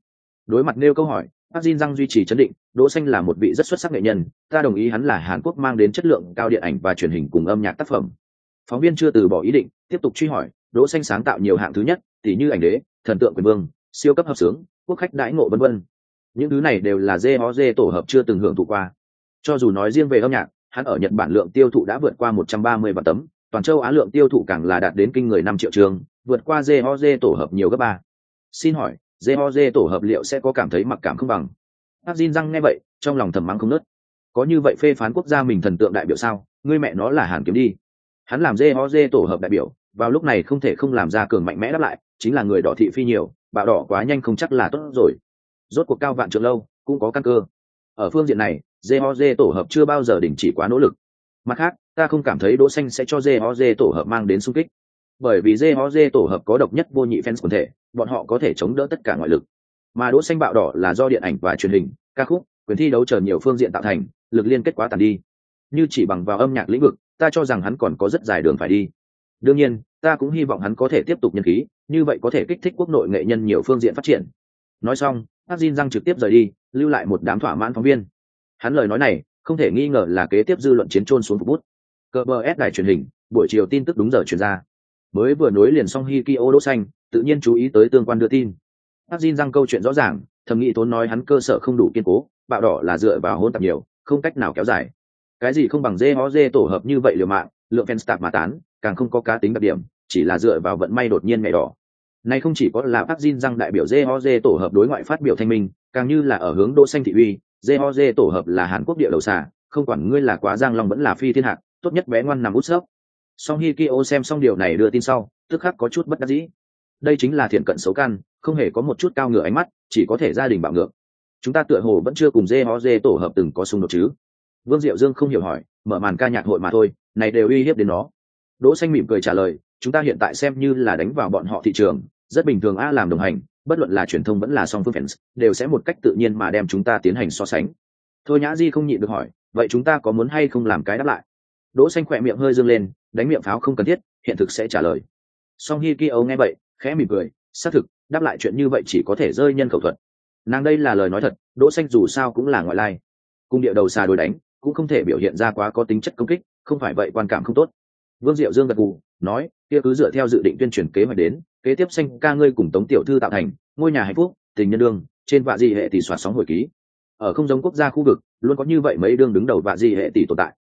đối mặt nêu câu hỏi Park Jin Rang duy trì chấn định, Đỗ Xanh là một vị rất xuất sắc nghệ nhân, ta đồng ý hắn là Hàn Quốc mang đến chất lượng cao điện ảnh và truyền hình cùng âm nhạc tác phẩm. Phóng viên chưa từ bỏ ý định, tiếp tục truy hỏi, Đỗ Xanh sáng tạo nhiều hạng thứ nhất, tỷ như ảnh đế, thần tượng quyền vương, siêu cấp hợp sướng, quốc khách đãi ngộ vân vân. Những thứ này đều là JOJ tổ hợp chưa từng hưởng thụ qua. Cho dù nói riêng về âm nhạc, hắn ở Nhật Bản lượng tiêu thụ đã vượt qua 130 vạn tấm, toàn châu Á lượng tiêu thụ càng là đạt đến kinh người 5 triệu trường, vượt qua JOJ tổ hợp nhiều gấp ba. Xin hỏi, JOJ tổ hợp liệu sẽ có cảm thấy mặc cảm không bằng? Park xin Răng nghe vậy, trong lòng thầm mắng không nớt. Có như vậy phê phán quốc gia mình thần tượng đại biểu sao? Ngươi mẹ nó là Hàn kiếm đi. Hắn làm JOJ tổ hợp đại biểu, vào lúc này không thể không làm ra cường mạnh mẽ đáp lại, chính là người đỏ thị phi nhiều, bạo đỏ quá nhanh không chắc là tốt rồi. Rốt cuộc cao vạn trường lâu, cũng có căn cơ. Ở phương diện này, JOJ tổ hợp chưa bao giờ đình chỉ quá nỗ lực. Mặt khác, ta không cảm thấy Đỗ Xanh sẽ cho JOJ tổ hợp mang đến xung kích. Bởi vì JOJ tổ hợp có độc nhất vô nhị fans quần thể, bọn họ có thể chống đỡ tất cả ngoại lực. Mà Đỗ Xanh bạo đỏ là do điện ảnh và truyền hình, ca khúc, quyền thi đấu chờ nhiều phương diện tạo thành, lực liên kết quá tàn đi. Như chỉ bằng vào âm nhạc lĩnh vực, ta cho rằng hắn còn có rất dài đường phải đi. Đương nhiên, ta cũng hy vọng hắn có thể tiếp tục nhân khí, như vậy có thể kích thích quốc nội nghệ nhân nhiều phương diện phát triển. Nói xong, Park Jin Răng trực tiếp rời đi, lưu lại một đám thỏa mãn phóng viên hắn lời nói này không thể nghi ngờ là kế tiếp dư luận chiến trôn xuống phục bút cờ bờ s đài truyền hình buổi chiều tin tức đúng giờ truyền ra mới vừa nối liền xong hikio đỗ xanh tự nhiên chú ý tới tương quan đưa tin bác Jin răng câu chuyện rõ ràng thầm nghĩ tốn nói hắn cơ sở không đủ kiên cố bạo đỏ là dựa vào hôn tập nhiều không cách nào kéo dài cái gì không bằng dê ho dê tổ hợp như vậy liều mạng lượng fans tạp mà tán càng không có cá tính đặc điểm chỉ là dựa vào vận may đột nhiên ngày đỏ này không chỉ có là bác Jin răng đại biểu dê ho dê tổ hợp đối ngoại phát biểu thanh minh càng như là ở hướng đỗ xanh thị uy JOJ tổ hợp là Hàn Quốc địa đầu xà, không quản ngươi là quá giang long vẫn là phi thiên hạ, tốt nhất bé ngoan nằm út sấp. Song Hikyo xem xong điều này đưa tin sau, tức khắc có chút bất đắc dĩ. Đây chính là thiện cận xấu căn, không hề có một chút cao ngửa ánh mắt, chỉ có thể gia đình bạo ngược. Chúng ta tựa hồ vẫn chưa cùng dê nó dê tổ hợp từng có xung đột chứ? Vương Diệu Dương không hiểu hỏi, mở màn ca nhạc hội mà thôi, này đều uy hiếp đến nó. Đỗ Xanh mỉm cười trả lời, chúng ta hiện tại xem như là đánh vào bọn họ thị trường, rất bình thường a làm đồng hành bất luận là truyền thông vẫn là song phương fans đều sẽ một cách tự nhiên mà đem chúng ta tiến hành so sánh thôi nhã di không nhịn được hỏi vậy chúng ta có muốn hay không làm cái đáp lại đỗ xanh khoẹt miệng hơi dương lên đánh miệng pháo không cần thiết hiện thực sẽ trả lời song hi kia âu nghe vậy khẽ mỉm cười, xác thực, đáp lại chuyện như vậy chỉ có thể rơi nhân khẩu thuật. Nàng đây là lời nói thật, đỗ xanh dù sao cũng là ngoại lai. Cung địa đầu xa đối đánh, cũng không thể biểu hiện ra quá có tính chất công kích, không phải vậy quan cảm không tốt. Vương diệu dương gật gù, nói, kia cứ dựa theo dự định tuyên truyền kế hoạch đến, kế tiếp xanh ca ngươi cùng tống tiểu thư tạo thành, ngôi nhà hạnh phúc, tình nhân đương, trên vạ di hệ tỷ soạt sóng hồi ký. Ở không giống quốc gia khu vực, luôn có như vậy mấy đương đứng đầu vạ di hệ tỷ tồn tại.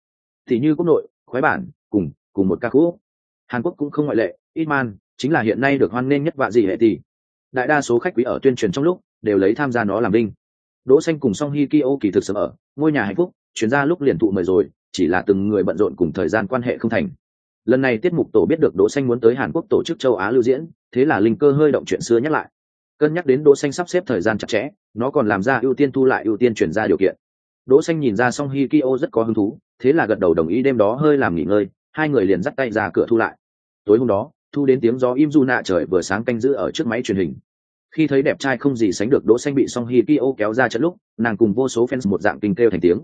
Thì như quốc nội, khoái bản, cùng cùng một ca khúc. Hàn quốc cũng không ngoại lệ itman chính là hiện nay được hoan nghênh nhất vạ dị hệ tỷ. Đại đa số khách quý ở tuyên truyền trong lúc đều lấy tham gia nó làm đinh. Đỗ xanh cùng song hi ki kỳ thực sớm ở, ngôi nhà hạnh phúc, chuyến ra lúc liền tụ mời rồi, chỉ là từng người bận rộn cùng thời gian quan hệ không thành. Lần này tiết mục tổ biết được đỗ xanh muốn tới hàn quốc tổ chức châu á lưu diễn, thế là linh cơ hơi động chuyện xưa nhắc lại. Cân nhắc đến đỗ xanh sắp xếp thời gian chặt chẽ, nó còn làm ra ưu tiên thu lại ưu tiên chuyển ra điều kiện. Đỗ xanh nhìn ra song hi ki rất có hứng thú, thế là gật đầu đồng ý đêm đó hơi làm nghỉ ngơi, hai người liền dắt tay ra cửa thu lại. Tối hôm đó thu đến tiếng gió im du nạ trời vừa sáng canh giữ ở trước máy truyền hình. Khi thấy đẹp trai không gì sánh được đỗ xanh bị song hi ki kéo ra trận lúc, nàng cùng vô số fans một dạng kinh kêu thành tiếng.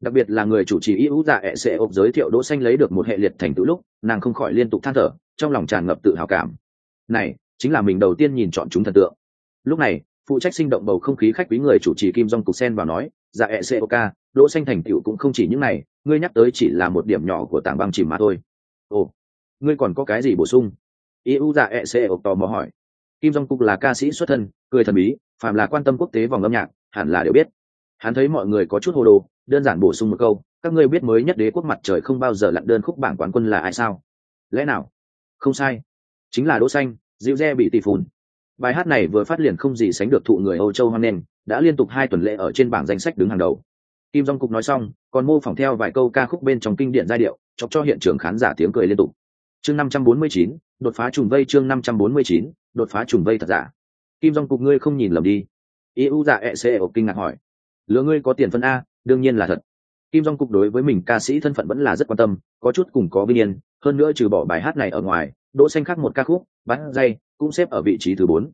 Đặc biệt là người chủ trì ưu dạ ẹ sẽ ộp giới thiệu đỗ xanh lấy được một hệ liệt thành tựu lúc, nàng không khỏi liên tục than thở, trong lòng tràn ngập tự hào cảm. Này, chính là mình đầu tiên nhìn chọn chúng thần tượng. Lúc này, phụ trách sinh động bầu không khí khách quý người chủ trì kim dong cục sen vào nói dạ ẹ sẽ ok đỗ xanh thành tựu cũng không chỉ những này, ngươi nhắc tới chỉ là một điểm nhỏ của tảng băng chìm mà thôi. Ồ, ngươi còn có cái gì bổ sung? Yu dạ ẹ sẽ ộc tò mò hỏi. Kim dong cục là ca sĩ xuất thân, cười thần bí, phàm là quan tâm quốc tế vòng âm nhạc, hẳn là đều biết. Hắn thấy mọi người có chút hồ đồ, đơn giản bổ sung một câu, các ngươi biết mới nhất đế quốc mặt trời không bao giờ lặn đơn khúc bảng quán quân là ai sao? Lẽ nào? Không sai. Chính là đỗ xanh dịu re bị tỷ phùn. Bài hát này vừa phát liền không gì sánh được thụ người âu châu hoan nghênh, đã liên tục hai tuần lễ ở trên bảng danh sách đứng hàng đầu. Kim dong cục nói xong, còn mô phỏng theo vài câu ca khúc bên trong kinh điển giai điệu, chọc cho hiện trường khán giả tiếng cười liên tục chương 549, đột phá trùng vây chương 549, đột phá trùng vây thật giả. Kim dong cục ngươi không nhìn lầm đi. Eu dạ e c kinh ngạc hỏi. Lứa ngươi có tiền phân a đương nhiên là thật. Kim dong cục đối với mình ca sĩ thân phận vẫn là rất quan tâm có chút cùng có vinh yên hơn nữa trừ bỏ bài hát này ở ngoài đỗ xanh khác một ca khúc bắn dây cũng xếp ở vị trí thứ bốn.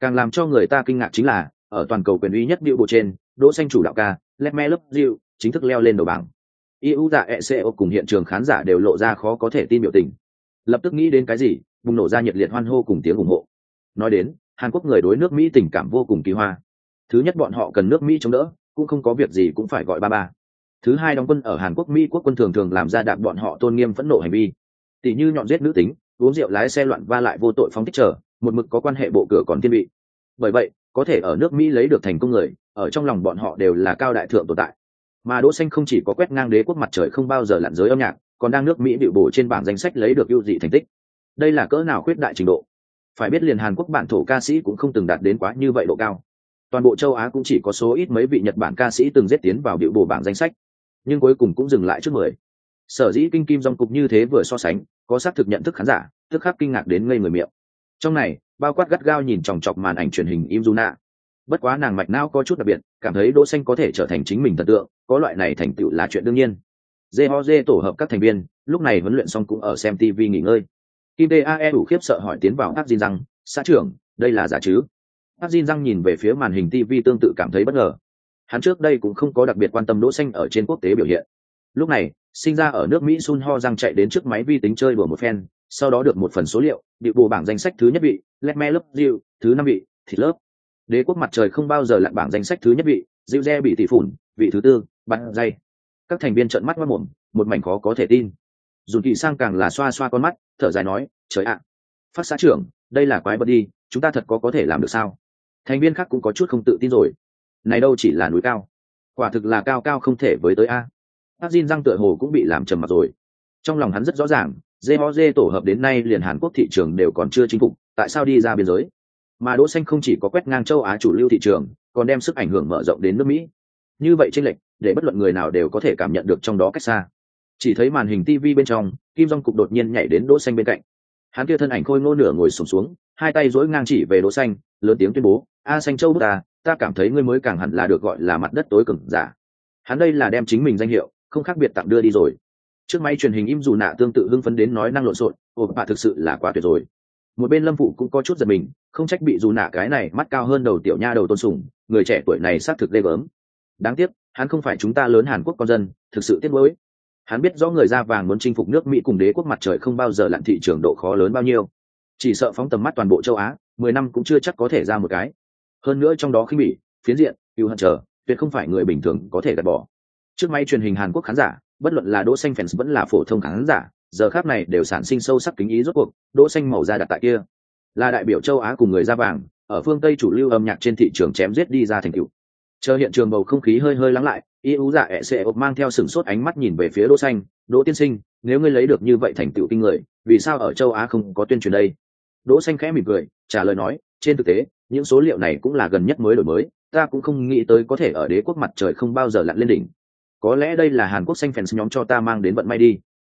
Càng làm cho người ta kinh ngạc chính là ở toàn cầu quyền uy nhất điệu bộ trên đỗ xanh chủ đạo ca let me love you chính thức leo lên đầu bảng. Eu dạ eco cùng hiện trường khán giả đều lộ ra khó có thể tin biểu tình lập tức nghĩ đến cái gì, bùng nổ ra nhiệt liệt hoan hô cùng tiếng ủng hộ. Nói đến, hàn quốc người đối nước mỹ tình cảm vô cùng kỳ hoa. Thứ nhất bọn họ cần nước mỹ chống đỡ, cũng không có việc gì cũng phải gọi ba ba. Thứ hai đóng quân ở hàn quốc, mỹ quốc quân thường thường làm ra đạp bọn họ tôn nghiêm phẫn nộ hành vi. Tỷ như nhọn giết nữ tính, uống rượu lái xe loạn va lại vô tội phóng thích trở một mực có quan hệ bộ cửa còn thiên vị. Bởi vậy, có thể ở nước mỹ lấy được thành công người, ở trong lòng bọn họ đều là cao đại thượng tồn tại. Mà đỗ xanh không chỉ có quét ngang đế quốc mặt trời không bao giờ lặn giới âm nhạc còn đang nước mỹ biểu bổ trên bảng danh sách lấy được ưu dị thành tích. Đây là cỡ nào khuyết đại trình độ? Phải biết liền hàn quốc bản thổ ca sĩ cũng không từng đạt đến quá như vậy độ cao. Toàn bộ châu á cũng chỉ có số ít mấy vị nhật bản ca sĩ từng giết tiến vào biểu bổ bảng danh sách, nhưng cuối cùng cũng dừng lại trước mười. Sở dĩ kinh kim dòng cục như thế vừa so sánh, có xác thực nhận thức khán giả, tức khắc kinh ngạc đến ngây người miệng. Trong này, bao quát gắt gao nhìn chòng chọc màn ảnh truyền hình im Juna. bất quá nàng mạch não có chút đặc biệt, cảm thấy đỗ xanh có thể trở thành chính mình thần tượng, có loại này thành tựu là chuyện đương nhiên jho tổ hợp các thành viên, lúc này huấn luyện xong cũng ở xem tv nghỉ ngơi. Kim dae đủ khiếp sợ hỏi tiến vào Park Jin rằng xã trưởng, đây là giả chứ? Park Jin răng nhìn về phía màn hình tv tương tự cảm thấy bất ngờ. Hắn trước đây cũng không có đặc biệt quan tâm đỗ xanh ở trên quốc tế biểu hiện. Lúc này, sinh ra ở nước mỹ sun ho răng chạy đến trước máy vi tính chơi đùa một phen, sau đó được một phần số liệu bị bù bảng danh sách thứ nhất vị, let me love you, thứ năm vị thịt lớp. Đế quốc mặt trời không bao giờ lặn bảng danh sách thứ nhất vị dịu re bị tỷ phủn, vị thứ tư, bắn dây các thành viên trợn mắt mất mồm một mảnh khó có thể tin. Dùn kỳ sang càng là xoa xoa con mắt thở dài nói trời ạ phát xã trưởng đây là quái vật đi chúng ta thật có có thể làm được sao? Thành viên khác cũng có chút không tự tin rồi. Này đâu chỉ là núi cao quả thực là cao cao không thể với tới a. Phát Jin răng tựa hồ cũng bị làm trầm mặt rồi. Trong lòng hắn rất rõ ràng JOJ tổ hợp đến nay liền Hàn Quốc thị trường đều còn chưa chinh phục, tại sao đi ra biên giới? Mà Đỗ Xanh không chỉ có quét ngang châu Á chủ lưu thị trường, còn đem sức ảnh hưởng mở rộng đến nước Mỹ. Như vậy trên lệnh, để bất luận người nào đều có thể cảm nhận được trong đó cách xa. Chỉ thấy màn hình TV bên trong, Kim dong cục đột nhiên nhảy đến Đỗ Xanh bên cạnh. Hắn kia thân ảnh khôi ngô nửa ngồi sụp xuống, xuống, hai tay duỗi ngang chỉ về Đỗ Xanh, lớn tiếng tuyên bố: "A Xanh Châu ta, ta cảm thấy ngươi mới càng hẳn là được gọi là mặt đất tối cường giả." Hắn đây là đem chính mình danh hiệu, không khác biệt tặng đưa đi rồi trước máy truyền hình im dù nạ tương tự hưng phấn đến nói năng lộn xộn ồ bà thực sự là quá tuyệt rồi một bên lâm phụ cũng có chút giật mình không trách bị dù nạ cái này mắt cao hơn đầu tiểu nha đầu tôn sùng người trẻ tuổi này xác thực ghê gớm đáng tiếc hắn không phải chúng ta lớn hàn quốc con dân, thực sự tiếc nuối. Hắn biết rõ người da vàng muốn chinh phục nước mỹ cùng đế quốc mặt trời không bao giờ lặn thị trường độ khó lớn bao nhiêu. Chỉ sợ phóng tầm mắt toàn bộ châu á, mười năm cũng chưa chắc có thể ra một cái. Hơn nữa trong đó khi bỉ, phiến diện yêu hận chờ, tuyệt không phải người bình thường có thể gạt bỏ. Trước may truyền hình hàn quốc khán giả, bất luận là đỗ xanh fans vẫn là phổ thông khán giả, giờ khác này đều sản sinh sâu sắc kính ý rốt cuộc, đỗ xanh màu da đặt tại kia. Là đại biểu châu á cùng người da vàng, ở phương tây chủ lưu âm nhạc trên thị trường chém giết đi ra thành tựu chờ hiện trường bầu không khí hơi hơi lắng lại, y ú dạ ẹ sẽ ộp mang theo sừng sốt ánh mắt nhìn về phía đỗ xanh, đỗ tiên sinh, nếu ngươi lấy được như vậy thành tựu kinh người, vì sao ở châu á không có tuyên truyền đây? Đỗ xanh khẽ mỉm cười, trả lời nói, trên thực tế, những số liệu này cũng là gần nhất mới đổi mới, ta cũng không nghĩ tới có thể ở đế quốc mặt trời không bao giờ lặn lên đỉnh. Có lẽ đây là hàn quốc xanh fans nhóm cho ta mang đến vận may đi.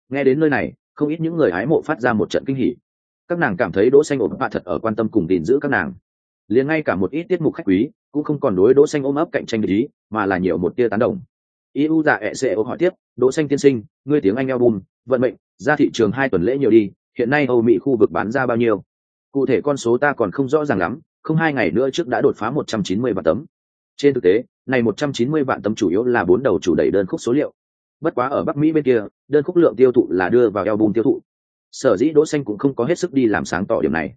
Nghe đến nơi này, không ít những người hái mộ phát ra một trận kinh hỉ. Các nàng cảm thấy đỗ xanh ổn thỏa thật ở quan tâm cùng gìn giữ các nàng liền ngay cả một ít tiết mục khách quý cũng không còn đối đỗ xanh ôm ấp cạnh tranh ý, mà là nhiều một tia tán đồng. Eu dạ e ẹ sẽ hỏi tiếp, đỗ xanh tiên sinh, ngươi tiếng anh album, vận mệnh, ra thị trường hai tuần lễ nhiều đi, hiện nay âu mỹ khu vực bán ra bao nhiêu? Cụ thể con số ta còn không rõ ràng lắm, không hai ngày nữa trước đã đột phá 190 vạn tấm. Trên thực tế, này 190 vạn tấm chủ yếu là bốn đầu chủ đẩy đơn khúc số liệu. Bất quá ở bắc mỹ bên kia, đơn khúc lượng tiêu thụ là đưa vào album tiêu thụ. Sở dĩ đỗ xanh cũng không có hết sức đi làm sáng tỏ điểm này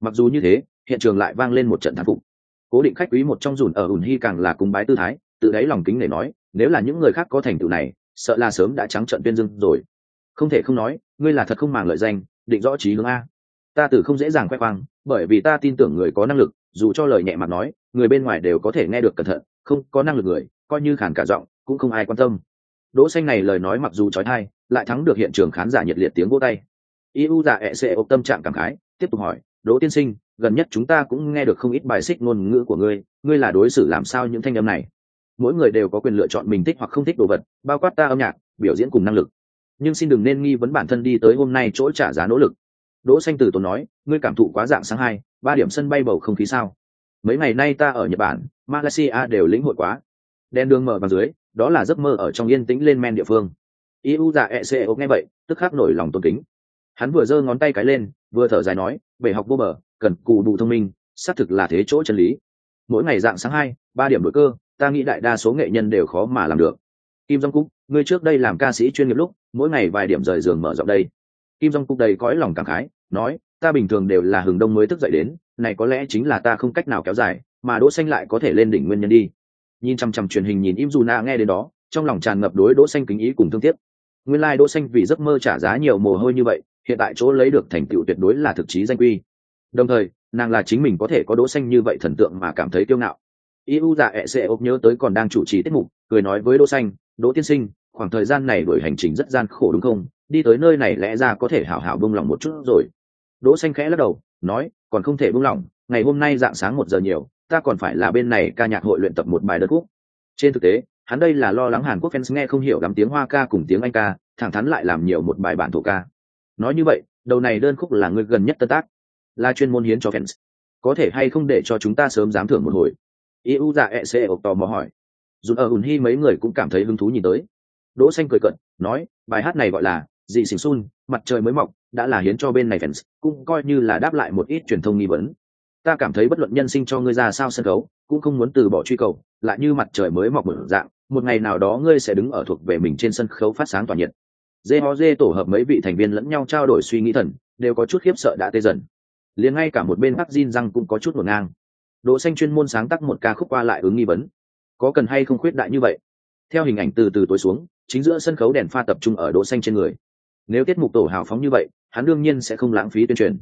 mặc dù như thế, hiện trường lại vang lên một trận thán phục. Cố định khách quý một trong dùn ở ủn hy càng là cúng bái tư thái tự đáy lòng kính để nói, nếu là những người khác có thành tựu này, sợ là sớm đã trắng trận tuyên dưng rồi. Không thể không nói, ngươi là thật không màng lợi danh, định rõ trí hướng a. Ta tử không dễ dàng khoe khoang, bởi vì ta tin tưởng người có năng lực, dù cho lời nhẹ mặt nói, người bên ngoài đều có thể nghe được cẩn thận, không có năng lực người, coi như khản cả giọng, cũng không ai quan tâm. Đỗ xanh này lời nói mặc dù chói tai lại thắng được hiện trường khán giả nhiệt liệt tiếng vỗ tay. Iu dạ ẹ sẽ ôm tâm trạng cảm khái, tiếp tục hỏi đỗ tiên sinh, gần nhất chúng ta cũng nghe được không ít bài xích ngôn ngữ của ngươi ngươi là đối xử làm sao những thanh âm này? Mỗi người đều có quyền lựa chọn mình thích hoặc không thích đồ vật, bao quát ta âm nhạc, biểu diễn cùng năng lực. Nhưng xin đừng nên nghi vấn bản thân đi tới hôm nay chỗ trả giá nỗ lực. Đỗ xanh Tử tốn nói, ngươi cảm thụ quá dạng sáng hai, ba điểm sân bay bầu không khí sao? Mấy ngày nay ta ở nhật bản, malaysia đều lĩnh hội quá. Đèn đường mở bằng dưới, đó là giấc mơ ở trong yên tĩnh lên men địa phương. Iu dạ e c nghe vậy, tức khắc nổi lòng tôn kính hắn vừa giơ ngón tay cái lên, vừa thở dài nói, bể học vô bờ, cần cù đủ thông minh, xác thực là thế chỗ chân lý. Mỗi ngày dạng sáng hai, ba điểm đổi cơ, ta nghĩ đại đa số nghệ nhân đều khó mà làm được. Kim dong cúc, ngươi trước đây làm ca sĩ chuyên nghiệp lúc, mỗi ngày vài điểm rời giường mở rộng đây. Kim dong cúc đầy cõi lòng cảm khái, nói, ta bình thường đều là hừng đông mới thức dậy đến, này có lẽ chính là ta không cách nào kéo dài, mà đỗ xanh lại có thể lên đỉnh nguyên nhân đi. Nhìn chăm chăm truyền hình nhìn im dù na nghe đến đó, trong lòng tràn ngập đối đỗ xanh kính ý cùng thương tiếc. Nguyên lai like đỗ xanh vì giấc mơ trả giá nhiều mồ hôi như vậy hiện tại chỗ lấy được thành tựu tuyệt đối là thực chí danh quy. Đồng thời, nàng là chính mình có thể có đỗ xanh như vậy thần tượng mà cảm thấy kiêu ngạo. Iu dạ ẹ sẽ ốp nhớ tới còn đang chủ trì tiết mục, cười nói với đỗ xanh, đỗ tiên sinh, khoảng thời gian này đổi hành trình rất gian khổ đúng không? Đi tới nơi này lẽ ra có thể hảo hảo buông lòng một chút rồi. Đỗ xanh khẽ lắc đầu, nói, còn không thể buông lòng, ngày hôm nay dạng sáng một giờ nhiều, ta còn phải là bên này ca nhạc hội luyện tập một bài đơn khúc. Trên thực tế, hắn đây là lo lắng hàn quốc fans nghe không hiểu lắm tiếng hoa ca cùng tiếng anh ca, thẳng thắn lại làm nhiều một bài bản thổ ca nói như vậy, đầu này đơn khúc là người gần nhất tân tác, là chuyên môn hiến cho fans. Có thể hay không để cho chúng ta sớm dám thưởng một hồi? Iu dạ e c ộc tò mò hỏi. Dù ở ùn hi mấy người cũng cảm thấy hứng thú nhìn tới. Đỗ xanh cười cận nói, bài hát này gọi là dị xỉn sun, mặt trời mới mọc, đã là hiến cho bên này fans, cũng coi như là đáp lại một ít truyền thông nghi vấn. Ta cảm thấy bất luận nhân sinh cho ngươi ra sao sân khấu, cũng không muốn từ bỏ truy cầu, lại như mặt trời mới mọc một dạng, một ngày nào đó ngươi sẽ đứng ở thuộc về mình trên sân khấu phát sáng tỏa nhiệt dê ho dê tổ hợp mấy vị thành viên lẫn nhau trao đổi suy nghĩ thần, đều có chút khiếp sợ đã tê dần. Liền ngay cả một bên bắc Jin răng cũng có chút ngổn ngang. Đỗ xanh chuyên môn sáng tác một ca khúc qua lại ứng nghi vấn. Có cần hay không khuyết đại như vậy? Theo hình ảnh từ từ tối xuống, chính giữa sân khấu đèn pha tập trung ở đỗ xanh trên người. Nếu tiết mục tổ hào phóng như vậy, hắn đương nhiên sẽ không lãng phí tuyên truyền.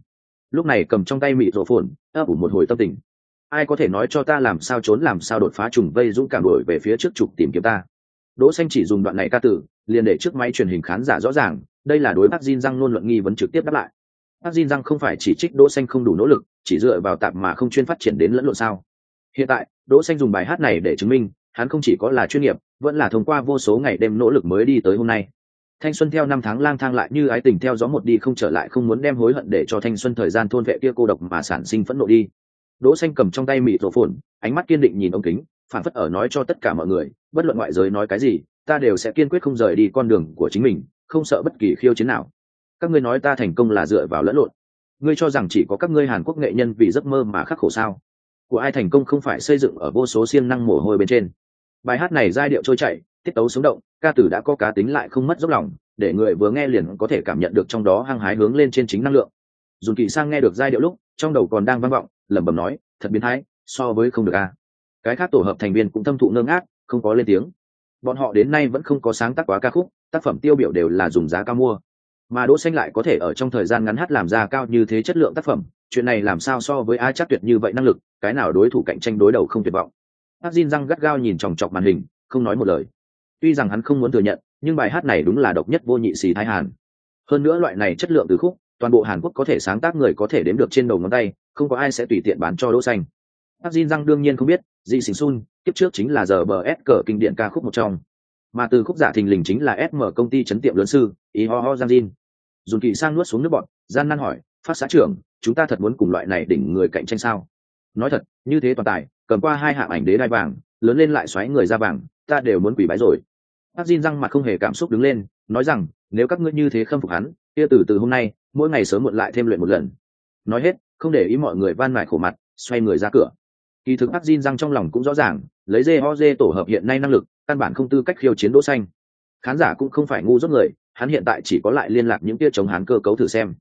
Lúc này cầm trong tay mị rổ phồn, ấp ủ một hồi tâm tình. Ai có thể nói cho ta làm sao trốn làm sao đột phá trùng vây dũng cảm đuổi về phía trước trục tìm kiếm ta? Đỗ xanh chỉ dùng đoạn này ca tử liền để trước máy truyền hình khán giả rõ ràng, đây là đối bác Jin răng luôn luận nghi vấn trực tiếp đáp lại. Bác Jin răng không phải chỉ trích đỗ xanh không đủ nỗ lực, chỉ dựa vào tạm mà không chuyên phát triển đến lẫn lộn sao. Hiện tại, đỗ xanh dùng bài hát này để chứng minh, hắn không chỉ có là chuyên nghiệp, vẫn là thông qua vô số ngày đêm nỗ lực mới đi tới hôm nay. Thanh xuân theo năm tháng lang thang lại như ái tình theo gió một đi không trở lại không muốn đem hối hận để cho thanh xuân thời gian thôn vệ kia cô độc mà sản sinh phẫn nộ đi. Đỗ xanh cầm trong tay mịt rổ phồn, ánh mắt kiên định nhìn ống kính, phản phất ở nói cho tất cả mọi người, bất luận ngoại giới nói cái gì ta đều sẽ kiên quyết không rời đi con đường của chính mình, không sợ bất kỳ khiêu chiến nào. Các ngươi nói ta thành công là dựa vào lẫn lộn. Ngươi cho rằng chỉ có các ngươi hàn quốc nghệ nhân vì giấc mơ mà khắc khổ sao? Của ai thành công không phải xây dựng ở vô số siêng năng mồ hôi bên trên? Bài hát này giai điệu trôi chảy, tiết tấu sống động, ca tử đã có cá tính lại không mất dốc lòng, để người vừa nghe liền có thể cảm nhận được trong đó hăng hái hướng lên trên chính năng lượng. Dùng kỳ sang nghe được giai điệu lúc, trong đầu còn đang vang vọng, lẩm bẩm nói, thật biến thái, so với không được a cái khác tổ hợp thành viên cũng thâm thụ ngơ ngác, không có lên tiếng bọn họ đến nay vẫn không có sáng tác quá ca khúc tác phẩm tiêu biểu đều là dùng giá cao mua. Mà đỗ xanh lại có thể ở trong thời gian ngắn hát làm ra cao như thế chất lượng tác phẩm chuyện này làm sao so với a chắc tuyệt như vậy năng lực cái nào đối thủ cạnh tranh đối đầu không tuyệt vọng. Hát Jin răng gắt gao nhìn chòng chọc màn hình không nói một lời. Tuy rằng hắn không muốn thừa nhận nhưng bài hát này đúng là độc nhất vô nhị xì thái hàn. Hơn nữa loại này chất lượng từ khúc toàn bộ hàn quốc có thể sáng tác người có thể đếm được trên đầu ngón tay không có ai sẽ tùy tiện bán cho đỗ xanh. Hát Jin răng đương nhiên không biết Di Sinh Sun, kiếp trước chính là giờ bờ S cờ kinh điển ca khúc một trong. Mà từ khúc giả thình lình chính là SM công ty chấn tiệm lớn sư, Y Ho Ho Giang Jin. Dùng kỳ sang nuốt xuống nước bọn, gian nan hỏi, phát xã trưởng, chúng ta thật muốn cùng loại này đỉnh người cạnh tranh sao? Nói thật, như thế toàn tài, cầm qua hai hạng ảnh đế đai vàng, lớn lên lại xoáy người ra vàng, ta đều muốn quỳ bái rồi. Bác Jin răng mặt không hề cảm xúc đứng lên, nói rằng, nếu các ngươi như thế khâm phục hắn, kia từ từ hôm nay, mỗi ngày sớm muộn lại thêm luyện một lần. Nói hết, không để ý mọi người van mài khổ mặt, xoay người ra cửa kỳ thực bác Jin răng trong lòng cũng rõ ràng lấy dê ho dê tổ hợp hiện nay năng lực, căn bản không tư cách khiêu chiến đỗ xanh. Khán giả cũng không phải ngu dốt người, hắn hiện tại chỉ có lại liên lạc những tia chống hắn cơ cấu thử xem.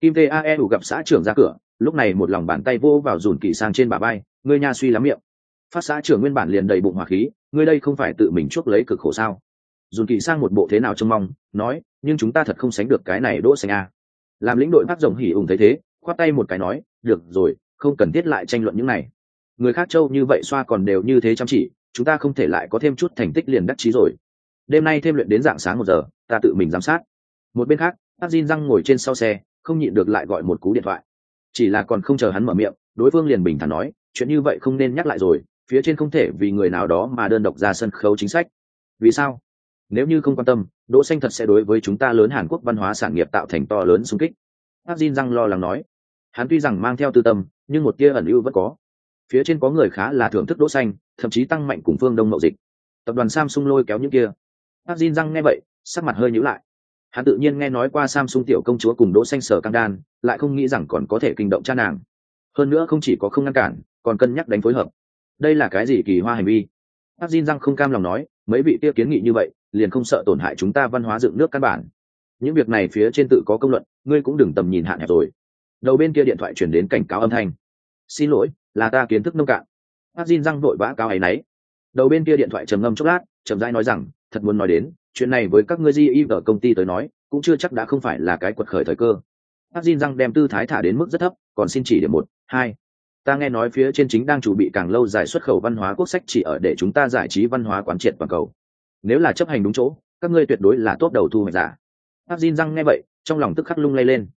Kim tae gặp xã trưởng ra cửa, lúc này một lòng bàn tay vô vào dùn kỳ sang trên bà bay ngươi nha suy lắm miệng. Phát xã trưởng nguyên bản liền đầy bụng hỏa khí, ngươi đây không phải tự mình chuốc lấy cực khổ sao? Dùn kỳ sang một bộ thế nào trông mong, nói, nhưng chúng ta thật không sánh được cái này đỗ xanh a. Làm lĩnh đội bắt rồng hỉ ủng thấy thế, khoát tay một cái nói, được rồi, không cần thiết lại tranh luận những này người khác châu như vậy xoa còn đều như thế chăm chỉ, chúng ta không thể lại có thêm chút thành tích liền đắc chí rồi. Đêm nay thêm luyện đến dạng sáng một giờ, ta tự mình giám sát. Một bên khác tắc xin răng ngồi trên sau xe, không nhịn được lại gọi một cú điện thoại. Chỉ là còn không chờ hắn mở miệng, đối phương liền bình thản nói, chuyện như vậy không nên nhắc lại rồi, phía trên không thể vì người nào đó mà đơn độc ra sân khấu chính sách. Vì sao? Nếu như không quan tâm, đỗ xanh thật sẽ đối với chúng ta lớn hàn quốc văn hóa sản nghiệp tạo thành to lớn xung kích. Tắc xin răng lo lắng nói. Hắn tuy rằng mang theo tư tâm, nhưng một tia ẩn ưu vẫn có phía trên có người khá là thưởng thức đỗ xanh, thậm chí tăng mạnh cùng phương đông mậu dịch. Tập đoàn samsung lôi kéo những kia. Park Jin răng nghe vậy, sắc mặt hơi nhíu lại. Hắn tự nhiên nghe nói qua samsung tiểu công chúa cùng đỗ xanh sở cam đan, lại không nghĩ rằng còn có thể kinh động cha nàng. Hơn nữa không chỉ có không ngăn cản, còn cân nhắc đánh phối hợp. Đây là cái gì kỳ hoa hành vi? Park Jin răng không cam lòng nói, mấy vị kia kiến nghị như vậy, liền không sợ tổn hại chúng ta văn hóa dựng nước căn bản. Những việc này phía trên tự có công luận, ngươi cũng đừng tầm nhìn hạn hẹp rồi. Đầu bên kia điện thoại chuyển đến cảnh cáo âm thanh. Xin lỗi là ta kiến thức nông cạn. Hát xin răng vội vã cao ấy nấy. Đầu bên kia điện thoại trầm ngâm chốc lát trầm dai nói rằng, thật muốn nói đến, chuyện này với các ngươi di y ở công ty tới nói, cũng chưa chắc đã không phải là cái quật khởi thời cơ. Hát xin răng đem tư thái thả đến mức rất thấp, còn xin chỉ điểm một, hai. Ta nghe nói phía trên chính đang chuẩn bị càng lâu dài xuất khẩu văn hóa quốc sách chỉ ở để chúng ta giải trí văn hóa quán triệt toàn cầu. Nếu là chấp hành đúng chỗ, các ngươi tuyệt đối là tốt đầu thu hoạch giả. Hát xin răng nghe vậy, trong lòng tức khắc lung lay lên.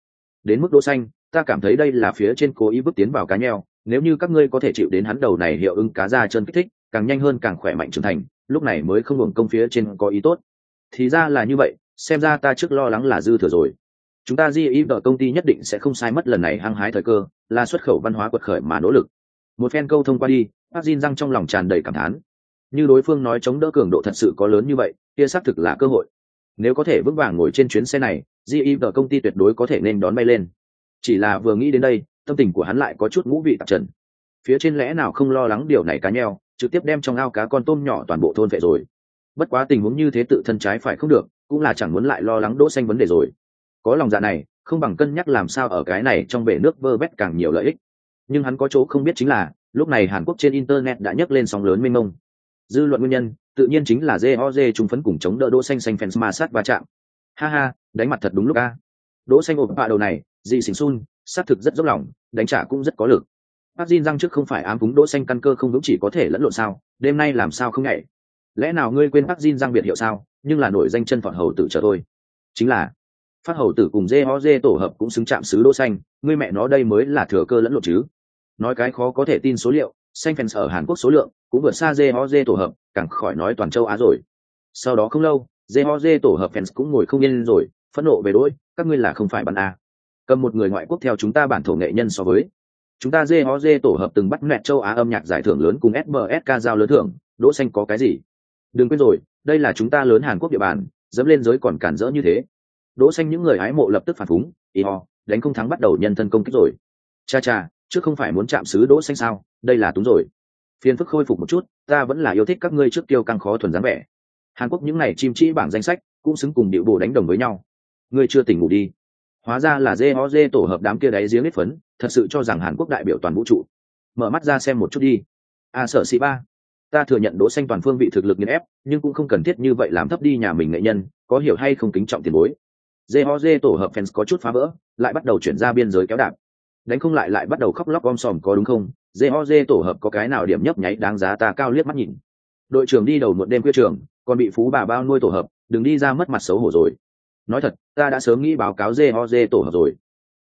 Đến mức đỗ xanh, ta cảm thấy đây là phía trên cố ý bước tiến vào cá nheo nếu như các ngươi có thể chịu đến hắn đầu này hiệu ứng cá ra chân kích thích, càng nhanh hơn càng khỏe mạnh trưởng thành, lúc này mới không hưởng công phía trên có ý tốt. Thì ra là như vậy, xem ra ta trước lo lắng là dư thừa rồi. Chúng ta di ý vợ công ty nhất định sẽ không sai mất lần này hăng hái thời cơ, là xuất khẩu văn hóa quật khởi mà nỗ lực. Một phen câu thông qua đi bác Jin răng trong lòng tràn đầy cảm thán. Như đối phương nói chống đỡ cường độ thật sự có lớn như vậy, kia xác thực là cơ hội. Nếu có thể vững vàng ngồi trên chuyến xe này di vợ công ty tuyệt đối có thể nên đón bay lên. Chỉ là vừa nghĩ đến đây tâm tình của hắn lại có chút ngũ vị tạp trần. Phía trên lẽ nào không lo lắng điều này cá nheo, trực tiếp đem trong ao cá con tôm nhỏ toàn bộ thôn vệ rồi. Bất quá tình huống như thế tự thân trái phải không được, cũng là chẳng muốn lại lo lắng đỗ xanh vấn đề rồi. Có lòng dạ này, không bằng cân nhắc làm sao ở cái này trong bể nước vơ vét càng nhiều lợi ích. Nhưng hắn có chỗ không biết chính là, lúc này hàn quốc trên internet đã nhấc lên sóng lớn mênh mông. Dư luận nguyên nhân, tự nhiên chính là JOJ trung phấn cùng chống đỡ đỗ xanh xanh fans ma sát va chạm. Ha ha, đánh mặt thật đúng lúc a. Đỗ xanh ộp bạ đầu này, dị xỉn sun sát thực rất dốc lòng đánh trả cũng rất có lực. Bác Jin răng trước không phải ám cúng đỗ xanh căn cơ không vững chỉ có thể lẫn lộn sao, đêm nay làm sao không nhảy? Lẽ nào ngươi quên bác Jin răng biệt hiệu sao, nhưng là nổi danh chân phật hầu tử trở thôi. Chính là phát hầu tử cùng dê ho dê tổ hợp cũng xứng chạm sứ đỗ xanh, ngươi mẹ nó đây mới là thừa cơ lẫn lộn chứ. Nói cái khó có thể tin số liệu, xanh fans ở hàn quốc số lượng cũng vượt xa dê ho dê tổ hợp, càng khỏi nói toàn châu á rồi. Sau đó không lâu dê ho dê tổ hợp fans cũng ngồi không yên rồi, phẫn nộ về đỗi, các ngươi là không phải bạn a cầm một người ngoại quốc theo chúng ta bản thổ nghệ nhân so với. Chúng ta dê dê tổ hợp từng bắt nẹt châu á âm nhạc giải thưởng lớn cùng sbsk giao lớn thưởng. Đỗ xanh có cái gì? Đừng quên rồi, đây là chúng ta lớn hàn quốc địa bàn, dẫm lên giới còn cản rỡ như thế. Đỗ xanh những người hái mộ lập tức phản phúng, y ho, đánh không thắng bắt đầu nhân thân công kích rồi. Cha cha, trước không phải muốn chạm xứ đỗ xanh sao? Đây là túng rồi. Phiền phức khôi phục một chút, ta vẫn là yêu thích các ngươi trước tiêu căng khó thuần dáng vẻ. Hàn quốc những này chim chỉ bảng danh sách, cũng xứng cùng điệu bộ đánh đồng với nhau. Ngươi chưa tỉnh ngủ đi hóa ra là dê ho dê tổ hợp đám kia đáy giếng nít phấn thật sự cho rằng hàn quốc đại biểu toàn vũ trụ. Mở mắt ra xem một chút đi. A à, sở sĩ ba. Ta thừa nhận đỗ xanh toàn phương vị thực lực nghiền ép nhưng cũng không cần thiết như vậy làm thấp đi nhà mình nghệ nhân có hiểu hay không kính trọng tiền bối. Dê ho dê tổ hợp fans có chút phá vỡ lại bắt đầu chuyển ra biên giới kéo đạp. Đánh không lại lại bắt đầu khóc lóc om sòm có đúng không? Dê ho dê tổ hợp có cái nào điểm nhấp nháy đáng giá ta cao liếc mắt nhìn. Đội trưởng đi đầu một đêm khuya trường còn bị phú bà bao nuôi tổ hợp đừng đi ra mất mặt xấu hổ rồi nói thật, ta đã sớm nghĩ báo cáo dê ho dê tổ hợp rồi.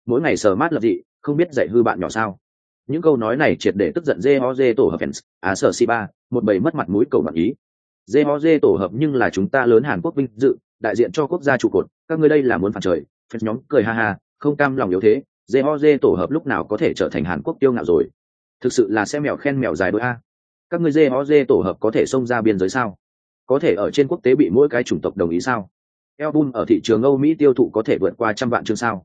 Mỗi ngày sờ mát lập dị, không biết dạy hư bạn nhỏ sao. Những câu nói này triệt để tức giận dê ho dê tổ hợp fans. À sở si ba, một bầy mất mặt mũi cầu đoạn ý. Dê ho dê tổ hợp nhưng là chúng ta lớn hàn quốc vinh dự, đại diện cho quốc gia trụ cột. Các ngươi đây là muốn phản trời. Fans nhóm cười ha ha, không cam lòng yếu thế. Dê ho dê tổ hợp lúc nào có thể trở thành hàn quốc tiêu ngạo rồi? Thực sự là xe mèo khen mèo dài đôi a. Các ngươi dê ho dê tổ hợp có thể xông ra biên giới sao? Có thể ở trên quốc tế bị mỗi cái chủng tộc đồng ý sao? Album ở thị trường âu mỹ tiêu thụ có thể vượt qua trăm vạn chương sao.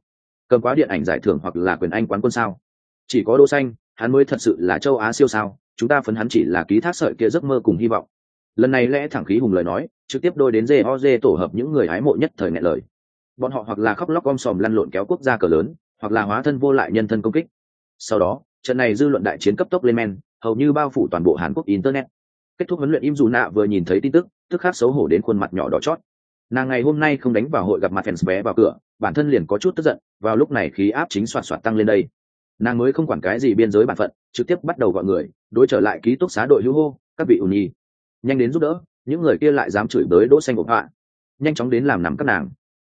Cầm quá điện ảnh giải thưởng hoặc là quyền anh quán quân sao. Chỉ có đỗ xanh, hắn mới thật sự là châu á siêu sao, chúng ta phấn hắn chỉ là ký thác sợi kia giấc mơ cùng hy vọng. Lần này lẽ thẳng khí hùng lời nói, trực tiếp đôi đến dê tổ hợp những người hái mộ nhất thời nghẹn lời. Bọn họ hoặc là khóc lóc om sòm lăn lộn kéo quốc gia cờ lớn, hoặc là hóa thân vô lại nhân thân công kích. Sau đó, trận này dư luận đại chiến cấp tốc lên men, hầu như bao phủ toàn bộ hàn quốc internet. Kết thúc huấn luyện im dù nạ vừa nhìn thấy tin tức tức khắc xấu hổ đến khuôn mặt nhỏ đỏ chót nàng ngày hôm nay không đánh vào hội gặp mặt fans vé vào cửa, bản thân liền có chút tức giận, vào lúc này khí áp chính soạt soạt tăng lên đây. Nàng mới không quản cái gì biên giới bản phận, trực tiếp bắt đầu gọi người, đối trở lại ký túc xá đội hữu hô, các vị ủ nhi nhanh đến giúp đỡ, những người kia lại dám chửi bới đỗ xanh ủng họa nhanh chóng đến làm nằm các nàng.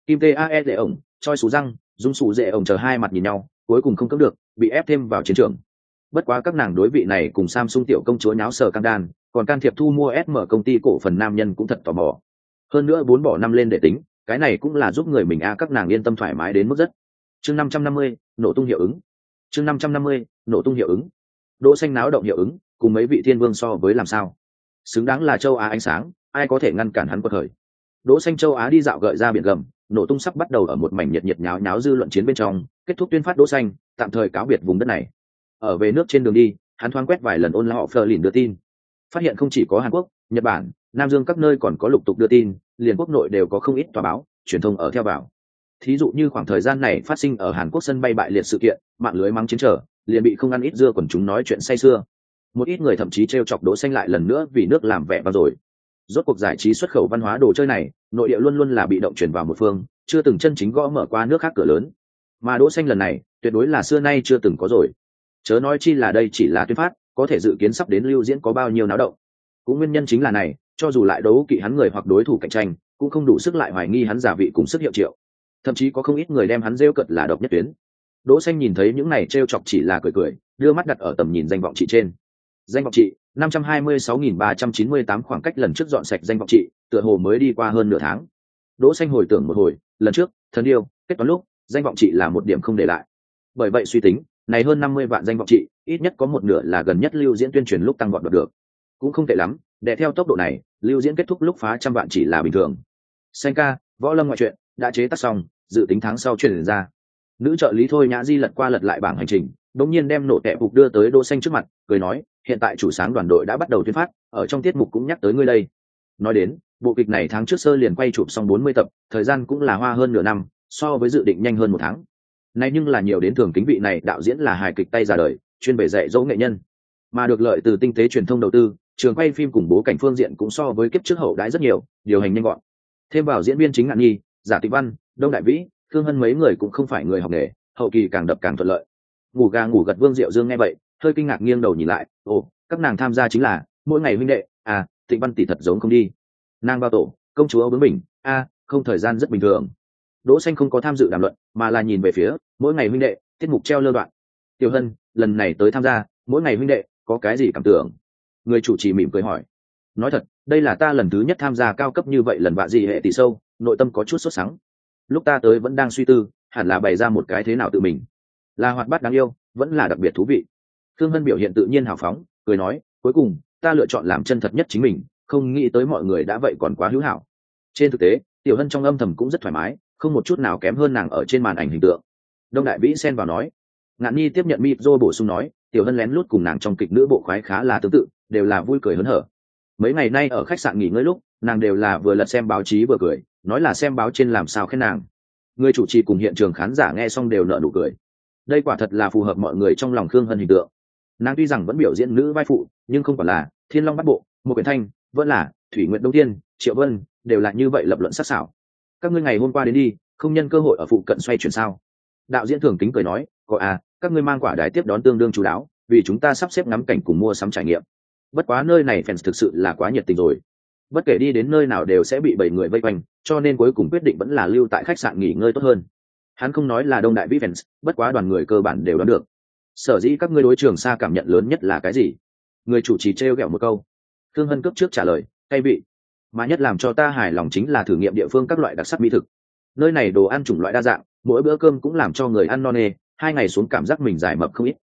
Kim Tae dễ ổng, choi xù răng dung sụ dễ ổng chờ hai mặt nhìn nhau, cuối cùng không cấm được, bị ép thêm vào chiến trường. Bất quá các nàng đối vị này cùng samsung tiểu công chúa nháo sờ căng đan, còn can thiệp thu mua sm công ty cổ phần nam nhân cũng thật tò mò hơn nữa bốn bỏ năm lên để tính, cái này cũng là giúp người mình a, các nàng yên tâm thoải mái đến mức rất. Chương năm trăm năm mươi, nổ tung hiệu ứng. Chương năm trăm năm mươi, nổ tung hiệu ứng. Đỗ xanh náo động hiệu ứng, cùng mấy vị thiên vương so với làm sao? Xứng đáng là châu á ánh sáng, ai có thể ngăn cản hắn bất khởi? Đỗ xanh châu á đi dạo gợi ra biển gầm, nổ tung sắp bắt đầu ở một mảnh nhiệt nhiệt nháo nháo dư luận chiến bên trong, kết thúc tuyên phát đỗ xanh, tạm thời cáo biệt vùng đất này. Ở về nước trên đường đi, hắn thoáng quét vài lần ôn lại họ phờ lìn đưa tin. Phát hiện không chỉ có hàn quốc, nhật bản nam dương các nơi còn có lục tục đưa tin, liền quốc nội đều có không ít tòa báo, truyền thông ở theo vào. Thí dụ như khoảng thời gian này phát sinh ở hàn quốc sân bay bại liệt sự kiện, mạng lưới mắng chiến trở, liền bị không ăn ít dưa quần chúng nói chuyện say sưa. Một ít người thậm chí t r e o chọc đỗ xanh lại lần nữa vì nước làm vẻ vào rồi rốt cuộc giải trí xuất khẩu văn hóa đồ chơi này, nội địa luôn luôn là bị động chuyển vào một phương, chưa từng chân chính gõ mở qua nước khác cửa lớn. Mà đỗ xanh lần này, tuyệt đối là xưa nay chưa từng có rồi. Chớ nói chi là đây chỉ là tuyên phát, có thể dự kiến sắp đến lưu diễn có bao nhiêu náo động. Cũng nguyên nhân chính là này cho dù lại đấu kỵ hắn người hoặc đối thủ cạnh tranh, cũng không đủ sức lại hoài nghi hắn giả vị cùng sức hiệu triệu. Thậm chí có không ít người đem hắn rêu cận là độc nhất tuyến. Đỗ xanh nhìn thấy những này trêu chọc chỉ là cười cười, đưa mắt đặt ở tầm nhìn danh vọng trị trên. Danh vọng trị 526.398 khoảng cách lần trước dọn sạch danh vọng trị tựa hồ mới đi qua hơn nửa tháng. Đỗ xanh hồi tưởng một hồi, lần trước, thần yêu, kết toán lúc, danh vọng trị là một điểm không để lại. Bởi vậy suy tính, này hơn 50 vạn danh vọng trị ít nhất có một nửa là gần nhất lưu diễn tuyên truyền lúc tăng vọt được. Cũng không tệ lắm để theo tốc độ này, lưu diễn kết thúc lúc phá trăm vạn chỉ là bình thường. Xanh ca, võ lâm ngoại truyện, đã chế tác xong, dự tính tháng sau truyền ra. Nữ trợ lý thôi nhã di lật qua lật lại bảng hành trình, đống nhiên đem nổ tệ phục đưa tới đỗ xanh trước mặt, cười nói, hiện tại chủ sáng đoàn đội đã bắt đầu tuyên phát, ở trong tiết mục cũng nhắc tới ngươi đây. Nói đến, bộ kịch này tháng trước sơ liền quay chụp xong 40 tập, thời gian cũng là hoa hơn nửa năm, so với dự định nhanh hơn một tháng. Nay nhưng là nhiều đến thường kính vị này, đạo diễn là hài kịch tay ra đời, chuyên về dạy dỗ nghệ nhân. Mà được lợi từ tinh tế truyền thông đầu tư trường quay phim cùng bố cảnh phương diện cũng so với kiếp trước hậu đãi rất nhiều, điều hành nhanh gọn. Thêm vào diễn viên chính ngạn nhi, giả tị văn, đông đại vĩ thương hân mấy người cũng không phải người học nghề, hậu kỳ càng đập càng thuận lợi. Ngủ gà ngủ gật vương diệu dương nghe vậy, hơi kinh ngạc nghiêng đầu nhìn lại, ồ, các nàng tham gia chính là, mỗi ngày huynh đệ à tịnh văn tỷ thật giống không đi. Nàng bao tổ, công chúa âu bướng mình a, không thời gian rất bình thường. Đỗ xanh không có tham dự đàm luận, mà là nhìn về phía, mỗi ngày huynh đệ, tiết mục treo lơ đoạn. Tiểu hân, lần này tới tham gia, mỗi ngày huynh đệ, có cái gì cảm tưởng? Người chủ trì mỉm cười hỏi. Nói thật, đây là ta lần thứ nhất tham gia cao cấp như vậy lần vạ gì hệ tỷ sâu, nội tâm có chút sốt sắng. Lúc ta tới vẫn đang suy tư, hẳn là bày ra một cái thế nào tự mình. Là hoạt bát đáng yêu, vẫn là đặc biệt thú vị. Thương hân biểu hiện tự nhiên hào phóng, cười nói, cuối cùng, ta lựa chọn làm chân thật nhất chính mình, không nghĩ tới mọi người đã vậy còn quá hữu hảo. Trên thực tế, tiểu hân trong âm thầm cũng rất thoải mái, không một chút nào kém hơn nàng ở trên màn ảnh hình tượng. Đông đại vĩ xen vào nói. Ngạn nhi tiếp nhận mịp dô bổ sung nói, tiểu hân lén lút cùng nàng trong kịch nữ bộ khoái khá là tương tự đều là vui cười hớn hở. Mấy ngày nay ở khách sạn nghỉ ngơi lúc, nàng đều là vừa lật xem báo chí vừa cười, nói là xem báo trên làm sao khen nàng. Người chủ trì cùng hiện trường khán giả nghe xong đều nợ nụ cười. Đây quả thật là phù hợp mọi người trong lòng khương hân hình tượng. Nàng tuy rằng vẫn biểu diễn nữ vai phụ, nhưng không còn là thiên long bắt bộ, một quyển thanh, vẫn là thủy nguyện đông tiên, triệu vân, đều là như vậy lập luận sắc sảo. Các ngươi ngày hôm qua đến đi, không nhân cơ hội ở phụ cận xoay chuyển sao? Đạo diễn thường kính cười nói, có à các ngươi mang quả đài tiếp đón tương đương chú đáo, vì chúng ta sắp xếp ngắm cảnh cùng mua sắm trải nghiệm bất quá nơi này fans thực sự là quá nhiệt tình rồi. Bất kể đi đến nơi nào đều sẽ bị bảy người vây quanh, cho nên cuối cùng quyết định vẫn là lưu tại khách sạn nghỉ ngơi tốt hơn. Hắn không nói là đông đại vĩ fans, bất quá đoàn người cơ bản đều đoán được. Sở dĩ các ngươi đối trường xa cảm nhận lớn nhất là cái gì? Người chủ trì trêu ghẹo một câu. Thương hân cấp trước trả lời cay vị. Mà nhất làm cho ta hài lòng chính là thử nghiệm địa phương các loại đặc sắc mỹ thực. Nơi này đồ ăn chủng loại đa dạng, mỗi bữa cơm cũng làm cho người ăn no nê, hai ngày xuống cảm giác mình giải mập không ít.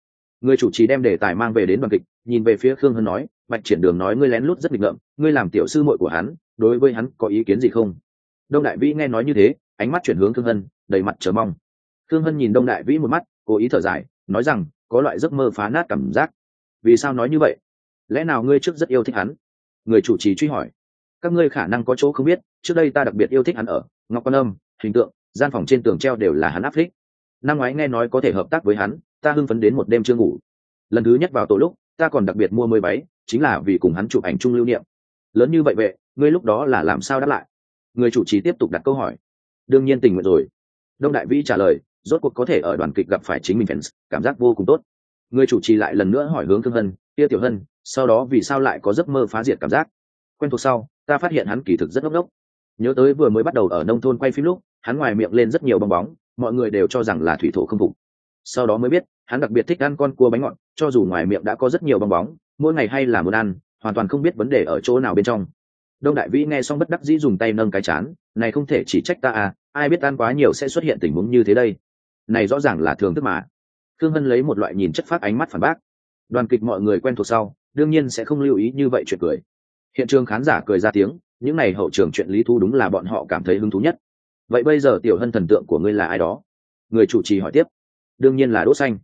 Người chủ trì đem đề tài mang về đến đoàn kịch, nhìn về phía khương hân nói bạch triển đường nói ngươi lén lút rất nghịch ngợm, ngươi làm tiểu sư muội của hắn, đối với hắn có ý kiến gì không? Đông đại vĩ nghe nói như thế, ánh mắt chuyển hướng thương hân, đầy mặt chờ mong. Thương hân nhìn đông đại vĩ một mắt, cố ý thở dài, nói rằng, có loại giấc mơ phá nát cảm giác. Vì sao nói như vậy? Lẽ nào ngươi trước rất yêu thích hắn? Người chủ trì truy hỏi. Các ngươi khả năng có chỗ không biết, trước đây ta đặc biệt yêu thích hắn ở ngọc quan âm, hình tượng, gian phòng trên tường treo đều là hắn áp thích. Năm ngoái nghe nói có thể hợp tác với hắn, ta hưng phấn đến một đêm chưa ngủ. Lần thứ nhất vào tổ lúc ta còn đặc biệt mua mười váy, chính là vì cùng hắn chụp ảnh chung lưu niệm. Lớn như vậy vệ ngươi lúc đó là làm sao đáp lại? Người chủ trì tiếp tục đặt câu hỏi. Đương nhiên tình nguyện rồi. Đông đại vĩ trả lời, rốt cuộc có thể ở đoàn kịch gặp phải chính mình fans, cảm giác vô cùng tốt. Người chủ trì lại lần nữa hỏi hướng thương hân tia tiểu hân, sau đó vì sao lại có giấc mơ phá diệt cảm giác? Quen thuộc sau, ta phát hiện hắn kỳ thực rất ngốc ngốc. Nhớ tới vừa mới bắt đầu ở nông thôn quay phim lúc, hắn ngoài miệng lên rất nhiều bong bóng, mọi người đều cho rằng là thủy thổ không phục. Sau đó mới biết, hắn đặc biệt thích ăn con cua bánh ngọt cho dù ngoài miệng đã có rất nhiều bong bóng, mỗi ngày hay là muốn ăn, hoàn toàn không biết vấn đề ở chỗ nào bên trong. Đông đại vĩ nghe xong bất đắc dĩ dùng tay nâng cái chán, này không thể chỉ trách ta à ai biết ăn quá nhiều sẽ xuất hiện tình huống như thế đây? Này rõ ràng là thường thức mà. Thương hân lấy một loại nhìn chất phát ánh mắt phản bác. Đoàn kịch mọi người quen thuộc sau, đương nhiên sẽ không lưu ý như vậy chuyện cười. Hiện trường khán giả cười ra tiếng, những n à y hậu trường chuyện lý thu đúng là bọn họ cảm thấy hứng thú nhất. Vậy bây giờ tiểu hân thần tượng của ngươi là ai đó? Người chủ trì hỏi tiếp. Đương nhiên là đỗ xanh.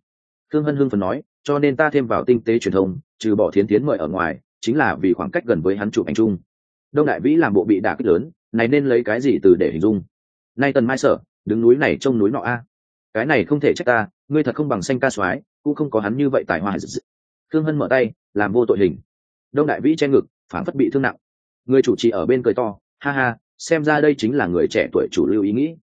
Thương hân hưng phần nói cho nên ta thêm vào tinh tế truyền thông, trừ bỏ thiến tiến mời ở ngoài, chính là vì khoảng cách gần với hắn chụp ảnh chung. Đông đại vĩ làm bộ bị đả kích lớn, này nên lấy cái gì từ để hình dung? Nay tần mai sở đứng núi này trông núi nọ a. Cái này không thể trách ta, ngươi thật không bằng xanh ca soái cũng không có hắn như vậy tài hoa. Thương hân mở tay, làm vô tội hình. Đông đại vĩ che ngực, phản phất bị thương nặng. Người chủ trì ở bên cười to, ha ha, xem ra đây chính là người trẻ tuổi chủ lưu ý nghĩ.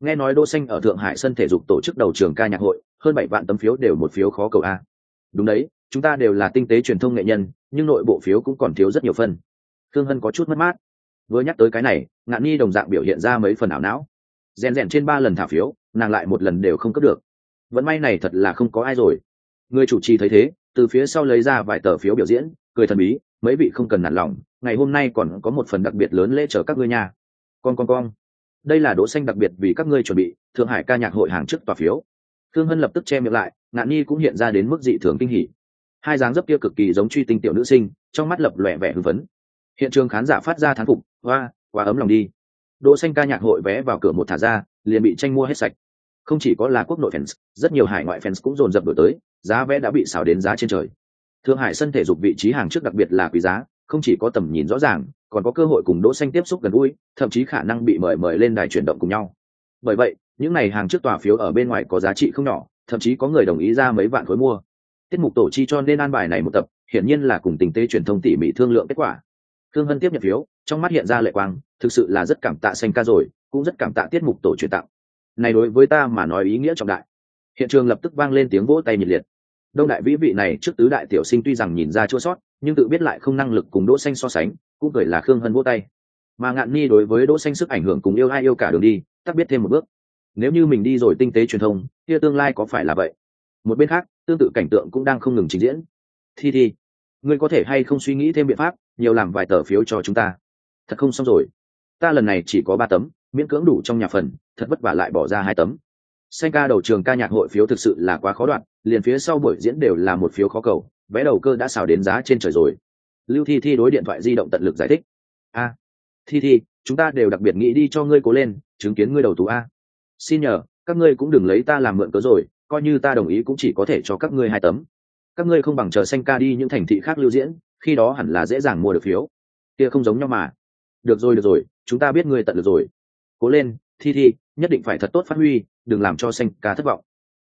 Nghe nói đỗ xanh ở thượng hải sân thể dục tổ chức đầu trường ca nhạc hội, hơn bảy vạn tấm phiếu đều một phiếu khó cầu a đúng đấy, chúng ta đều là tinh tế truyền thông nghệ nhân, nhưng nội bộ phiếu cũng còn thiếu rất nhiều phân. Thương hân có chút mất mát. Vừa nhắc tới cái này, ngạn nhi đồng dạng biểu hiện ra mấy phần ảo não. Rèn rèn trên ba lần thả phiếu, nàng lại một lần đều không cấp được. Vẫn may này thật là không có ai rồi. Người chủ trì thấy thế, từ phía sau lấy ra vài tờ phiếu biểu diễn, cười thần bí, mấy vị không cần nản lòng, ngày hôm nay còn có một phần đặc biệt lớn lễ chở các ngươi nhà con con con. Đây là đỗ xanh đặc biệt vì các ngươi chuẩn bị, thượng hải ca nhạc hội hàng trước tòa phiếu. Thương hân lập tức che miệng lại ngạn nhi cũng hiện ra đến mức dị thường kinh hỉ. Hai dáng dấp kia cực kỳ giống truy tinh tiểu nữ sinh, trong mắt lập lòe vẻ hưng phấn. Hiện trường khán giả phát ra thán phục hoa quá ấm lòng đi. Đỗ xanh ca nhạc hội vé vào cửa một thả ra, liền bị tranh mua hết sạch. Không chỉ có là quốc nội fans, rất nhiều hải ngoại fans cũng dồn dập đổi tới, giá vé đã bị xào đến giá trên trời. Thượng hải sân thể dục vị trí hàng trước đặc biệt là quý giá, không chỉ có tầm nhìn rõ ràng, còn có cơ hội cùng đỗ xanh tiếp xúc gần gũi, thậm chí khả năng bị mời mời lên đài chuyển động cùng nhau. Bởi vậy, những này hàng trước tòa phiếu ở bên ngoài có giá trị không nhỏ thậm chí có người đồng ý ra mấy vạn khối mua. Tiết mục tổ chi cho nên an bài này một tập, hiển nhiên là cùng tình tế truyền thông tỉ mỉ thương lượng kết quả. Thương hân tiếp nhận phiếu, trong mắt hiện ra lệ quang, thực sự là rất cảm tạ xanh ca rồi, cũng rất cảm tạ tiết mục tổ truyền tặng. Này đối với ta mà nói ý nghĩa trọng đại. Hiện trường lập tức vang lên tiếng vỗ tay nhiệt liệt. Đông đại vĩ vị này trước tứ đại tiểu sinh tuy rằng nhìn ra chua sót, nhưng tự biết lại không năng lực cùng đỗ xanh so sánh, cũng cười là khương hân vỗ tay. Mà ngạn ni đối với đỗ xanh sức ảnh hưởng cùng yêu ai yêu cả đường đi, tắc biết thêm một bước nếu như mình đi rồi tinh tế truyền thông, kia tương lai có phải là vậy? Một bên khác, tương tự cảnh tượng cũng đang không ngừng trình diễn. Thi thi, ngươi có thể hay không suy nghĩ thêm biện pháp, nhiều làm vài tờ phiếu cho chúng ta? Thật không xong rồi. Ta lần này chỉ có ba tấm, miễn cưỡng đủ trong nhà phần, thật vất vả lại bỏ ra hai tấm. Xanh ca đầu trường ca nhạc hội phiếu thực sự là quá khó đoạn, liền phía sau buổi diễn đều là một phiếu khó cầu, vé đầu cơ đã xào đến giá trên trời rồi. Lưu thi thi đối điện thoại di động tận lực giải thích. A, thi thi, chúng ta đều đặc biệt nghĩ đi cho ngươi cố lên, chứng kiến ngươi đầu tú a xin nhờ, các ngươi cũng đừng lấy ta làm mượn cớ rồi, coi như ta đồng ý cũng chỉ có thể cho các ngươi hai tấm. Các ngươi không bằng chờ xanh ca đi những thành thị khác lưu diễn, khi đó hẳn là dễ dàng mua được phiếu. Kia không giống nhau mà. Được rồi được rồi, chúng ta biết ngươi tận được rồi. Cố lên, thi thi, nhất định phải thật tốt phát huy, đừng làm cho xanh ca thất vọng.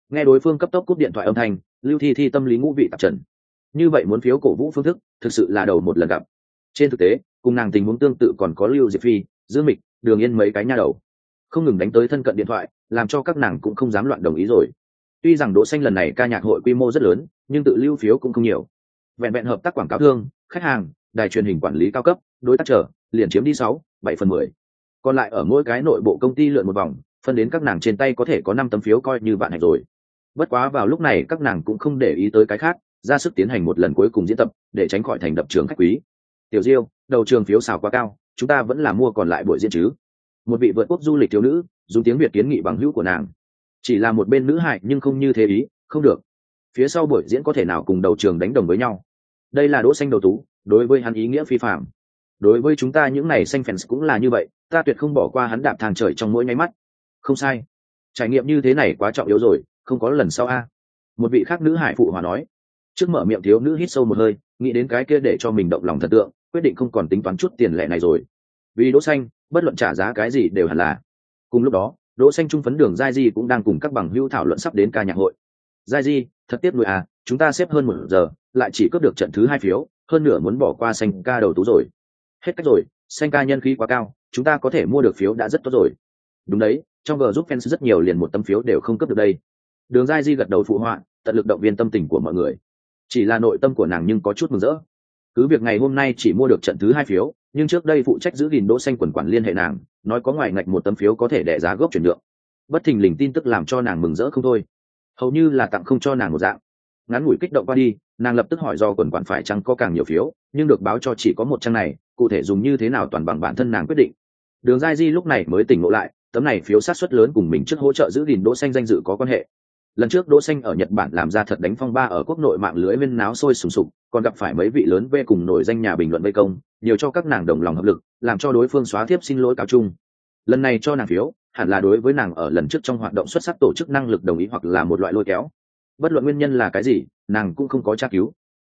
Nghe đối phương cấp tốc cúp điện thoại âm thanh, lưu thi thi tâm lý ngũ vị tạp trần. Như vậy muốn phiếu cổ vũ phương thức, thực sự là đầu một lần gặp. Trên thực tế, cùng nàng tình huống tương tự còn có lưu diệp phi, dương mịch, đường yên mấy cái nha đầu không ngừng đánh tới thân cận điện thoại, làm cho các nàng cũng không dám loạn đồng ý rồi. Tuy rằng đỗ xanh lần này ca nhạc hội quy mô rất lớn, nhưng tự lưu phiếu cũng không nhiều. Vẹn vẹn hợp tác quảng cáo thương, khách hàng, đài truyền hình quản lý cao cấp, đối tác trở, liền chiếm đi sáu, bảy phần mười. Còn lại ở mỗi cái nội bộ công ty lượn một vòng, phân đến các nàng trên tay có thể có năm tấm phiếu coi như bạn hạnh rồi. Bất quá vào lúc này các nàng cũng không để ý tới cái khác, ra sức tiến hành một lần cuối cùng diễn tập, để tránh khỏi thành đập trường khách quý. Tiểu diêu, đầu trường phiếu xào quá cao, chúng ta vẫn là mua còn lại buổi diễn chứ một vị vượt quốc du lịch thiếu nữ, dùng tiếng việt kiến nghị bằng hữu của nàng. Chỉ là một bên nữ hại nhưng không như thế ý, không được. Phía sau buổi diễn có thể nào cùng đầu trường đánh đồng với nhau? Đây là đỗ xanh đầu tú, đối với hắn ý nghĩa phi phạm đối với chúng ta những này xanh fans cũng là như vậy, ta tuyệt không bỏ qua hắn đạp thang trời trong mỗi nháy mắt. Không sai. Trải nghiệm như thế này quá trọng yếu rồi, không có lần sau a. Một vị khác nữ hải phụ hòa nói. Trước mở miệng thiếu nữ hít sâu một hơi, nghĩ đến cái kia để cho mình động lòng thật tượng, quyết định không còn tính toán chút tiền lệ này rồi. Vì đỗ xanh bất luận trả giá cái gì đều hẳn là. Cùng lúc đó, đỗ xanh trung phấn đường giai di cũng đang cùng các bằng hữu thảo luận sắp đến ca nhạc hội. Giai di, thật tiếc nuôi à chúng ta xếp hơn một giờ, lại chỉ cướp được trận thứ hai phiếu, hơn nửa muốn bỏ qua xanh ca đầu tú rồi. Hết cách rồi, xanh ca nhân khí quá cao, chúng ta có thể mua được phiếu đã rất tốt rồi. Đúng đấy, trong vở giúp fans rất nhiều liền một tấm phiếu đều không cướp được đây. Đường giai di gật đầu phụ họa, tận lực động viên tâm tình của mọi người. Chỉ là nội tâm của nàng nhưng có chút mừng rỡ. Cứ việc ngày hôm nay chỉ mua được trận thứ hai phiếu nhưng trước đây phụ trách giữ gìn đỗ xanh quần quản liên hệ nàng, nói có ngoài ngạch một tấm phiếu có thể đẻ giá gốc chuyển nhượng. Bất thình lình tin tức làm cho nàng mừng rỡ không thôi. Hầu như là tặng không cho nàng một dạng. Ngắn ngủi kích động qua đi, nàng lập tức hỏi do quần quản phải chăng có càng nhiều phiếu, nhưng được báo cho chỉ có một trang này, cụ thể dùng như thế nào toàn bằng bản thân nàng quyết định. Đường giai di lúc này mới tỉnh ngộ lại, tấm này phiếu sát suất lớn cùng mình trước hỗ trợ giữ gìn đỗ xanh danh dự có quan hệ lần trước đỗ xanh ở nhật bản làm ra thật đánh phong ba ở quốc nội mạng lưới bên náo sôi sùng sục, còn gặp phải mấy vị lớn về cùng nổi danh nhà bình luận vây công nhiều cho các nàng đồng lòng hợp lực, làm cho đối phương xóa tiếp xin lỗi cáo chung. Lần này cho nàng phiếu, hẳn là đối với nàng ở lần trước trong hoạt động xuất sắc tổ chức năng lực đồng ý hoặc là một loại lôi kéo. Bất luận nguyên nhân là cái gì, nàng cũng không có tra cứu.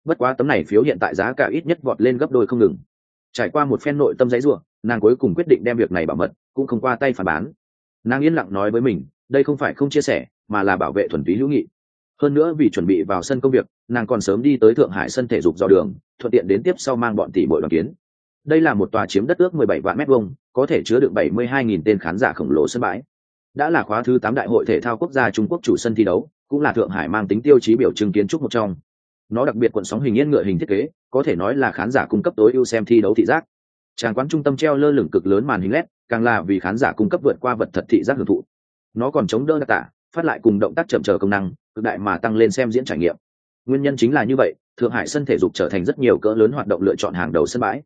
Bất quá tấm này phiếu hiện tại giá cả ít nhất vọt lên gấp đôi không ngừng. Trải qua một phen nội tâm giấy dùa nàng cuối cùng quyết định đem việc này bảo mật, cũng không qua tay phản bán. Nàng yên lặng nói với mình, đây không phải không chia sẻ mà là bảo vệ thuần túy hữu nghị. Hơn nữa vì chuẩn bị vào sân công việc, nàng còn sớm đi tới thượng hải sân thể dục dò đường, thuận tiện đến tiếp sau mang bọn tỷ bội đoàn kiến. Đây là một tòa chiếm đất ước 17 vạn mét vuông, có thể chứa được 72.000 tên khán giả khổng lồ sân bãi. Đã là khóa thứ 8 đại hội thể thao quốc gia trung quốc chủ sân thi đấu, cũng là thượng hải mang tính tiêu chí biểu trưng kiến trúc một trong. Nó đặc biệt cuộn sóng hình yên ngựa hình thiết kế, có thể nói là khán giả cung cấp tối ưu xem thi đấu thị giác. Tràng quán trung tâm treo lơ lửng cực lớn màn hình led càng là vì khán giả cung cấp vượt qua vật thật thị giác hưởng thụ. Nó còn chống đỡ đặc tả phát lại cùng động tác chậm chờ công năng, cực đại mà tăng lên xem diễn trải nghiệm. Nguyên nhân chính là như vậy, thượng hải sân thể dục trở thành rất nhiều cỡ lớn hoạt động lựa chọn hàng đầu sân bãi.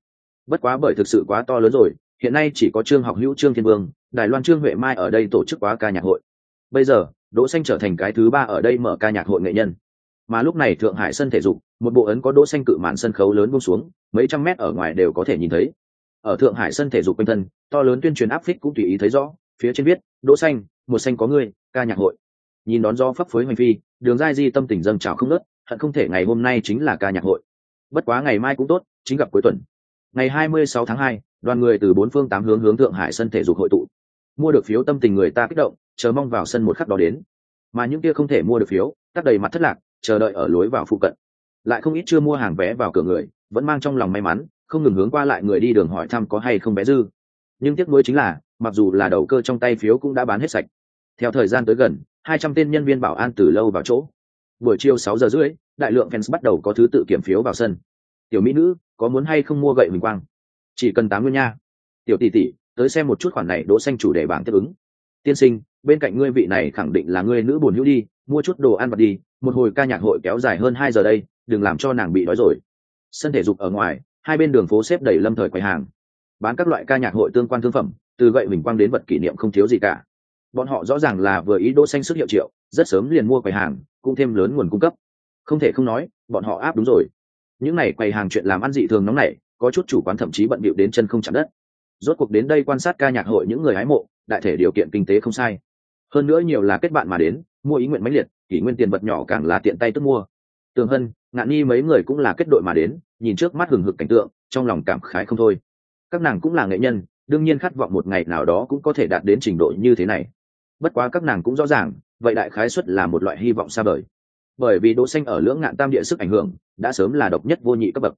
Bất quá bởi thực sự quá to lớn rồi, hiện nay chỉ có trương học hữu, trương thiên vương, đài loan trương huệ mai ở đây tổ chức quá ca nhạc hội. Bây giờ, đỗ xanh trở thành cái thứ ba ở đây mở ca nhạc hội nghệ nhân. Mà lúc này thượng hải sân thể dục, một bộ ấn có đỗ xanh cự màn sân khấu lớn buông xuống, mấy trăm mét ở ngoài đều có thể nhìn thấy. Ở thượng hải sân thể dục quanh thân, to lớn tuyên truyền áp phích cũng tùy ý thấy rõ, phía trên viết, đỗ xanh, một xanh có ngươi ca nhạc hội. Nhìn đón do phấp phới hành phi đường giai di tâm tình dâng trào không nớt hận không thể ngày hôm nay chính là ca nhạc hội. Bất quá ngày mai cũng tốt chính gặp cuối tuần. Ngày 26 tháng 2, đoàn người từ bốn phương tám hướng hướng thượng hải sân thể dục hội tụ. Mua được phiếu tâm tình người ta kích động chờ mong vào sân một khắc đó đến. Mà những kia không thể mua được phiếu tắt đầy mặt thất lạc chờ đợi ở lối vào phụ cận. Lại không ít chưa mua hàng vé vào cửa người vẫn mang trong lòng may mắn không ngừng hướng qua lại người đi đường hỏi thăm có hay không vé dư. Nhưng tiếc nuối chính là mặc dù là đầu cơ trong tay phiếu cũng đã bán hết sạch theo thời gian tới gần, hai trăm tên nhân viên bảo an từ lâu vào chỗ. Buổi chiều sáu giờ rưỡi, đại lượng fans bắt đầu có thứ tự kiểm phiếu vào sân. Tiểu mỹ nữ, có muốn hay không mua gậy mình quang? Chỉ cần tám nguyên nha. Tiểu tỷ tỷ, tới xem một chút khoản này đỗ xanh chủ đề bảng tiếp ứng. Tiên sinh, bên cạnh ngươi vị này khẳng định là ngươi nữ buồn hữu đi, mua chút đồ ăn vặt đi, một hồi ca nhạc hội kéo dài hơn hai giờ đây, đừng làm cho nàng bị đói rồi. Sân thể dục ở ngoài, hai bên đường phố xếp đầy lâm thời quầy hàng. Bán các loại ca nhạc hội tương quan thương phẩm, từ gậy mình quang đến vật kỷ niệm không thiếu gì cả bọn họ rõ ràng là vừa ý đỗ xanh sức hiệu triệu, rất sớm liền mua quầy hàng, cũng thêm lớn nguồn cung cấp. Không thể không nói, bọn họ áp đúng rồi. Những này quầy hàng chuyện làm ăn dị thường nóng nảy, có chút chủ quán thậm chí bận bịu đến chân không chạm đất. Rốt cuộc đến đây quan sát ca nhạc hội những người hái mộ, đại thể điều kiện kinh tế không sai. Hơn nữa nhiều là kết bạn mà đến, mua ý nguyện mãnh liệt, kỷ nguyên tiền vật nhỏ càng là tiện tay tức mua. Tường hân, ngạn nhi mấy người cũng là kết đội mà đến, nhìn trước mắt hừng hực cảnh tượng, trong lòng cảm khái không thôi. Các nàng cũng là nghệ nhân, đương nhiên khát vọng một ngày nào đó cũng có thể đạt đến trình độ như thế này bất quá các nàng cũng rõ ràng, vậy đại khái xuất là một loại hy vọng xa vời. Bởi vì đỗ xanh ở lưỡng ngạn tam địa sức ảnh hưởng, đã sớm là độc nhất vô nhị cấp bậc.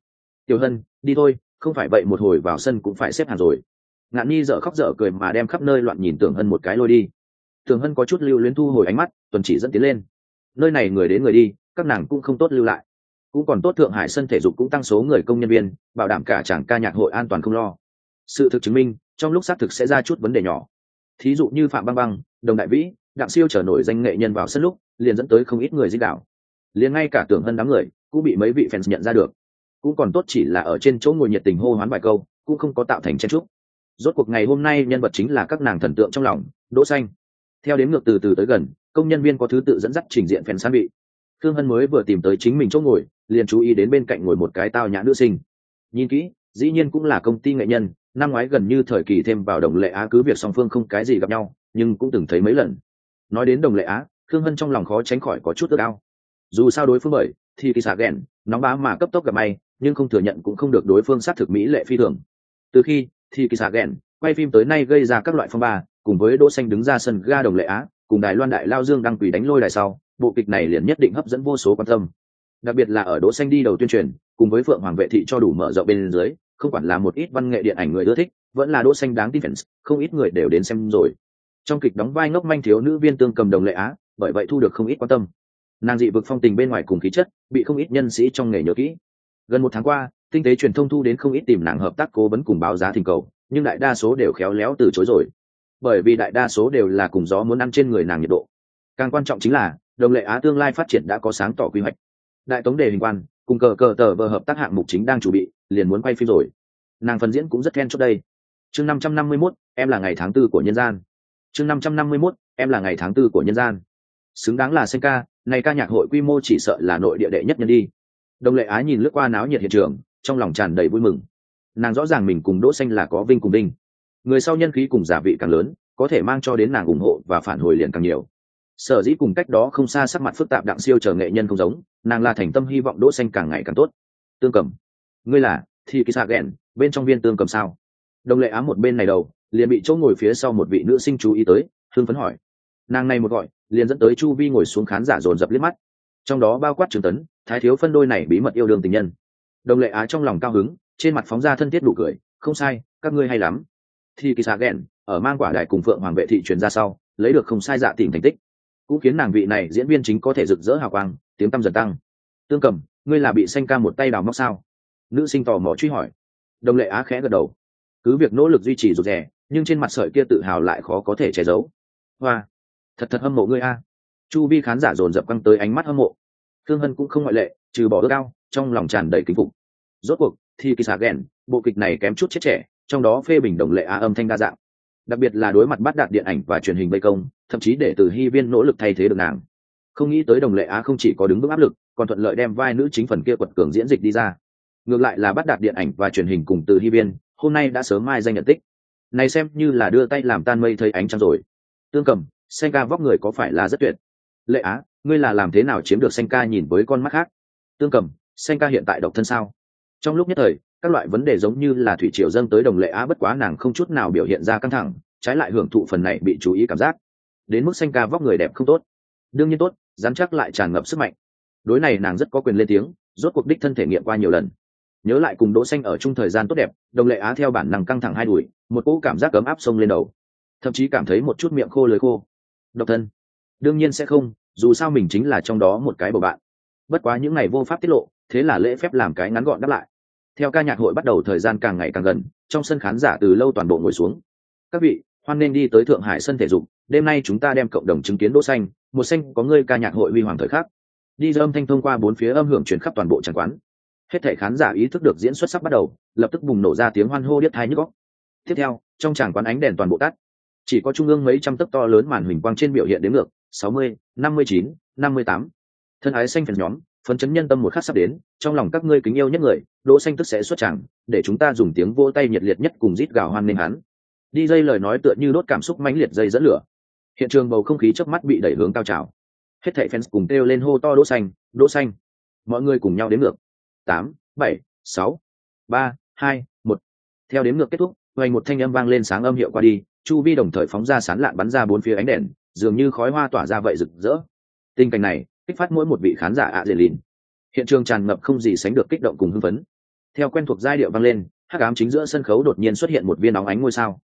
Tiểu hân, đi thôi, không phải vậy một hồi vào sân cũng phải xếp hàng rồi. Ngạn nhi dở khóc dở cười mà đem khắp nơi loạn nhìn tưởng hân một cái lôi đi. Tưởng hân có chút lưu luyến thu hồi ánh mắt, tuần chỉ dẫn tiến lên. Nơi này người đến người đi, các nàng cũng không tốt lưu lại. Cũng còn tốt thượng hải sân thể dục cũng tăng số người công nhân viên, bảo đảm cả chàng ca nhạc hội an toàn không lo. Sự thực chứng minh, trong lúc xác thực sẽ ra chút vấn đề nhỏ. Thí dụ như phạm băng băng đồng đại vĩ, đặng siêu trở nổi danh nghệ nhân vào sân lúc, liền dẫn tới không ít người dích đảo liền ngay cả tưởng hân đám người, cũng bị mấy vị fans nhận ra được. Cũng còn tốt chỉ là ở trên chỗ ngồi nhiệt tình hô hoán vài câu, cũng không có tạo thành chen trúc rốt cuộc ngày hôm nay nhân vật chính là các nàng thần tượng trong lòng, đỗ xanh. Theo đến ngược từ từ tới gần, công nhân viên có thứ tự dẫn dắt trình diện phèn san bị. Thương hân mới vừa tìm tới chính mình chỗ ngồi, liền chú ý đến bên cạnh ngồi một cái tao nhã nữ sinh. Nhìn kỹ, dĩ nhiên cũng là công ty nghệ nhân, năm ngoái gần như thời kỳ thêm vào đồng lệ á cứ việc song phương không cái gì gặp nhau nhưng cũng từng thấy mấy lần. Nói đến đồng lệ á thương hân trong lòng khó tránh khỏi có chút ước ao. Dù sao đối phương bởi, thì kỳ xạ ghẹn nóng bá mà cấp tốc gặp may, nhưng không thừa nhận cũng không được đối phương sát thực mỹ lệ phi thường. Từ khi, thì kỳ xạ ghẹn quay phim tới nay gây ra các loại phong ba, cùng với đỗ xanh đứng ra sân ga đồng lệ á, cùng đài loan đại lao dương đăng quỷ đánh lôi đài sau, bộ kịch này liền nhất định hấp dẫn vô số quan tâm. Đặc biệt là ở đỗ xanh đi đầu tuyên truyền, cùng với phượng hoàng vệ thị cho đủ mở rộng bên dưới, không quản là một ít văn nghệ điện ảnh người ưa thích, vẫn là đỗ xanh đáng tin fans, không ít người đều đến xem rồi trong kịch đóng vai ngốc manh thiếu nữ viên tương cầm đồng lệ á, bởi vậy thu được không ít quan tâm. Nàng dị vực phong tình bên ngoài cùng khí chất, bị không ít nhân sĩ trong nghề nhớ kỹ. Gần một tháng qua, tinh tế truyền thông thu đến không ít tìm nàng hợp tác cố vấn cùng báo giá thỉnh cầu, nhưng đại đa số đều khéo léo từ chối rồi. Bởi vì đại đa số đều là cùng gió muốn ăn trên người nàng nhiệt độ. Càng quan trọng chính là, đồng lệ á tương lai phát triển đã có sáng tỏ quy hoạch. Đại tống đề hình quan, cùng cờ cờ tờ vờ hợp tác hạng mục chính đang chuẩn bị, liền muốn quay phim rồi. Nàng phần diễn cũng rất khen trước đây. Chương năm trăm năm mươi mốt, em là ngày tháng tư của nhân gian chương năm trăm năm mươi mốt, em là ngày tháng tư của nhân gian. Xứng đáng là sen ca, này ca nhạc hội quy mô chỉ sợ là nội địa đệ nhất nhân đi. Đồng lệ á nhìn lướt qua náo nhiệt hiện trường, trong lòng tràn đầy vui mừng. Nàng rõ ràng mình cùng đỗ xanh là có vinh cùng đinh. Người sau nhân khí cùng giả vị càng lớn, có thể mang cho đến nàng ủng hộ và phản hồi liền càng nhiều. Sở dĩ cùng cách đó không xa sắc mặt phức tạp đặng siêu chờ nghệ nhân không giống, nàng là thành tâm hy vọng đỗ xanh càng ngày càng tốt. Tương cầm. Ngươi là thì kỳ xạ ghẹn bên trong viên tương cầm sao? Đồng lệ ám một bên này đầu liền bị chỗ ngồi phía sau một vị nữ sinh chú ý tới thương phấn hỏi. Nàng này một gọi, liền dẫn tới chu vi ngồi xuống khán giả dồn dập liếc mắt. Trong đó bao quát trường tấn, thái thiếu phân đôi này bí mật yêu đương tình nhân. Đồng lệ á trong lòng cao hứng, trên mặt phóng ra thân thiết đủ cười, không sai, các ngươi hay lắm. Thì kỳ xạ ghen ở mang quả đại cùng phượng hoàng vệ thị truyền ra sau, lấy được không sai dạ tình thành tích. Cũng khiến nàng vị này diễn viên chính có thể rực rỡ hào quang, tiếng tăm dần tăng. Tương cầm, ngươi là bị xanh ca một tay đào móc sao? Nữ sinh tò mò truy hỏi. Đồng lệ á khẽ gật đầu. Cứ việc nỗ lực duy trì rụt rè nhưng trên mặt sợi kia tự hào lại khó có thể che giấu. Hoa, thật thật hâm mộ ngươi a. Chu vi khán giả dồn dập căng tới ánh mắt hâm mộ. Thương hân cũng không ngoại lệ, trừ bỏ ước cao trong lòng tràn đầy kính phục. Rốt cuộc, thì kỳ xà ghen bộ kịch này kém chút chết trẻ, trong đó phê bình đồng lệ á âm thanh đa dạng. Đặc biệt là đối mặt bắt đạt điện ảnh và truyền hình vây công, thậm chí để từ hy viên nỗ lực thay thế được nàng. Không nghĩ tới đồng lệ á không chỉ có đứng vững áp lực, còn thuận lợi đem vai nữ chính phần kia quật cường diễn dịch đi ra. Ngược lại là bắt đạt điện ảnh và truyền hình cùng từ hy viên, hôm nay đã sớm mai danh nhận tích này xem như là đưa tay làm tan mây thấy ánh trăng rồi. Tương cầm xanh ca vóc người có phải là rất tuyệt? Lệ á, ngươi là làm thế nào chiếm được xanh ca nhìn với con mắt khác? Tương cầm xanh ca hiện tại độc thân sao? Trong lúc nhất thời, các loại vấn đề giống như là thủy triều dâng tới đồng lệ á bất quá nàng không chút nào biểu hiện ra căng thẳng, trái lại hưởng thụ phần này bị chú ý cảm giác. Đến mức xanh ca vóc người đẹp không tốt. Đương nhiên tốt dám chắc lại tràn ngập sức mạnh. Đối này nàng rất có quyền lên tiếng, rốt cuộc đích thân thể nghiệm qua nhiều lần. Nhớ lại cùng đỗ xanh ở chung thời gian tốt đẹp, đồng lệ á theo bản năng căng thẳng hai đuổi một cỗ cảm giác cấm áp sông lên đầu. Thậm chí cảm thấy một chút miệng khô lưỡi khô. Độc thân. Đương nhiên sẽ không, dù sao mình chính là trong đó một cái bầu bạn. Bất quá những ngày vô pháp tiết lộ, thế là lễ phép làm cái ngắn gọn đáp lại. Theo ca nhạc hội bắt đầu thời gian càng ngày càng gần, trong sân khán giả từ lâu toàn bộ ngồi xuống. Các vị, hoan nên đi tới thượng hải sân thể dục, đêm nay chúng ta đem cộng đồng chứng kiến đỗ xanh, một xanh có ngươi ca nhạc hội huy hoàng thời khắc. Đi âm thanh thông qua bốn phía âm hưởng truyền khắp toàn bộ tràng quán. Hết thảy khán giả ý thức được diễn xuất sắp bắt đầu, lập tức bùng nổ ra tiếng hoan hô điếc tai nhức óc tiếp theo, trong tràng quán ánh đèn toàn bộ tắt. Chỉ có trung ương mấy trăm tấc to lớn màn hình quang trên biểu hiện đến ngược, sáu mươi, năm mươi chín, năm mươi tám. Thân ái xanh phần nhóm, phấn chấn nhân tâm một khắc sắp đến, trong lòng các ngươi kính yêu nhất người, đỗ xanh tức sẽ xuất tràng, để chúng ta dùng tiếng vỗ tay nhiệt liệt nhất cùng rít gào hoan nghênh hắn. Đi dây lời nói tựa như đốt cảm xúc mãnh liệt dây dẫn lửa. Hiện trường bầu không khí chớp mắt bị đẩy hướng cao trào. Hết thảy fans cùng kêu lên hô to đỗ xanh đỗ xanh. Mọi người cùng nhau đếm ngược. Tám, bảy, sáu, ba, hai, một. Theo đếm ngược kết thúc vang một thanh âm vang lên sáng âm hiệu qua đi, chu vi đồng thời phóng ra sán lạn bắn ra bốn phía ánh đèn, dường như khói hoa tỏa ra vậy rực rỡ. Tình cảnh này, kích phát mỗi một vị khán giả ạ dễ lìn. Hiện trường tràn ngập không gì sánh được kích động cùng hưng phấn. Theo quen thuộc giai điệu vang lên, hắc ám chính giữa sân khấu đột nhiên xuất hiện một viên óng ánh ngôi sao.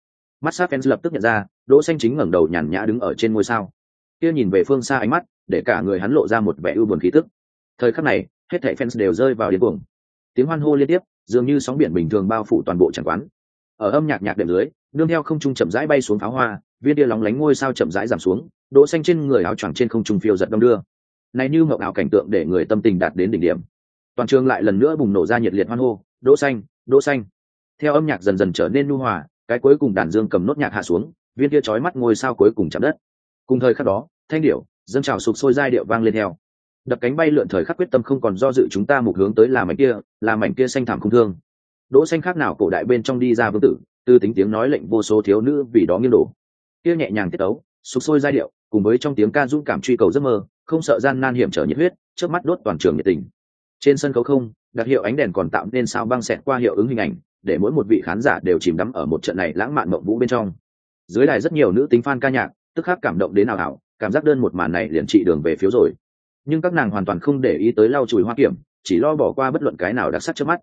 Mắt sát fans lập tức nhận ra, đỗ xanh chính ngẩng đầu nhàn nhã đứng ở trên ngôi sao. Kia nhìn về phương xa ánh mắt, để cả người hắn lộ ra một vẻ ưu buồn khí tức. Thời khắc này, hết thảy fans đều rơi vào điên cuồng. Tiếng hoan hô liên tiếp, dường như sóng biển bình thường bao phủ toàn bộ chẳng quán ở âm nhạc nhạc đệm dưới, nương theo không trung chậm rãi bay xuống pháo hoa, viên tia lóng lánh ngôi sao chậm rãi giảm xuống, đỗ xanh trên người áo choàng trên không trung phiêu giật đông đưa. Này như mộng ảo cảnh tượng để người tâm tình đạt đến đỉnh điểm. Toàn trường lại lần nữa bùng nổ ra nhiệt liệt hoan hô, đỗ xanh đỗ xanh. Theo âm nhạc dần dần trở nên nu hòa, cái cuối cùng đàn dương cầm nốt nhạc hạ xuống, viên đĩa chói mắt ngôi sao cuối cùng chạm đất. Cùng thời khắc đó, thanh điệu dâng trào sụp sôi giai điệu vang lên theo. Đập cánh bay lượn thời khắc quyết tâm không còn do dự chúng ta mục hướng tới là mảnh kia, là mảnh kia xanh thảm không thương đỗ xanh khác nào cổ đại bên trong đi ra vương tử tư tính tiếng nói lệnh vô số thiếu nữ vì đó nghiêng đổ. Kia nhẹ nhàng tiết tấu, sục sôi giai điệu cùng với trong tiếng ca dũng cảm truy cầu giấc mơ không sợ gian nan hiểm trở nhiệt huyết trước mắt đốt toàn trường nhiệt tình. Trên sân khấu không đặc hiệu ánh đèn còn tạo nên sao băng xẹt qua hiệu ứng hình ảnh để mỗi một vị khán giả đều chìm đắm ở một trận này lãng mạn mộng vũ bên trong. Dưới đài rất nhiều nữ tính fan ca nhạc tức khắc cảm động đến nào ảo cảm giác đơn một màn này liền trị đường về phiếu rồi. Nhưng các nàng hoàn toàn không để ý tới lau chùi hoa kiểm chỉ lo bỏ qua bất luận cái nào đặc sắc trước mắt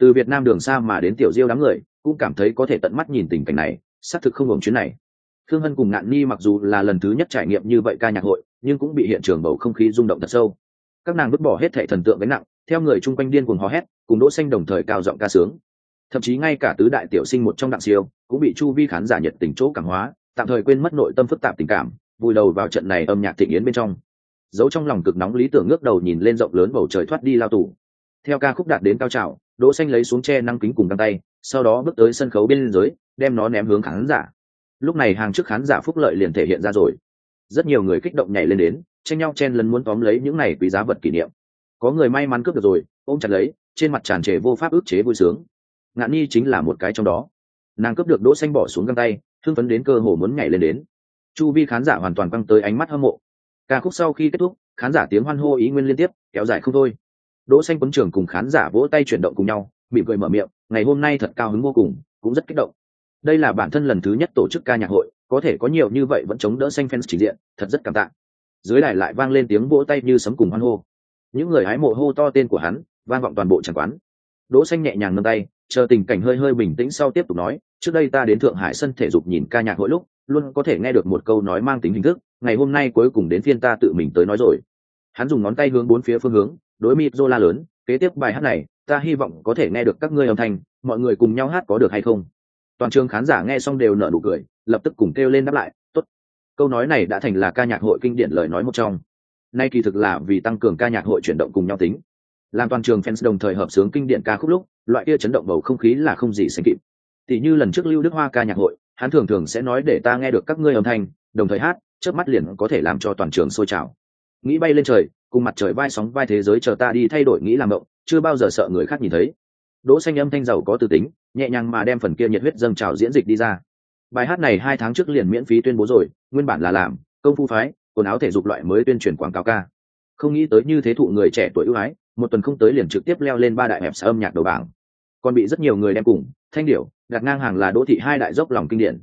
từ việt nam đường xa mà đến tiểu diêu đám người, cũng cảm thấy có thể tận mắt nhìn tình cảnh này, xác thực không hưởng chuyến này. Thương hân cùng ngạn ni mặc dù là lần thứ nhất trải nghiệm như vậy ca nhạc hội, nhưng cũng bị hiện trường bầu không khí rung động thật sâu. Các nàng vứt bỏ hết thệ thần tượng gánh nặng, theo người chung quanh điên cuồng hò hét, cùng đỗ xanh đồng thời cao giọng ca sướng. Thậm chí ngay cả tứ đại tiểu sinh một trong đặng siêu, cũng bị chu vi khán giả nhiệt tình chỗ cảm hóa, tạm thời quên mất nội tâm phức tạp tình cảm, vùi đầu vào trận này âm nhạc thịnh yến bên trong. Giấu trong lòng cực nóng lý tưởng ngước đầu nhìn lên rộng lớn bầu trời thoát đi lao tù theo ca khúc đạt đến cao trào, đỗ xanh lấy xuống che năng kính cùng găng tay, sau đó bước tới sân khấu bên dưới, đem nó ném hướng khán giả. Lúc này hàng trước khán giả phúc lợi liền thể hiện ra rồi. Rất nhiều người kích động nhảy lên đến, tranh nhau chen lấn muốn tóm lấy những này quý giá vật kỷ niệm. Có người may mắn cướp được rồi, ôm chặt lấy, trên mặt tràn trề vô pháp ức chế vui sướng. Ngạn nhi chính là một cái trong đó. Nàng cướp được đỗ xanh bỏ xuống găng tay thương phấn đến cơ hồ muốn nhảy lên đến. Chu vi khán giả hoàn toàn băng tới ánh mắt hâm mộ. Ca khúc sau khi kết thúc, khán giả tiếng hoan hô ý nguyên liên tiếp, kéo dài không thôi đỗ xanh quấn trường cùng khán giả vỗ tay chuyển động cùng nhau, mỉm cười mở miệng, ngày hôm nay thật cao hứng vô cùng, cũng rất kích động. Đây là bản thân lần thứ nhất tổ chức ca nhạc hội, có thể có nhiều như vậy vẫn chống đỡ xanh fans trình diện, thật rất cảm tạ. Dưới đài lại vang lên tiếng vỗ tay như sấm cùng hoan hô. Những người hái mộ hô to tên của hắn, vang vọng toàn bộ tràng quán. Đỗ xanh nhẹ nhàng nâng tay, chờ tình cảnh hơi hơi bình tĩnh sau tiếp tục nói, trước đây ta đến thượng hải sân thể dục nhìn ca nhạc hội lúc, luôn có thể nghe được một câu nói mang tính hình thức, ngày hôm nay cuối cùng đến phiên ta tự mình tới nói rồi. Hắn dùng ngón tay hướng bốn phía phương hướng đối mịt la lớn, kế tiếp bài hát này, ta hy vọng có thể nghe được các ngươi âm thanh, mọi người cùng nhau hát có được hay không? Toàn trường khán giả nghe xong đều nở nụ cười, lập tức cùng kêu lên đáp lại, tốt. Câu nói này đã thành là ca nhạc hội kinh điển lời nói một trong. Nay kỳ thực là vì tăng cường ca nhạc hội chuyển động cùng nhau tính. Làm toàn trường fans đồng thời hợp sướng kinh điển ca khúc lúc, loại kia chấn động bầu không khí là không gì sánh kịp. Tỷ như lần trước lưu đức hoa ca nhạc hội, hắn thường thường sẽ nói để ta nghe được các ngươi âm thanh, đồng thời hát trước mắt liền có thể làm cho toàn trường sôi trào. Nghĩ bay lên trời cùng mặt trời vai sóng vai thế giới chờ ta đi thay đổi nghĩ làm động, chưa bao giờ sợ người khác nhìn thấy. Đỗ xanh âm thanh giàu có tư tính, nhẹ nhàng mà đem phần kia nhiệt huyết dâng trào diễn dịch đi ra. Bài hát này hai tháng trước liền miễn phí tuyên bố rồi, nguyên bản là làm, công phu phái, quần áo thể dục loại mới tuyên truyền quảng cáo ca. Không nghĩ tới như thế thụ người trẻ tuổi ưu ái, một tuần không tới liền trực tiếp leo lên ba đại hẹp xã âm nhạc đầu bảng. Còn bị rất nhiều người đem cùng, thanh điệu đặt ngang hàng là đỗ thị hai đại dốc lòng kinh điển.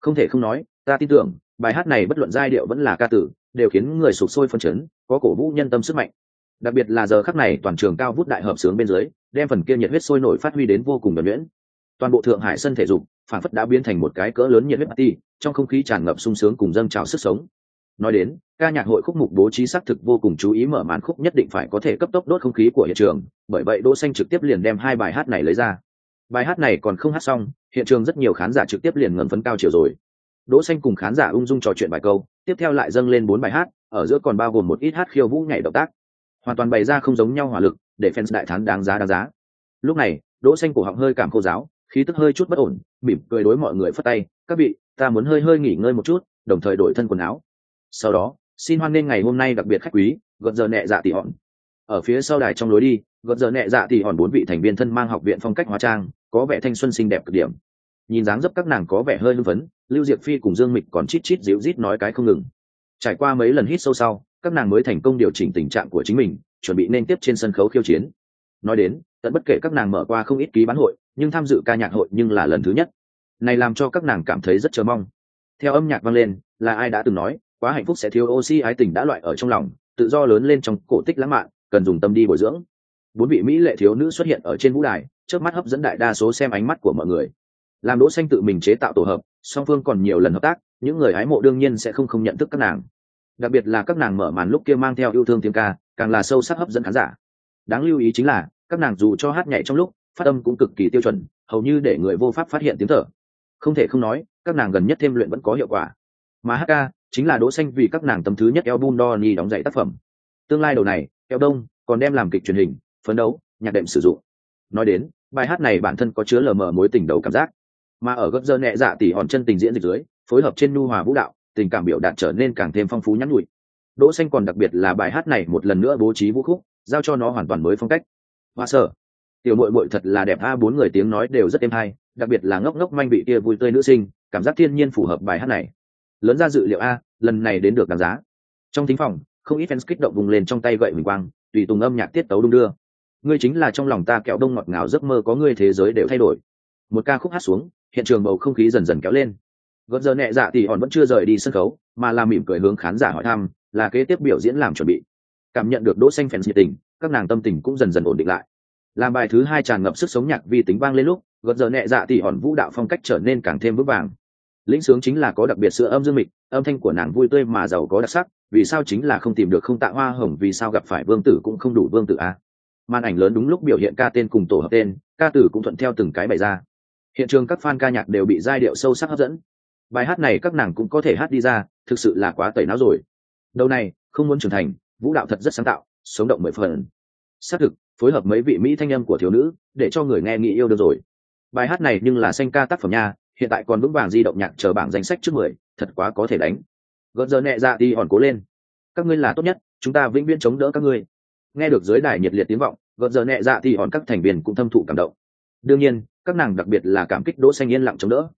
Không thể không nói, ta tin tưởng, bài hát này bất luận giai điệu vẫn là ca tử đều khiến người sụp sôi phân chấn, có cổ vũ nhân tâm sức mạnh. Đặc biệt là giờ khắc này toàn trường cao vút đại hợp sướng bên dưới, đem phần kia nhiệt huyết sôi nổi phát huy đến vô cùng nhuẩn nhuyễn. Toàn bộ thượng hải sân thể dục, phản phất đã biến thành một cái cỡ lớn nhiệt huyết party, trong không khí tràn ngập sung sướng cùng dâng trào sức sống. Nói đến, ca nhạc hội khúc mục bố trí xác thực vô cùng chú ý mở màn khúc nhất định phải có thể cấp tốc đốt không khí của hiện trường, bởi vậy đỗ xanh trực tiếp liền đem hai bài hát này lấy ra. Bài hát này còn không hát xong, hiện trường rất nhiều khán giả trực tiếp liền ngầm phấn cao chiều rồi. Đỗ xanh cùng khán giả ung dung trò chuyện vài câu tiếp theo lại dâng lên bốn bài hát, ở giữa còn bao gồm một ít hát khiêu vũ nhảy động tác. Hoàn toàn bày ra không giống nhau hỏa lực, để fans đại thán đáng giá đáng giá. Lúc này, đỗ xanh cổ họng hơi cảm khô giáo, khí tức hơi chút bất ổn, mỉm cười đối mọi người phất tay, các vị, ta muốn hơi hơi nghỉ ngơi một chút, đồng thời đổi thân quần áo. Sau đó, xin hoan nghênh ngày hôm nay đặc biệt khách quý gợn giờ nhẹ dạ tỷ hòn. Ở phía sau đài trong lối đi gợn giờ nhẹ dạ tỷ hòn bốn vị thành viên thân mang học viện phong cách hóa trang, có vẻ thanh xuân xinh đẹp cực điểm nhìn dáng dấp các nàng có vẻ hơi hưng phấn, lưu diệp phi cùng dương mịch còn chít chít dịu rít nói cái không ngừng. Trải qua mấy lần hít sâu sau, các nàng mới thành công điều chỉnh tình trạng của chính mình, chuẩn bị nên tiếp trên sân khấu khiêu chiến. Nói đến, tận bất kể các nàng mở qua không ít ký bán hội, nhưng tham dự ca nhạc hội nhưng là lần thứ nhất. Này làm cho các nàng cảm thấy rất chờ mong. Theo âm nhạc vang lên, là ai đã từng nói, quá hạnh phúc sẽ thiếu oxy ái tình đã loại ở trong lòng, tự do lớn lên trong cổ tích lãng mạn, cần dùng tâm đi bồi dưỡng. Bốn vị mỹ lệ thiếu nữ xuất hiện ở trên vũ đài trước mắt hấp dẫn đại đa số xem ánh mắt của mọi người làm đỗ xanh tự mình chế tạo tổ hợp, song phương còn nhiều lần hợp tác, những người hái mộ đương nhiên sẽ không không nhận thức các nàng. Đặc biệt là các nàng mở màn lúc kia mang theo yêu thương tiếng ca, càng là sâu sắc hấp dẫn khán giả. Đáng lưu ý chính là, các nàng dù cho hát nhảy trong lúc, phát âm cũng cực kỳ tiêu chuẩn, hầu như để người vô pháp phát hiện tiếng thở. Không thể không nói, các nàng gần nhất thêm luyện vẫn có hiệu quả. Mà hk chính là đỗ xanh vì các nàng tấm thứ nhất album Donny đóng dạy tác phẩm. Tương lai đầu này eo đông còn đem làm kịch truyền hình, phấn đấu, nhạc đệm sử dụng. Nói đến, bài hát này bản thân có chứa lờ mờ mối tình đầu cảm giác mà ở gấp dơ nhẹ dạ tỉ hòn chân tình diễn dịch dưới, phối hợp trên nu hòa vũ đạo, tình cảm biểu đạt trở nên càng thêm phong phú nhắn nhụi đỗ xanh còn đặc biệt là bài hát này một lần nữa bố trí vũ khúc, giao cho nó hoàn toàn mới phong cách. Hoa sở, tiểu muội muội thật là đẹp a bốn người tiếng nói đều rất êm hay, đặc biệt là ngốc ngốc manh bị kia vui tươi nữ sinh, cảm giác thiên nhiên phù hợp bài hát này. Lớn ra dự liệu a, lần này đến được đáng giá. Trong thính phòng, không ít fans kích động vùng lên trong tay gậy mình quang, tùy tùng âm nhạc tiết tấu đung đưa. Ngươi chính là trong lòng ta kẹo đông ngọt ngào, giấc mơ có ngươi thế giới đều thay đổi một ca khúc hát xuống, hiện trường bầu không khí dần dần kéo lên. Gợn giờ nhẹ dạ thì hòn vẫn chưa rời đi sân khấu, mà làm mỉm cười hướng khán giả hỏi thăm, là kế tiếp biểu diễn làm chuẩn bị. Cảm nhận được đỗ xanh phèn nhiệt tình, các nàng tâm tình cũng dần dần ổn định lại. Làm bài thứ hai tràn ngập sức sống nhạc vi tính vang lên lúc gợn giờ nhẹ dạ thì hòn vũ đạo phong cách trở nên càng thêm vững vàng. Lĩnh sướng chính là có đặc biệt sữa âm dương mịch, âm thanh của nàng vui tươi mà giàu có đặc sắc, vì sao chính là không tìm được không tạ hoa hồng, vì sao gặp phải vương tử cũng không đủ vương tử a? Màn ảnh lớn đúng lúc biểu hiện ca tên cùng tổ hợp tên, ca tử cũng thuận theo từng cái bày ra hiện trường các fan ca nhạc đều bị giai điệu sâu sắc hấp dẫn. Bài hát này các nàng cũng có thể hát đi ra, thực sự là quá tẩy não rồi. Đầu này, không muốn trưởng thành, vũ đạo thật rất sáng tạo, sống động mười phần. Xác thực, phối hợp mấy vị mỹ thanh âm của thiếu nữ, để cho người nghe nghĩ yêu được rồi. Bài hát này nhưng là xanh ca tác phẩm nha, hiện tại còn vững vàng di động nhạc chờ bảng danh sách trước mười, thật quá có thể đánh. Gợn giờ nhẹ dạ đi hòn cố lên. Các ngươi là tốt nhất, chúng ta vĩnh viễn chống đỡ các ngươi. Nghe được dưới đài nhiệt liệt tiếng vọng gợn giờ nhẹ dạ thì hòn các thành viên cũng thâm thụ cảm động đương nhiên, các nàng đặc biệt là cảm kích đỗ xanh yên lặng chống đỡ.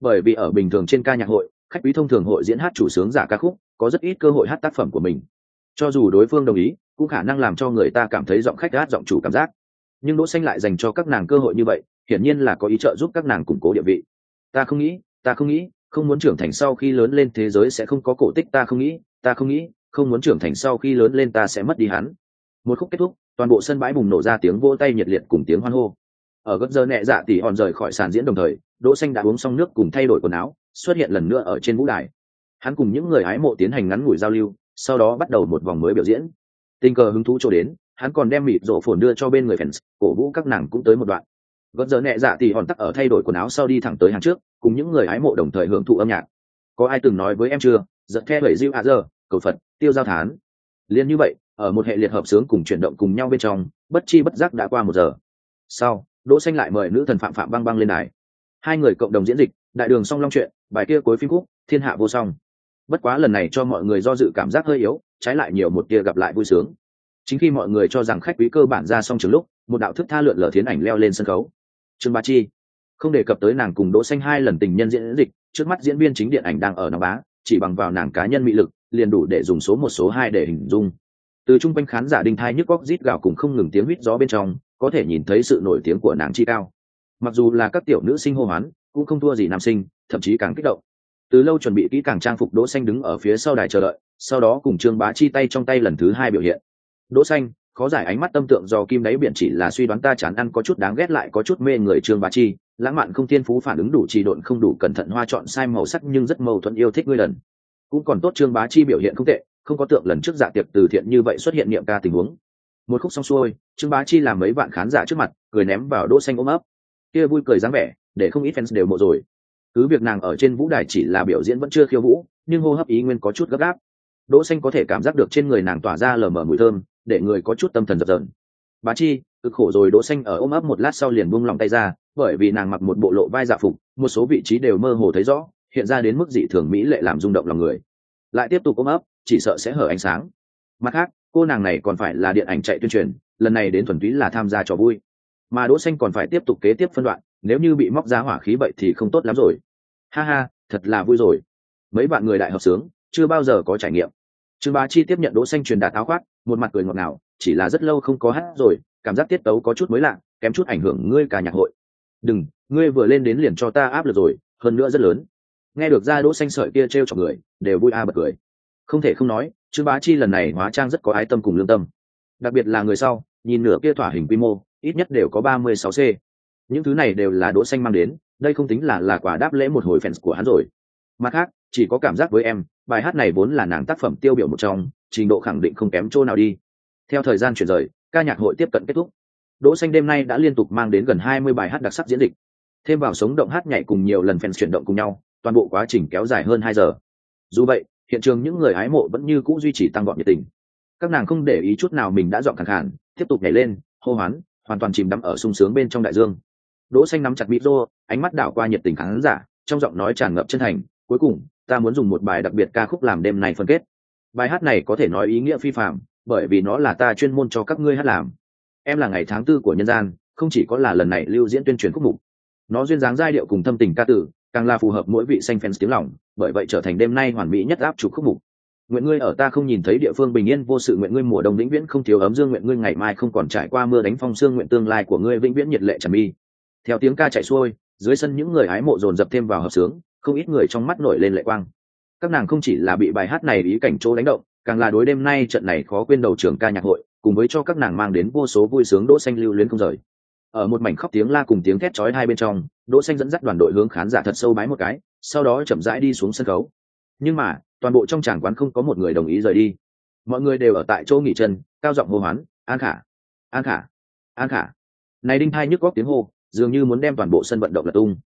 Bởi vì ở bình thường trên ca nhạc hội, khách quý thông thường hội diễn hát chủ sướng giả ca khúc, có rất ít cơ hội hát tác phẩm của mình. Cho dù đối phương đồng ý, cũng khả năng làm cho người ta cảm thấy giọng khách hát giọng chủ cảm giác. Nhưng đỗ xanh lại dành cho các nàng cơ hội như vậy, hiển nhiên là có ý trợ giúp các nàng củng cố địa vị. Ta không nghĩ, ta không nghĩ, không muốn trưởng thành sau khi lớn lên thế giới sẽ không có cổ tích, ta không nghĩ, ta không nghĩ, không muốn trưởng thành sau khi lớn lên ta sẽ mất đi hắn. Một khúc kết thúc, toàn bộ sân bãi bùng nổ ra tiếng vỗ tay nhiệt liệt cùng tiếng hoan hô ở gấp giờ nhẹ dạ tỷ hòn rời khỏi sàn diễn đồng thời, đỗ xanh đã uống xong nước cùng thay đổi quần áo, xuất hiện lần nữa ở trên vũ đài. Hắn cùng những người hái mộ tiến hành ngắn ngủi giao lưu, sau đó bắt đầu một vòng mới biểu diễn. Tình cờ hứng thú cho đến, hắn còn đem mịt rổ phồn đưa cho bên người fans, cổ vũ các nàng cũng tới một đoạn. Gấp giờ nhẹ dạ tỷ hòn tắc ở thay đổi quần áo sau đi thẳng tới hàng trước, cùng những người hái mộ đồng thời hưởng thụ âm nhạc. Có ai từng nói với em chưa? Giật theo bảy diêu à giờ, cầu phật, tiêu giao thán. Liên như vậy, ở một hệ liệt hợp sướng cùng chuyển động cùng nhau bên trong, bất chi bất giác đã qua một giờ. Sau đỗ xanh lại mời nữ thần phạm phạm băng băng lên đài. Hai người cộng đồng diễn dịch, đại đường song long chuyện, bài kia cuối phim khúc, thiên hạ vô song. Bất quá lần này cho mọi người do dự cảm giác hơi yếu, trái lại nhiều một tia gặp lại vui sướng. Chính khi mọi người cho rằng khách quý cơ bản ra xong trường lúc, một đạo thức tha lượn lờ thiến ảnh leo lên sân khấu. Trương ba chi. Không đề cập tới nàng cùng đỗ xanh hai lần tình nhân diễn dịch, trước mắt diễn viên chính điện ảnh đang ở nóng bá chỉ bằng vào nàng cá nhân mỹ lực, liền đủ để dùng số một, số hai để hình dung. Từ trung quanh khán giả đinh thai nhức góc rít gào cùng không ngừng tiếng huýt gió bên trong có thể nhìn thấy sự nổi tiếng của nàng chi cao. Mặc dù là các tiểu nữ sinh hô hoán, cũng không thua gì nam sinh, thậm chí càng kích động. Từ lâu chuẩn bị kỹ càng trang phục đỗ xanh đứng ở phía sau đài chờ đợi, sau đó cùng trương bá chi tay trong tay lần thứ hai biểu hiện. Đỗ xanh, khó giải ánh mắt tâm tượng do kim đáy biển chỉ là suy đoán ta chán ăn có chút đáng ghét lại có chút mê người trương bá chi, lãng mạn không thiên phú phản ứng đủ trì độn không đủ cẩn thận hoa chọn sai màu sắc nhưng rất mâu thuẫn yêu thích ngươi lần. Cũng còn tốt trương bá chi biểu hiện không tệ, không có tượng lần trước dạ tiệc từ thiện như vậy xuất hiện niệm ca tình huống một khúc xong xuôi, trương bá chi làm mấy vạn khán giả trước mặt, cười ném vào đỗ xanh ôm ấp. Kia vui cười dáng vẻ, để không ít fans đều mộ rồi. Cứ việc nàng ở trên vũ đài chỉ là biểu diễn vẫn chưa khiêu vũ, nhưng hô hấp ý nguyên có chút gấp gáp. Đỗ xanh có thể cảm giác được trên người nàng tỏa ra lờ mờ mùi thơm, để người có chút tâm thần dập dờn. Bá chi, cực khổ rồi, đỗ xanh ở ôm ấp một lát sau liền buông lòng tay ra, bởi vì nàng mặc một bộ lộ vai dạ phục, một số vị trí đều mơ hồ thấy rõ, hiện ra đến mức dị thường mỹ lệ làm rung động lòng người. Lại tiếp tục ôm ấp, chỉ sợ sẽ hở ánh sáng. Mặt khác cô nàng này còn phải là điện ảnh chạy tuyên truyền, lần này đến thuần túy là tham gia trò vui. Mà đỗ xanh còn phải tiếp tục kế tiếp phân đoạn, nếu như bị móc ra hỏa khí vậy thì không tốt lắm rồi. Ha ha, thật là vui rồi. Mấy bạn người đại hợp sướng, chưa bao giờ có trải nghiệm. Trương bá chi tiếp nhận đỗ xanh truyền đạt áo khoác, một mặt cười ngọt ngào, chỉ là rất lâu không có hát rồi, cảm giác tiết tấu có chút mới lạ, kém chút ảnh hưởng ngươi cả nhạc hội. Đừng, ngươi vừa lên đến liền cho ta áp lực rồi, hơn nữa rất lớn. Nghe được ra đỗ xanh sợi kia treo chọc người, đều vui a bật cười. Không thể không nói trương bá chi lần này hóa trang rất có ái tâm cùng lương tâm. Đặc biệt là người sau, nhìn nửa kia thỏa hình quy mô, ít nhất đều có ba mươi sáu c. Những thứ này đều là đỗ xanh mang đến, đây không tính là là quả đáp lễ một hồi fans của hắn rồi. Mặt khác, chỉ có cảm giác với em, bài hát này vốn là nàng tác phẩm tiêu biểu một trong, trình độ khẳng định không kém chỗ nào đi. Theo thời gian chuyển rời, ca nhạc hội tiếp cận kết thúc. Đỗ xanh đêm nay đã liên tục mang đến gần hai mươi bài hát đặc sắc diễn dịch. Thêm vào sống động hát nhảy cùng nhiều lần fans chuyển động cùng nhau, toàn bộ quá trình kéo dài hơn hai giờ. Dù vậy hiện trường những người hái mộ vẫn như cũ duy trì tăng gọn nhiệt tình. Các nàng không để ý chút nào mình đã dọn khẳng khản tiếp tục nhảy lên, hô hoán, hoàn toàn chìm đắm ở sung sướng bên trong đại dương. Đỗ xanh nắm chặt micro ánh mắt đảo qua nhiệt tình khán giả, trong giọng nói tràn ngập chân thành, cuối cùng, ta muốn dùng một bài đặc biệt ca khúc làm đêm này phân kết. Bài hát này có thể nói ý nghĩa phi phạm bởi vì nó là ta chuyên môn cho các ngươi hát làm. Em là ngày tháng tư của nhân gian, không chỉ có là lần này lưu diễn tuyên truyền khúc mục, nó duyên dáng giai điệu cùng thâm tình ca tử càng là phù hợp mỗi vị xanh fans tiếng lòng, bởi vậy trở thành đêm nay hoàn mỹ nhất áp chụp khúc mục. Nguyện ngươi ở ta không nhìn thấy địa phương bình yên vô sự, nguyện ngươi mùa đông vĩnh viễn không thiếu ấm dương, nguyện ngươi ngày mai không còn trải qua mưa đánh phong sương, nguyện tương lai của ngươi vĩnh viễn nhiệt lệ tràn mi. Theo tiếng ca chạy xuôi, dưới sân những người hái mộ dồn dập thêm vào hợp sướng, không ít người trong mắt nổi lên lệ quang. Các nàng không chỉ là bị bài hát này ý cảnh chỗ đánh động, càng là đối đêm nay trận này khó quên đầu trường ca nhạc hội, cùng với cho các nàng mang đến vô số vui sướng đỗ xanh lưu luyến không rời ở một mảnh khóc tiếng la cùng tiếng thét chói hai bên trong, đỗ xanh dẫn dắt đoàn đội hướng khán giả thật sâu bái một cái, sau đó chậm rãi đi xuống sân khấu. Nhưng mà, toàn bộ trong tràng quán không có một người đồng ý rời đi. Mọi người đều ở tại chỗ nghỉ chân, cao giọng hô hoán, an khả an khả an khả. Này đinh thai nhức góc tiếng hô, dường như muốn đem toàn bộ sân vận động lật tung.